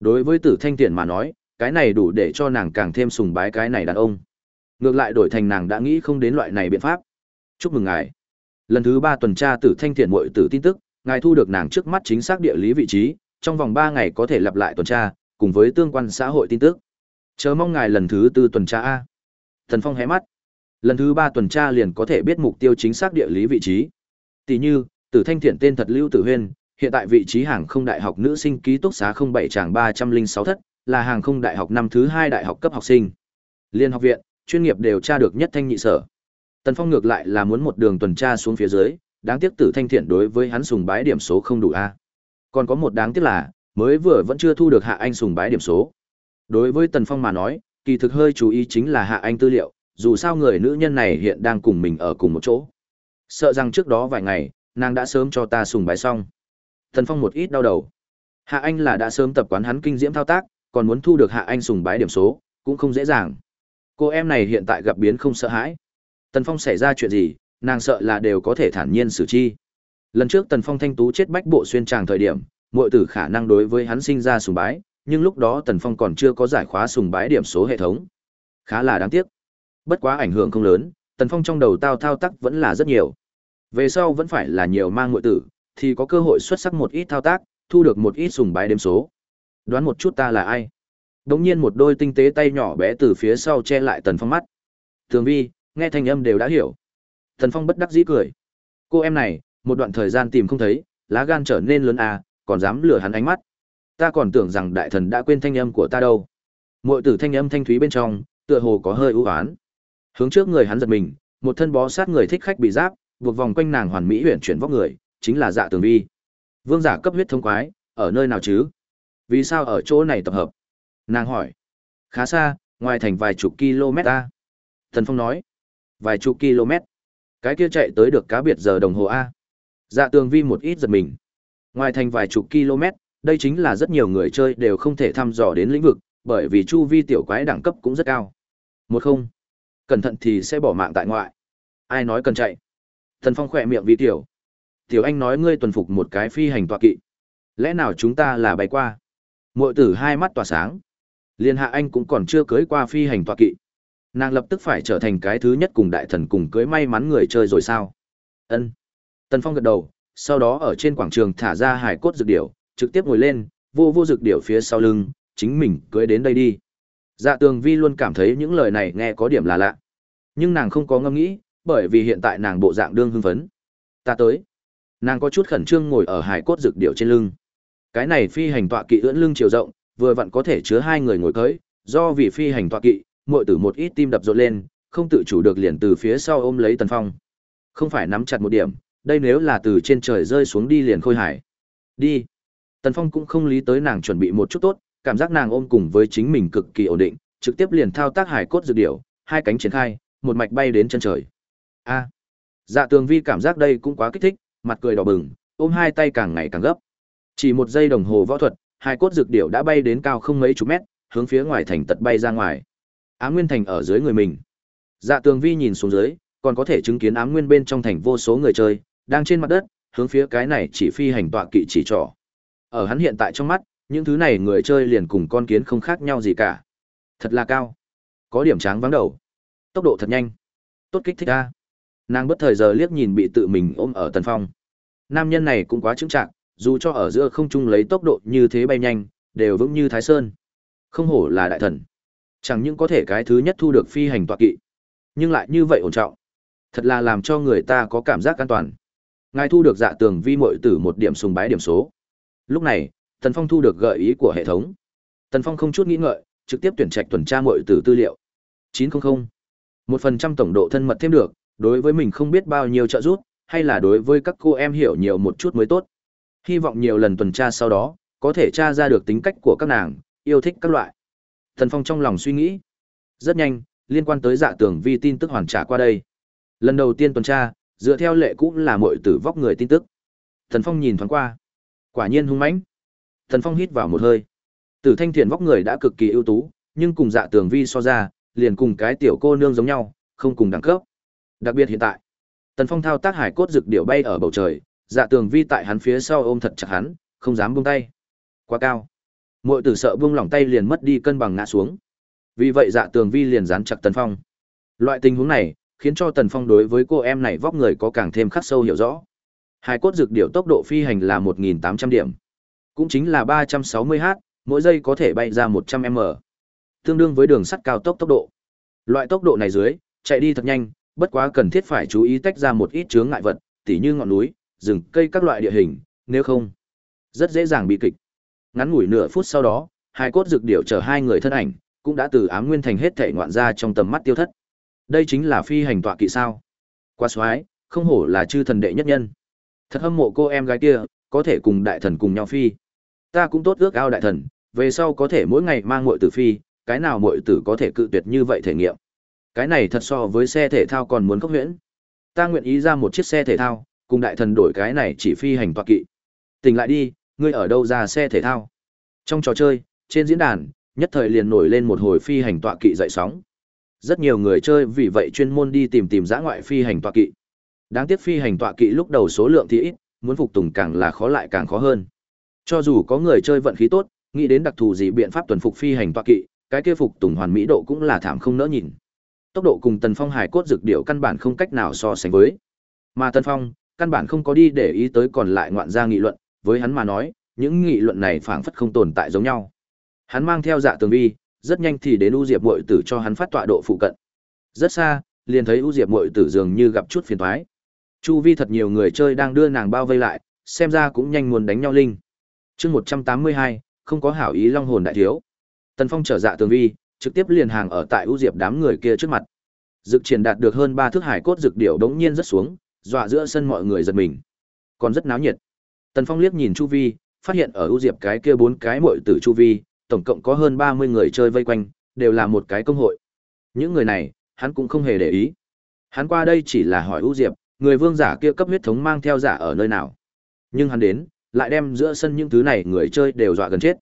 Đối với Tử Thanh Tiễn mà nói, cái này đủ để cho nàng càng thêm sùng bái cái này đàn ông. Ngược lại đổi thành nàng đã nghĩ không đến loại này biện pháp. Chúc mừng ngài. Lần thứ ba tuần tra Tử Thanh Tiễn muội tử tin tức, ngài thu được nàng trước mắt chính xác địa lý vị trí, trong vòng ba ngày có thể lặp lại tuần tra, cùng với tương quan xã hội tin tức. Chờ mong ngài lần thứ tư tuần tra a. Thần Phong hé mắt. Lần thứ ba tuần tra liền có thể biết mục tiêu chính xác địa lý vị trí. Tỷ như, Tử Thanh Thiện tên thật Lưu Tử Huyên, hiện tại vị trí hàng không đại học nữ sinh ký túc xá 07 tràng 306 thất, là hàng không đại học năm thứ hai đại học cấp học sinh. Liên học viện, chuyên nghiệp đều tra được nhất thanh nhị sở. Tần Phong ngược lại là muốn một đường tuần tra xuống phía dưới, đáng tiếc Tử Thanh Thiện đối với hắn sùng bái điểm số không đủ a. Còn có một đáng tiếc là, mới vừa vẫn chưa thu được Hạ Anh sùng bái điểm số. Đối với Tần Phong mà nói, kỳ thực hơi chú ý chính là Hạ Anh tư liệu, dù sao người nữ nhân này hiện đang cùng mình ở cùng một chỗ. Sợ rằng trước đó vài ngày, nàng đã sớm cho ta sùng bái xong. Tần Phong một ít đau đầu. Hạ Anh là đã sớm tập quán hắn kinh diễm thao tác, còn muốn thu được Hạ Anh sùng bái điểm số, cũng không dễ dàng. Cô em này hiện tại gặp biến không sợ hãi. Tần Phong xảy ra chuyện gì, nàng sợ là đều có thể thản nhiên xử chi. Lần trước Tần Phong thanh tú chết bách bộ xuyên tràng thời điểm, muội tử khả năng đối với hắn sinh ra sùng bái, nhưng lúc đó Tần Phong còn chưa có giải khóa sùng bái điểm số hệ thống. Khá là đáng tiếc. Bất quá ảnh hưởng không lớn, Tần Phong trong đầu tao thao tác vẫn là rất nhiều. Về sau vẫn phải là nhiều mang ngụy tử, thì có cơ hội xuất sắc một ít thao tác, thu được một ít sùng bái đếm số. Đoán một chút ta là ai? Đống nhiên một đôi tinh tế tay nhỏ bé từ phía sau che lại Tần Phong mắt. Thường vi, nghe thanh âm đều đã hiểu. Tần Phong bất đắc dĩ cười. Cô em này, một đoạn thời gian tìm không thấy, lá gan trở nên lớn à, còn dám lừa hắn ánh mắt. Ta còn tưởng rằng đại thần đã quên thanh âm của ta đâu. Mội tử thanh âm thanh thúy bên trong, tựa hồ có hơi ưu ái. Hướng trước người hắn giật mình, một thân bó sát người thích khách bị giáp, buộc vòng quanh nàng hoàn mỹ huyền chuyển vóc người, chính là Dạ Tường Vi. Vương giả cấp huyết thông quái, ở nơi nào chứ? Vì sao ở chỗ này tập hợp? Nàng hỏi. Khá xa, ngoài thành vài chục km a. Thần Phong nói. Vài chục km. Cái kia chạy tới được cá biệt giờ đồng hồ a. Dạ Tường Vi một ít giật mình. Ngoài thành vài chục km, đây chính là rất nhiều người chơi đều không thể thăm dò đến lĩnh vực, bởi vì chu vi tiểu quái đẳng cấp cũng rất cao. Một không, cẩn thận thì sẽ bỏ mạng tại ngoại. Ai nói cần chạy? Thần Phong khỏe miệng vì tiểu. Tiểu Anh nói ngươi tuần phục một cái phi hành tọa kỵ. Lẽ nào chúng ta là bay qua? Muội tử hai mắt tỏa sáng. Liên Hạ Anh cũng còn chưa cưới qua phi hành tọa kỵ. Nàng lập tức phải trở thành cái thứ nhất cùng đại thần cùng cưới may mắn người chơi rồi sao? Ân. Tần Phong gật đầu, sau đó ở trên quảng trường thả ra hải cốt dược điểu, trực tiếp ngồi lên, vô vô dược điểu phía sau lưng, chính mình cưới đến đây đi. Dạ tường vi luôn cảm thấy những lời này nghe có điểm là lạ. Nhưng nàng không có ngâm nghĩ, bởi vì hiện tại nàng bộ dạng đương hưng phấn. Ta tới. Nàng có chút khẩn trương ngồi ở hải cốt dược điệu trên lưng. Cái này phi hành tọa kỵ ưỡn lưng chiều rộng, vừa vặn có thể chứa hai người ngồi tới. do vì phi hành tọa kỵ, muội tử một ít tim đập rộn lên, không tự chủ được liền từ phía sau ôm lấy Tần Phong. Không phải nắm chặt một điểm, đây nếu là từ trên trời rơi xuống đi liền khôi hải. Đi. Tần Phong cũng không lý tới nàng chuẩn bị một chút tốt, cảm giác nàng ôm cùng với chính mình cực kỳ ổn định, trực tiếp liền thao tác hải cốt dược điểu, hai cánh triển khai, một mạch bay đến chân trời. A. Dạ Tường Vi cảm giác đây cũng quá kích thích, mặt cười đỏ bừng, ôm hai tay càng ngày càng gấp. Chỉ một giây đồng hồ võ thuật, hai cốt dược điểu đã bay đến cao không mấy chục mét, hướng phía ngoài thành tật bay ra ngoài. Ám Nguyên Thành ở dưới người mình. Dạ Tường Vi nhìn xuống dưới, còn có thể chứng kiến Ám Nguyên bên trong thành vô số người chơi, đang trên mặt đất, hướng phía cái này chỉ phi hành tọa kỵ chỉ trỏ. Ở hắn hiện tại trong mắt, những thứ này người chơi liền cùng con kiến không khác nhau gì cả. Thật là cao. Có điểm tráng vắng đầu. Tốc độ thật nhanh. Tốt kích thích ta. Nàng bất thời giờ liếc nhìn bị tự mình ôm ở tần phong. Nam nhân này cũng quá chứng trạng, dù cho ở giữa không trung lấy tốc độ như thế bay nhanh, đều vững như Thái Sơn. Không hổ là đại thần. Chẳng những có thể cái thứ nhất thu được phi hành tọa kỵ, nhưng lại như vậy ổn trọng. Thật là làm cho người ta có cảm giác an toàn. Ngài thu được dạ tường vi muội tử một điểm sùng bái điểm số. Lúc này, Tần Phong thu được gợi ý của hệ thống. Tần Phong không chút nghĩ ngợi, trực tiếp tuyển trạch tuần tra muội tử tư liệu. 900. Một phần trăm tổng độ thân mật thêm được, đối với mình không biết bao nhiêu trợ giúp, hay là đối với các cô em hiểu nhiều một chút mới tốt. Hy vọng nhiều lần tuần tra sau đó, có thể tra ra được tính cách của các nàng, yêu thích các loại. Tần Phong trong lòng suy nghĩ. Rất nhanh, liên quan tới dạ tường vi tin tức hoàn trả qua đây. Lần đầu tiên tuần tra, dựa theo lệ cũ là muội tử vóc người tin tức. Thần Phong nhìn thoáng qua. Quả nhiên hung mãnh. Thần Phong hít vào một hơi. Tử Thanh Thiện vóc người đã cực kỳ ưu tú, nhưng cùng Dạ Tường Vi so ra, liền cùng cái tiểu cô nương giống nhau, không cùng đẳng cấp. Đặc biệt hiện tại, Tần Phong thao tác hải cốt rực điệu bay ở bầu trời, Dạ Tường Vi tại hắn phía sau ôm thật chặt hắn, không dám buông tay. Quá cao. Muội tử sợ buông lỏng tay liền mất đi cân bằng ngã xuống. Vì vậy Dạ Tường Vi liền dán chặt Tần Phong. Loại tình huống này, khiến cho Tần Phong đối với cô em này vóc người có càng thêm khắc sâu hiểu rõ. Hải cốt dược điệu tốc độ phi hành là 1.800 điểm. Cũng chính là 360h, mỗi giây có thể bay ra 100m. Tương đương với đường sắt cao tốc tốc độ. Loại tốc độ này dưới, chạy đi thật nhanh, bất quá cần thiết phải chú ý tách ra một ít chướng ngại vật, tỉ như ngọn núi, rừng, cây các loại địa hình, nếu không, rất dễ dàng bị kịch. Ngắn ngủi nửa phút sau đó, hai cốt dược điệu chở hai người thân ảnh, cũng đã từ ám nguyên thành hết thể ngoạn ra trong tầm mắt tiêu thất. Đây chính là phi hành tọa kỵ sao? Quá xoái, không hổ là chư thần đệ nhất nhân. Thật hâm mộ cô em gái kia, có thể cùng đại thần cùng nhau phi. Ta cũng tốt ước ao đại thần, về sau có thể mỗi ngày mang muội tử phi, cái nào muội tử có thể cự tuyệt như vậy thể nghiệm. Cái này thật so với xe thể thao còn muốn cấp huyễn. Ta nguyện ý ra một chiếc xe thể thao, cùng đại thần đổi cái này chỉ phi hành tọa kỵ. Tỉnh lại đi, ngươi ở đâu ra xe thể thao? Trong trò chơi, trên diễn đàn, nhất thời liền nổi lên một hồi phi hành tọa kỵ dậy sóng. Rất nhiều người chơi vì vậy chuyên môn đi tìm tìm giã ngoại phi hành tọa kỵ. Đáng tiếc phi hành tọa kỵ lúc đầu số lượng thì ít, muốn phục tùng càng là khó lại càng khó hơn. Cho dù có người chơi vận khí tốt, nghĩ đến đặc thù gì biện pháp tuần phục phi hành tọa kỵ, cái kia phục tùng hoàn mỹ độ cũng là thảm không nỡ nhìn. Tốc độ cùng Tần Phong hải cốt dược điệu căn bản không cách nào so sánh với. Mà Tần Phong, căn bản không có đi để ý tới còn lại ngoạn gia nghị luận, với hắn mà nói, những nghị luận này phảng phất không tồn tại giống nhau. Hắn mang theo dạ tường vi, rất nhanh thì đến U Diệp muội tử cho hắn phát tọa độ phụ cận. Rất xa, liền thấy U Diệp muội tử dường như gặp chút phiền toái. Chu vi thật nhiều người chơi đang đưa nàng bao vây lại, xem ra cũng nhanh muốn đánh nhau linh. chương 182, không có hảo ý long hồn đại thiếu. Tần Phong trở dạ tường vi, trực tiếp liền hàng ở tại ưu diệp đám người kia trước mặt. Dực triển đạt được hơn ba thước hải cốt dược điểu đống nhiên rất xuống, dọa giữa sân mọi người giật mình. Còn rất náo nhiệt. Tần Phong liếc nhìn chu vi, phát hiện ở ưu diệp cái kia bốn cái muội tử chu vi, tổng cộng có hơn 30 người chơi vây quanh, đều là một cái công hội. Những người này, hắn cũng không hề để ý. Hắn qua đây chỉ là hỏi ưu diệp, người vương giả kia cấp huyết thống mang theo giả ở nơi nào. Nhưng hắn đến, lại đem giữa sân những thứ này người chơi đều dọa gần chết.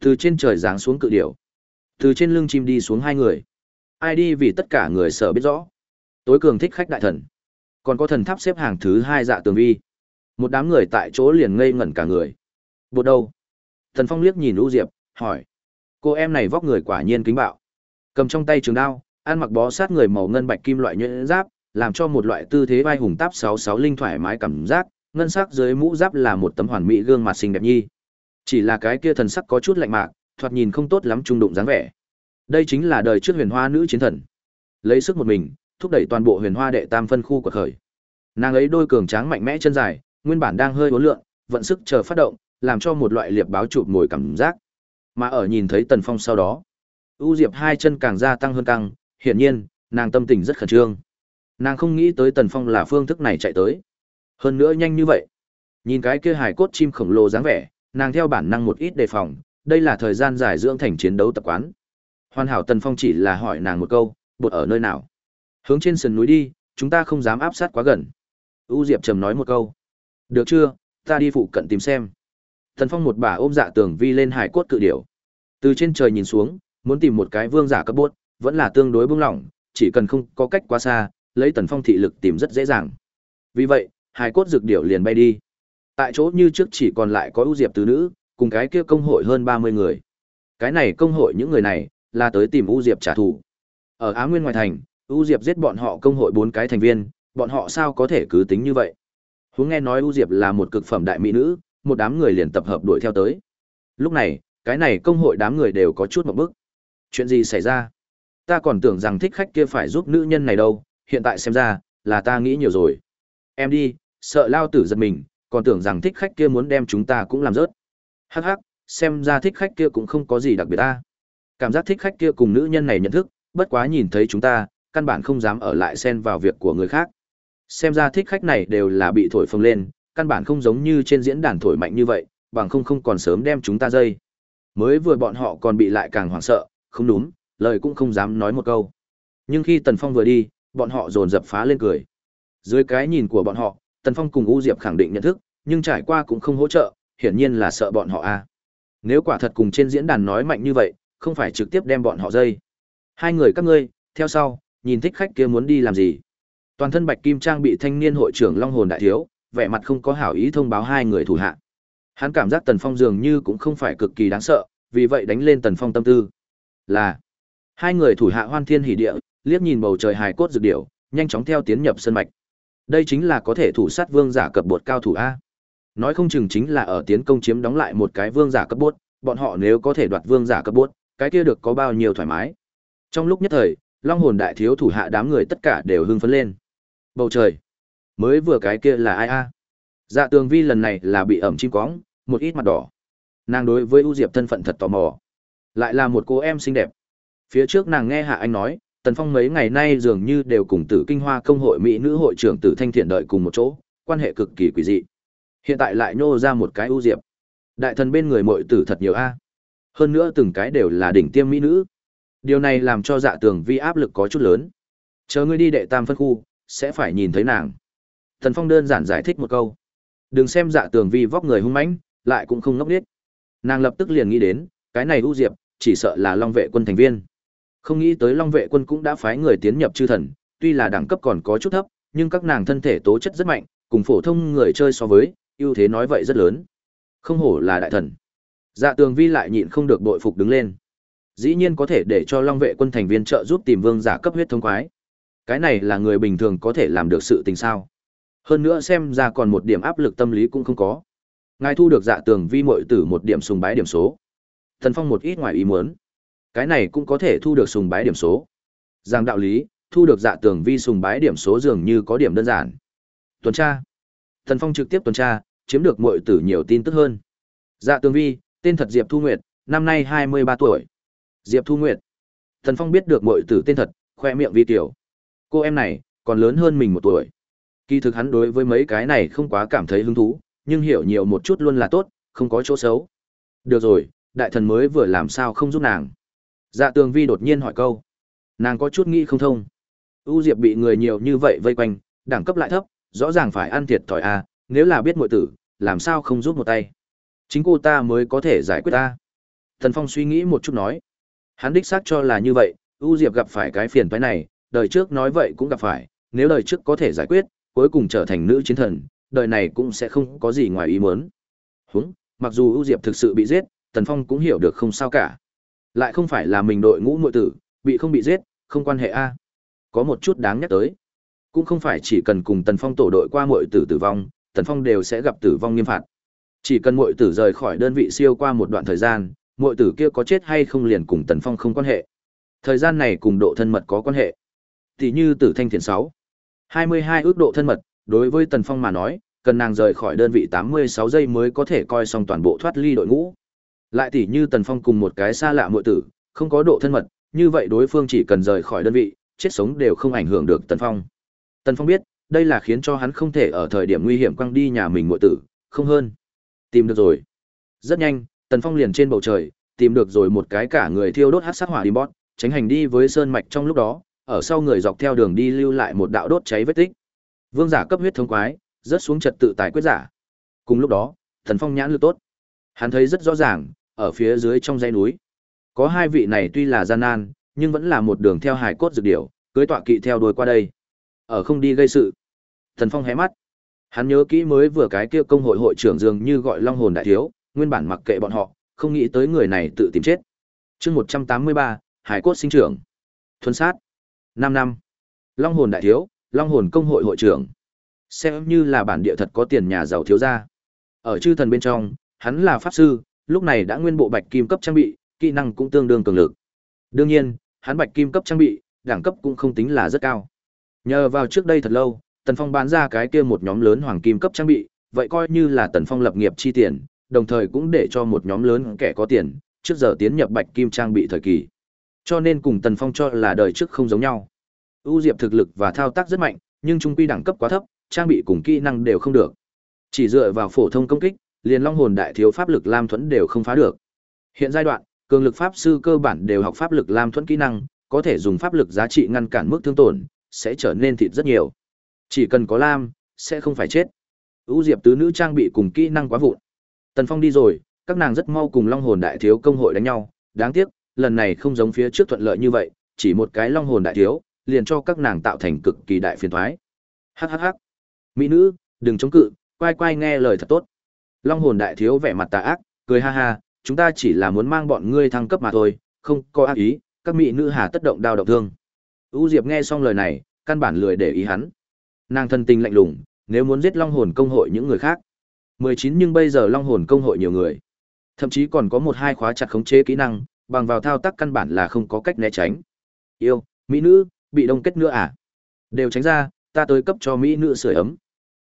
Từ trên trời giáng xuống cự điểu. Từ trên lưng chim đi xuống hai người. Ai đi vì tất cả người sợ biết rõ. Tối cường thích khách đại thần. Còn có thần tháp xếp hàng thứ hai dạ tường vi. Một đám người tại chỗ liền ngây ngẩn cả người. Bột đâu? Thần Phong liếc nhìn lũ Diệp, hỏi. Cô em này vóc người quả nhiên kính bạo. Cầm trong tay trường đao, ăn mặc bó sát người màu ngân bạch kim loại nhuyễn giáp, làm cho một loại tư thế vai hùng táp sáu sáu linh thoải mái cảm giác, ngân sắc dưới mũ giáp là một tấm hoàn mỹ gương mặt xinh đẹp nhi. Chỉ là cái kia thần sắc có chút lạnh mạc, thoạt nhìn không tốt lắm trung đụng dáng vẻ. Đây chính là đời trước huyền hoa nữ chiến thần. Lấy sức một mình, thúc đẩy toàn bộ huyền hoa đệ tam phân khu của khởi. Nàng ấy đôi cường tráng mạnh mẽ chân dài, nguyên bản đang hơi uốn lượn, vận sức chờ phát động, làm cho một loại liệp báo chụp ngồi cảm giác. Mà ở nhìn thấy Tần Phong sau đó, U Diệp hai chân càng gia tăng hơn căng, hiển nhiên, nàng tâm tình rất khẩn trương. Nàng không nghĩ tới Tần Phong là phương thức này chạy tới. Hơn nữa nhanh như vậy. Nhìn cái kia hài cốt chim khổng lồ dáng vẻ, nàng theo bản năng một ít đề phòng, đây là thời gian dài dưỡng thành chiến đấu tập quán. Hoàn hảo Tần Phong chỉ là hỏi nàng một câu, bột ở nơi nào? Hướng trên sườn núi đi, chúng ta không dám áp sát quá gần. U Diệp trầm nói một câu. Được chưa, ta đi phụ cận tìm xem. Tần Phong một bà ôm dạ tường vi lên hải cốt cự điểu. Từ trên trời nhìn xuống, muốn tìm một cái vương giả cấp bốt, vẫn là tương đối bướng lỏng, chỉ cần không có cách quá xa, lấy Tần Phong thị lực tìm rất dễ dàng. Vì vậy, hai cốt dược điểu liền bay đi. Tại chỗ như trước chỉ còn lại có ưu diệp tứ nữ, cùng cái kia công hội hơn 30 người. Cái này công hội những người này, là tới tìm ưu diệp trả thù. Ở Á Nguyên ngoài thành, ưu diệp giết bọn họ công hội bốn cái thành viên, bọn họ sao có thể cứ tính như vậy? Huống nghe nói ưu diệp là một cực phẩm đại mỹ nữ, một đám người liền tập hợp đuổi theo tới. Lúc này, cái này công hội đám người đều có chút một bức. Chuyện gì xảy ra? Ta còn tưởng rằng thích khách kia phải giúp nữ nhân này đâu, hiện tại xem ra, là ta nghĩ nhiều rồi. Em đi, sợ lao tử giật mình, còn tưởng rằng thích khách kia muốn đem chúng ta cũng làm rớt. Hắc hắc, xem ra thích khách kia cũng không có gì đặc biệt ta. Cảm giác thích khách kia cùng nữ nhân này nhận thức, bất quá nhìn thấy chúng ta, căn bản không dám ở lại xen vào việc của người khác. Xem ra thích khách này đều là bị thổi phồng lên, căn bản không giống như trên diễn đàn thổi mạnh như vậy, bằng không không còn sớm đem chúng ta dây. Mới vừa bọn họ còn bị lại càng hoảng sợ, không đúng, lời cũng không dám nói một câu. Nhưng khi Tần Phong vừa đi, bọn họ dồn dập phá lên cười. Dưới cái nhìn của bọn họ, Tần Phong cùng U Diệp khẳng định nhận thức, nhưng trải qua cũng không hỗ trợ, hiển nhiên là sợ bọn họ a. Nếu quả thật cùng trên diễn đàn nói mạnh như vậy, không phải trực tiếp đem bọn họ dây. Hai người các ngươi, theo sau, nhìn thích khách kia muốn đi làm gì. Toàn thân bạch kim trang bị thanh niên hội trưởng Long Hồn đại thiếu, vẻ mặt không có hảo ý thông báo hai người thủ hạ. Hắn cảm giác Tần Phong dường như cũng không phải cực kỳ đáng sợ, vì vậy đánh lên Tần Phong tâm tư. Là hai người thủ hạ Hoan Thiên hỉ địa, liếc nhìn bầu trời hài cốt dược điểu, nhanh chóng theo tiến nhập sân mạch. Đây chính là có thể thủ sát vương giả cấp bột cao thủ a. Nói không chừng chính là ở tiến công chiếm đóng lại một cái vương giả cấp bốt, bọn họ nếu có thể đoạt vương giả cấp bốt, cái kia được có bao nhiêu thoải mái. Trong lúc nhất thời, Long hồn đại thiếu thủ hạ đám người tất cả đều hưng phấn lên. Bầu trời, mới vừa cái kia là ai a? Dạ Tường Vi lần này là bị ẩm chim cóng, một ít mặt đỏ. Nàng đối với U Diệp thân phận thật tò mò. Lại là một cô em xinh đẹp. Phía trước nàng nghe Hạ Anh nói, Tần Phong mấy ngày nay dường như đều cùng Tử Kinh Hoa công hội mỹ nữ hội trưởng Tử Thanh Thiện đợi cùng một chỗ, quan hệ cực kỳ quỷ dị. Hiện tại lại nhô ra một cái ưu diệp. Đại thần bên người muội tử thật nhiều a. Hơn nữa từng cái đều là đỉnh tiêm mỹ nữ. Điều này làm cho Dạ Tường Vi áp lực có chút lớn. Chờ ngươi đi đệ tam phân khu, sẽ phải nhìn thấy nàng. Tần Phong đơn giản giải thích một câu. Đừng xem Dạ Tường Vi vóc người hung mãnh, lại cũng không ngốc nghếch. Nàng lập tức liền nghĩ đến, cái này ưu diệp, chỉ sợ là Long vệ quân thành viên. Không nghĩ tới Long vệ quân cũng đã phái người tiến nhập chư thần, tuy là đẳng cấp còn có chút thấp, nhưng các nàng thân thể tố chất rất mạnh, cùng phổ thông người chơi so với, ưu thế nói vậy rất lớn. Không hổ là đại thần. Dạ Tường Vi lại nhịn không được bội phục đứng lên. Dĩ nhiên có thể để cho Long vệ quân thành viên trợ giúp tìm vương giả cấp huyết thông quái. Cái này là người bình thường có thể làm được sự tình sao? Hơn nữa xem ra còn một điểm áp lực tâm lý cũng không có. Ngài thu được Dạ Tường Vi muội tử một điểm sùng bái điểm số. Thần Phong một ít ngoài ý muốn. Cái này cũng có thể thu được sùng bái điểm số. Giang đạo lý, thu được Dạ Tường Vi sùng bái điểm số dường như có điểm đơn giản. Tuần tra. Thần Phong trực tiếp tuần tra, chiếm được muội tử nhiều tin tức hơn. Dạ Tường Vi, tên thật Diệp Thu Nguyệt, năm nay 23 tuổi. Diệp Thu Nguyệt. Thần Phong biết được muội tử tên thật, khoe miệng vi tiểu. Cô em này còn lớn hơn mình một tuổi. Kỳ thực hắn đối với mấy cái này không quá cảm thấy hứng thú, nhưng hiểu nhiều một chút luôn là tốt, không có chỗ xấu. Được rồi, đại thần mới vừa làm sao không giúp nàng. Dạ tường vi đột nhiên hỏi câu. Nàng có chút nghĩ không thông. U Diệp bị người nhiều như vậy vây quanh, đẳng cấp lại thấp, rõ ràng phải ăn thiệt thòi à, nếu là biết muội tử, làm sao không giúp một tay. Chính cô ta mới có thể giải quyết ta. Thần Phong suy nghĩ một chút nói. Hắn đích xác cho là như vậy, U Diệp gặp phải cái phiền toái này, đời trước nói vậy cũng gặp phải, nếu đời trước có thể giải quyết, cuối cùng trở thành nữ chiến thần, đời này cũng sẽ không có gì ngoài ý muốn. Húng, mặc dù U Diệp thực sự bị giết, Tần Phong cũng hiểu được không sao cả. Lại không phải là mình đội ngũ muội tử, bị không bị giết, không quan hệ a. Có một chút đáng nhắc tới. Cũng không phải chỉ cần cùng Tần Phong tổ đội qua muội tử tử vong, Tần Phong đều sẽ gặp tử vong nghiêm phạt. Chỉ cần muội tử rời khỏi đơn vị siêu qua một đoạn thời gian, muội tử kia có chết hay không liền cùng Tần Phong không quan hệ. Thời gian này cùng độ thân mật có quan hệ. Tỷ như Tử Thanh Thiền 6, 22 ước độ thân mật, đối với Tần Phong mà nói, cần nàng rời khỏi đơn vị 86 giây mới có thể coi xong toàn bộ thoát ly đội ngũ. Lại tỷ như Tần Phong cùng một cái xa lạ muội tử, không có độ thân mật, như vậy đối phương chỉ cần rời khỏi đơn vị, chết sống đều không ảnh hưởng được Tần Phong. Tần Phong biết, đây là khiến cho hắn không thể ở thời điểm nguy hiểm quăng đi nhà mình muội tử, không hơn. Tìm được rồi. Rất nhanh, Tần Phong liền trên bầu trời, tìm được rồi một cái cả người thiêu đốt hắc sát hỏa đi bót, tránh hành đi với sơn mạch trong lúc đó, ở sau người dọc theo đường đi lưu lại một đạo đốt cháy vết tích. Vương giả cấp huyết thống quái, rớt xuống trật tự tài quyết giả. Cùng lúc đó, Tần Phong nhãn lực tốt. Hắn thấy rất rõ ràng, ở phía dưới trong dãy núi, có hai vị này tuy là gian nan, nhưng vẫn là một đường theo hải cốt dược điểu, cưới tọa kỵ theo đuôi qua đây. Ở không đi gây sự. Thần Phong hé mắt. Hắn nhớ kỹ mới vừa cái kia công hội hội trưởng dường như gọi Long hồn đại thiếu, nguyên bản mặc kệ bọn họ, không nghĩ tới người này tự tìm chết. Chương 183, Hải cốt sinh trưởng. Thuần sát. 5 năm. Long hồn đại thiếu, Long hồn công hội hội trưởng. Xem như là bản địa thật có tiền nhà giàu thiếu gia. Ở chư thần bên trong, hắn là pháp sư, lúc này đã nguyên bộ bạch kim cấp trang bị, kỹ năng cũng tương đương cường lực. Đương nhiên, hắn bạch kim cấp trang bị, đẳng cấp cũng không tính là rất cao. Nhờ vào trước đây thật lâu, Tần Phong bán ra cái kia một nhóm lớn hoàng kim cấp trang bị, vậy coi như là Tần Phong lập nghiệp chi tiền, đồng thời cũng để cho một nhóm lớn kẻ có tiền, trước giờ tiến nhập bạch kim trang bị thời kỳ. Cho nên cùng Tần Phong cho là đời trước không giống nhau. ưu Diệp thực lực và thao tác rất mạnh, nhưng trung quy đẳng cấp quá thấp, trang bị cùng kỹ năng đều không được. Chỉ dựa vào phổ thông công kích, liền long hồn đại thiếu pháp lực lam thuẫn đều không phá được. Hiện giai đoạn, cường lực pháp sư cơ bản đều học pháp lực lam thuẫn kỹ năng, có thể dùng pháp lực giá trị ngăn cản mức thương tổn, sẽ trở nên thịt rất nhiều. Chỉ cần có lam, sẽ không phải chết. U Diệp tứ nữ trang bị cùng kỹ năng quá vụn. Tần Phong đi rồi, các nàng rất mau cùng Long Hồn Đại Thiếu công hội đánh nhau, đáng tiếc, lần này không giống phía trước thuận lợi như vậy, chỉ một cái Long Hồn Đại Thiếu, liền cho các nàng tạo thành cực kỳ đại phiền toái. Hắc hắc hắc. Mỹ nữ, đừng chống cự, quay quay nghe lời thật tốt. Long Hồn Đại Thiếu vẻ mặt tà ác, cười ha ha, chúng ta chỉ là muốn mang bọn ngươi thăng cấp mà thôi, không có ác ý, các mỹ nữ hà tất động đao động thương. U Diệp nghe xong lời này, căn bản lười để ý hắn. Nàng thân tình lạnh lùng, nếu muốn giết Long Hồn công hội những người khác. 19 nhưng bây giờ Long Hồn công hội nhiều người. Thậm chí còn có một hai khóa chặt khống chế kỹ năng, bằng vào thao tác căn bản là không có cách né tránh. Yêu, mỹ nữ, bị đông kết nữa à? Đều tránh ra, ta tới cấp cho mỹ nữ sưởi ấm.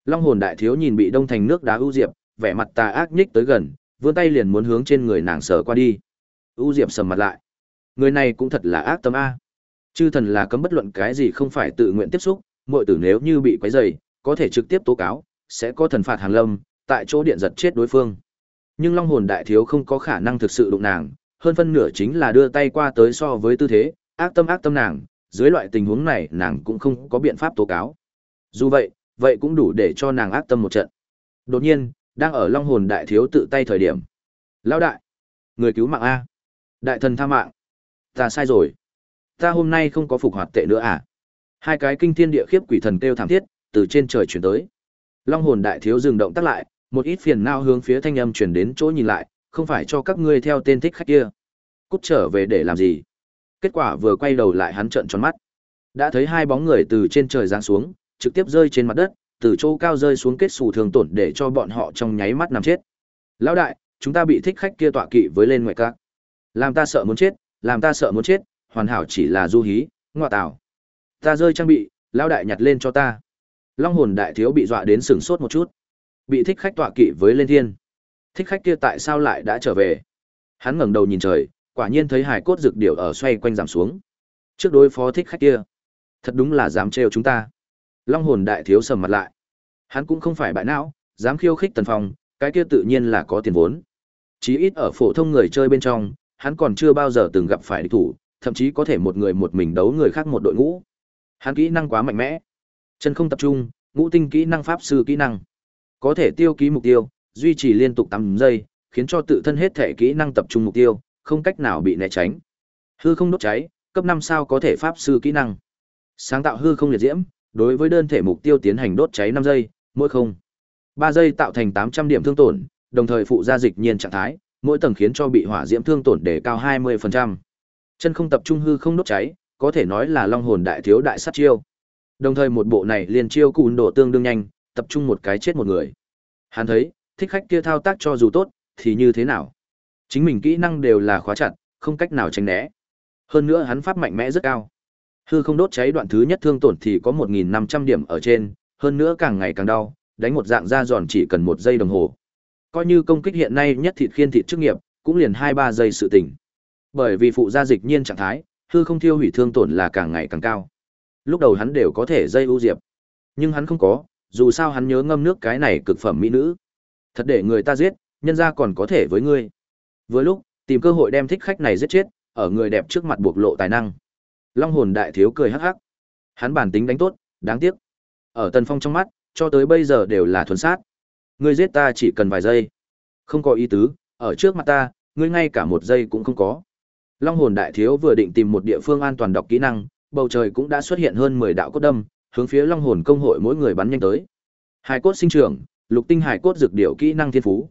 Long Hồn đại thiếu nhìn bị đông thành nước đá U Diệp, vẻ mặt tà ác nhích tới gần, vươn tay liền muốn hướng trên người nàng sờ qua đi. U Diệp sầm mặt lại. Người này cũng thật là ác tâm a. Chư thần là cấm bất luận cái gì không phải tự nguyện tiếp xúc, muội tử nếu như bị quấy rầy, có thể trực tiếp tố cáo, sẽ có thần phạt hàng lâm, tại chỗ điện giật chết đối phương. Nhưng Long hồn đại thiếu không có khả năng thực sự đụng nàng, hơn phân nửa chính là đưa tay qua tới so với tư thế, ác tâm ác tâm nàng, dưới loại tình huống này nàng cũng không có biện pháp tố cáo. Dù vậy, vậy cũng đủ để cho nàng ác tâm một trận. Đột nhiên, đang ở Long hồn đại thiếu tự tay thời điểm. Lão đại, người cứu mạng a. Đại thần tha mạng. Ta sai rồi. Ta hôm nay không có phục hoạt tệ nữa à? Hai cái kinh thiên địa khiếp quỷ thần kêu thảm thiết, từ trên trời chuyển tới. Long hồn đại thiếu dừng động tắt lại, một ít phiền nao hướng phía thanh âm chuyển đến chỗ nhìn lại, không phải cho các ngươi theo tên thích khách kia. Cút trở về để làm gì? Kết quả vừa quay đầu lại hắn trợn tròn mắt. Đã thấy hai bóng người từ trên trời giáng xuống, trực tiếp rơi trên mặt đất, từ chỗ cao rơi xuống kết xù thường tổn để cho bọn họ trong nháy mắt nằm chết. Lão đại, chúng ta bị thích khách kia tọa kỵ với lên ngoại các. Làm ta sợ muốn chết, làm ta sợ muốn chết, hoàn hảo chỉ là du hí, ngoại tảo. Ta rơi trang bị, lão đại nhặt lên cho ta. Long hồn đại thiếu bị dọa đến sửng sốt một chút. Bị thích khách tọa kỵ với lên thiên. Thích khách kia tại sao lại đã trở về? Hắn ngẩng đầu nhìn trời, quả nhiên thấy hải cốt rực điểu ở xoay quanh giảm xuống. Trước đối phó thích khách kia, thật đúng là dám trêu chúng ta. Long hồn đại thiếu sầm mặt lại. Hắn cũng không phải bại não, dám khiêu khích Tần Phong, cái kia tự nhiên là có tiền vốn. Chí ít ở phổ thông người chơi bên trong, hắn còn chưa bao giờ từng gặp phải địch thủ, thậm chí có thể một người một mình đấu người khác một đội ngũ. Hắn kỹ năng quá mạnh mẽ. Chân không tập trung, ngũ tinh kỹ năng pháp sư kỹ năng. Có thể tiêu ký mục tiêu, duy trì liên tục 8 giây, khiến cho tự thân hết thể kỹ năng tập trung mục tiêu, không cách nào bị né tránh. Hư không đốt cháy, cấp 5 sao có thể pháp sư kỹ năng. Sáng tạo hư không liệt diễm, đối với đơn thể mục tiêu tiến hành đốt cháy 5 giây, mỗi không. 3 giây tạo thành 800 điểm thương tổn, đồng thời phụ gia dịch nhiên trạng thái, mỗi tầng khiến cho bị hỏa diễm thương tổn đề cao 20%. Chân không tập trung hư không đốt cháy, có thể nói là long hồn đại thiếu đại sát chiêu. Đồng thời một bộ này liền chiêu cùn độ tương đương nhanh, tập trung một cái chết một người. Hắn thấy, thích khách kia thao tác cho dù tốt, thì như thế nào? Chính mình kỹ năng đều là khóa chặt, không cách nào tránh né. Hơn nữa hắn pháp mạnh mẽ rất cao. Hư không đốt cháy đoạn thứ nhất thương tổn thì có 1.500 điểm ở trên, hơn nữa càng ngày càng đau, đánh một dạng ra giòn chỉ cần một giây đồng hồ. Coi như công kích hiện nay nhất thịt khiên thịt chức nghiệp, cũng liền 2-3 giây sự tỉnh. Bởi vì phụ gia dịch nhiên trạng thái, hư không thiêu hủy thương tổn là càng ngày càng cao. Lúc đầu hắn đều có thể dây ưu diệp, nhưng hắn không có, dù sao hắn nhớ ngâm nước cái này cực phẩm mỹ nữ. Thật để người ta giết, nhân ra còn có thể với ngươi. Vừa lúc, tìm cơ hội đem thích khách này giết chết, ở người đẹp trước mặt bộc lộ tài năng. Long hồn đại thiếu cười hắc hắc. Hắn bản tính đánh tốt, đáng tiếc. Ở Tần Phong trong mắt, cho tới bây giờ đều là thuần sát. Ngươi giết ta chỉ cần vài giây. Không có ý tứ, ở trước mặt ta, ngươi ngay cả một giây cũng không có. Long hồn đại thiếu vừa định tìm một địa phương an toàn đọc kỹ năng, bầu trời cũng đã xuất hiện hơn 10 đạo cốt đâm, hướng phía Long hồn công hội mỗi người bắn nhanh tới. Hải cốt sinh trưởng, lục tinh hải cốt dược điệu kỹ năng thiên phú.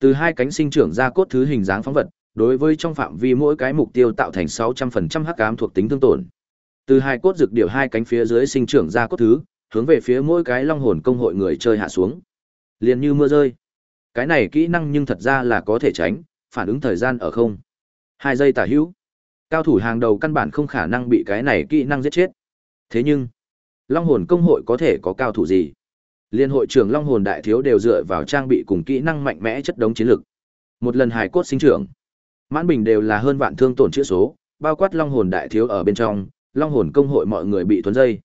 Từ hai cánh sinh trưởng ra cốt thứ hình dáng phóng vật, đối với trong phạm vi mỗi cái mục tiêu tạo thành 600% hắc ám thuộc tính thương tổn. Từ hai cốt dược điệu hai cánh phía dưới sinh trưởng ra cốt thứ, hướng về phía mỗi cái long hồn công hội người chơi hạ xuống. Liền như mưa rơi. Cái này kỹ năng nhưng thật ra là có thể tránh, phản ứng thời gian ở không. Hai giây tả hữu. Cao thủ hàng đầu căn bản không khả năng bị cái này kỹ năng giết chết. Thế nhưng, Long hồn công hội có thể có cao thủ gì? Liên hội trưởng Long hồn đại thiếu đều dựa vào trang bị cùng kỹ năng mạnh mẽ chất đống chiến lực. Một lần hài cốt sinh trưởng, mãn bình đều là hơn vạn thương tổn chữa số, bao quát Long hồn đại thiếu ở bên trong, Long hồn công hội mọi người bị tuấn dây.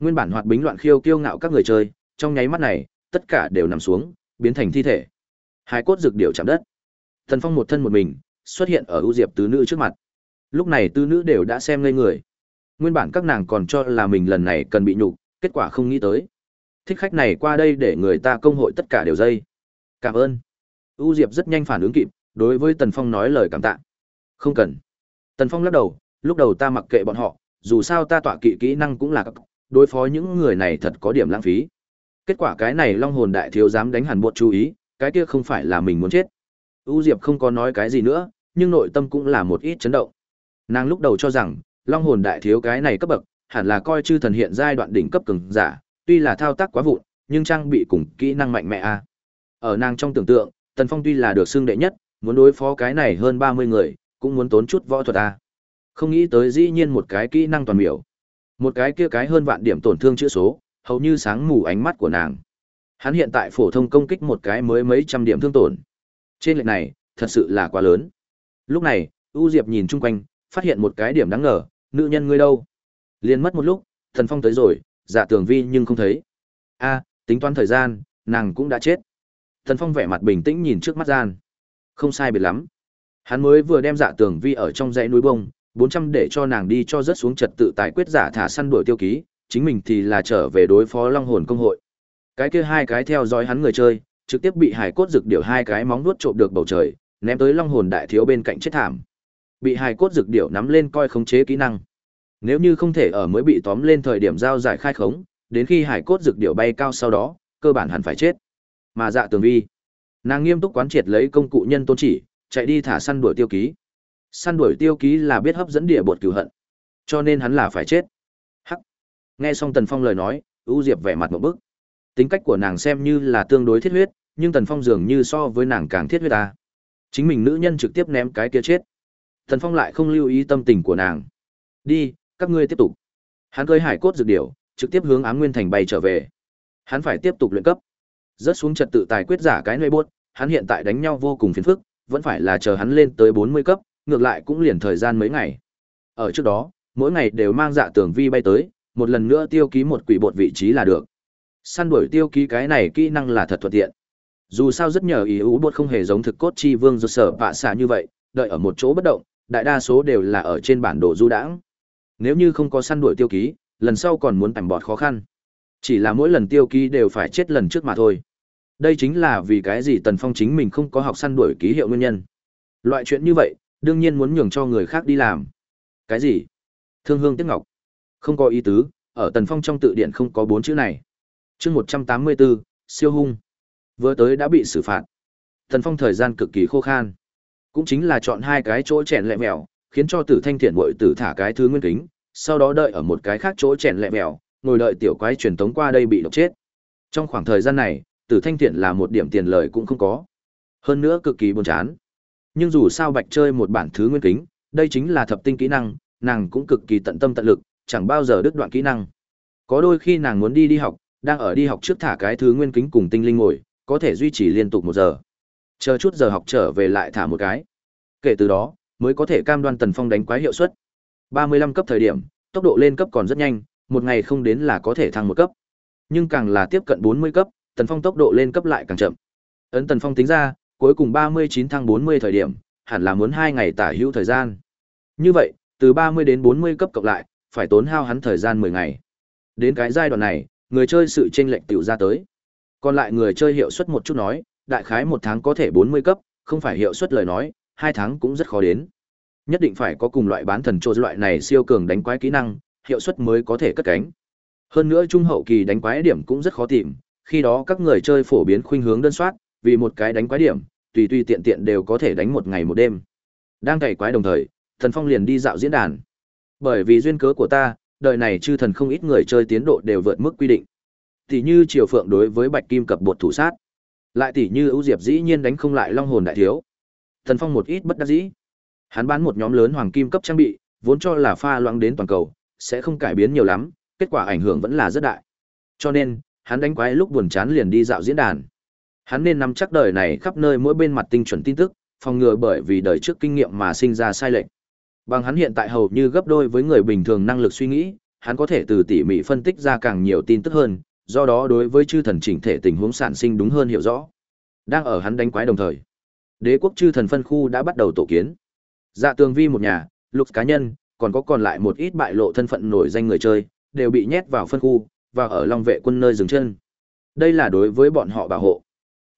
Nguyên bản hoạt bính loạn khiêu kiêu ngạo các người chơi, trong nháy mắt này, tất cả đều nằm xuống, biến thành thi thể. Hai cốt rực điệu chạm đất. Thần Phong một thân một mình, xuất hiện ở ưu diệp tứ nữ trước mặt. Lúc này tứ nữ đều đã xem ngây người. Nguyên bản các nàng còn cho là mình lần này cần bị nhục, kết quả không nghĩ tới. Thích khách này qua đây để người ta công hội tất cả đều dây. Cảm ơn. U Diệp rất nhanh phản ứng kịp, đối với Tần Phong nói lời cảm tạ. Không cần. Tần Phong lắc đầu, lúc đầu ta mặc kệ bọn họ, dù sao ta tọa kỵ kỹ năng cũng là các đối phó những người này thật có điểm lãng phí. Kết quả cái này Long hồn đại thiếu dám đánh hẳn buộc chú ý, cái kia không phải là mình muốn chết. U Diệp không có nói cái gì nữa, nhưng nội tâm cũng là một ít chấn động. Nàng lúc đầu cho rằng, Long hồn đại thiếu cái này cấp bậc, hẳn là coi chư thần hiện giai đoạn đỉnh cấp cường giả, tuy là thao tác quá vụn, nhưng trang bị cùng kỹ năng mạnh mẽ a. Ở nàng trong tưởng tượng, Tần Phong tuy là được xưng đệ nhất, muốn đối phó cái này hơn 30 người, cũng muốn tốn chút võ thuật a. Không nghĩ tới dĩ nhiên một cái kỹ năng toàn miểu. Một cái kia cái hơn vạn điểm tổn thương chữ số, hầu như sáng mù ánh mắt của nàng. Hắn hiện tại phổ thông công kích một cái mới mấy trăm điểm thương tổn. Trên lệch này, thật sự là quá lớn. Lúc này, U Diệp nhìn chung quanh, phát hiện một cái điểm đáng ngờ, nữ nhân ngươi đâu? Liên mất một lúc, Thần Phong tới rồi, Dạ Tường Vi nhưng không thấy. A, tính toán thời gian, nàng cũng đã chết. Thần Phong vẻ mặt bình tĩnh nhìn trước mắt gian. Không sai biệt lắm. Hắn mới vừa đem Dạ Tường Vi ở trong dãy núi bông, 400 để cho nàng đi cho rất xuống trật tự tài quyết giả thả săn đuổi tiêu ký, chính mình thì là trở về đối phó Long Hồn công hội. Cái kia hai cái theo dõi hắn người chơi, trực tiếp bị hải cốt rực điểu hai cái móng nuốt trộm được bầu trời, ném tới Long Hồn đại thiếu bên cạnh chết thảm. Bị hải cốt rực điểu nắm lên coi khống chế kỹ năng. Nếu như không thể ở mới bị tóm lên thời điểm giao giải khai khống, đến khi hải cốt dược điệu bay cao sau đó, cơ bản hẳn phải chết. Mà dạ tường vi, nàng nghiêm túc quán triệt lấy công cụ nhân tôn chỉ, chạy đi thả săn đuổi tiêu ký. Săn đuổi tiêu ký là biết hấp dẫn địa bột cửu hận, cho nên hắn là phải chết. Hắc. Nghe xong Tần Phong lời nói, U Diệp vẻ mặt một bức. Tính cách của nàng xem như là tương đối thiết huyết, nhưng Tần Phong dường như so với nàng càng thiết huyết ta. Chính mình nữ nhân trực tiếp ném cái kia chết. Tần Phong lại không lưu ý tâm tình của nàng. Đi, các ngươi tiếp tục hắn cơi hải cốt dược điểu trực tiếp hướng ám nguyên thành bay trở về hắn phải tiếp tục luyện cấp rớt xuống trật tự tài quyết giả cái nơi buốt, hắn hiện tại đánh nhau vô cùng phiền phức vẫn phải là chờ hắn lên tới bốn mươi cấp ngược lại cũng liền thời gian mấy ngày ở trước đó mỗi ngày đều mang dạ tưởng vi bay tới một lần nữa tiêu ký một quỷ bột vị trí là được. Săn đuổi tiêu ký cái này kỹ năng là thật thuận tiện. Dù sao rất nhờ ý ú bột không hề giống thực cốt chi vương do sở bạ xạ như vậy, đợi ở một chỗ bất động, đại đa số đều là ở trên bản đồ du đãng. Nếu như không có săn đuổi tiêu ký, lần sau còn muốn tầm bọt khó khăn. Chỉ là mỗi lần tiêu ký đều phải chết lần trước mà thôi. Đây chính là vì cái gì Tần Phong chính mình không có học săn đuổi ký hiệu nguyên nhân. Loại chuyện như vậy, đương nhiên muốn nhường cho người khác đi làm. Cái gì? Thương hương tiếc ngọc. Không có ý tứ, ở Tần Phong trong tự điện không có bốn chữ này. Chương một trăm tám mươi bốn siêu hung. Vừa tới đã bị xử phạt. Tần Phong thời gian cực kỳ khô khan. Cũng chính là chọn hai cái chỗ chèn lẹ mèo, khiến cho Tử Thanh Thiện muội tử thả cái thứ nguyên kính, sau đó đợi ở một cái khác chỗ chèn lẹ mèo, ngồi đợi tiểu quái truyền tống qua đây bị độc chết. Trong khoảng thời gian này, Tử Thanh Thiện là một điểm tiền lời cũng không có. Hơn nữa cực kỳ buồn chán. Nhưng dù sao Bạch chơi một bản thứ nguyên kính, đây chính là thập tinh kỹ năng, nàng cũng cực kỳ tận tâm tận lực, chẳng bao giờ đứt đoạn kỹ năng. Có đôi khi nàng muốn đi đi học, đang ở đi học trước thả cái thứ nguyên kính cùng tinh linh ngồi, có thể duy trì liên tục một giờ. Chờ chút giờ học trở về lại thả một cái. Kể từ đó, mới có thể cam đoan Tần Phong đánh quái hiệu suất. 35 cấp thời điểm, tốc độ lên cấp còn rất nhanh, một ngày không đến là có thể thăng một cấp. Nhưng càng là tiếp cận 40 cấp, Tần Phong tốc độ lên cấp lại càng chậm. Ấn Tần Phong tính ra, cuối cùng 39 thăng 40 thời điểm, hẳn là muốn hai ngày tả hữu thời gian. Như vậy, từ 30 đến 40 cấp cộng lại, phải tốn hao hắn thời gian 10 ngày. Đến cái giai đoạn này, người chơi sự tranh lệch tiểu ra tới. Còn lại người chơi hiệu suất một chút nói, đại khái một tháng có thể 40 cấp, không phải hiệu suất lời nói, hai tháng cũng rất khó đến. Nhất định phải có cùng loại bán thần trô loại này siêu cường đánh quái kỹ năng, hiệu suất mới có thể cất cánh. Hơn nữa trung hậu kỳ đánh quái điểm cũng rất khó tìm, khi đó các người chơi phổ biến khuynh hướng đơn soát, vì một cái đánh quái điểm, tùy tùy tiện tiện đều có thể đánh một ngày một đêm. Đang cày quái đồng thời, Thần Phong liền đi dạo diễn đàn. Bởi vì duyên cớ của ta, đời này chư thần không ít người chơi tiến độ đều vượt mức quy định. Tỷ như Triều Phượng đối với Bạch Kim cập bột thủ sát, lại tỷ như ưu diệp dĩ nhiên đánh không lại long hồn đại thiếu. Thần Phong một ít bất đắc dĩ. Hắn bán một nhóm lớn hoàng kim cấp trang bị, vốn cho là pha loãng đến toàn cầu, sẽ không cải biến nhiều lắm, kết quả ảnh hưởng vẫn là rất đại. Cho nên, hắn đánh quái lúc buồn chán liền đi dạo diễn đàn. Hắn nên nắm chắc đời này khắp nơi mỗi bên mặt tinh chuẩn tin tức, phòng ngừa bởi vì đời trước kinh nghiệm mà sinh ra sai lệch. Bằng hắn hiện tại hầu như gấp đôi với người bình thường năng lực suy nghĩ, hắn có thể từ tỉ mỉ phân tích ra càng nhiều tin tức hơn, do đó đối với chư thần chỉnh thể tình huống sản sinh đúng hơn hiểu rõ. Đang ở hắn đánh quái đồng thời, đế quốc chư thần phân khu đã bắt đầu tổ kiến. Dạ tường vi một nhà, lục cá nhân, còn có còn lại một ít bại lộ thân phận nổi danh người chơi, đều bị nhét vào phân khu, và ở Long vệ quân nơi dừng chân. Đây là đối với bọn họ bảo hộ.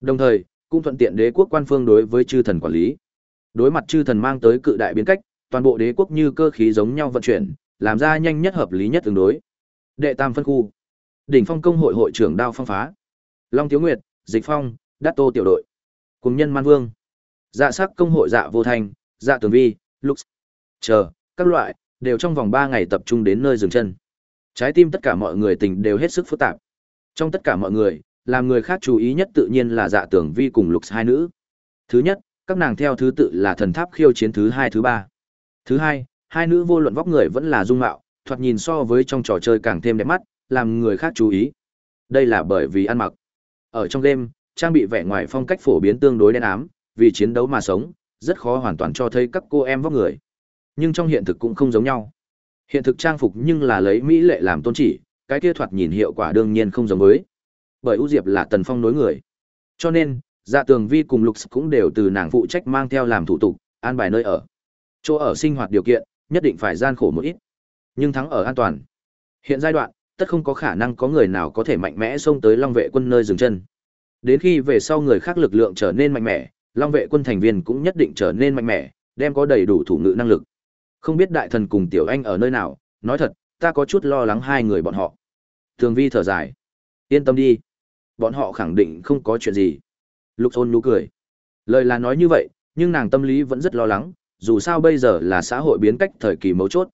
Đồng thời, cũng thuận tiện đế quốc quan phương đối với chư thần quản lý. Đối mặt chư thần mang tới cự đại biến cách, toàn bộ đế quốc như cơ khí giống nhau vận chuyển, làm ra nhanh nhất hợp lý nhất tương đối. Đệ tam phân khu. Đỉnh Phong công hội hội trưởng Đao Phong phá. Long Tiếu Nguyệt, Dịch Phong, Đát Tô tiểu đội. Cùng nhân Man Vương. Dạ sắc công hội Dạ Vô Thành, Dạ Tường Vi, Lux. Chờ, các loại đều trong vòng 3 ngày tập trung đến nơi dừng chân. Trái tim tất cả mọi người tình đều hết sức phức tạp. Trong tất cả mọi người, làm người khác chú ý nhất tự nhiên là Dạ tưởng Vi cùng Lux hai nữ. Thứ nhất, các nàng theo thứ tự là thần tháp khiêu chiến thứ hai thứ ba. Thứ hai, hai nữ vô luận vóc người vẫn là dung mạo, thoạt nhìn so với trong trò chơi càng thêm đẹp mắt, làm người khác chú ý. Đây là bởi vì ăn mặc. Ở trong game, trang bị vẻ ngoài phong cách phổ biến tương đối đen ám, vì chiến đấu mà sống, rất khó hoàn toàn cho thấy các cô em vóc người. Nhưng trong hiện thực cũng không giống nhau. Hiện thực trang phục nhưng là lấy mỹ lệ làm tôn chỉ, cái kia thoạt nhìn hiệu quả đương nhiên không giống với. Bởi ưu diệp là tần phong nối người. Cho nên, Dạ Tường Vi cùng Lục cũng đều từ nàng phụ trách mang theo làm thủ tục, an bài nơi ở. Chỗ ở sinh hoạt điều kiện, nhất định phải gian khổ một ít. Nhưng thắng ở an toàn. Hiện giai đoạn, tất không có khả năng có người nào có thể mạnh mẽ xông tới Long vệ quân nơi dừng chân. Đến khi về sau người khác lực lượng trở nên mạnh mẽ, Long vệ quân thành viên cũng nhất định trở nên mạnh mẽ, đem có đầy đủ thủ ngữ năng lực. Không biết đại thần cùng tiểu anh ở nơi nào, nói thật, ta có chút lo lắng hai người bọn họ. Thường vi thở dài. Yên tâm đi. Bọn họ khẳng định không có chuyện gì. Lục ôn nụ cười. Lời là nói như vậy, nhưng nàng tâm lý vẫn rất lo lắng, dù sao bây giờ là xã hội biến cách thời kỳ mấu chốt.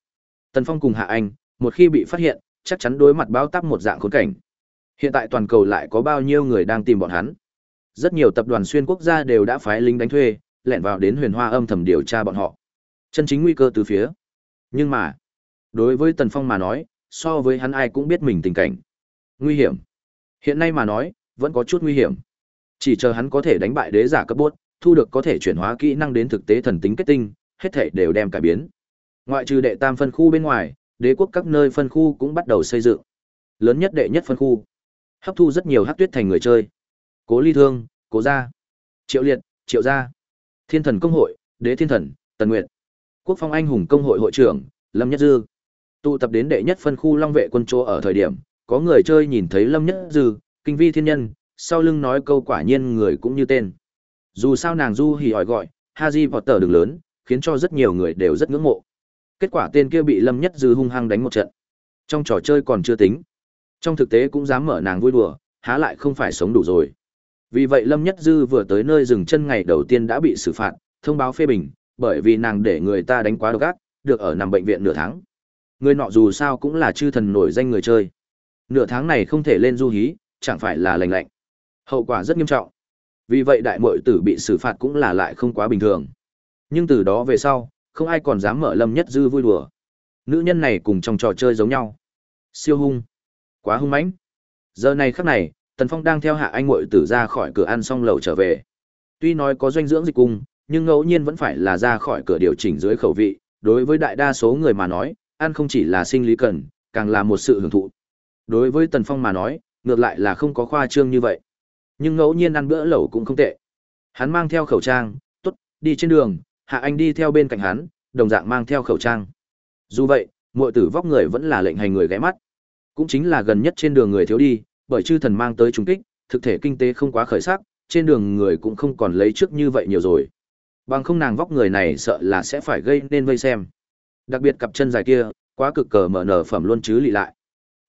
Tần Phong cùng Hạ Anh, một khi bị phát hiện, chắc chắn đối mặt báo táp một dạng khốn cảnh. Hiện tại toàn cầu lại có bao nhiêu người đang tìm bọn hắn? Rất nhiều tập đoàn xuyên quốc gia đều đã phái lính đánh thuê, lẻn vào đến Huyền Hoa âm thầm điều tra bọn họ. Chân chính nguy cơ từ phía. Nhưng mà, đối với Tần Phong mà nói, so với hắn ai cũng biết mình tình cảnh. Nguy hiểm. Hiện nay mà nói, vẫn có chút nguy hiểm. Chỉ chờ hắn có thể đánh bại đế giả cấp bốt, thu được có thể chuyển hóa kỹ năng đến thực tế thần tính kết tinh, hết thể đều đem cải biến. Ngoại trừ đệ tam phân khu bên ngoài, đế quốc các nơi phân khu cũng bắt đầu xây dựng. Lớn nhất đệ nhất phân khu, hấp thu rất nhiều hắc tuyết thành người chơi. Cố Ly Thương, Cố Gia, Triệu Liệt, Triệu Gia, Thiên Thần Công hội, Đế Thiên Thần, Tần Nguyệt, Quốc Phong Anh Hùng Công hội hội trưởng, Lâm Nhất Dư. Tụ tập đến đệ nhất phân khu Long vệ quân chỗ ở thời điểm, có người chơi nhìn thấy Lâm Nhất Dư, kinh vi thiên nhân, sau lưng nói câu quả nhiên người cũng như tên. Dù sao nàng Du hỉ hỏi gọi, Haji Potter đường lớn, khiến cho rất nhiều người đều rất ngưỡng mộ. Kết quả tên kia bị Lâm Nhất Dư hung hăng đánh một trận. Trong trò chơi còn chưa tính. Trong thực tế cũng dám mở nàng vui đùa, há lại không phải sống đủ rồi. Vì vậy Lâm Nhất Dư vừa tới nơi dừng chân ngày đầu tiên đã bị xử phạt, thông báo phê bình, bởi vì nàng để người ta đánh quá độc ác, được ở nằm bệnh viện nửa tháng. Người nọ dù sao cũng là chư thần nổi danh người chơi. Nửa tháng này không thể lên du hí, chẳng phải là lành lạnh. Hậu quả rất nghiêm trọng. Vì vậy đại muội tử bị xử phạt cũng là lại không quá bình thường. Nhưng từ đó về sau, không ai còn dám mở Lâm Nhất Dư vui đùa. Nữ nhân này cùng trong trò chơi giống nhau. Siêu hung. Quá hung mãnh. Giờ này khắc này, Tần Phong đang theo hạ anh muội tử ra khỏi cửa ăn xong lầu trở về. Tuy nói có doanh dưỡng dịch cung, nhưng ngẫu nhiên vẫn phải là ra khỏi cửa điều chỉnh dưới khẩu vị, đối với đại đa số người mà nói, ăn không chỉ là sinh lý cần, càng là một sự hưởng thụ. Đối với Tần Phong mà nói, ngược lại là không có khoa trương như vậy. Nhưng ngẫu nhiên ăn bữa lẩu cũng không tệ. Hắn mang theo khẩu trang, tốt, đi trên đường, Hạ Anh đi theo bên cạnh hắn, đồng dạng mang theo khẩu trang. Dù vậy, muội tử vóc người vẫn là lệnh hành người ghé mắt. Cũng chính là gần nhất trên đường người thiếu đi, bởi chư thần mang tới trùng kích, thực thể kinh tế không quá khởi sắc, trên đường người cũng không còn lấy trước như vậy nhiều rồi. Bằng không nàng vóc người này sợ là sẽ phải gây nên vây xem. Đặc biệt cặp chân dài kia, quá cực cờ mở nở phẩm luôn chứ lì lại.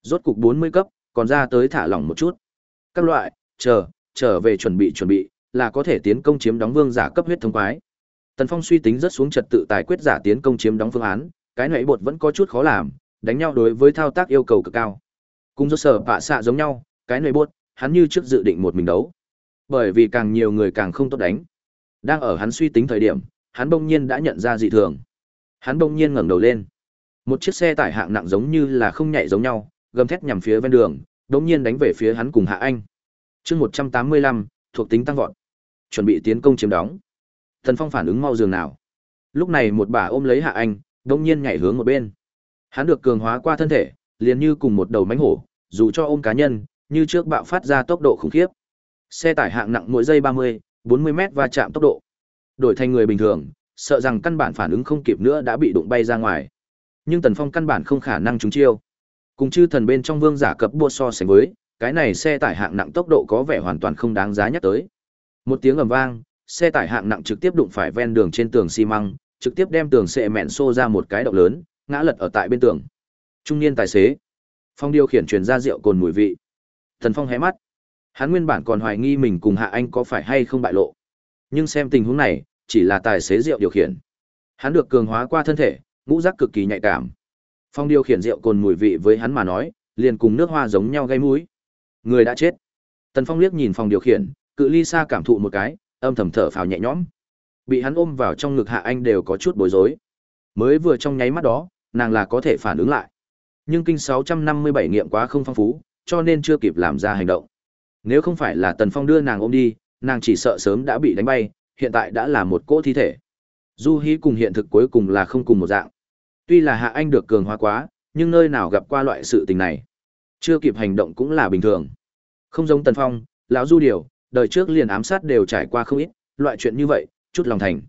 Rốt cục 40 cấp, còn ra tới thả lỏng một chút. Các loại, chờ, trở về chuẩn bị chuẩn bị, là có thể tiến công chiếm đóng vương giả cấp huyết thống quái. Tần Phong suy tính rất xuống trật tự tài quyết giả tiến công chiếm đóng phương án, cái nãy bột vẫn có chút khó làm, đánh nhau đối với thao tác yêu cầu cực cao. Cùng do sở bạ xạ giống nhau, cái nãy bột, hắn như trước dự định một mình đấu. Bởi vì càng nhiều người càng không tốt đánh. Đang ở hắn suy tính thời điểm, hắn bỗng nhiên đã nhận ra dị thường. Hắn bỗng nhiên ngẩng đầu lên. Một chiếc xe tải hạng nặng giống như là không nhảy giống nhau, gầm thét nhằm phía ven đường, bỗng nhiên đánh về phía hắn cùng Hạ Anh. Chương 185, thuộc tính tăng vọt. Chuẩn bị tiến công chiếm đóng. Thần Phong phản ứng mau dường nào. Lúc này một bà ôm lấy Hạ Anh, bỗng nhiên nhảy hướng một bên. Hắn được cường hóa qua thân thể, liền như cùng một đầu mánh hổ, dù cho ôm cá nhân, như trước bạo phát ra tốc độ khủng khiếp. Xe tải hạng nặng mỗi giây 30, 40 mét va chạm tốc độ. Đổi thành người bình thường, sợ rằng căn bản phản ứng không kịp nữa đã bị đụng bay ra ngoài. Nhưng Tần Phong căn bản không khả năng trúng chiêu. Cùng chư thần bên trong vương giả cấp bua so sánh với, cái này xe tải hạng nặng tốc độ có vẻ hoàn toàn không đáng giá nhắc tới. Một tiếng ầm vang, xe tải hạng nặng trực tiếp đụng phải ven đường trên tường xi măng, trực tiếp đem tường xệ mẹn xô ra một cái động lớn, ngã lật ở tại bên tường. Trung niên tài xế, Phong điều khiển truyền ra rượu cồn mùi vị. Tần Phong hé mắt. Hắn nguyên bản còn hoài nghi mình cùng Hạ Anh có phải hay không bại lộ. Nhưng xem tình huống này, chỉ là tài xế rượu điều khiển. Hắn được cường hóa qua thân thể, ngũ giác cực kỳ nhạy cảm. Phong điều khiển rượu cồn mùi vị với hắn mà nói, liền cùng nước hoa giống nhau gây mũi. Người đã chết. Tần Phong liếc nhìn phòng điều khiển, cự ly xa cảm thụ một cái, âm thầm thở phào nhẹ nhõm. Bị hắn ôm vào trong ngực Hạ Anh đều có chút bối rối. Mới vừa trong nháy mắt đó, nàng là có thể phản ứng lại. Nhưng kinh 657 nghiệm quá không phong phú, cho nên chưa kịp làm ra hành động. Nếu không phải là Tần Phong đưa nàng ôm đi, nàng chỉ sợ sớm đã bị đánh bay, hiện tại đã là một cỗ thi thể. Du Hí cùng hiện thực cuối cùng là không cùng một dạng. Tuy là Hạ Anh được cường hóa quá, nhưng nơi nào gặp qua loại sự tình này. Chưa kịp hành động cũng là bình thường. Không giống Tần Phong, lão Du Điều, đời trước liền ám sát đều trải qua không ít, loại chuyện như vậy, chút lòng thành.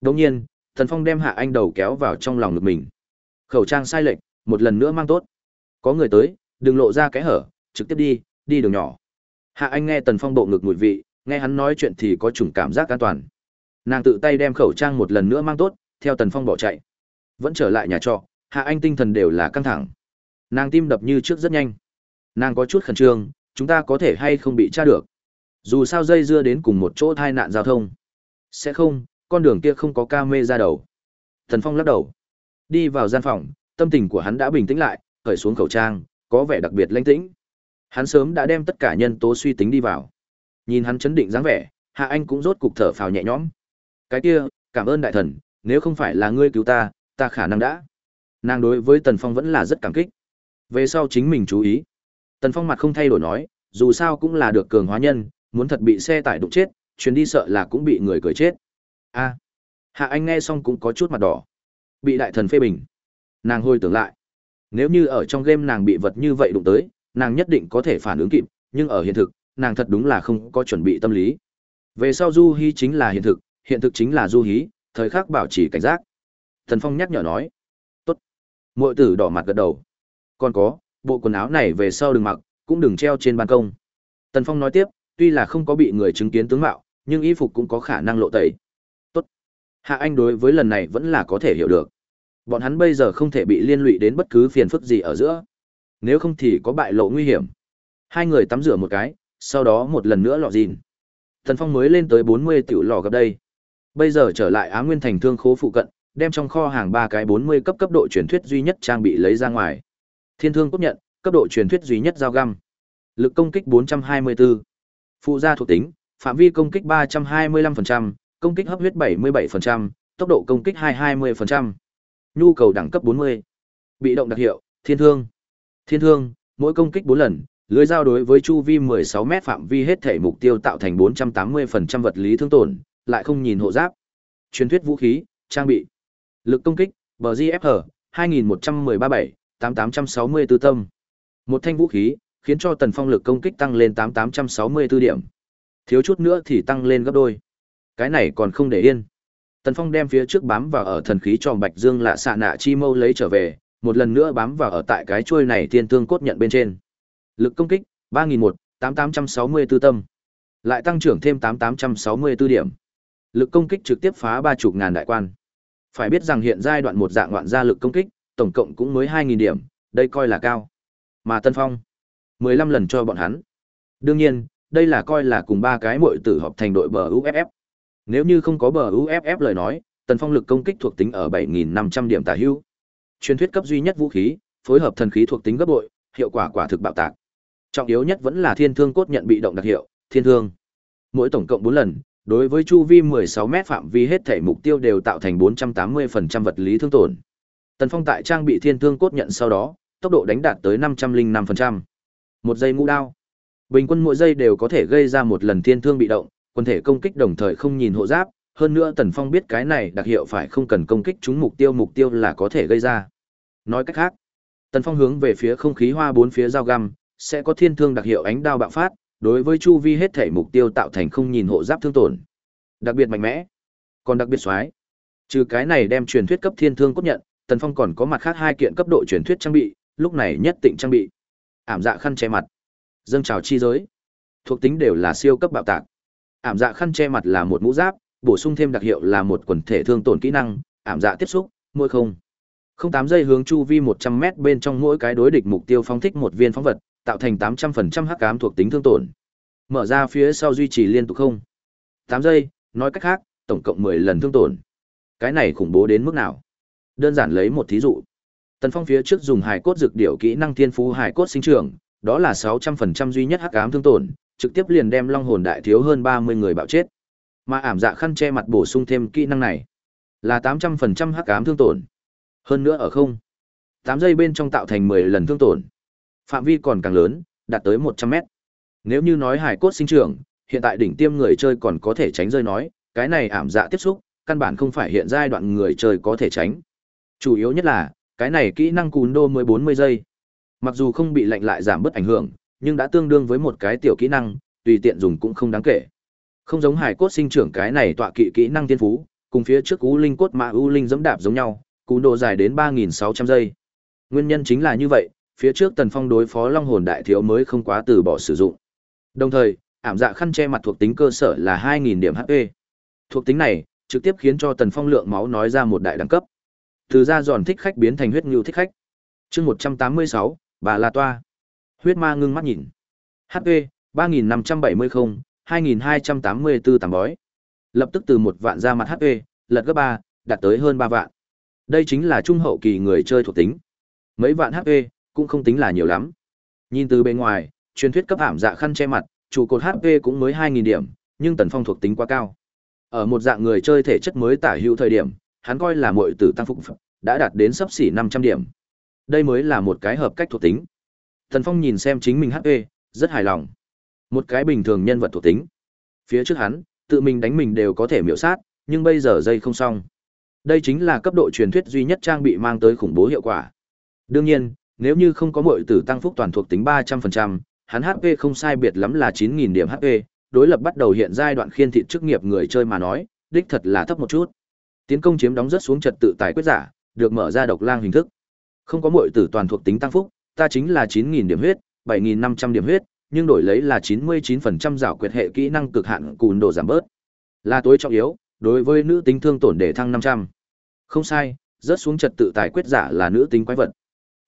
Đồng nhiên, Tần Phong đem Hạ Anh đầu kéo vào trong lòng ngực mình. Khẩu trang sai lệch, một lần nữa mang tốt. Có người tới, đừng lộ ra cái hở, trực tiếp đi, đi đường nhỏ. Hạ Anh nghe Tần Phong bộ ngực mùi vị, nghe hắn nói chuyện thì có chủng cảm giác an toàn. Nàng tự tay đem khẩu trang một lần nữa mang tốt, theo Tần Phong bỏ chạy. Vẫn trở lại nhà trọ, Hạ Anh tinh thần đều là căng thẳng. Nàng tim đập như trước rất nhanh. Nàng có chút khẩn trương, chúng ta có thể hay không bị tra được. Dù sao dây dưa đến cùng một chỗ tai nạn giao thông. Sẽ không, con đường kia không có ca mê ra đầu. Tần Phong lắc đầu. Đi vào gian phòng, tâm tình của hắn đã bình tĩnh lại, cởi xuống khẩu trang, có vẻ đặc biệt lãnh tĩnh. Hắn sớm đã đem tất cả nhân tố suy tính đi vào. Nhìn hắn chấn định dáng vẻ, Hạ Anh cũng rốt cục thở phào nhẹ nhõm. Cái kia, cảm ơn đại thần, nếu không phải là ngươi cứu ta, ta khả năng đã. Nàng đối với Tần Phong vẫn là rất cảm kích. Về sau chính mình chú ý. Tần Phong mặt không thay đổi nói, dù sao cũng là được cường hóa nhân, muốn thật bị xe tải đụng chết, chuyến đi sợ là cũng bị người cười chết. A. Hạ Anh nghe xong cũng có chút mặt đỏ. Bị đại thần phê bình. Nàng hồi tưởng lại. Nếu như ở trong game nàng bị vật như vậy đụng tới, nàng nhất định có thể phản ứng kịp, nhưng ở hiện thực, nàng thật đúng là không có chuẩn bị tâm lý. Về sau Du Hí chính là hiện thực, hiện thực chính là Du Hí, thời khắc bảo trì cảnh giác. Thần Phong nhắc nhở nói. Tốt. muội tử đỏ mặt gật đầu. Còn có, bộ quần áo này về sau đừng mặc, cũng đừng treo trên ban công. Tần Phong nói tiếp, tuy là không có bị người chứng kiến tướng mạo, nhưng y phục cũng có khả năng lộ tẩy. Tốt. Hạ Anh đối với lần này vẫn là có thể hiểu được. Bọn hắn bây giờ không thể bị liên lụy đến bất cứ phiền phức gì ở giữa. Nếu không thì có bại lộ nguy hiểm. Hai người tắm rửa một cái, sau đó một lần nữa lọ gìn. Tần Phong mới lên tới 40 tiểu lò gặp đây. Bây giờ trở lại Á Nguyên thành thương khố phụ cận, đem trong kho hàng ba cái 40 cấp cấp độ truyền thuyết duy nhất trang bị lấy ra ngoài. Thiên thương cốt nhận, cấp độ truyền thuyết duy nhất dao găm. Lực công kích 424. Phụ gia thuộc tính, phạm vi công kích 325%, công kích hấp huyết 77%, tốc độ công kích 220%. Nhu cầu đẳng cấp 40. Bị động đặc hiệu, thiên thương. Thiên thương, mỗi công kích 4 lần, lưới dao đối với chu vi 16 mét phạm vi hết thể mục tiêu tạo thành 480% vật lý thương tổn, lại không nhìn hộ giáp. Truyền thuyết vũ khí, trang bị. Lực công kích, BGFR, 2117, 8864 tâm. Một thanh vũ khí, khiến cho tần phong lực công kích tăng lên 8864 điểm. Thiếu chút nữa thì tăng lên gấp đôi. Cái này còn không để yên. Tần phong đem phía trước bám vào ở thần khí tròn bạch dương lạ xạ nạ chi mâu lấy trở về, một lần nữa bám vào ở tại cái chuôi này thiên thương cốt nhận bên trên. Lực công kích, 3001, 8864 tâm. Lại tăng trưởng thêm 8864 điểm. Lực công kích trực tiếp phá ba chục ngàn đại quan. Phải biết rằng hiện giai đoạn một dạng ngoạn gia lực công kích, tổng cộng cũng mới 2.000 điểm, đây coi là cao. Mà Tân Phong, 15 lần cho bọn hắn. Đương nhiên, đây là coi là cùng ba cái muội tử hợp thành đội bờ UFF. Nếu như không có bờ UFF lời nói, Tần Phong lực công kích thuộc tính ở 7.500 điểm tả hữu. Truyền thuyết cấp duy nhất vũ khí, phối hợp thần khí thuộc tính gấp bội, hiệu quả quả thực bạo tạc. Trọng yếu nhất vẫn là thiên thương cốt nhận bị động đặc hiệu, thiên thương. Mỗi tổng cộng 4 lần, đối với chu vi 16 mét phạm vi hết thể mục tiêu đều tạo thành 480% vật lý thương tổn. Tần Phong tại trang bị thiên thương cốt nhận sau đó, tốc độ đánh đạt tới 505%. Một giây ngũ đao. Bình quân mỗi giây đều có thể gây ra một lần thiên thương bị động, quân thể công kích đồng thời không nhìn hộ giáp, hơn nữa Tần Phong biết cái này đặc hiệu phải không cần công kích chúng mục tiêu mục tiêu là có thể gây ra. Nói cách khác, Tần Phong hướng về phía không khí hoa bốn phía dao găm, sẽ có thiên thương đặc hiệu ánh đao bạo phát, đối với chu vi hết thể mục tiêu tạo thành không nhìn hộ giáp thương tổn. Đặc biệt mạnh mẽ, còn đặc biệt xoái. Trừ cái này đem truyền thuyết cấp thiên thương cốt nhận, Tần Phong còn có mặt khác hai kiện cấp độ truyền thuyết trang bị, lúc này nhất tịnh trang bị. Ảm dạ khăn che mặt, dâng trào chi giới. Thuộc tính đều là siêu cấp bạo tạc. Ảm dạ khăn che mặt là một mũ giáp, bổ sung thêm đặc hiệu là một quần thể thương tổn kỹ năng, ảm dạ tiếp xúc, mỗi không. Không tám giây hướng chu vi 100m bên trong mỗi cái đối địch mục tiêu phóng thích một viên phóng vật, tạo thành 800% hắc ám thuộc tính thương tổn. Mở ra phía sau duy trì liên tục không. tám giây, nói cách khác, tổng cộng 10 lần thương tổn. Cái này khủng bố đến mức nào? Đơn giản lấy một thí dụ. Tần Phong phía trước dùng hải cốt dược điệu kỹ năng thiên phú hải cốt sinh trưởng, đó là 600% duy nhất hắc ám thương tổn, trực tiếp liền đem long hồn đại thiếu hơn 30 người bạo chết. Mà ảm dạ khăn che mặt bổ sung thêm kỹ năng này, là 800% hắc ám thương tổn. Hơn nữa ở không. 8 giây bên trong tạo thành 10 lần thương tổn. Phạm vi còn càng lớn, đạt tới 100 mét. Nếu như nói hải cốt sinh trưởng, hiện tại đỉnh tiêm người chơi còn có thể tránh rơi nói, cái này ảm dạ tiếp xúc, căn bản không phải hiện giai đoạn người chơi có thể tránh. Chủ yếu nhất là, cái này kỹ năng cún đô mới 40 giây. Mặc dù không bị lạnh lại giảm bớt ảnh hưởng, nhưng đã tương đương với một cái tiểu kỹ năng, tùy tiện dùng cũng không đáng kể. Không giống hải cốt sinh trưởng cái này tọa kỵ kỹ năng tiên phú, cùng phía trước U Linh cốt mã U Linh dẫm đạp giống nhau, cú độ dài đến 3600 giây. Nguyên nhân chính là như vậy, phía trước Tần Phong đối phó Long hồn đại thiếu mới không quá từ bỏ sử dụng. Đồng thời, ảm dạ khăn che mặt thuộc tính cơ sở là 2000 điểm HP. Thuộc tính này trực tiếp khiến cho Tần Phong lượng máu nói ra một đại đẳng cấp. Từ ra giòn thích khách biến thành huyết nhu thích khách. Chương 186, bà La Toa. Huyết ma ngưng mắt nhìn. HP 3570 không, 2284 tám bói. Lập tức từ một vạn ra mặt HP, lật gấp 3, đạt tới hơn 3 vạn. Đây chính là trung hậu kỳ người chơi thuộc tính. Mấy vạn HP cũng không tính là nhiều lắm. Nhìn từ bên ngoài, truyền thuyết cấp ảm dạ khăn che mặt, trụ cột HP cũng mới 2000 điểm, nhưng Tần Phong thuộc tính quá cao. Ở một dạng người chơi thể chất mới tả hữu thời điểm, hắn coi là muội tử tăng phúc đã đạt đến sấp xỉ 500 điểm. Đây mới là một cái hợp cách thuộc tính. Tần Phong nhìn xem chính mình HP, rất hài lòng. Một cái bình thường nhân vật thuộc tính. Phía trước hắn, tự mình đánh mình đều có thể miểu sát, nhưng bây giờ dây không xong. Đây chính là cấp độ truyền thuyết duy nhất trang bị mang tới khủng bố hiệu quả. Đương nhiên, Nếu như không có muội tử tăng phúc toàn thuộc tính 300%, hắn HP không sai biệt lắm là 9000 điểm HP, đối lập bắt đầu hiện giai đoạn khiên thị chức nghiệp người chơi mà nói, đích thật là thấp một chút. Tiến công chiếm đóng rất xuống trật tự tài quyết giả, được mở ra độc lang hình thức. Không có muội tử toàn thuộc tính tăng phúc, ta chính là 9000 điểm huyết, 7500 điểm huyết, nhưng đổi lấy là 99% rào quyệt hệ kỹ năng cực hạn cùn độ giảm bớt. Là tối trọng yếu, đối với nữ tính thương tổn để thăng 500. Không sai, rớt xuống trật tự tài quyết giả là nữ tính quái vật.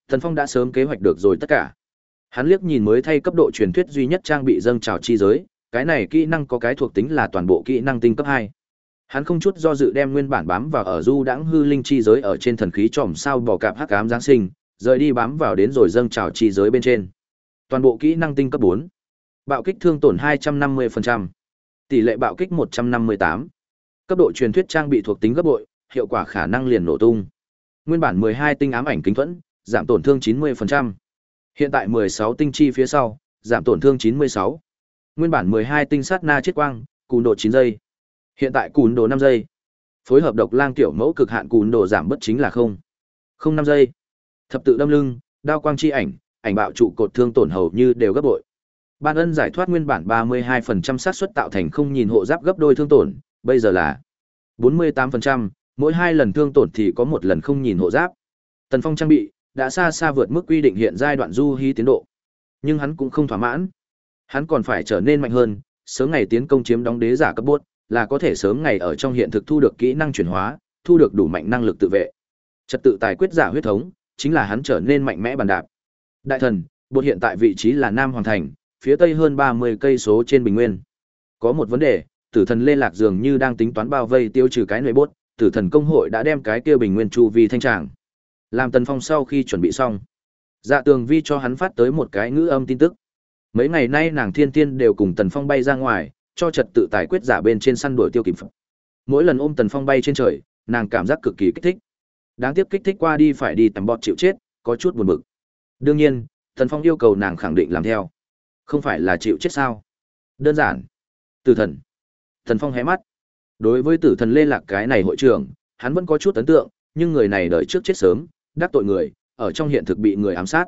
Thần Phong đã sớm kế hoạch được rồi tất cả. Hắn liếc nhìn mới thay cấp độ truyền thuyết duy nhất trang bị dâng trào chi giới, cái này kỹ năng có cái thuộc tính là toàn bộ kỹ năng tinh cấp 2. Hắn không chút do dự đem nguyên bản bám vào ở du đãng hư linh chi giới ở trên thần khí tròm sao bỏ cạp hắc ám giáng sinh, rời đi bám vào đến rồi dâng trào chi giới bên trên. Toàn bộ kỹ năng tinh cấp 4. Bạo kích thương tổn 250%. Tỷ lệ bạo kích 158. Cấp độ truyền thuyết trang bị thuộc tính gấp bội, hiệu quả khả năng liền nổ tung. Nguyên bản 12 tinh ám ảnh kính thuẫn, giảm tổn thương 90%. Hiện tại 16 tinh chi phía sau, giảm tổn thương 96. Nguyên bản 12 tinh sát na chết quang, cùn độ 9 giây. Hiện tại cùn độ 5 giây. Phối hợp độc lang tiểu mẫu cực hạn cùn độ giảm bất chính là không. Không 5 giây. Thập tự đâm lưng, đao quang chi ảnh, ảnh bạo trụ cột thương tổn hầu như đều gấp bội. Ban ân giải thoát nguyên bản 32% xác suất tạo thành không nhìn hộ giáp gấp đôi thương tổn, bây giờ là 48%, mỗi hai lần thương tổn thì có một lần không nhìn hộ giáp. Tần Phong trang bị đã xa xa vượt mức quy định hiện giai đoạn du hí tiến độ. Nhưng hắn cũng không thỏa mãn. Hắn còn phải trở nên mạnh hơn, sớm ngày tiến công chiếm đóng đế giả cấp bốt, là có thể sớm ngày ở trong hiện thực thu được kỹ năng chuyển hóa, thu được đủ mạnh năng lực tự vệ. Trật tự tài quyết giả huyết thống, chính là hắn trở nên mạnh mẽ bàn đạp. Đại thần, bột hiện tại vị trí là Nam Hoàng Thành, phía tây hơn 30 cây số trên bình nguyên. Có một vấn đề, tử thần Lê Lạc dường như đang tính toán bao vây tiêu trừ cái nơi bốt, tử thần công hội đã đem cái kia bình nguyên chu vi thanh tràng. Làm Tần Phong sau khi chuẩn bị xong, Dạ Tường Vi cho hắn phát tới một cái ngữ âm tin tức. Mấy ngày nay nàng Thiên Tiên đều cùng Tần Phong bay ra ngoài, cho trật tự tài quyết giả bên trên săn đuổi tiêu kịp. Mỗi lần ôm Tần Phong bay trên trời, nàng cảm giác cực kỳ kích thích. Đáng tiếc kích thích qua đi phải đi tầm bọt chịu chết, có chút buồn bực. Đương nhiên, Tần Phong yêu cầu nàng khẳng định làm theo. Không phải là chịu chết sao? Đơn giản. Tử thần. Tần Phong hé mắt. Đối với tử thần Lê Lạc cái này hội trưởng, hắn vẫn có chút ấn tượng, nhưng người này đợi trước chết sớm, đắc tội người, ở trong hiện thực bị người ám sát.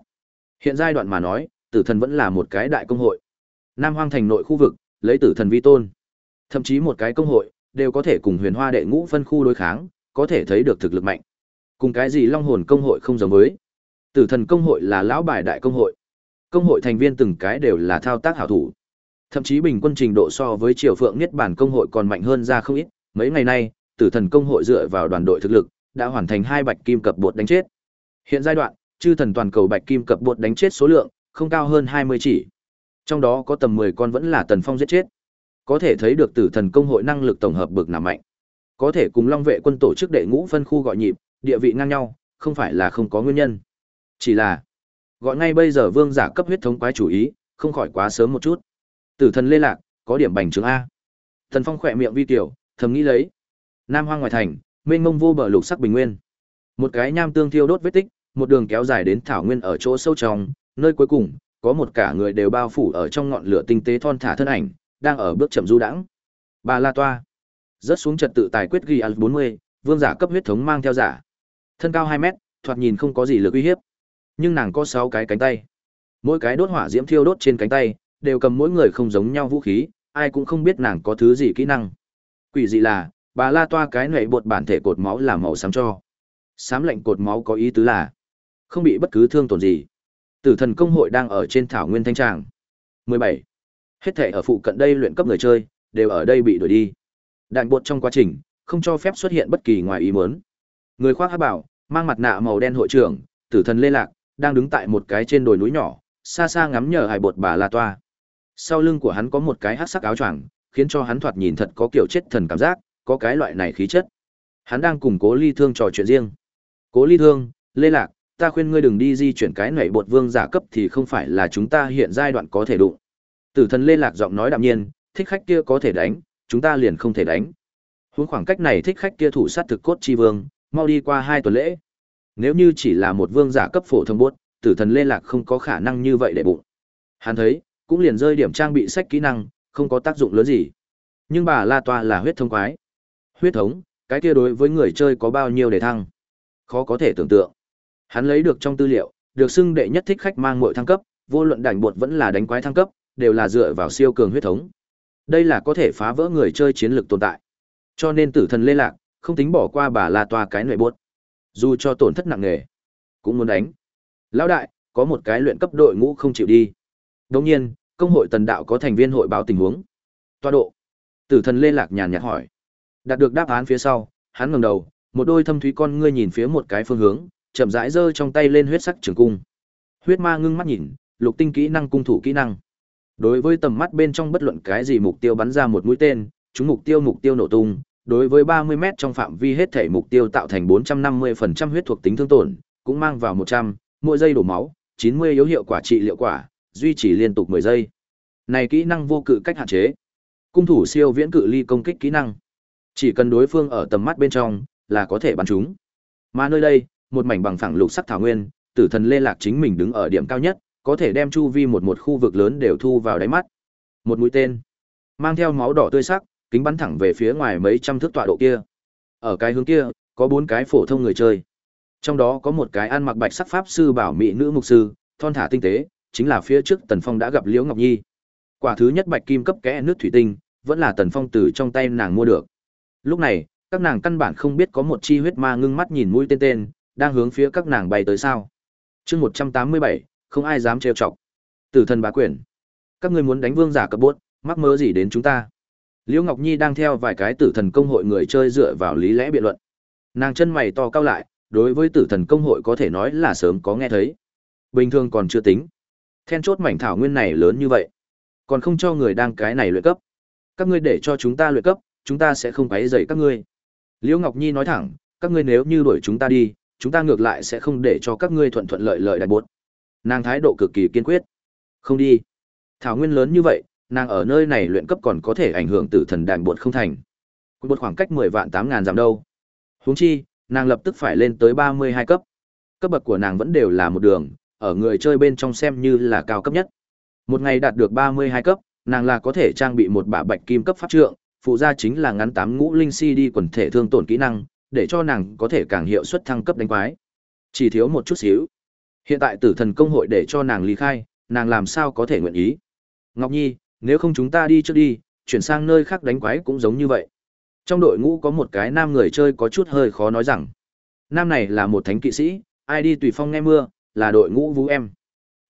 Hiện giai đoạn mà nói, tử thần vẫn là một cái đại công hội. Nam Hoang thành nội khu vực, lấy tử thần vi tôn. Thậm chí một cái công hội, đều có thể cùng huyền hoa đệ ngũ phân khu đối kháng, có thể thấy được thực lực mạnh. Cùng cái gì long hồn công hội không giống với. Tử thần công hội là lão bài đại công hội. Công hội thành viên từng cái đều là thao tác hảo thủ. Thậm chí bình quân trình độ so với Triều Phượng Niết Bản công hội còn mạnh hơn ra không ít. Mấy ngày nay, Tử thần công hội dựa vào đoàn đội thực lực, đã hoàn thành hai bạch kim cập bột đánh chết. Hiện giai đoạn, chư thần toàn cầu bạch kim cập bột đánh chết số lượng không cao hơn 20 chỉ. Trong đó có tầm 10 con vẫn là Tần Phong giết chết. Có thể thấy được Tử thần công hội năng lực tổng hợp bực nào mạnh. Có thể cùng Long vệ quân tổ chức đệ ngũ phân khu gọi nhịp, địa vị ngang nhau, không phải là không có nguyên nhân. Chỉ là gọi ngay bây giờ vương giả cấp huyết thống quái chủ ý, không khỏi quá sớm một chút. Tử thần lê lạc, có điểm bành trướng a. thần Phong khỏe miệng vi tiểu, thầm nghĩ lấy. Nam Hoang ngoài thành, mênh mông vô bờ lục sắc bình nguyên. Một cái nham tương thiêu đốt vết tích, một đường kéo dài đến thảo nguyên ở chỗ sâu trong, nơi cuối cùng có một cả người đều bao phủ ở trong ngọn lửa tinh tế thon thả thân ảnh, đang ở bước chậm du đãng. Bà La Toa, rớt xuống trật tự tài quyết ghi al 40, vương giả cấp huyết thống mang theo giả. Thân cao 2 mét, thoạt nhìn không có gì lực uy hiếp. Nhưng nàng có 6 cái cánh tay. Mỗi cái đốt hỏa diễm thiêu đốt trên cánh tay, đều cầm mỗi người không giống nhau vũ khí, ai cũng không biết nàng có thứ gì kỹ năng. Quỷ dị là, bà La Toa cái nệ bột bản thể cột máu là màu xám cho. Xám lệnh cột máu có ý tứ là không bị bất cứ thương tổn gì. Tử thần công hội đang ở trên thảo nguyên thanh tràng. 17. Hết thể ở phụ cận đây luyện cấp người chơi, đều ở đây bị đuổi đi. Đạn bột trong quá trình, không cho phép xuất hiện bất kỳ ngoài ý muốn. Người khoác hắc bảo, mang mặt nạ màu đen hội trưởng, tử thần lê lạc, đang đứng tại một cái trên đồi núi nhỏ, xa xa ngắm nhờ hải bột bà La Toa. Sau lưng của hắn có một cái hắc sắc áo choàng, khiến cho hắn thoạt nhìn thật có kiểu chết thần cảm giác, có cái loại này khí chất. Hắn đang cùng Cố Ly Thương trò chuyện riêng. Cố Ly Thương, Lê Lạc, ta khuyên ngươi đừng đi di chuyển cái nảy bột vương giả cấp thì không phải là chúng ta hiện giai đoạn có thể đụng. Tử thần Lê Lạc giọng nói đạm nhiên, thích khách kia có thể đánh, chúng ta liền không thể đánh. Huống khoảng cách này thích khách kia thủ sát thực cốt chi vương, mau đi qua hai tuần lễ. Nếu như chỉ là một vương giả cấp phổ thông bốt, tử thần Lê Lạc không có khả năng như vậy để bụng. Hắn thấy, cũng liền rơi điểm trang bị sách kỹ năng, không có tác dụng lớn gì. Nhưng bà La Toa là huyết thông quái. Huyết thống, cái kia đối với người chơi có bao nhiêu để thăng? Khó có thể tưởng tượng. Hắn lấy được trong tư liệu, được xưng đệ nhất thích khách mang mọi thăng cấp, vô luận đảnh bột vẫn là đánh quái thăng cấp, đều là dựa vào siêu cường huyết thống. Đây là có thể phá vỡ người chơi chiến lược tồn tại. Cho nên tử thần lê lạc, không tính bỏ qua bà La Toa cái nội bột. Dù cho tổn thất nặng nề, cũng muốn đánh. Lão đại, có một cái luyện cấp đội ngũ không chịu đi. Đồng nhiên, công hội tần đạo có thành viên hội báo tình huống. Toa độ. Tử thần lê lạc nhàn nhạt hỏi. Đạt được đáp án phía sau, hắn ngẩng đầu, một đôi thâm thúy con ngươi nhìn phía một cái phương hướng, chậm rãi giơ trong tay lên huyết sắc trường cung. Huyết ma ngưng mắt nhìn, lục tinh kỹ năng cung thủ kỹ năng. Đối với tầm mắt bên trong bất luận cái gì mục tiêu bắn ra một mũi tên, chúng mục tiêu mục tiêu nổ tung, đối với 30 mét trong phạm vi hết thể mục tiêu tạo thành 450% huyết thuộc tính thương tổn, cũng mang vào 100, mỗi giây đổ máu, 90 yếu hiệu quả trị liệu quả, duy trì liên tục 10 giây. Này kỹ năng vô cự cách hạn chế. Cung thủ siêu viễn cự ly công kích kỹ năng. Chỉ cần đối phương ở tầm mắt bên trong là có thể bắn chúng. Mà nơi đây, một mảnh bằng phẳng lục sắc thảo nguyên, tử thần Lê Lạc chính mình đứng ở điểm cao nhất, có thể đem chu vi một một khu vực lớn đều thu vào đáy mắt. Một mũi tên, mang theo máu đỏ tươi sắc, kính bắn thẳng về phía ngoài mấy trăm thước tọa độ kia. Ở cái hướng kia, có bốn cái phổ thông người chơi. Trong đó có một cái ăn mặc bạch sắc pháp sư bảo mỹ nữ mục sư, thon thả tinh tế, chính là phía trước Tần Phong đã gặp Liễu Ngọc Nhi. Quả thứ nhất bạch kim cấp kẽ nước thủy tinh, vẫn là Tần Phong từ trong tay nàng mua được. Lúc này, các nàng căn bản không biết có một chi huyết ma ngưng mắt nhìn mũi tên tên, đang hướng phía các nàng bay tới sao. chương một trăm tám mươi bảy không ai dám trêu chọc. Tử thần bá quyển. Các ngươi muốn đánh vương giả cấp bốt, mắc mớ gì đến chúng ta. Liễu Ngọc Nhi đang theo vài cái tử thần công hội người chơi dựa vào lý lẽ biện luận. Nàng chân mày to cao lại, đối với tử thần công hội có thể nói là sớm có nghe thấy. Bình thường còn chưa tính. Then chốt mảnh thảo nguyên này lớn như vậy. Còn không cho người đang cái này luyện cấp. Các ngươi để cho chúng ta luyện cấp, chúng ta sẽ không quấy rầy các ngươi. Liễu Ngọc Nhi nói thẳng, các ngươi nếu như đuổi chúng ta đi, chúng ta ngược lại sẽ không để cho các ngươi thuận thuận lợi lợi đại bột. Nàng thái độ cực kỳ kiên quyết. Không đi. Thảo nguyên lớn như vậy, nàng ở nơi này luyện cấp còn có thể ảnh hưởng tử thần đàn bột không thành. Quân bột khoảng cách 10 vạn 8 ngàn giảm đâu. Huống chi, nàng lập tức phải lên tới 32 cấp. Cấp bậc của nàng vẫn đều là một đường, ở người chơi bên trong xem như là cao cấp nhất. Một ngày đạt được 32 cấp, nàng là có thể trang bị một bả bạch kim cấp pháp trượng, phụ gia chính là ngắn tám ngũ linh si đi quần thể thương tổn kỹ năng, để cho nàng có thể càng hiệu suất thăng cấp đánh quái. Chỉ thiếu một chút xíu. Hiện tại tử thần công hội để cho nàng ly khai, nàng làm sao có thể nguyện ý. Ngọc Nhi, nếu không chúng ta đi trước đi, chuyển sang nơi khác đánh quái cũng giống như vậy. Trong đội ngũ có một cái nam người chơi có chút hơi khó nói rằng. Nam này là một thánh kỵ sĩ, ai đi tùy phong nghe mưa, là đội ngũ vũ em.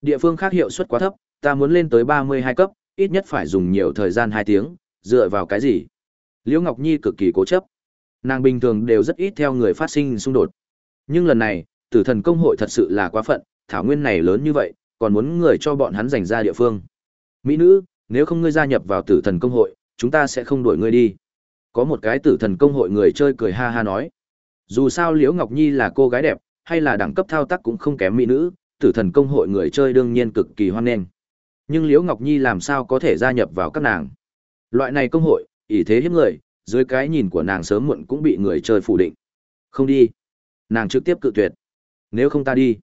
Địa phương khác hiệu suất quá thấp, ta muốn lên tới 32 cấp, ít nhất phải dùng nhiều thời gian 2 tiếng, dựa vào cái gì? Liễu Ngọc Nhi cực kỳ cố chấp. Nàng bình thường đều rất ít theo người phát sinh xung đột. Nhưng lần này, tử thần công hội thật sự là quá phận, thảo nguyên này lớn như vậy, còn muốn người cho bọn hắn dành ra địa phương. Mỹ nữ, nếu không ngươi gia nhập vào tử thần công hội, chúng ta sẽ không đuổi ngươi đi. Có một cái tử thần công hội người chơi cười ha ha nói. Dù sao Liễu Ngọc Nhi là cô gái đẹp, hay là đẳng cấp thao tác cũng không kém mỹ nữ, tử thần công hội người chơi đương nhiên cực kỳ hoan nghênh. Nhưng Liễu Ngọc Nhi làm sao có thể gia nhập vào các nàng? Loại này công hội, ỷ thế hiếp người, dưới cái nhìn của nàng sớm muộn cũng bị người chơi phủ định. Không đi. Nàng trực tiếp cự tuyệt. Nếu không ta đi.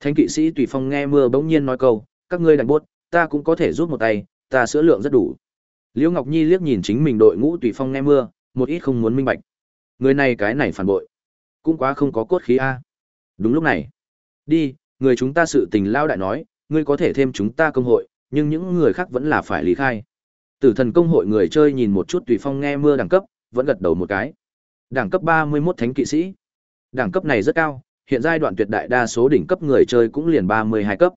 Thánh kỵ sĩ Tùy Phong nghe mưa bỗng nhiên nói câu, các ngươi đành buốt, ta cũng có thể giúp một tay, ta sữa lượng rất đủ. Liễu Ngọc Nhi liếc nhìn chính mình đội ngũ Tùy Phong nghe mưa, một ít không muốn minh bạch. Người này cái này phản bội, cũng quá không có cốt khí a. Đúng lúc này, đi, người chúng ta sự tình lao đại nói, ngươi có thể thêm chúng ta công hội, nhưng những người khác vẫn là phải lý khai. Tử thần công hội người chơi nhìn một chút tùy phong nghe mưa đẳng cấp, vẫn gật đầu một cái. Đẳng cấp 31 thánh kỵ sĩ. Đẳng cấp này rất cao, hiện giai đoạn tuyệt đại đa số đỉnh cấp người chơi cũng liền 32 cấp.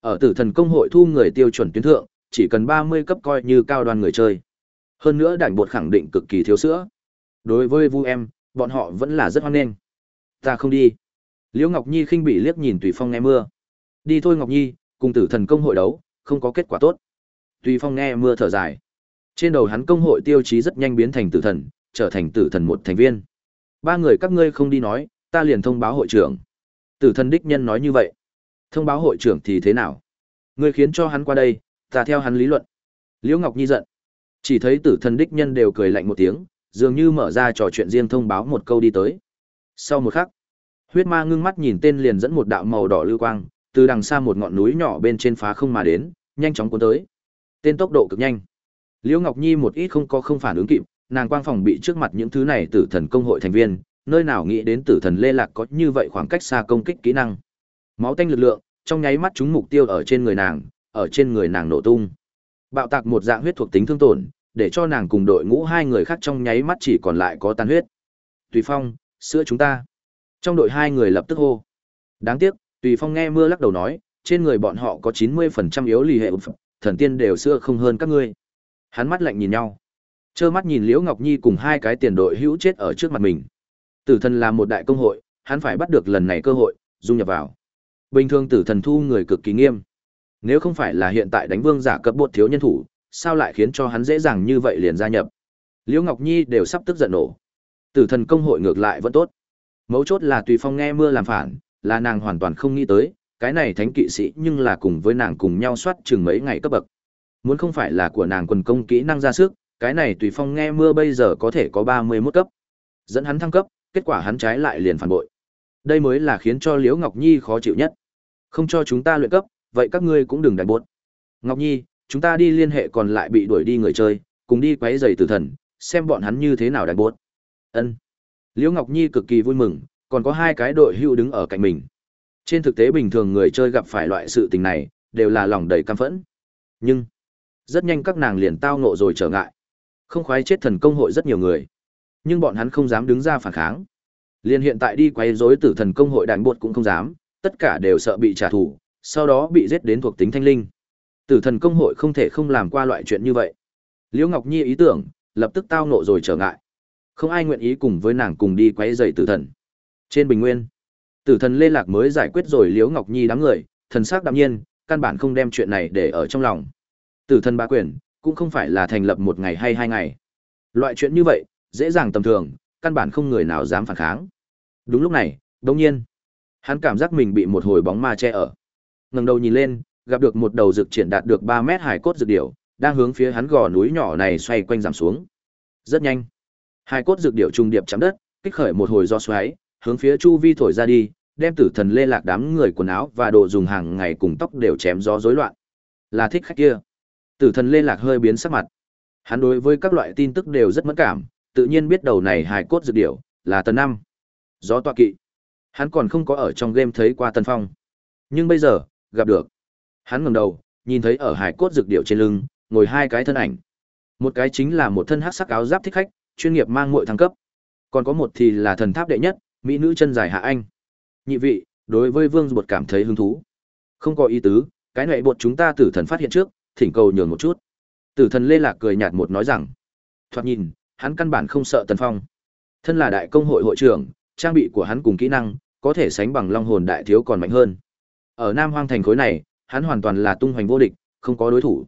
Ở tử thần công hội thu người tiêu chuẩn tuyến thượng, chỉ cần 30 cấp coi như cao đoàn người chơi. Hơn nữa đảnh bột khẳng định cực kỳ thiếu sữa. Đối với Vu em, bọn họ vẫn là rất hoan nghênh. Ta không đi. Liễu Ngọc Nhi khinh bị liếc nhìn Tùy Phong nghe mưa. Đi thôi Ngọc Nhi, cùng tử thần công hội đấu, không có kết quả tốt. Tùy Phong nghe mưa thở dài. Trên đầu hắn công hội tiêu chí rất nhanh biến thành tử thần, trở thành tử thần một thành viên. Ba người các ngươi không đi nói, ta liền thông báo hội trưởng. Tử thần đích nhân nói như vậy. Thông báo hội trưởng thì thế nào? Ngươi khiến cho hắn qua đây, ta theo hắn lý luận. Liễu Ngọc Nhi giận. Chỉ thấy tử thần đích nhân đều cười lạnh một tiếng, dường như mở ra trò chuyện riêng thông báo một câu đi tới. Sau một khắc, huyết ma ngưng mắt nhìn tên liền dẫn một đạo màu đỏ lưu quang, từ đằng xa một ngọn núi nhỏ bên trên phá không mà đến, nhanh chóng cuốn tới. Tên tốc độ cực nhanh. Liễu Ngọc Nhi một ít không có không phản ứng kịp, nàng quang phòng bị trước mặt những thứ này tử thần công hội thành viên, nơi nào nghĩ đến tử thần Lê Lạc có như vậy khoảng cách xa công kích kỹ năng. Máu tanh lực lượng, trong nháy mắt chúng mục tiêu ở trên người nàng, ở trên người nàng nổ tung. Bạo tạc một dạng huyết thuộc tính thương tổn, để cho nàng cùng đội ngũ hai người khác trong nháy mắt chỉ còn lại có tan huyết. Tùy Phong, sữa chúng ta. Trong đội hai người lập tức hô. Đáng tiếc, Tùy Phong nghe mưa lắc đầu nói, trên người bọn họ có 90% yếu lì hệ thần tiên đều sữa không hơn các ngươi. Hắn mắt lạnh nhìn nhau. Trơ mắt nhìn Liễu Ngọc Nhi cùng hai cái tiền đội hữu chết ở trước mặt mình. Tử thần là một đại công hội, hắn phải bắt được lần này cơ hội, dung nhập vào. Bình thường tử thần thu người cực kỳ nghiêm. Nếu không phải là hiện tại đánh vương giả cấp bột thiếu nhân thủ, sao lại khiến cho hắn dễ dàng như vậy liền gia nhập? Liễu Ngọc Nhi đều sắp tức giận nổ. Tử thần công hội ngược lại vẫn tốt. Mấu chốt là tùy phong nghe mưa làm phản, là nàng hoàn toàn không nghĩ tới, cái này thánh kỵ sĩ nhưng là cùng với nàng cùng nhau soát chừng mấy ngày cấp bậc. Muốn không phải là của nàng quần công kỹ năng ra sức, cái này tùy phong nghe mưa bây giờ có thể có 31 cấp. Dẫn hắn thăng cấp, kết quả hắn trái lại liền phản bội. Đây mới là khiến cho Liễu Ngọc Nhi khó chịu nhất. Không cho chúng ta luyện cấp, vậy các ngươi cũng đừng đại buốt. Ngọc Nhi, chúng ta đi liên hệ còn lại bị đuổi đi người chơi, cùng đi quấy giày tử thần, xem bọn hắn như thế nào đại buốt. Ân. Liễu Ngọc Nhi cực kỳ vui mừng, còn có hai cái đội hưu đứng ở cạnh mình. Trên thực tế bình thường người chơi gặp phải loại sự tình này, đều là lòng đầy căm phẫn. Nhưng, rất nhanh các nàng liền tao ngộ rồi trở ngại. Không khoái chết thần công hội rất nhiều người, nhưng bọn hắn không dám đứng ra phản kháng. Liên hiện tại đi quấy rối tử thần công hội đánh bột cũng không dám, tất cả đều sợ bị trả thù, sau đó bị giết đến thuộc tính thanh linh. Tử thần công hội không thể không làm qua loại chuyện như vậy. Liễu Ngọc Nhi ý tưởng, lập tức tao nộ rồi trở ngại. Không ai nguyện ý cùng với nàng cùng đi quấy rầy tử thần. Trên bình nguyên, tử thần Lê Lạc mới giải quyết rồi Liễu Ngọc Nhi đám người, thần sắc đạm nhiên, căn bản không đem chuyện này để ở trong lòng. Tử thần ba quyền, cũng không phải là thành lập một ngày hay hai ngày. Loại chuyện như vậy, dễ dàng tầm thường, căn bản không người nào dám phản kháng. Đúng lúc này, đột nhiên, hắn cảm giác mình bị một hồi bóng ma che ở. Ngẩng đầu nhìn lên, gặp được một đầu dược triển đạt được 3 mét hải cốt dược điểu, đang hướng phía hắn gò núi nhỏ này xoay quanh giảm xuống. Rất nhanh, hải cốt dược điểu trung điệp chạm đất, kích khởi một hồi do xoáy, hướng phía chu vi thổi ra đi, đem tử thần lê lạc đám người quần áo và đồ dùng hàng ngày cùng tóc đều chém gió rối loạn. Là thích khách kia. Tử thần lê lạc hơi biến sắc mặt. Hắn đối với các loại tin tức đều rất mẫn cảm, tự nhiên biết đầu này hài cốt dược điểu là tần năm. Gió tọa kỵ. Hắn còn không có ở trong game thấy qua tần phong. Nhưng bây giờ, gặp được. Hắn ngẩng đầu, nhìn thấy ở hải cốt dược điệu trên lưng, ngồi hai cái thân ảnh. Một cái chính là một thân hắc sắc áo giáp thích khách, chuyên nghiệp mang muội thăng cấp. Còn có một thì là thần tháp đệ nhất, mỹ nữ chân dài hạ anh. Nhị vị, đối với Vương Bột cảm thấy hứng thú. Không có ý tứ, cái này bột chúng ta tử thần phát hiện trước, thỉnh cầu nhường một chút. Tử thần Lê Lạc cười nhạt một nói rằng, thoạt nhìn, hắn căn bản không sợ Tần Phong. Thân là đại công hội hội trưởng, trang bị của hắn cùng kỹ năng, có thể sánh bằng Long hồn đại thiếu còn mạnh hơn. Ở Nam Hoang thành khối này, hắn hoàn toàn là tung hoành vô địch, không có đối thủ.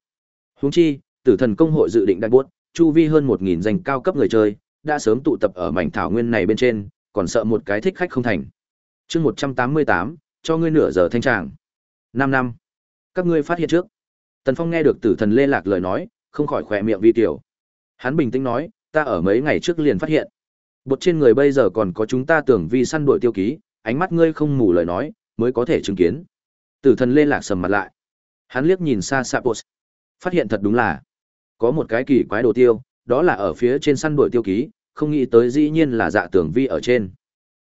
Huống chi, Tử Thần công hội dự định đại buốt, chu vi hơn 1000 danh cao cấp người chơi, đã sớm tụ tập ở mảnh thảo nguyên này bên trên, còn sợ một cái thích khách không thành. Chương 188, cho ngươi nửa giờ thanh tràng. 5 năm. Các ngươi phát hiện trước. Tần Phong nghe được Tử Thần Lê Lạc lời nói, không khỏi khỏe miệng vi tiểu. Hắn bình tĩnh nói, ta ở mấy ngày trước liền phát hiện. Bột trên người bây giờ còn có chúng ta tưởng vi săn đuổi tiêu ký, ánh mắt ngươi không mù lời nói, mới có thể chứng kiến. Tử thần lê lạc sầm mặt lại. Hắn liếc nhìn xa xa Sapos. Phát hiện thật đúng là có một cái kỳ quái đồ tiêu, đó là ở phía trên săn đuổi tiêu ký, không nghĩ tới dĩ nhiên là dạ tưởng vi ở trên.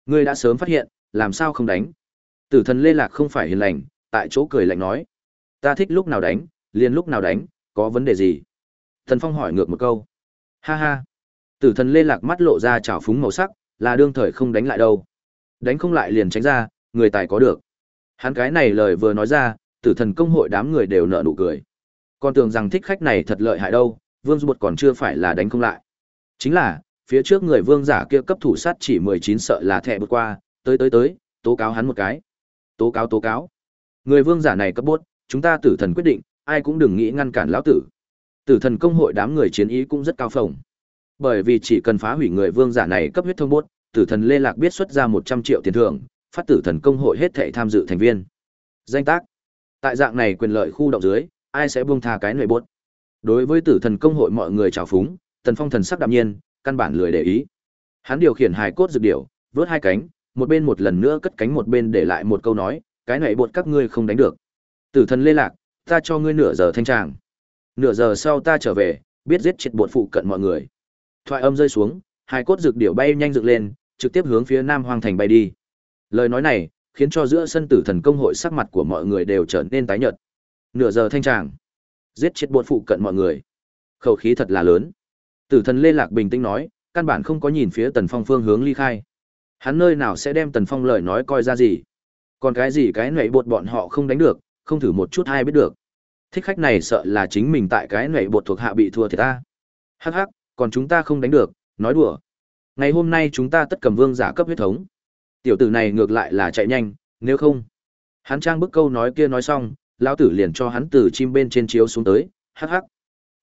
Ngươi đã sớm phát hiện, làm sao không đánh? Tử thần lê lạc không phải hiền lành, tại chỗ cười lạnh nói. Ta thích lúc nào đánh, liền lúc nào đánh, có vấn đề gì? Thần Phong hỏi ngược một câu. Ha ha. Tử thần lê lạc mắt lộ ra trào phúng màu sắc, là đương thời không đánh lại đâu. Đánh không lại liền tránh ra, người tài có được. Hắn cái này lời vừa nói ra, tử thần công hội đám người đều nở nụ cười. Còn tưởng rằng thích khách này thật lợi hại đâu, Vương Du Bột còn chưa phải là đánh không lại. Chính là, phía trước người vương giả kia cấp thủ sát chỉ 19 sợ là thẻ bước qua, tới tới tới, tố cáo hắn một cái. Tố cáo tố cáo. Người vương giả này cấp bốt, chúng ta tử thần quyết định, ai cũng đừng nghĩ ngăn cản lão tử. Tử thần công hội đám người chiến ý cũng rất cao phồng. Bởi vì chỉ cần phá hủy người vương giả này cấp huyết thông bốt, tử thần Lê Lạc biết xuất ra 100 triệu tiền thưởng, phát tử thần công hội hết thảy tham dự thành viên. Danh tác. Tại dạng này quyền lợi khu động dưới, ai sẽ buông tha cái nội bốt. Đối với tử thần công hội mọi người chào phúng, Tần Phong thần sắc đạm nhiên, căn bản lười để ý. Hắn điều khiển hài cốt dược điểu, vớt hai cánh, một bên một lần nữa cất cánh một bên để lại một câu nói, cái này bột các ngươi không đánh được. Tử thần lê lạc, ta cho ngươi nửa giờ thanh tràng. Nửa giờ sau ta trở về, biết giết triệt bột phụ cận mọi người. Thoại âm rơi xuống, hai cốt dược điểu bay nhanh dựng lên, trực tiếp hướng phía Nam Hoang Thành bay đi. Lời nói này, khiến cho giữa sân tử thần công hội sắc mặt của mọi người đều trở nên tái nhợt. Nửa giờ thanh tràng, giết chết bột phụ cận mọi người. Khẩu khí thật là lớn. Tử thần Lê Lạc bình tĩnh nói, căn bản không có nhìn phía Tần Phong phương hướng ly khai. Hắn nơi nào sẽ đem Tần Phong lời nói coi ra gì? Còn cái gì cái nệ bột bọn họ không đánh được, không thử một chút ai biết được. Thích khách này sợ là chính mình tại cái nệ bột thuộc hạ bị thua thiệt ta. Hắc hắc, còn chúng ta không đánh được, nói đùa. Ngày hôm nay chúng ta tất cầm vương giả cấp huyết thống. Tiểu tử này ngược lại là chạy nhanh, nếu không. Hắn trang bức câu nói kia nói xong, lão tử liền cho hắn từ chim bên trên chiếu xuống tới, hắc hắc.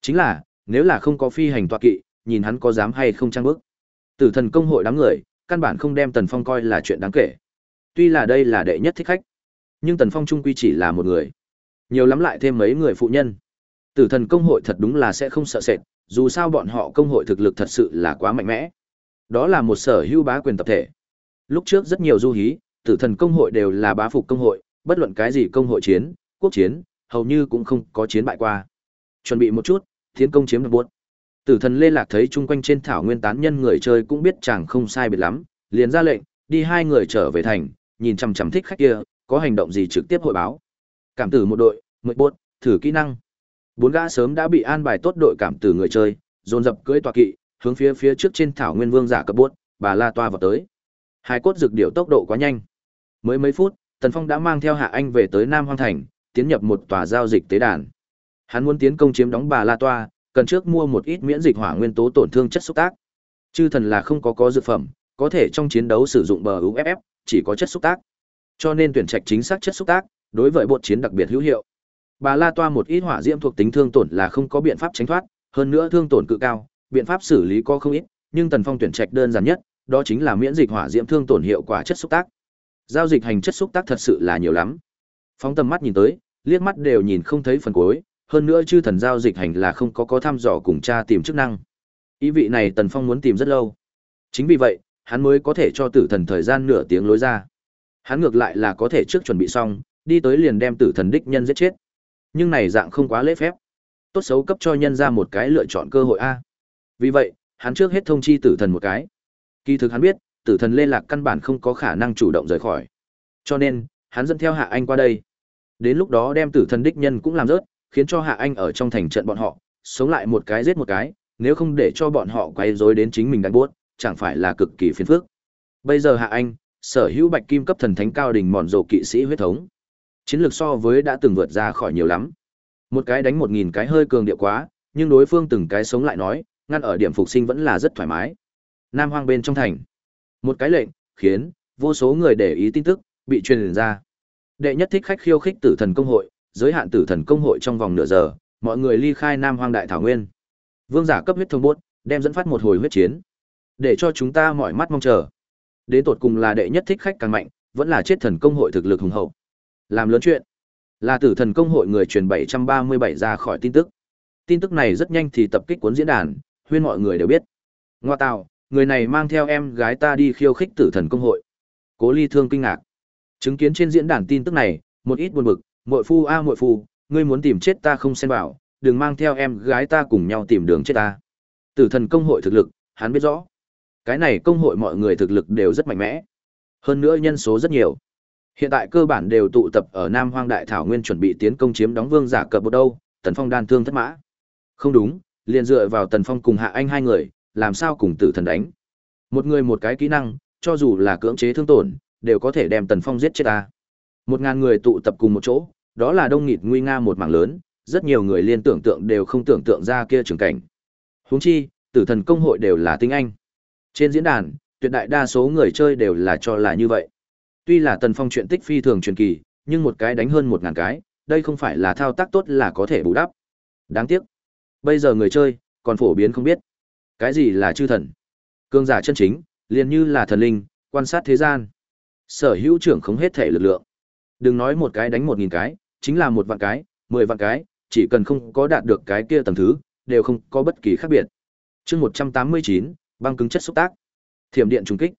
Chính là, nếu là không có phi hành tọa kỵ, nhìn hắn có dám hay không trang bức. Tử thần công hội đám người, căn bản không đem Tần Phong coi là chuyện đáng kể. Tuy là đây là đệ nhất thích khách, nhưng Tần Phong trung quy chỉ là một người. Nhiều lắm lại thêm mấy người phụ nhân. Tử thần công hội thật đúng là sẽ không sợ sệt, dù sao bọn họ công hội thực lực thật sự là quá mạnh mẽ. Đó là một sở hữu bá quyền tập thể. Lúc trước rất nhiều du hí, tử thần công hội đều là bá phục công hội, bất luận cái gì công hội chiến, quốc chiến, hầu như cũng không có chiến bại qua. Chuẩn bị một chút, tiến công chiếm được buốt. Tử thần Lê Lạc thấy chung quanh trên thảo nguyên tán nhân người chơi cũng biết chẳng không sai biệt lắm, liền ra lệnh, đi hai người trở về thành, nhìn chằm chằm thích khách kia, có hành động gì trực tiếp hội báo. Cảm tử một đội, mười buốt, thử kỹ năng. Bốn gã sớm đã bị an bài tốt đội cảm tử người chơi, dồn dập cưỡi tọa kỵ, hướng phía phía trước trên thảo nguyên vương giả cấp buốt, bà La toa vào tới. Hai cốt dược điệu tốc độ quá nhanh. Mới mấy phút, Tần Phong đã mang theo Hạ Anh về tới Nam Hoang Thành, tiến nhập một tòa giao dịch tế đàn. Hắn muốn tiến công chiếm đóng bà La Toa, cần trước mua một ít miễn dịch hỏa nguyên tố tổn thương chất xúc tác. Chư thần là không có có dược phẩm, có thể trong chiến đấu sử dụng bờ UFF, chỉ có chất xúc tác. Cho nên tuyển trạch chính xác chất xúc tác, đối với bộ chiến đặc biệt hữu hiệu. Bà La Toa một ít hỏa diễm thuộc tính thương tổn là không có biện pháp tránh thoát, hơn nữa thương tổn cự cao, biện pháp xử lý có không ít, nhưng Tần Phong tuyển trạch đơn giản nhất, đó chính là miễn dịch hỏa diễm thương tổn hiệu quả chất xúc tác. Giao dịch hành chất xúc tác thật sự là nhiều lắm. Phóng tầm mắt nhìn tới, liếc mắt đều nhìn không thấy phần cuối, hơn nữa chư thần giao dịch hành là không có có thăm dò cùng tra tìm chức năng. Ý vị này Tần Phong muốn tìm rất lâu. Chính vì vậy, hắn mới có thể cho tử thần thời gian nửa tiếng lối ra. Hắn ngược lại là có thể trước chuẩn bị xong, đi tới liền đem tử thần đích nhân giết chết. Nhưng này dạng không quá lễ phép. Tốt xấu cấp cho nhân ra một cái lựa chọn cơ hội a. Vì vậy, hắn trước hết thông chi tử thần một cái. Kỳ thực hắn biết, tử thần Lê Lạc căn bản không có khả năng chủ động rời khỏi. Cho nên, hắn dẫn theo Hạ Anh qua đây. Đến lúc đó đem tử thần đích nhân cũng làm rớt, khiến cho Hạ Anh ở trong thành trận bọn họ, sống lại một cái giết một cái, nếu không để cho bọn họ quay rối đến chính mình đánh buốt, chẳng phải là cực kỳ phiền phức. Bây giờ Hạ Anh, sở hữu bạch kim cấp thần thánh cao đỉnh mòn rồ kỵ sĩ huyết thống. Chiến lược so với đã từng vượt ra khỏi nhiều lắm. Một cái đánh một nghìn cái hơi cường địa quá, nhưng đối phương từng cái sống lại nói, ngăn ở điểm phục sinh vẫn là rất thoải mái. Nam Hoang bên trong thành. Một cái lệnh, khiến vô số người để ý tin tức bị truyền ra. Đệ nhất thích khách khiêu khích tử thần công hội, giới hạn tử thần công hội trong vòng nửa giờ, mọi người ly khai Nam Hoang Đại Thảo Nguyên. Vương giả cấp huyết thông bốt, đem dẫn phát một hồi huyết chiến. Để cho chúng ta mọi mắt mong chờ. Đến tột cùng là đệ nhất thích khách càng mạnh, vẫn là chết thần công hội thực lực hùng hậu. Làm lớn chuyện. Là tử thần công hội người truyền 737 ra khỏi tin tức. Tin tức này rất nhanh thì tập kích cuốn diễn đàn, huyên mọi người đều biết. Ngoa tạo, người này mang theo em gái ta đi khiêu khích tử thần công hội. Cố ly thương kinh ngạc. Chứng kiến trên diễn đàn tin tức này, một ít buồn bực, muội phu a muội phu, ngươi muốn tìm chết ta không xen vào, đừng mang theo em gái ta cùng nhau tìm đường chết ta. Tử thần công hội thực lực, hắn biết rõ. Cái này công hội mọi người thực lực đều rất mạnh mẽ. Hơn nữa nhân số rất nhiều. Hiện tại cơ bản đều tụ tập ở Nam Hoang Đại Thảo Nguyên chuẩn bị tiến công chiếm đóng vương giả cờ bột đâu, Tần Phong đan thương thất mã. Không đúng, liền dựa vào Tần Phong cùng Hạ Anh hai người, làm sao cùng tử thần đánh. Một người một cái kỹ năng, cho dù là cưỡng chế thương tổn, đều có thể đem Tần Phong giết chết ta. Một ngàn người tụ tập cùng một chỗ, đó là đông nghịt nguy nga một mảng lớn, rất nhiều người liên tưởng tượng đều không tưởng tượng ra kia trường cảnh. Huống chi, tử thần công hội đều là tinh anh. Trên diễn đàn, tuyệt đại đa số người chơi đều là cho là như vậy. Tuy là Tần Phong chuyện tích phi thường truyền kỳ, nhưng một cái đánh hơn một ngàn cái, đây không phải là thao tác tốt là có thể bù đắp. Đáng tiếc. Bây giờ người chơi, còn phổ biến không biết. Cái gì là chư thần? Cương giả chân chính, liền như là thần linh, quan sát thế gian. Sở hữu trưởng không hết thể lực lượng. Đừng nói một cái đánh một nghìn cái, chính là một vạn cái, mười vạn cái, chỉ cần không có đạt được cái kia tầng thứ, đều không có bất kỳ khác biệt. chương một trăm tám mươi chín băng cứng chất xúc tác. Thiểm điện trung kích.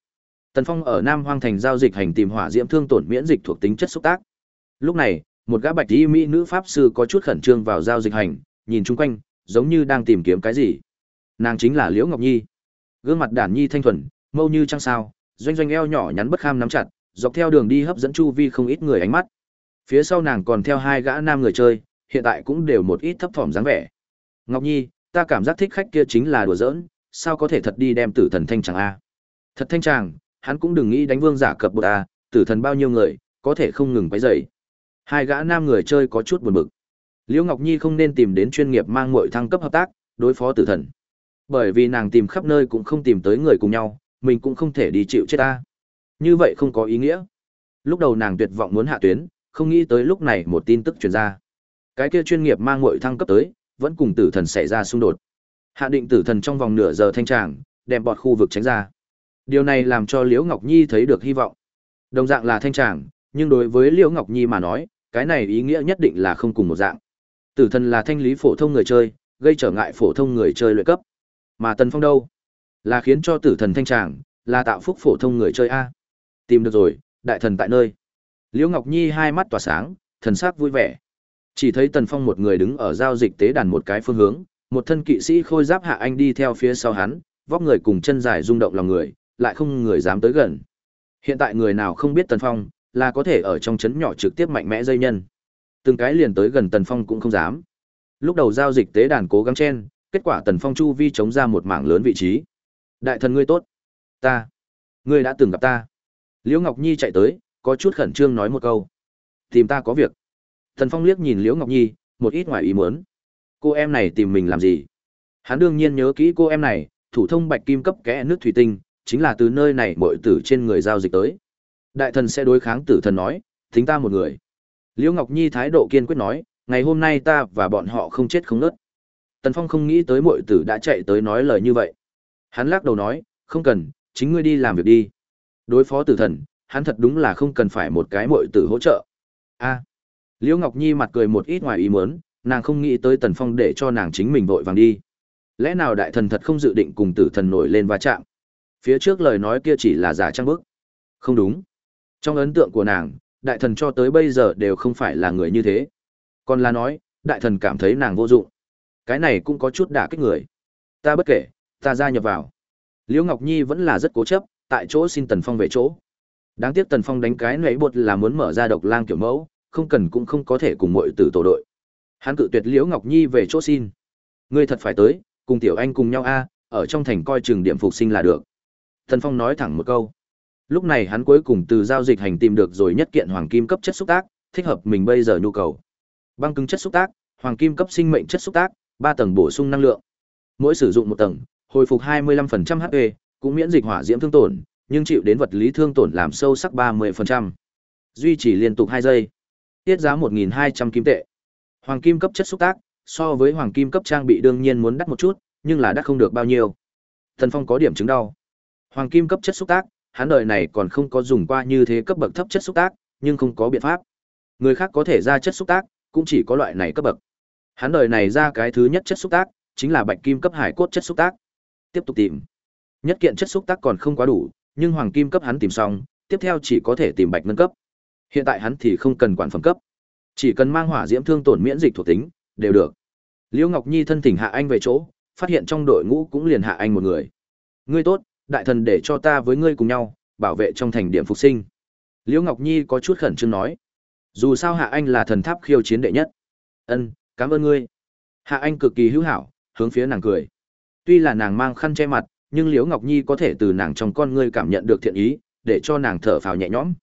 Tần Phong ở Nam Hoang Thành giao dịch hành tìm hỏa diễm thương tổn miễn dịch thuộc tính chất xúc tác. Lúc này, một gã bạch y mỹ nữ pháp sư có chút khẩn trương vào giao dịch hành, nhìn chung quanh, giống như đang tìm kiếm cái gì. Nàng chính là Liễu Ngọc Nhi. Gương mặt đản nhi thanh thuần, mâu như trăng sao, doanh doanh eo nhỏ nhắn bất kham nắm chặt, dọc theo đường đi hấp dẫn chu vi không ít người ánh mắt. Phía sau nàng còn theo hai gã nam người chơi, hiện tại cũng đều một ít thấp thỏm dáng vẻ. Ngọc Nhi, ta cảm giác thích khách kia chính là đùa giỡn, sao có thể thật đi đem tử thần thanh chàng a? Thật thanh chàng, hắn cũng đừng nghĩ đánh vương giả cập bột a, tử thần bao nhiêu người, có thể không ngừng quấy dậy? Hai gã nam người chơi có chút buồn bực. Liễu Ngọc Nhi không nên tìm đến chuyên nghiệp mang muội thăng cấp hợp tác, đối phó tử thần. Bởi vì nàng tìm khắp nơi cũng không tìm tới người cùng nhau, mình cũng không thể đi chịu chết ta. Như vậy không có ý nghĩa. Lúc đầu nàng tuyệt vọng muốn hạ tuyến, không nghĩ tới lúc này một tin tức truyền ra. Cái kia chuyên nghiệp mang muội thăng cấp tới, vẫn cùng tử thần xảy ra xung đột. Hạ định tử thần trong vòng nửa giờ thanh tràng, đem bọt khu vực tránh ra. Điều này làm cho Liễu Ngọc Nhi thấy được hy vọng. Đồng dạng là thanh tràng, nhưng đối với Liễu Ngọc Nhi mà nói, cái này ý nghĩa nhất định là không cùng một dạng. Tử thần là thanh lý phổ thông người chơi, gây trở ngại phổ thông người chơi luyện cấp. Mà Tần Phong đâu? Là khiến cho tử thần thanh tràng, là tạo phúc phổ thông người chơi a. Tìm được rồi, đại thần tại nơi. Liễu Ngọc Nhi hai mắt tỏa sáng, thần sắc vui vẻ. Chỉ thấy Tần Phong một người đứng ở giao dịch tế đàn một cái phương hướng, một thân kỵ sĩ khôi giáp hạ anh đi theo phía sau hắn, vóc người cùng chân dài rung động lòng người, lại không người dám tới gần. Hiện tại người nào không biết Tần Phong, là có thể ở trong chấn nhỏ trực tiếp mạnh mẽ dây nhân. Từng cái liền tới gần Tần Phong cũng không dám. Lúc đầu giao dịch tế đàn cố gắng chen, kết quả Tần Phong chu vi chống ra một mảng lớn vị trí. Đại thần ngươi tốt. Ta. Ngươi đã từng gặp ta. Liễu Ngọc Nhi chạy tới, có chút khẩn trương nói một câu. Tìm ta có việc. Tần Phong liếc nhìn Liễu Ngọc Nhi, một ít ngoài ý muốn. Cô em này tìm mình làm gì? Hắn đương nhiên nhớ kỹ cô em này, thủ thông bạch kim cấp kẽ nước thủy tinh, chính là từ nơi này mọi tử trên người giao dịch tới. Đại thần sẽ đối kháng tử thần nói, thính ta một người. Liễu Ngọc Nhi thái độ kiên quyết nói, ngày hôm nay ta và bọn họ không chết không nớt. Tần Phong không nghĩ tới muội tử đã chạy tới nói lời như vậy. Hắn lắc đầu nói, không cần, chính ngươi đi làm việc đi. Đối phó tử thần, hắn thật đúng là không cần phải một cái muội tử hỗ trợ. A. Liễu Ngọc Nhi mặt cười một ít ngoài ý muốn, nàng không nghĩ tới Tần Phong để cho nàng chính mình vội vàng đi. Lẽ nào đại thần thật không dự định cùng tử thần nổi lên va chạm? Phía trước lời nói kia chỉ là giả trang bức. Không đúng. Trong ấn tượng của nàng, đại thần cho tới bây giờ đều không phải là người như thế. Còn là nói, đại thần cảm thấy nàng vô dụng. Cái này cũng có chút đả kích người. Ta bất kể, ta gia nhập vào. Liễu Ngọc Nhi vẫn là rất cố chấp, tại chỗ xin Tần Phong về chỗ. Đáng tiếc Tần Phong đánh cái nảy bột là muốn mở ra độc lang kiểu mẫu, không cần cũng không có thể cùng muội tử tổ đội. Hắn cự tuyệt Liễu Ngọc Nhi về chỗ xin. Ngươi thật phải tới, cùng tiểu anh cùng nhau a, ở trong thành coi trường điểm phục sinh là được. Tần Phong nói thẳng một câu. Lúc này hắn cuối cùng từ giao dịch hành tìm được rồi nhất kiện hoàng kim cấp chất xúc tác, thích hợp mình bây giờ nhu cầu. Băng cứng chất xúc tác, hoàng kim cấp sinh mệnh chất xúc tác, ba tầng bổ sung năng lượng. Mỗi sử dụng một tầng, hồi phục 25% HP, cũng miễn dịch hỏa diễm thương tổn, nhưng chịu đến vật lý thương tổn làm sâu sắc 30%. Duy trì liên tục hai giây. Tiết giá 1200 kim tệ. Hoàng kim cấp chất xúc tác, so với hoàng kim cấp trang bị đương nhiên muốn đắt một chút, nhưng là đắt không được bao nhiêu. Thần Phong có điểm chứng đau. Hoàng kim cấp chất xúc tác, hắn đời này còn không có dùng qua như thế cấp bậc thấp chất xúc tác, nhưng không có biện pháp. Người khác có thể ra chất xúc tác, cũng chỉ có loại này cấp bậc. Hắn đời này ra cái thứ nhất chất xúc tác, chính là bạch kim cấp hải cốt chất xúc tác. Tiếp tục tìm. Nhất kiện chất xúc tác còn không quá đủ, nhưng hoàng kim cấp hắn tìm xong, tiếp theo chỉ có thể tìm bạch ngân cấp. Hiện tại hắn thì không cần quản phẩm cấp, chỉ cần mang hỏa diễm thương tổn miễn dịch thuộc tính, đều được. Liễu Ngọc Nhi thân thỉnh hạ anh về chỗ, phát hiện trong đội ngũ cũng liền hạ anh một người. Ngươi tốt, đại thần để cho ta với ngươi cùng nhau, bảo vệ trong thành điểm phục sinh. Liễu Ngọc Nhi có chút khẩn trương nói. Dù sao Hạ Anh là thần tháp khiêu chiến đệ nhất. Ân, cảm ơn ngươi. Hạ Anh cực kỳ hữu hảo, hướng phía nàng cười. Tuy là nàng mang khăn che mặt, nhưng Liễu Ngọc Nhi có thể từ nàng trong con ngươi cảm nhận được thiện ý, để cho nàng thở phào nhẹ nhõm.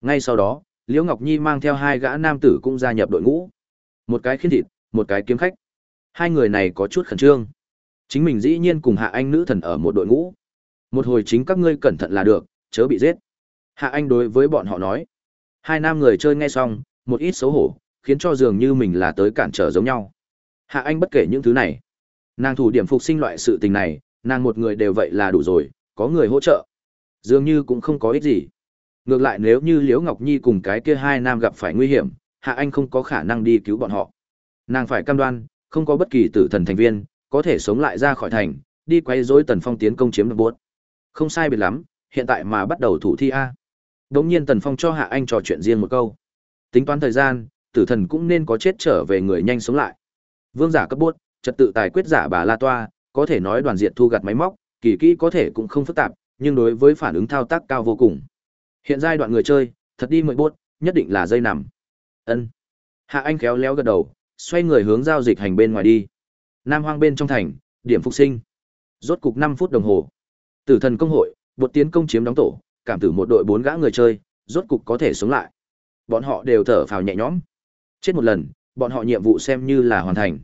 Ngay sau đó, Liễu Ngọc Nhi mang theo hai gã nam tử cũng gia nhập đội ngũ. Một cái khiến thịt, một cái kiếm khách. Hai người này có chút khẩn trương. Chính mình dĩ nhiên cùng Hạ Anh nữ thần ở một đội ngũ. Một hồi chính các ngươi cẩn thận là được, chớ bị giết. Hạ Anh đối với bọn họ nói. Hai nam người chơi nghe xong, một ít xấu hổ, khiến cho dường như mình là tới cản trở giống nhau. Hạ Anh bất kể những thứ này. Nàng thủ điểm phục sinh loại sự tình này, nàng một người đều vậy là đủ rồi, có người hỗ trợ. Dường như cũng không có ích gì. Ngược lại nếu như Liễu Ngọc Nhi cùng cái kia hai nam gặp phải nguy hiểm, Hạ Anh không có khả năng đi cứu bọn họ. Nàng phải cam đoan, không có bất kỳ tử thần thành viên, có thể sống lại ra khỏi thành, đi quay rối Tần Phong tiến công chiếm được buốt. Không sai biệt lắm, hiện tại mà bắt đầu thủ thi A. Đống nhiên Tần Phong cho Hạ Anh trò chuyện riêng một câu. Tính toán thời gian, tử thần cũng nên có chết trở về người nhanh sống lại. Vương giả cấp bốt, trật tự tài quyết giả bà La Toa, có thể nói đoàn diện thu gặt máy móc, kỳ kỹ có thể cũng không phức tạp, nhưng đối với phản ứng thao tác cao vô cùng. Hiện giai đoạn người chơi, thật đi mười bốt, nhất định là dây nằm. Ân. Hạ Anh khéo léo gật đầu, xoay người hướng giao dịch hành bên ngoài đi. Nam Hoang bên trong thành, điểm phục sinh. Rốt cục 5 phút đồng hồ. Tử thần công hội, buộc tiến công chiếm đóng tổ, cảm tử một đội bốn gã người chơi, rốt cục có thể sống lại. Bọn họ đều thở phào nhẹ nhõm. Chết một lần, bọn họ nhiệm vụ xem như là hoàn thành.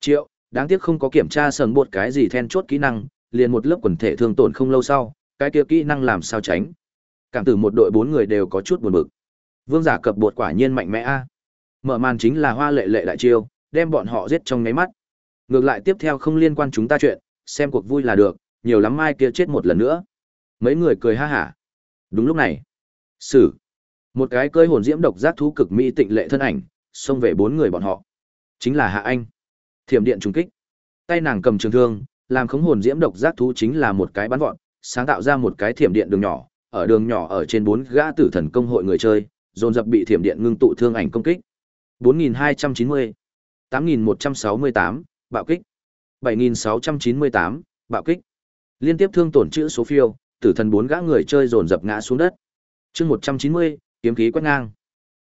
Triệu, đáng tiếc không có kiểm tra sờn bột cái gì then chốt kỹ năng, liền một lớp quần thể thương tổn không lâu sau, cái kia kỹ năng làm sao tránh. Cảm tử một đội bốn người đều có chút buồn bực. Vương giả cập bột quả nhiên mạnh mẽ a. Mở màn chính là hoa lệ lệ đại chiêu, đem bọn họ giết trong nháy mắt. Ngược lại tiếp theo không liên quan chúng ta chuyện, xem cuộc vui là được, nhiều lắm mai kia chết một lần nữa. Mấy người cười ha hả. Đúng lúc này, sử một cái cơi hồn diễm độc giác thú cực mỹ tịnh lệ thân ảnh, xông về bốn người bọn họ. Chính là Hạ Anh. Thiểm điện trùng kích. Tay nàng cầm trường thương, làm khống hồn diễm độc giác thú chính là một cái bắn vọt, sáng tạo ra một cái thiểm điện đường nhỏ, ở đường nhỏ ở trên bốn gã tử thần công hội người chơi, dồn dập bị thiểm điện ngưng tụ thương ảnh công kích. 4290, 8168, bạo kích. 7698, bạo kích. Liên tiếp thương tổn chữ số phiêu, tử thần bốn gã người chơi dồn dập ngã xuống đất. Chương 190, kiếm khí quét ngang.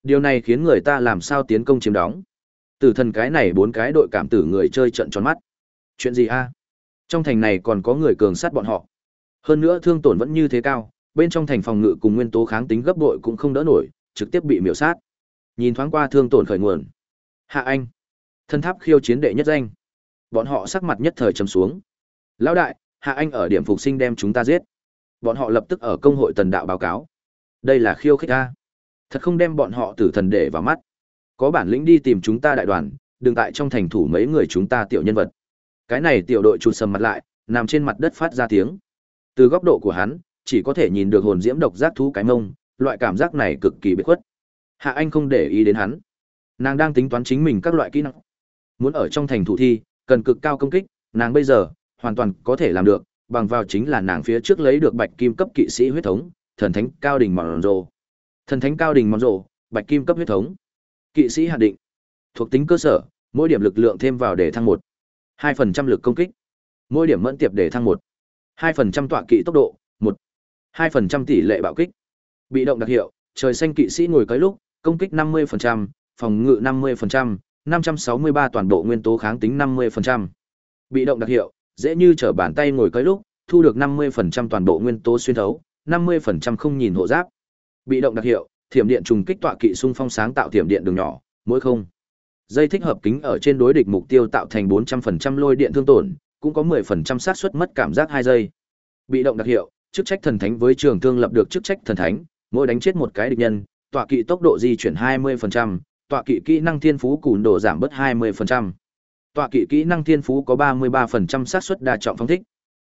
Điều này khiến người ta làm sao tiến công chiếm đóng. Tử thần cái này bốn cái đội cảm tử người chơi trận tròn mắt. Chuyện gì a? Trong thành này còn có người cường sát bọn họ. Hơn nữa thương tổn vẫn như thế cao, bên trong thành phòng ngự cùng nguyên tố kháng tính gấp bội cũng không đỡ nổi, trực tiếp bị miểu sát. Nhìn thoáng qua thương tổn khởi nguồn. Hạ Anh, thân tháp khiêu chiến đệ nhất danh. Bọn họ sắc mặt nhất thời trầm xuống. Lão đại, Hạ Anh ở điểm phục sinh đem chúng ta giết. Bọn họ lập tức ở công hội tần đạo báo cáo. Đây là khiêu khích a. Thật không đem bọn họ tử thần để vào mắt. Có bản lĩnh đi tìm chúng ta đại đoàn, đừng tại trong thành thủ mấy người chúng ta tiểu nhân vật. Cái này tiểu đội chụt sầm mặt lại, nằm trên mặt đất phát ra tiếng. Từ góc độ của hắn, chỉ có thể nhìn được hồn diễm độc giác thú cái mông, loại cảm giác này cực kỳ biệt khuất. Hạ Anh không để ý đến hắn. Nàng đang tính toán chính mình các loại kỹ năng. Muốn ở trong thành thủ thi, cần cực cao công kích, nàng bây giờ hoàn toàn có thể làm được, bằng vào chính là nàng phía trước lấy được bạch kim cấp kỵ sĩ huyết thống, thần thánh cao đỉnh mòn rồ. Thần thánh cao đỉnh món rộ bạch kim cấp huyết thống. Kỵ sĩ hạn định. Thuộc tính cơ sở, mỗi điểm lực lượng thêm vào để thăng một hai phần trăm lực công kích. Mỗi điểm mẫn tiệp để thăng một hai phần trăm tọa kỵ tốc độ, một hai phần trăm tỷ lệ bạo kích. Bị động đặc hiệu, trời xanh kỵ sĩ ngồi cái lúc, công kích 50%, phòng ngự 50%, 563 toàn bộ nguyên tố kháng tính 50%. Bị động đặc hiệu, dễ như trở bàn tay ngồi cái lúc, thu được 50% toàn bộ nguyên tố xuyên thấu, 50% không nhìn hộ giáp. Bị động đặc hiệu, thiểm điện trùng kích tọa kỵ xung phong sáng tạo thiểm điện đường nhỏ, mỗi không. Dây thích hợp kính ở trên đối địch mục tiêu tạo thành 400% lôi điện thương tổn, cũng có 10% xác suất mất cảm giác hai giây. Bị động đặc hiệu, chức trách thần thánh với trường thương lập được chức trách thần thánh, mỗi đánh chết một cái địch nhân, tọa kỵ tốc độ di chuyển 20%, tọa kỵ kỹ năng thiên phú cùn độ giảm bớt 20%. Tọa kỵ kỹ năng thiên phú có 33% xác suất đa trọng phong thích.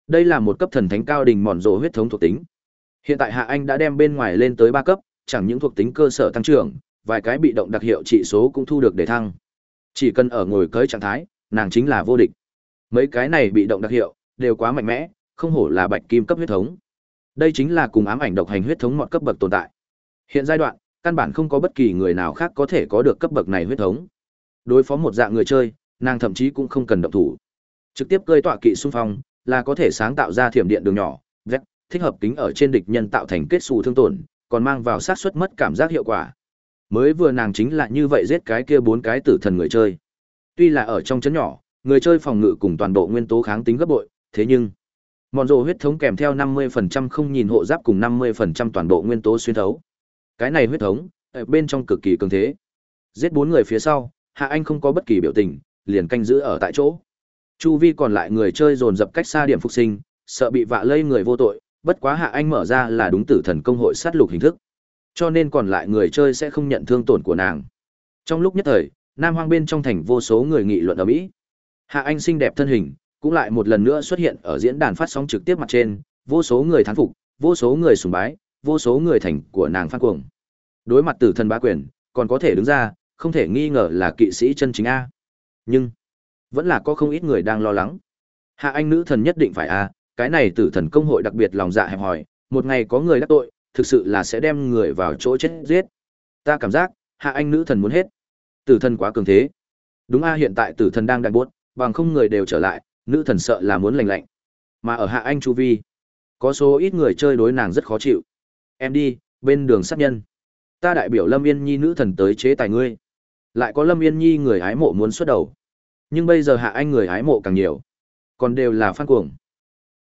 Đây là một cấp thần thánh cao đỉnh mòn rồ huyết thống thuộc tính. Hiện tại Hạ Anh đã đem bên ngoài lên tới 3 cấp, chẳng những thuộc tính cơ sở tăng trưởng, vài cái bị động đặc hiệu trị số cũng thu được để thăng. Chỉ cần ở ngồi cưới trạng thái, nàng chính là vô địch. Mấy cái này bị động đặc hiệu đều quá mạnh mẽ, không hổ là bạch kim cấp huyết thống. Đây chính là cùng ám ảnh độc hành huyết thống mọi cấp bậc tồn tại. Hiện giai đoạn, căn bản không có bất kỳ người nào khác có thể có được cấp bậc này huyết thống. Đối phó một dạng người chơi, nàng thậm chí cũng không cần động thủ. Trực tiếp cơi tọa kỵ xung phong, là có thể sáng tạo ra thiểm điện đường nhỏ, vết, thích hợp kính ở trên địch nhân tạo thành kết xù thương tổn, còn mang vào sát suất mất cảm giác hiệu quả. Mới vừa nàng chính là như vậy giết cái kia bốn cái tử thần người chơi. Tuy là ở trong chấn nhỏ, người chơi phòng ngự cùng toàn bộ nguyên tố kháng tính gấp bội, thế nhưng mòn rồ huyết thống kèm theo 50% không nhìn hộ giáp cùng 50% toàn bộ nguyên tố xuyên thấu. Cái này huyết thống, ở bên trong cực kỳ cường thế. Giết bốn người phía sau, Hạ Anh không có bất kỳ biểu tình, liền canh giữ ở tại chỗ. Chu vi còn lại người chơi dồn dập cách xa điểm phục sinh, sợ bị vạ lây người vô tội, bất quá Hạ Anh mở ra là đúng tử thần công hội sát lục hình thức. Cho nên còn lại người chơi sẽ không nhận thương tổn của nàng. Trong lúc nhất thời, Nam Hoang bên trong thành vô số người nghị luận ở Mỹ. Hạ Anh xinh đẹp thân hình, cũng lại một lần nữa xuất hiện ở diễn đàn phát sóng trực tiếp mặt trên, vô số người thán phục, vô số người sùng bái, vô số người thành của nàng phát cuồng. Đối mặt tử thần bá quyền, còn có thể đứng ra, không thể nghi ngờ là kỵ sĩ chân chính a. Nhưng vẫn là có không ít người đang lo lắng. Hạ anh nữ thần nhất định phải a, cái này tử thần công hội đặc biệt lòng dạ hẹp hòi, một ngày có người đắc tội, thực sự là sẽ đem người vào chỗ chết giết. Ta cảm giác, hạ anh nữ thần muốn hết. Tử thần quá cường thế. Đúng a hiện tại tử thần đang đại buốt, bằng không người đều trở lại, nữ thần sợ là muốn lành lạnh. Mà ở hạ anh chu vi, có số ít người chơi đối nàng rất khó chịu. Em đi, Bên đường sát nhân. Ta đại biểu Lâm Yên Nhi nữ thần tới chế tài ngươi. Lại có Lâm Yên Nhi người hái mộ muốn xuất đầu. Nhưng bây giờ hạ anh người hái mộ càng nhiều. Còn đều là phan cuồng.